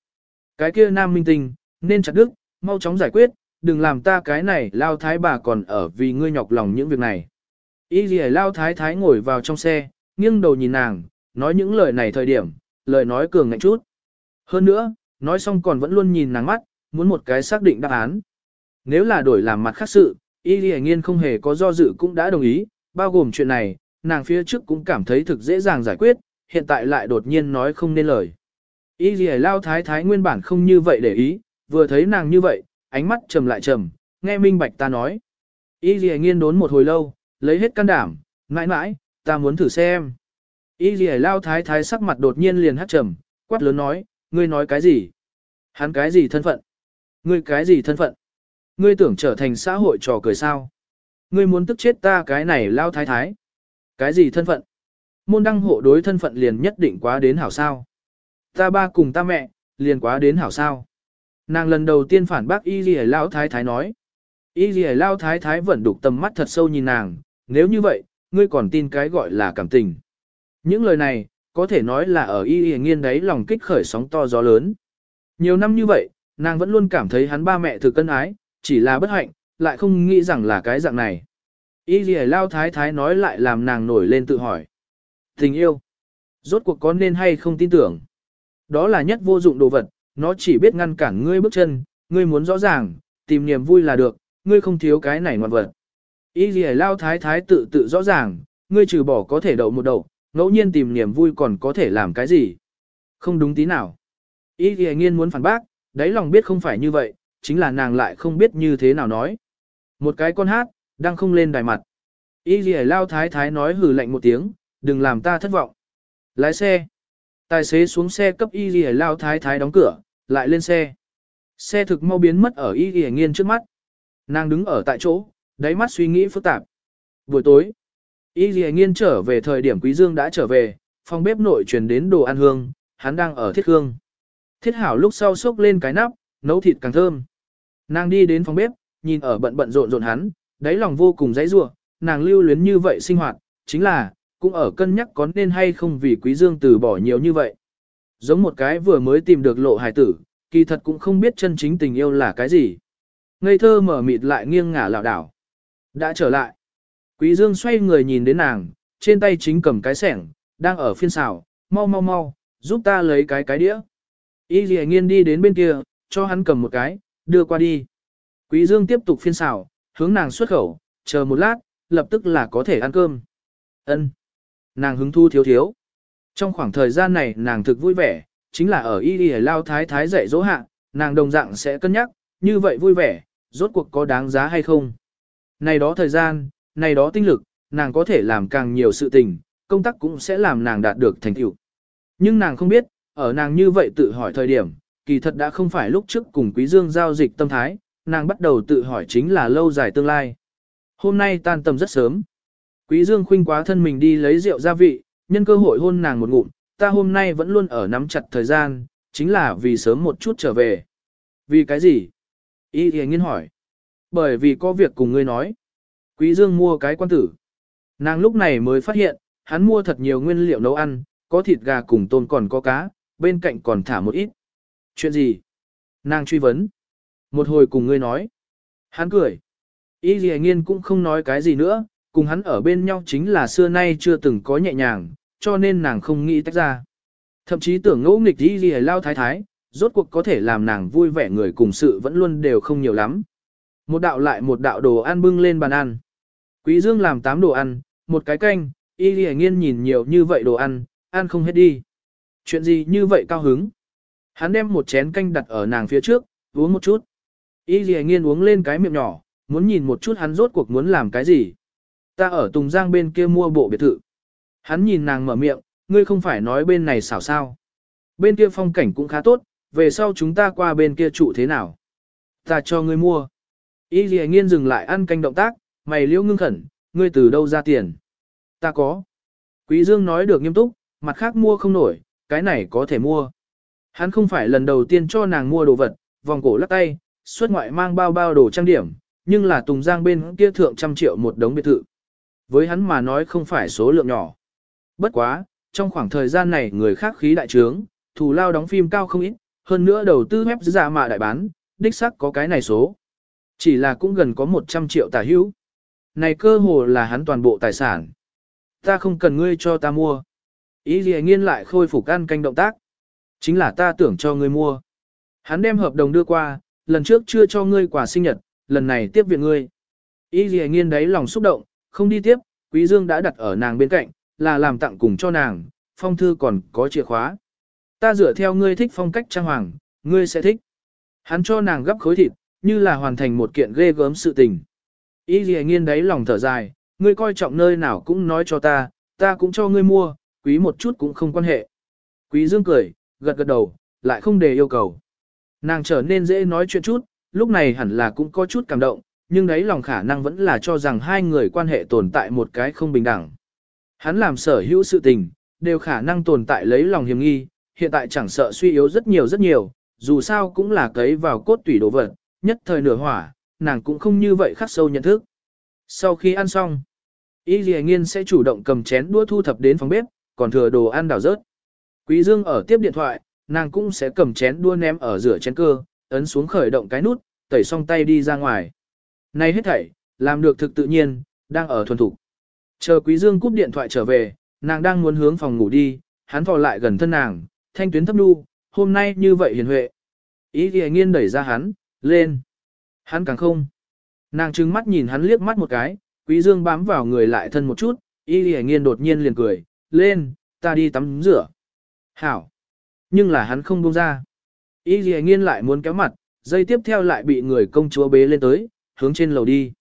cái kia nam minh tinh, nên chặt đức, mau chóng giải quyết, đừng làm ta cái này lao thái bà còn ở vì ngươi nhọc lòng những việc này. ý gì lao thái thái ngồi vào trong xe, nghiêng đầu nhìn nàng, nói những lời này thời điểm, lời nói cường ngạnh chút. Hơn nữa, nói xong còn vẫn luôn nhìn nàng mắt, muốn một cái xác định đáp án. Nếu là đổi làm mặt khác sự, Y Lì Nghiên không hề có do dự cũng đã đồng ý, bao gồm chuyện này, nàng phía trước cũng cảm thấy thực dễ dàng giải quyết, hiện tại lại đột nhiên nói không nên lời. Y Lì Lao Thái Thái nguyên bản không như vậy để ý, vừa thấy nàng như vậy, ánh mắt trầm lại trầm, nghe minh bạch ta nói. Y Lì Nghiên đốn một hồi lâu, lấy hết can đảm, mãi mãi, ta muốn thử xem. Y Lì Lao Thái Thái sắc mặt đột nhiên liền hát trầm, quát lớn nói, ngươi nói cái gì? Hắn cái gì thân phận? Ngươi cái gì thân phận? Ngươi tưởng trở thành xã hội trò cười sao? Ngươi muốn tức chết ta cái này lao thái thái. Cái gì thân phận? Môn đăng hộ đối thân phận liền nhất định quá đến hảo sao. Ta ba cùng ta mẹ, liền quá đến hảo sao. Nàng lần đầu tiên phản bác y gì lao thái thái nói. Y gì lao thái thái vẫn đục tầm mắt thật sâu nhìn nàng, nếu như vậy, ngươi còn tin cái gọi là cảm tình. Những lời này, có thể nói là ở y y nghiên đấy lòng kích khởi sóng to gió lớn. Nhiều năm như vậy, nàng vẫn luôn cảm thấy hắn ba mẹ thực cân ái, chỉ là bất hạnh, lại không nghĩ rằng là cái dạng này. Y gì lao thái thái nói lại làm nàng nổi lên tự hỏi. Tình yêu, rốt cuộc có nên hay không tin tưởng. Đó là nhất vô dụng đồ vật, nó chỉ biết ngăn cản ngươi bước chân, ngươi muốn rõ ràng, tìm niềm vui là được, ngươi không thiếu cái này ngoạn vật. Y gì lao thái thái tự tự rõ ràng, ngươi trừ bỏ có thể đậu một đậu, ngẫu nhiên tìm niềm vui còn có thể làm cái gì. Không đúng tí nào. Y gì nghiên muốn phản bác, đáy lòng biết không phải như vậy, chính là nàng lại không biết như thế nào nói. Một cái con hát, đang không lên đài mặt. Y gì lao thái thái nói hử lạnh một tiếng, đừng làm ta thất vọng. Lái xe. Tài xế xuống xe cấp y gì lao thái thái đóng cửa, lại lên xe. Xe thực mau biến mất ở y gì nghiên trước mắt. Nàng đứng ở tại chỗ, đáy mắt suy nghĩ phức tạp. Buổi tối, y gì nghiên trở về thời điểm quý dương đã trở về, phòng bếp nội truyền đến đồ ăn hương, hắn đang ở thiết hương. Thiết hảo lúc sau xốc lên cái nắp, nấu thịt càng thơm. Nàng đi đến phòng bếp, nhìn ở bận bận rộn rộn hắn, đáy lòng vô cùng dãy rủa, nàng lưu luyến như vậy sinh hoạt, chính là, cũng ở cân nhắc có nên hay không vì quý dương từ bỏ nhiều như vậy. Giống một cái vừa mới tìm được lộ hài tử, kỳ thật cũng không biết chân chính tình yêu là cái gì. Ngây thơ mở mịt lại nghiêng ngả lảo đảo. Đã trở lại. Quý dương xoay người nhìn đến nàng, trên tay chính cầm cái sẻng, đang ở phiên xào, mau mau mau, giúp ta lấy cái cái đĩa. Y Lệ nghiên đi đến bên kia, cho hắn cầm một cái, đưa qua đi. Quý Dương tiếp tục phiên xào, hướng nàng xuất khẩu, chờ một lát, lập tức là có thể ăn cơm. Ân. Nàng hứng thu thiếu thiếu. Trong khoảng thời gian này nàng thực vui vẻ, chính là ở y y lao thái thái dạy dỗ hạ, nàng đồng dạng sẽ cân nhắc, như vậy vui vẻ, rốt cuộc có đáng giá hay không. Này đó thời gian, này đó tinh lực, nàng có thể làm càng nhiều sự tình, công tác cũng sẽ làm nàng đạt được thành tựu. Nhưng nàng không biết, ở nàng như vậy tự hỏi thời điểm, kỳ thật đã không phải lúc trước cùng Quý Dương giao dịch tâm thái, nàng bắt đầu tự hỏi chính là lâu dài tương lai. Hôm nay tan tầm rất sớm. Quý Dương khuynh quá thân mình đi lấy rượu gia vị, nhân cơ hội hôn nàng một ngụm, ta hôm nay vẫn luôn ở nắm chặt thời gian, chính là vì sớm một chút trở về. Vì cái gì? Ý thì nghiên hỏi. Bởi vì có việc cùng ngươi nói. Quý Dương mua cái quan tử. Nàng lúc này mới phát hiện, hắn mua thật nhiều nguyên liệu nấu ăn, có thịt gà cùng tôm còn có cá, bên cạnh còn thả một ít. Chuyện gì? Nàng truy vấn. Một hồi cùng ngươi nói. Hắn cười. Y dì nghiên cũng không nói cái gì nữa, cùng hắn ở bên nhau chính là xưa nay chưa từng có nhẹ nhàng, cho nên nàng không nghĩ tách ra. Thậm chí tưởng ngẫu nghịch y dì lao thái thái, rốt cuộc có thể làm nàng vui vẻ người cùng sự vẫn luôn đều không nhiều lắm. Một đạo lại một đạo đồ ăn bưng lên bàn ăn. Quý Dương làm tám đồ ăn, một cái canh, y dì nghiên nhìn nhiều như vậy đồ ăn, ăn không hết đi. Chuyện gì như vậy cao hứng? Hắn đem một chén canh đặt ở nàng phía trước, uống một chút. Y dì nghiên uống lên cái miệng nhỏ, muốn nhìn một chút hắn rốt cuộc muốn làm cái gì. Ta ở Tùng Giang bên kia mua bộ biệt thự. Hắn nhìn nàng mở miệng, ngươi không phải nói bên này xảo sao. Bên kia phong cảnh cũng khá tốt, về sau chúng ta qua bên kia trụ thế nào. Ta cho ngươi mua. Y dì nghiên dừng lại ăn canh động tác, mày liễu ngưng khẩn, ngươi từ đâu ra tiền. Ta có. Quý Dương nói được nghiêm túc, mặt khác mua không nổi, cái này có thể mua. Hắn không phải lần đầu tiên cho nàng mua đồ vật, vòng cổ lắc tay, xuất ngoại mang bao bao đồ trang điểm, nhưng là Tùng Giang bên kia thượng trăm triệu một đống biệt thự. Với hắn mà nói không phải số lượng nhỏ. Bất quá, trong khoảng thời gian này người khác khí đại trướng, thủ lao đóng phim cao không ít, hơn nữa đầu tư web giả mà đại bán, đích sắc có cái này số. Chỉ là cũng gần có 100 triệu tả hữu. Này cơ hồ là hắn toàn bộ tài sản. Ta không cần ngươi cho ta mua. Ý gì nghiên lại khôi phục ăn canh động tác. Chính là ta tưởng cho ngươi mua. Hắn đem hợp đồng đưa qua, lần trước chưa cho ngươi quà sinh nhật, lần này tiếp viện ngươi. Y dì nghiên đấy lòng xúc động, không đi tiếp, quý dương đã đặt ở nàng bên cạnh, là làm tặng cùng cho nàng, phong thư còn có chìa khóa. Ta dựa theo ngươi thích phong cách trang hoàng, ngươi sẽ thích. Hắn cho nàng gấp khối thịt, như là hoàn thành một kiện ghê gớm sự tình. Y dì nghiên đấy lòng thở dài, ngươi coi trọng nơi nào cũng nói cho ta, ta cũng cho ngươi mua, quý một chút cũng không quan hệ. Quý dương cười, gật gật đầu, lại không để yêu cầu. Nàng trở nên dễ nói chuyện chút, lúc này hẳn là cũng có chút cảm động, nhưng đấy lòng khả năng vẫn là cho rằng hai người quan hệ tồn tại một cái không bình đẳng. Hắn làm sở hữu sự tình, đều khả năng tồn tại lấy lòng hiểm nghi, hiện tại chẳng sợ suy yếu rất nhiều rất nhiều, dù sao cũng là cấy vào cốt tủy đồ vật, nhất thời nửa hỏa, nàng cũng không như vậy khắc sâu nhận thức. Sau khi ăn xong, Y Lì Nghiên sẽ chủ động cầm chén đũa thu thập đến phòng bếp, còn thừa đồ ăn đảo rớt. Quý Dương ở tiếp điện thoại, nàng cũng sẽ cầm chén đua ném ở rửa chén cơ, ấn xuống khởi động cái nút, tẩy xong tay đi ra ngoài. Này hết thảy, làm được thực tự nhiên, đang ở thuần thủ. Chờ Quý Dương cúp điện thoại trở về, nàng đang muốn hướng phòng ngủ đi, hắn thò lại gần thân nàng, thanh tuyến thấp nu, hôm nay như vậy hiền huệ. Ý thì nghiên đẩy ra hắn, lên. Hắn càng không. Nàng trừng mắt nhìn hắn liếc mắt một cái, Quý Dương bám vào người lại thân một chút, ý thì nghiên đột nhiên liền cười, lên, ta đi tắm rửa. Hảo. Nhưng là hắn không buông ra. Y dì nghiên lại muốn kéo mặt, dây tiếp theo lại bị người công chúa bế lên tới, hướng trên lầu đi.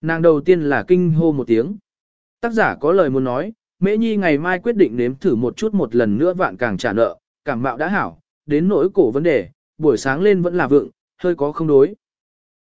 Nàng đầu tiên là kinh hô một tiếng. Tác giả có lời muốn nói, Mễ Nhi ngày mai quyết định nếm thử một chút một lần nữa vạn càng trả nợ, cảm mạo đã hảo, đến nỗi cổ vấn đề, buổi sáng lên vẫn là vượng, hơi có không đối.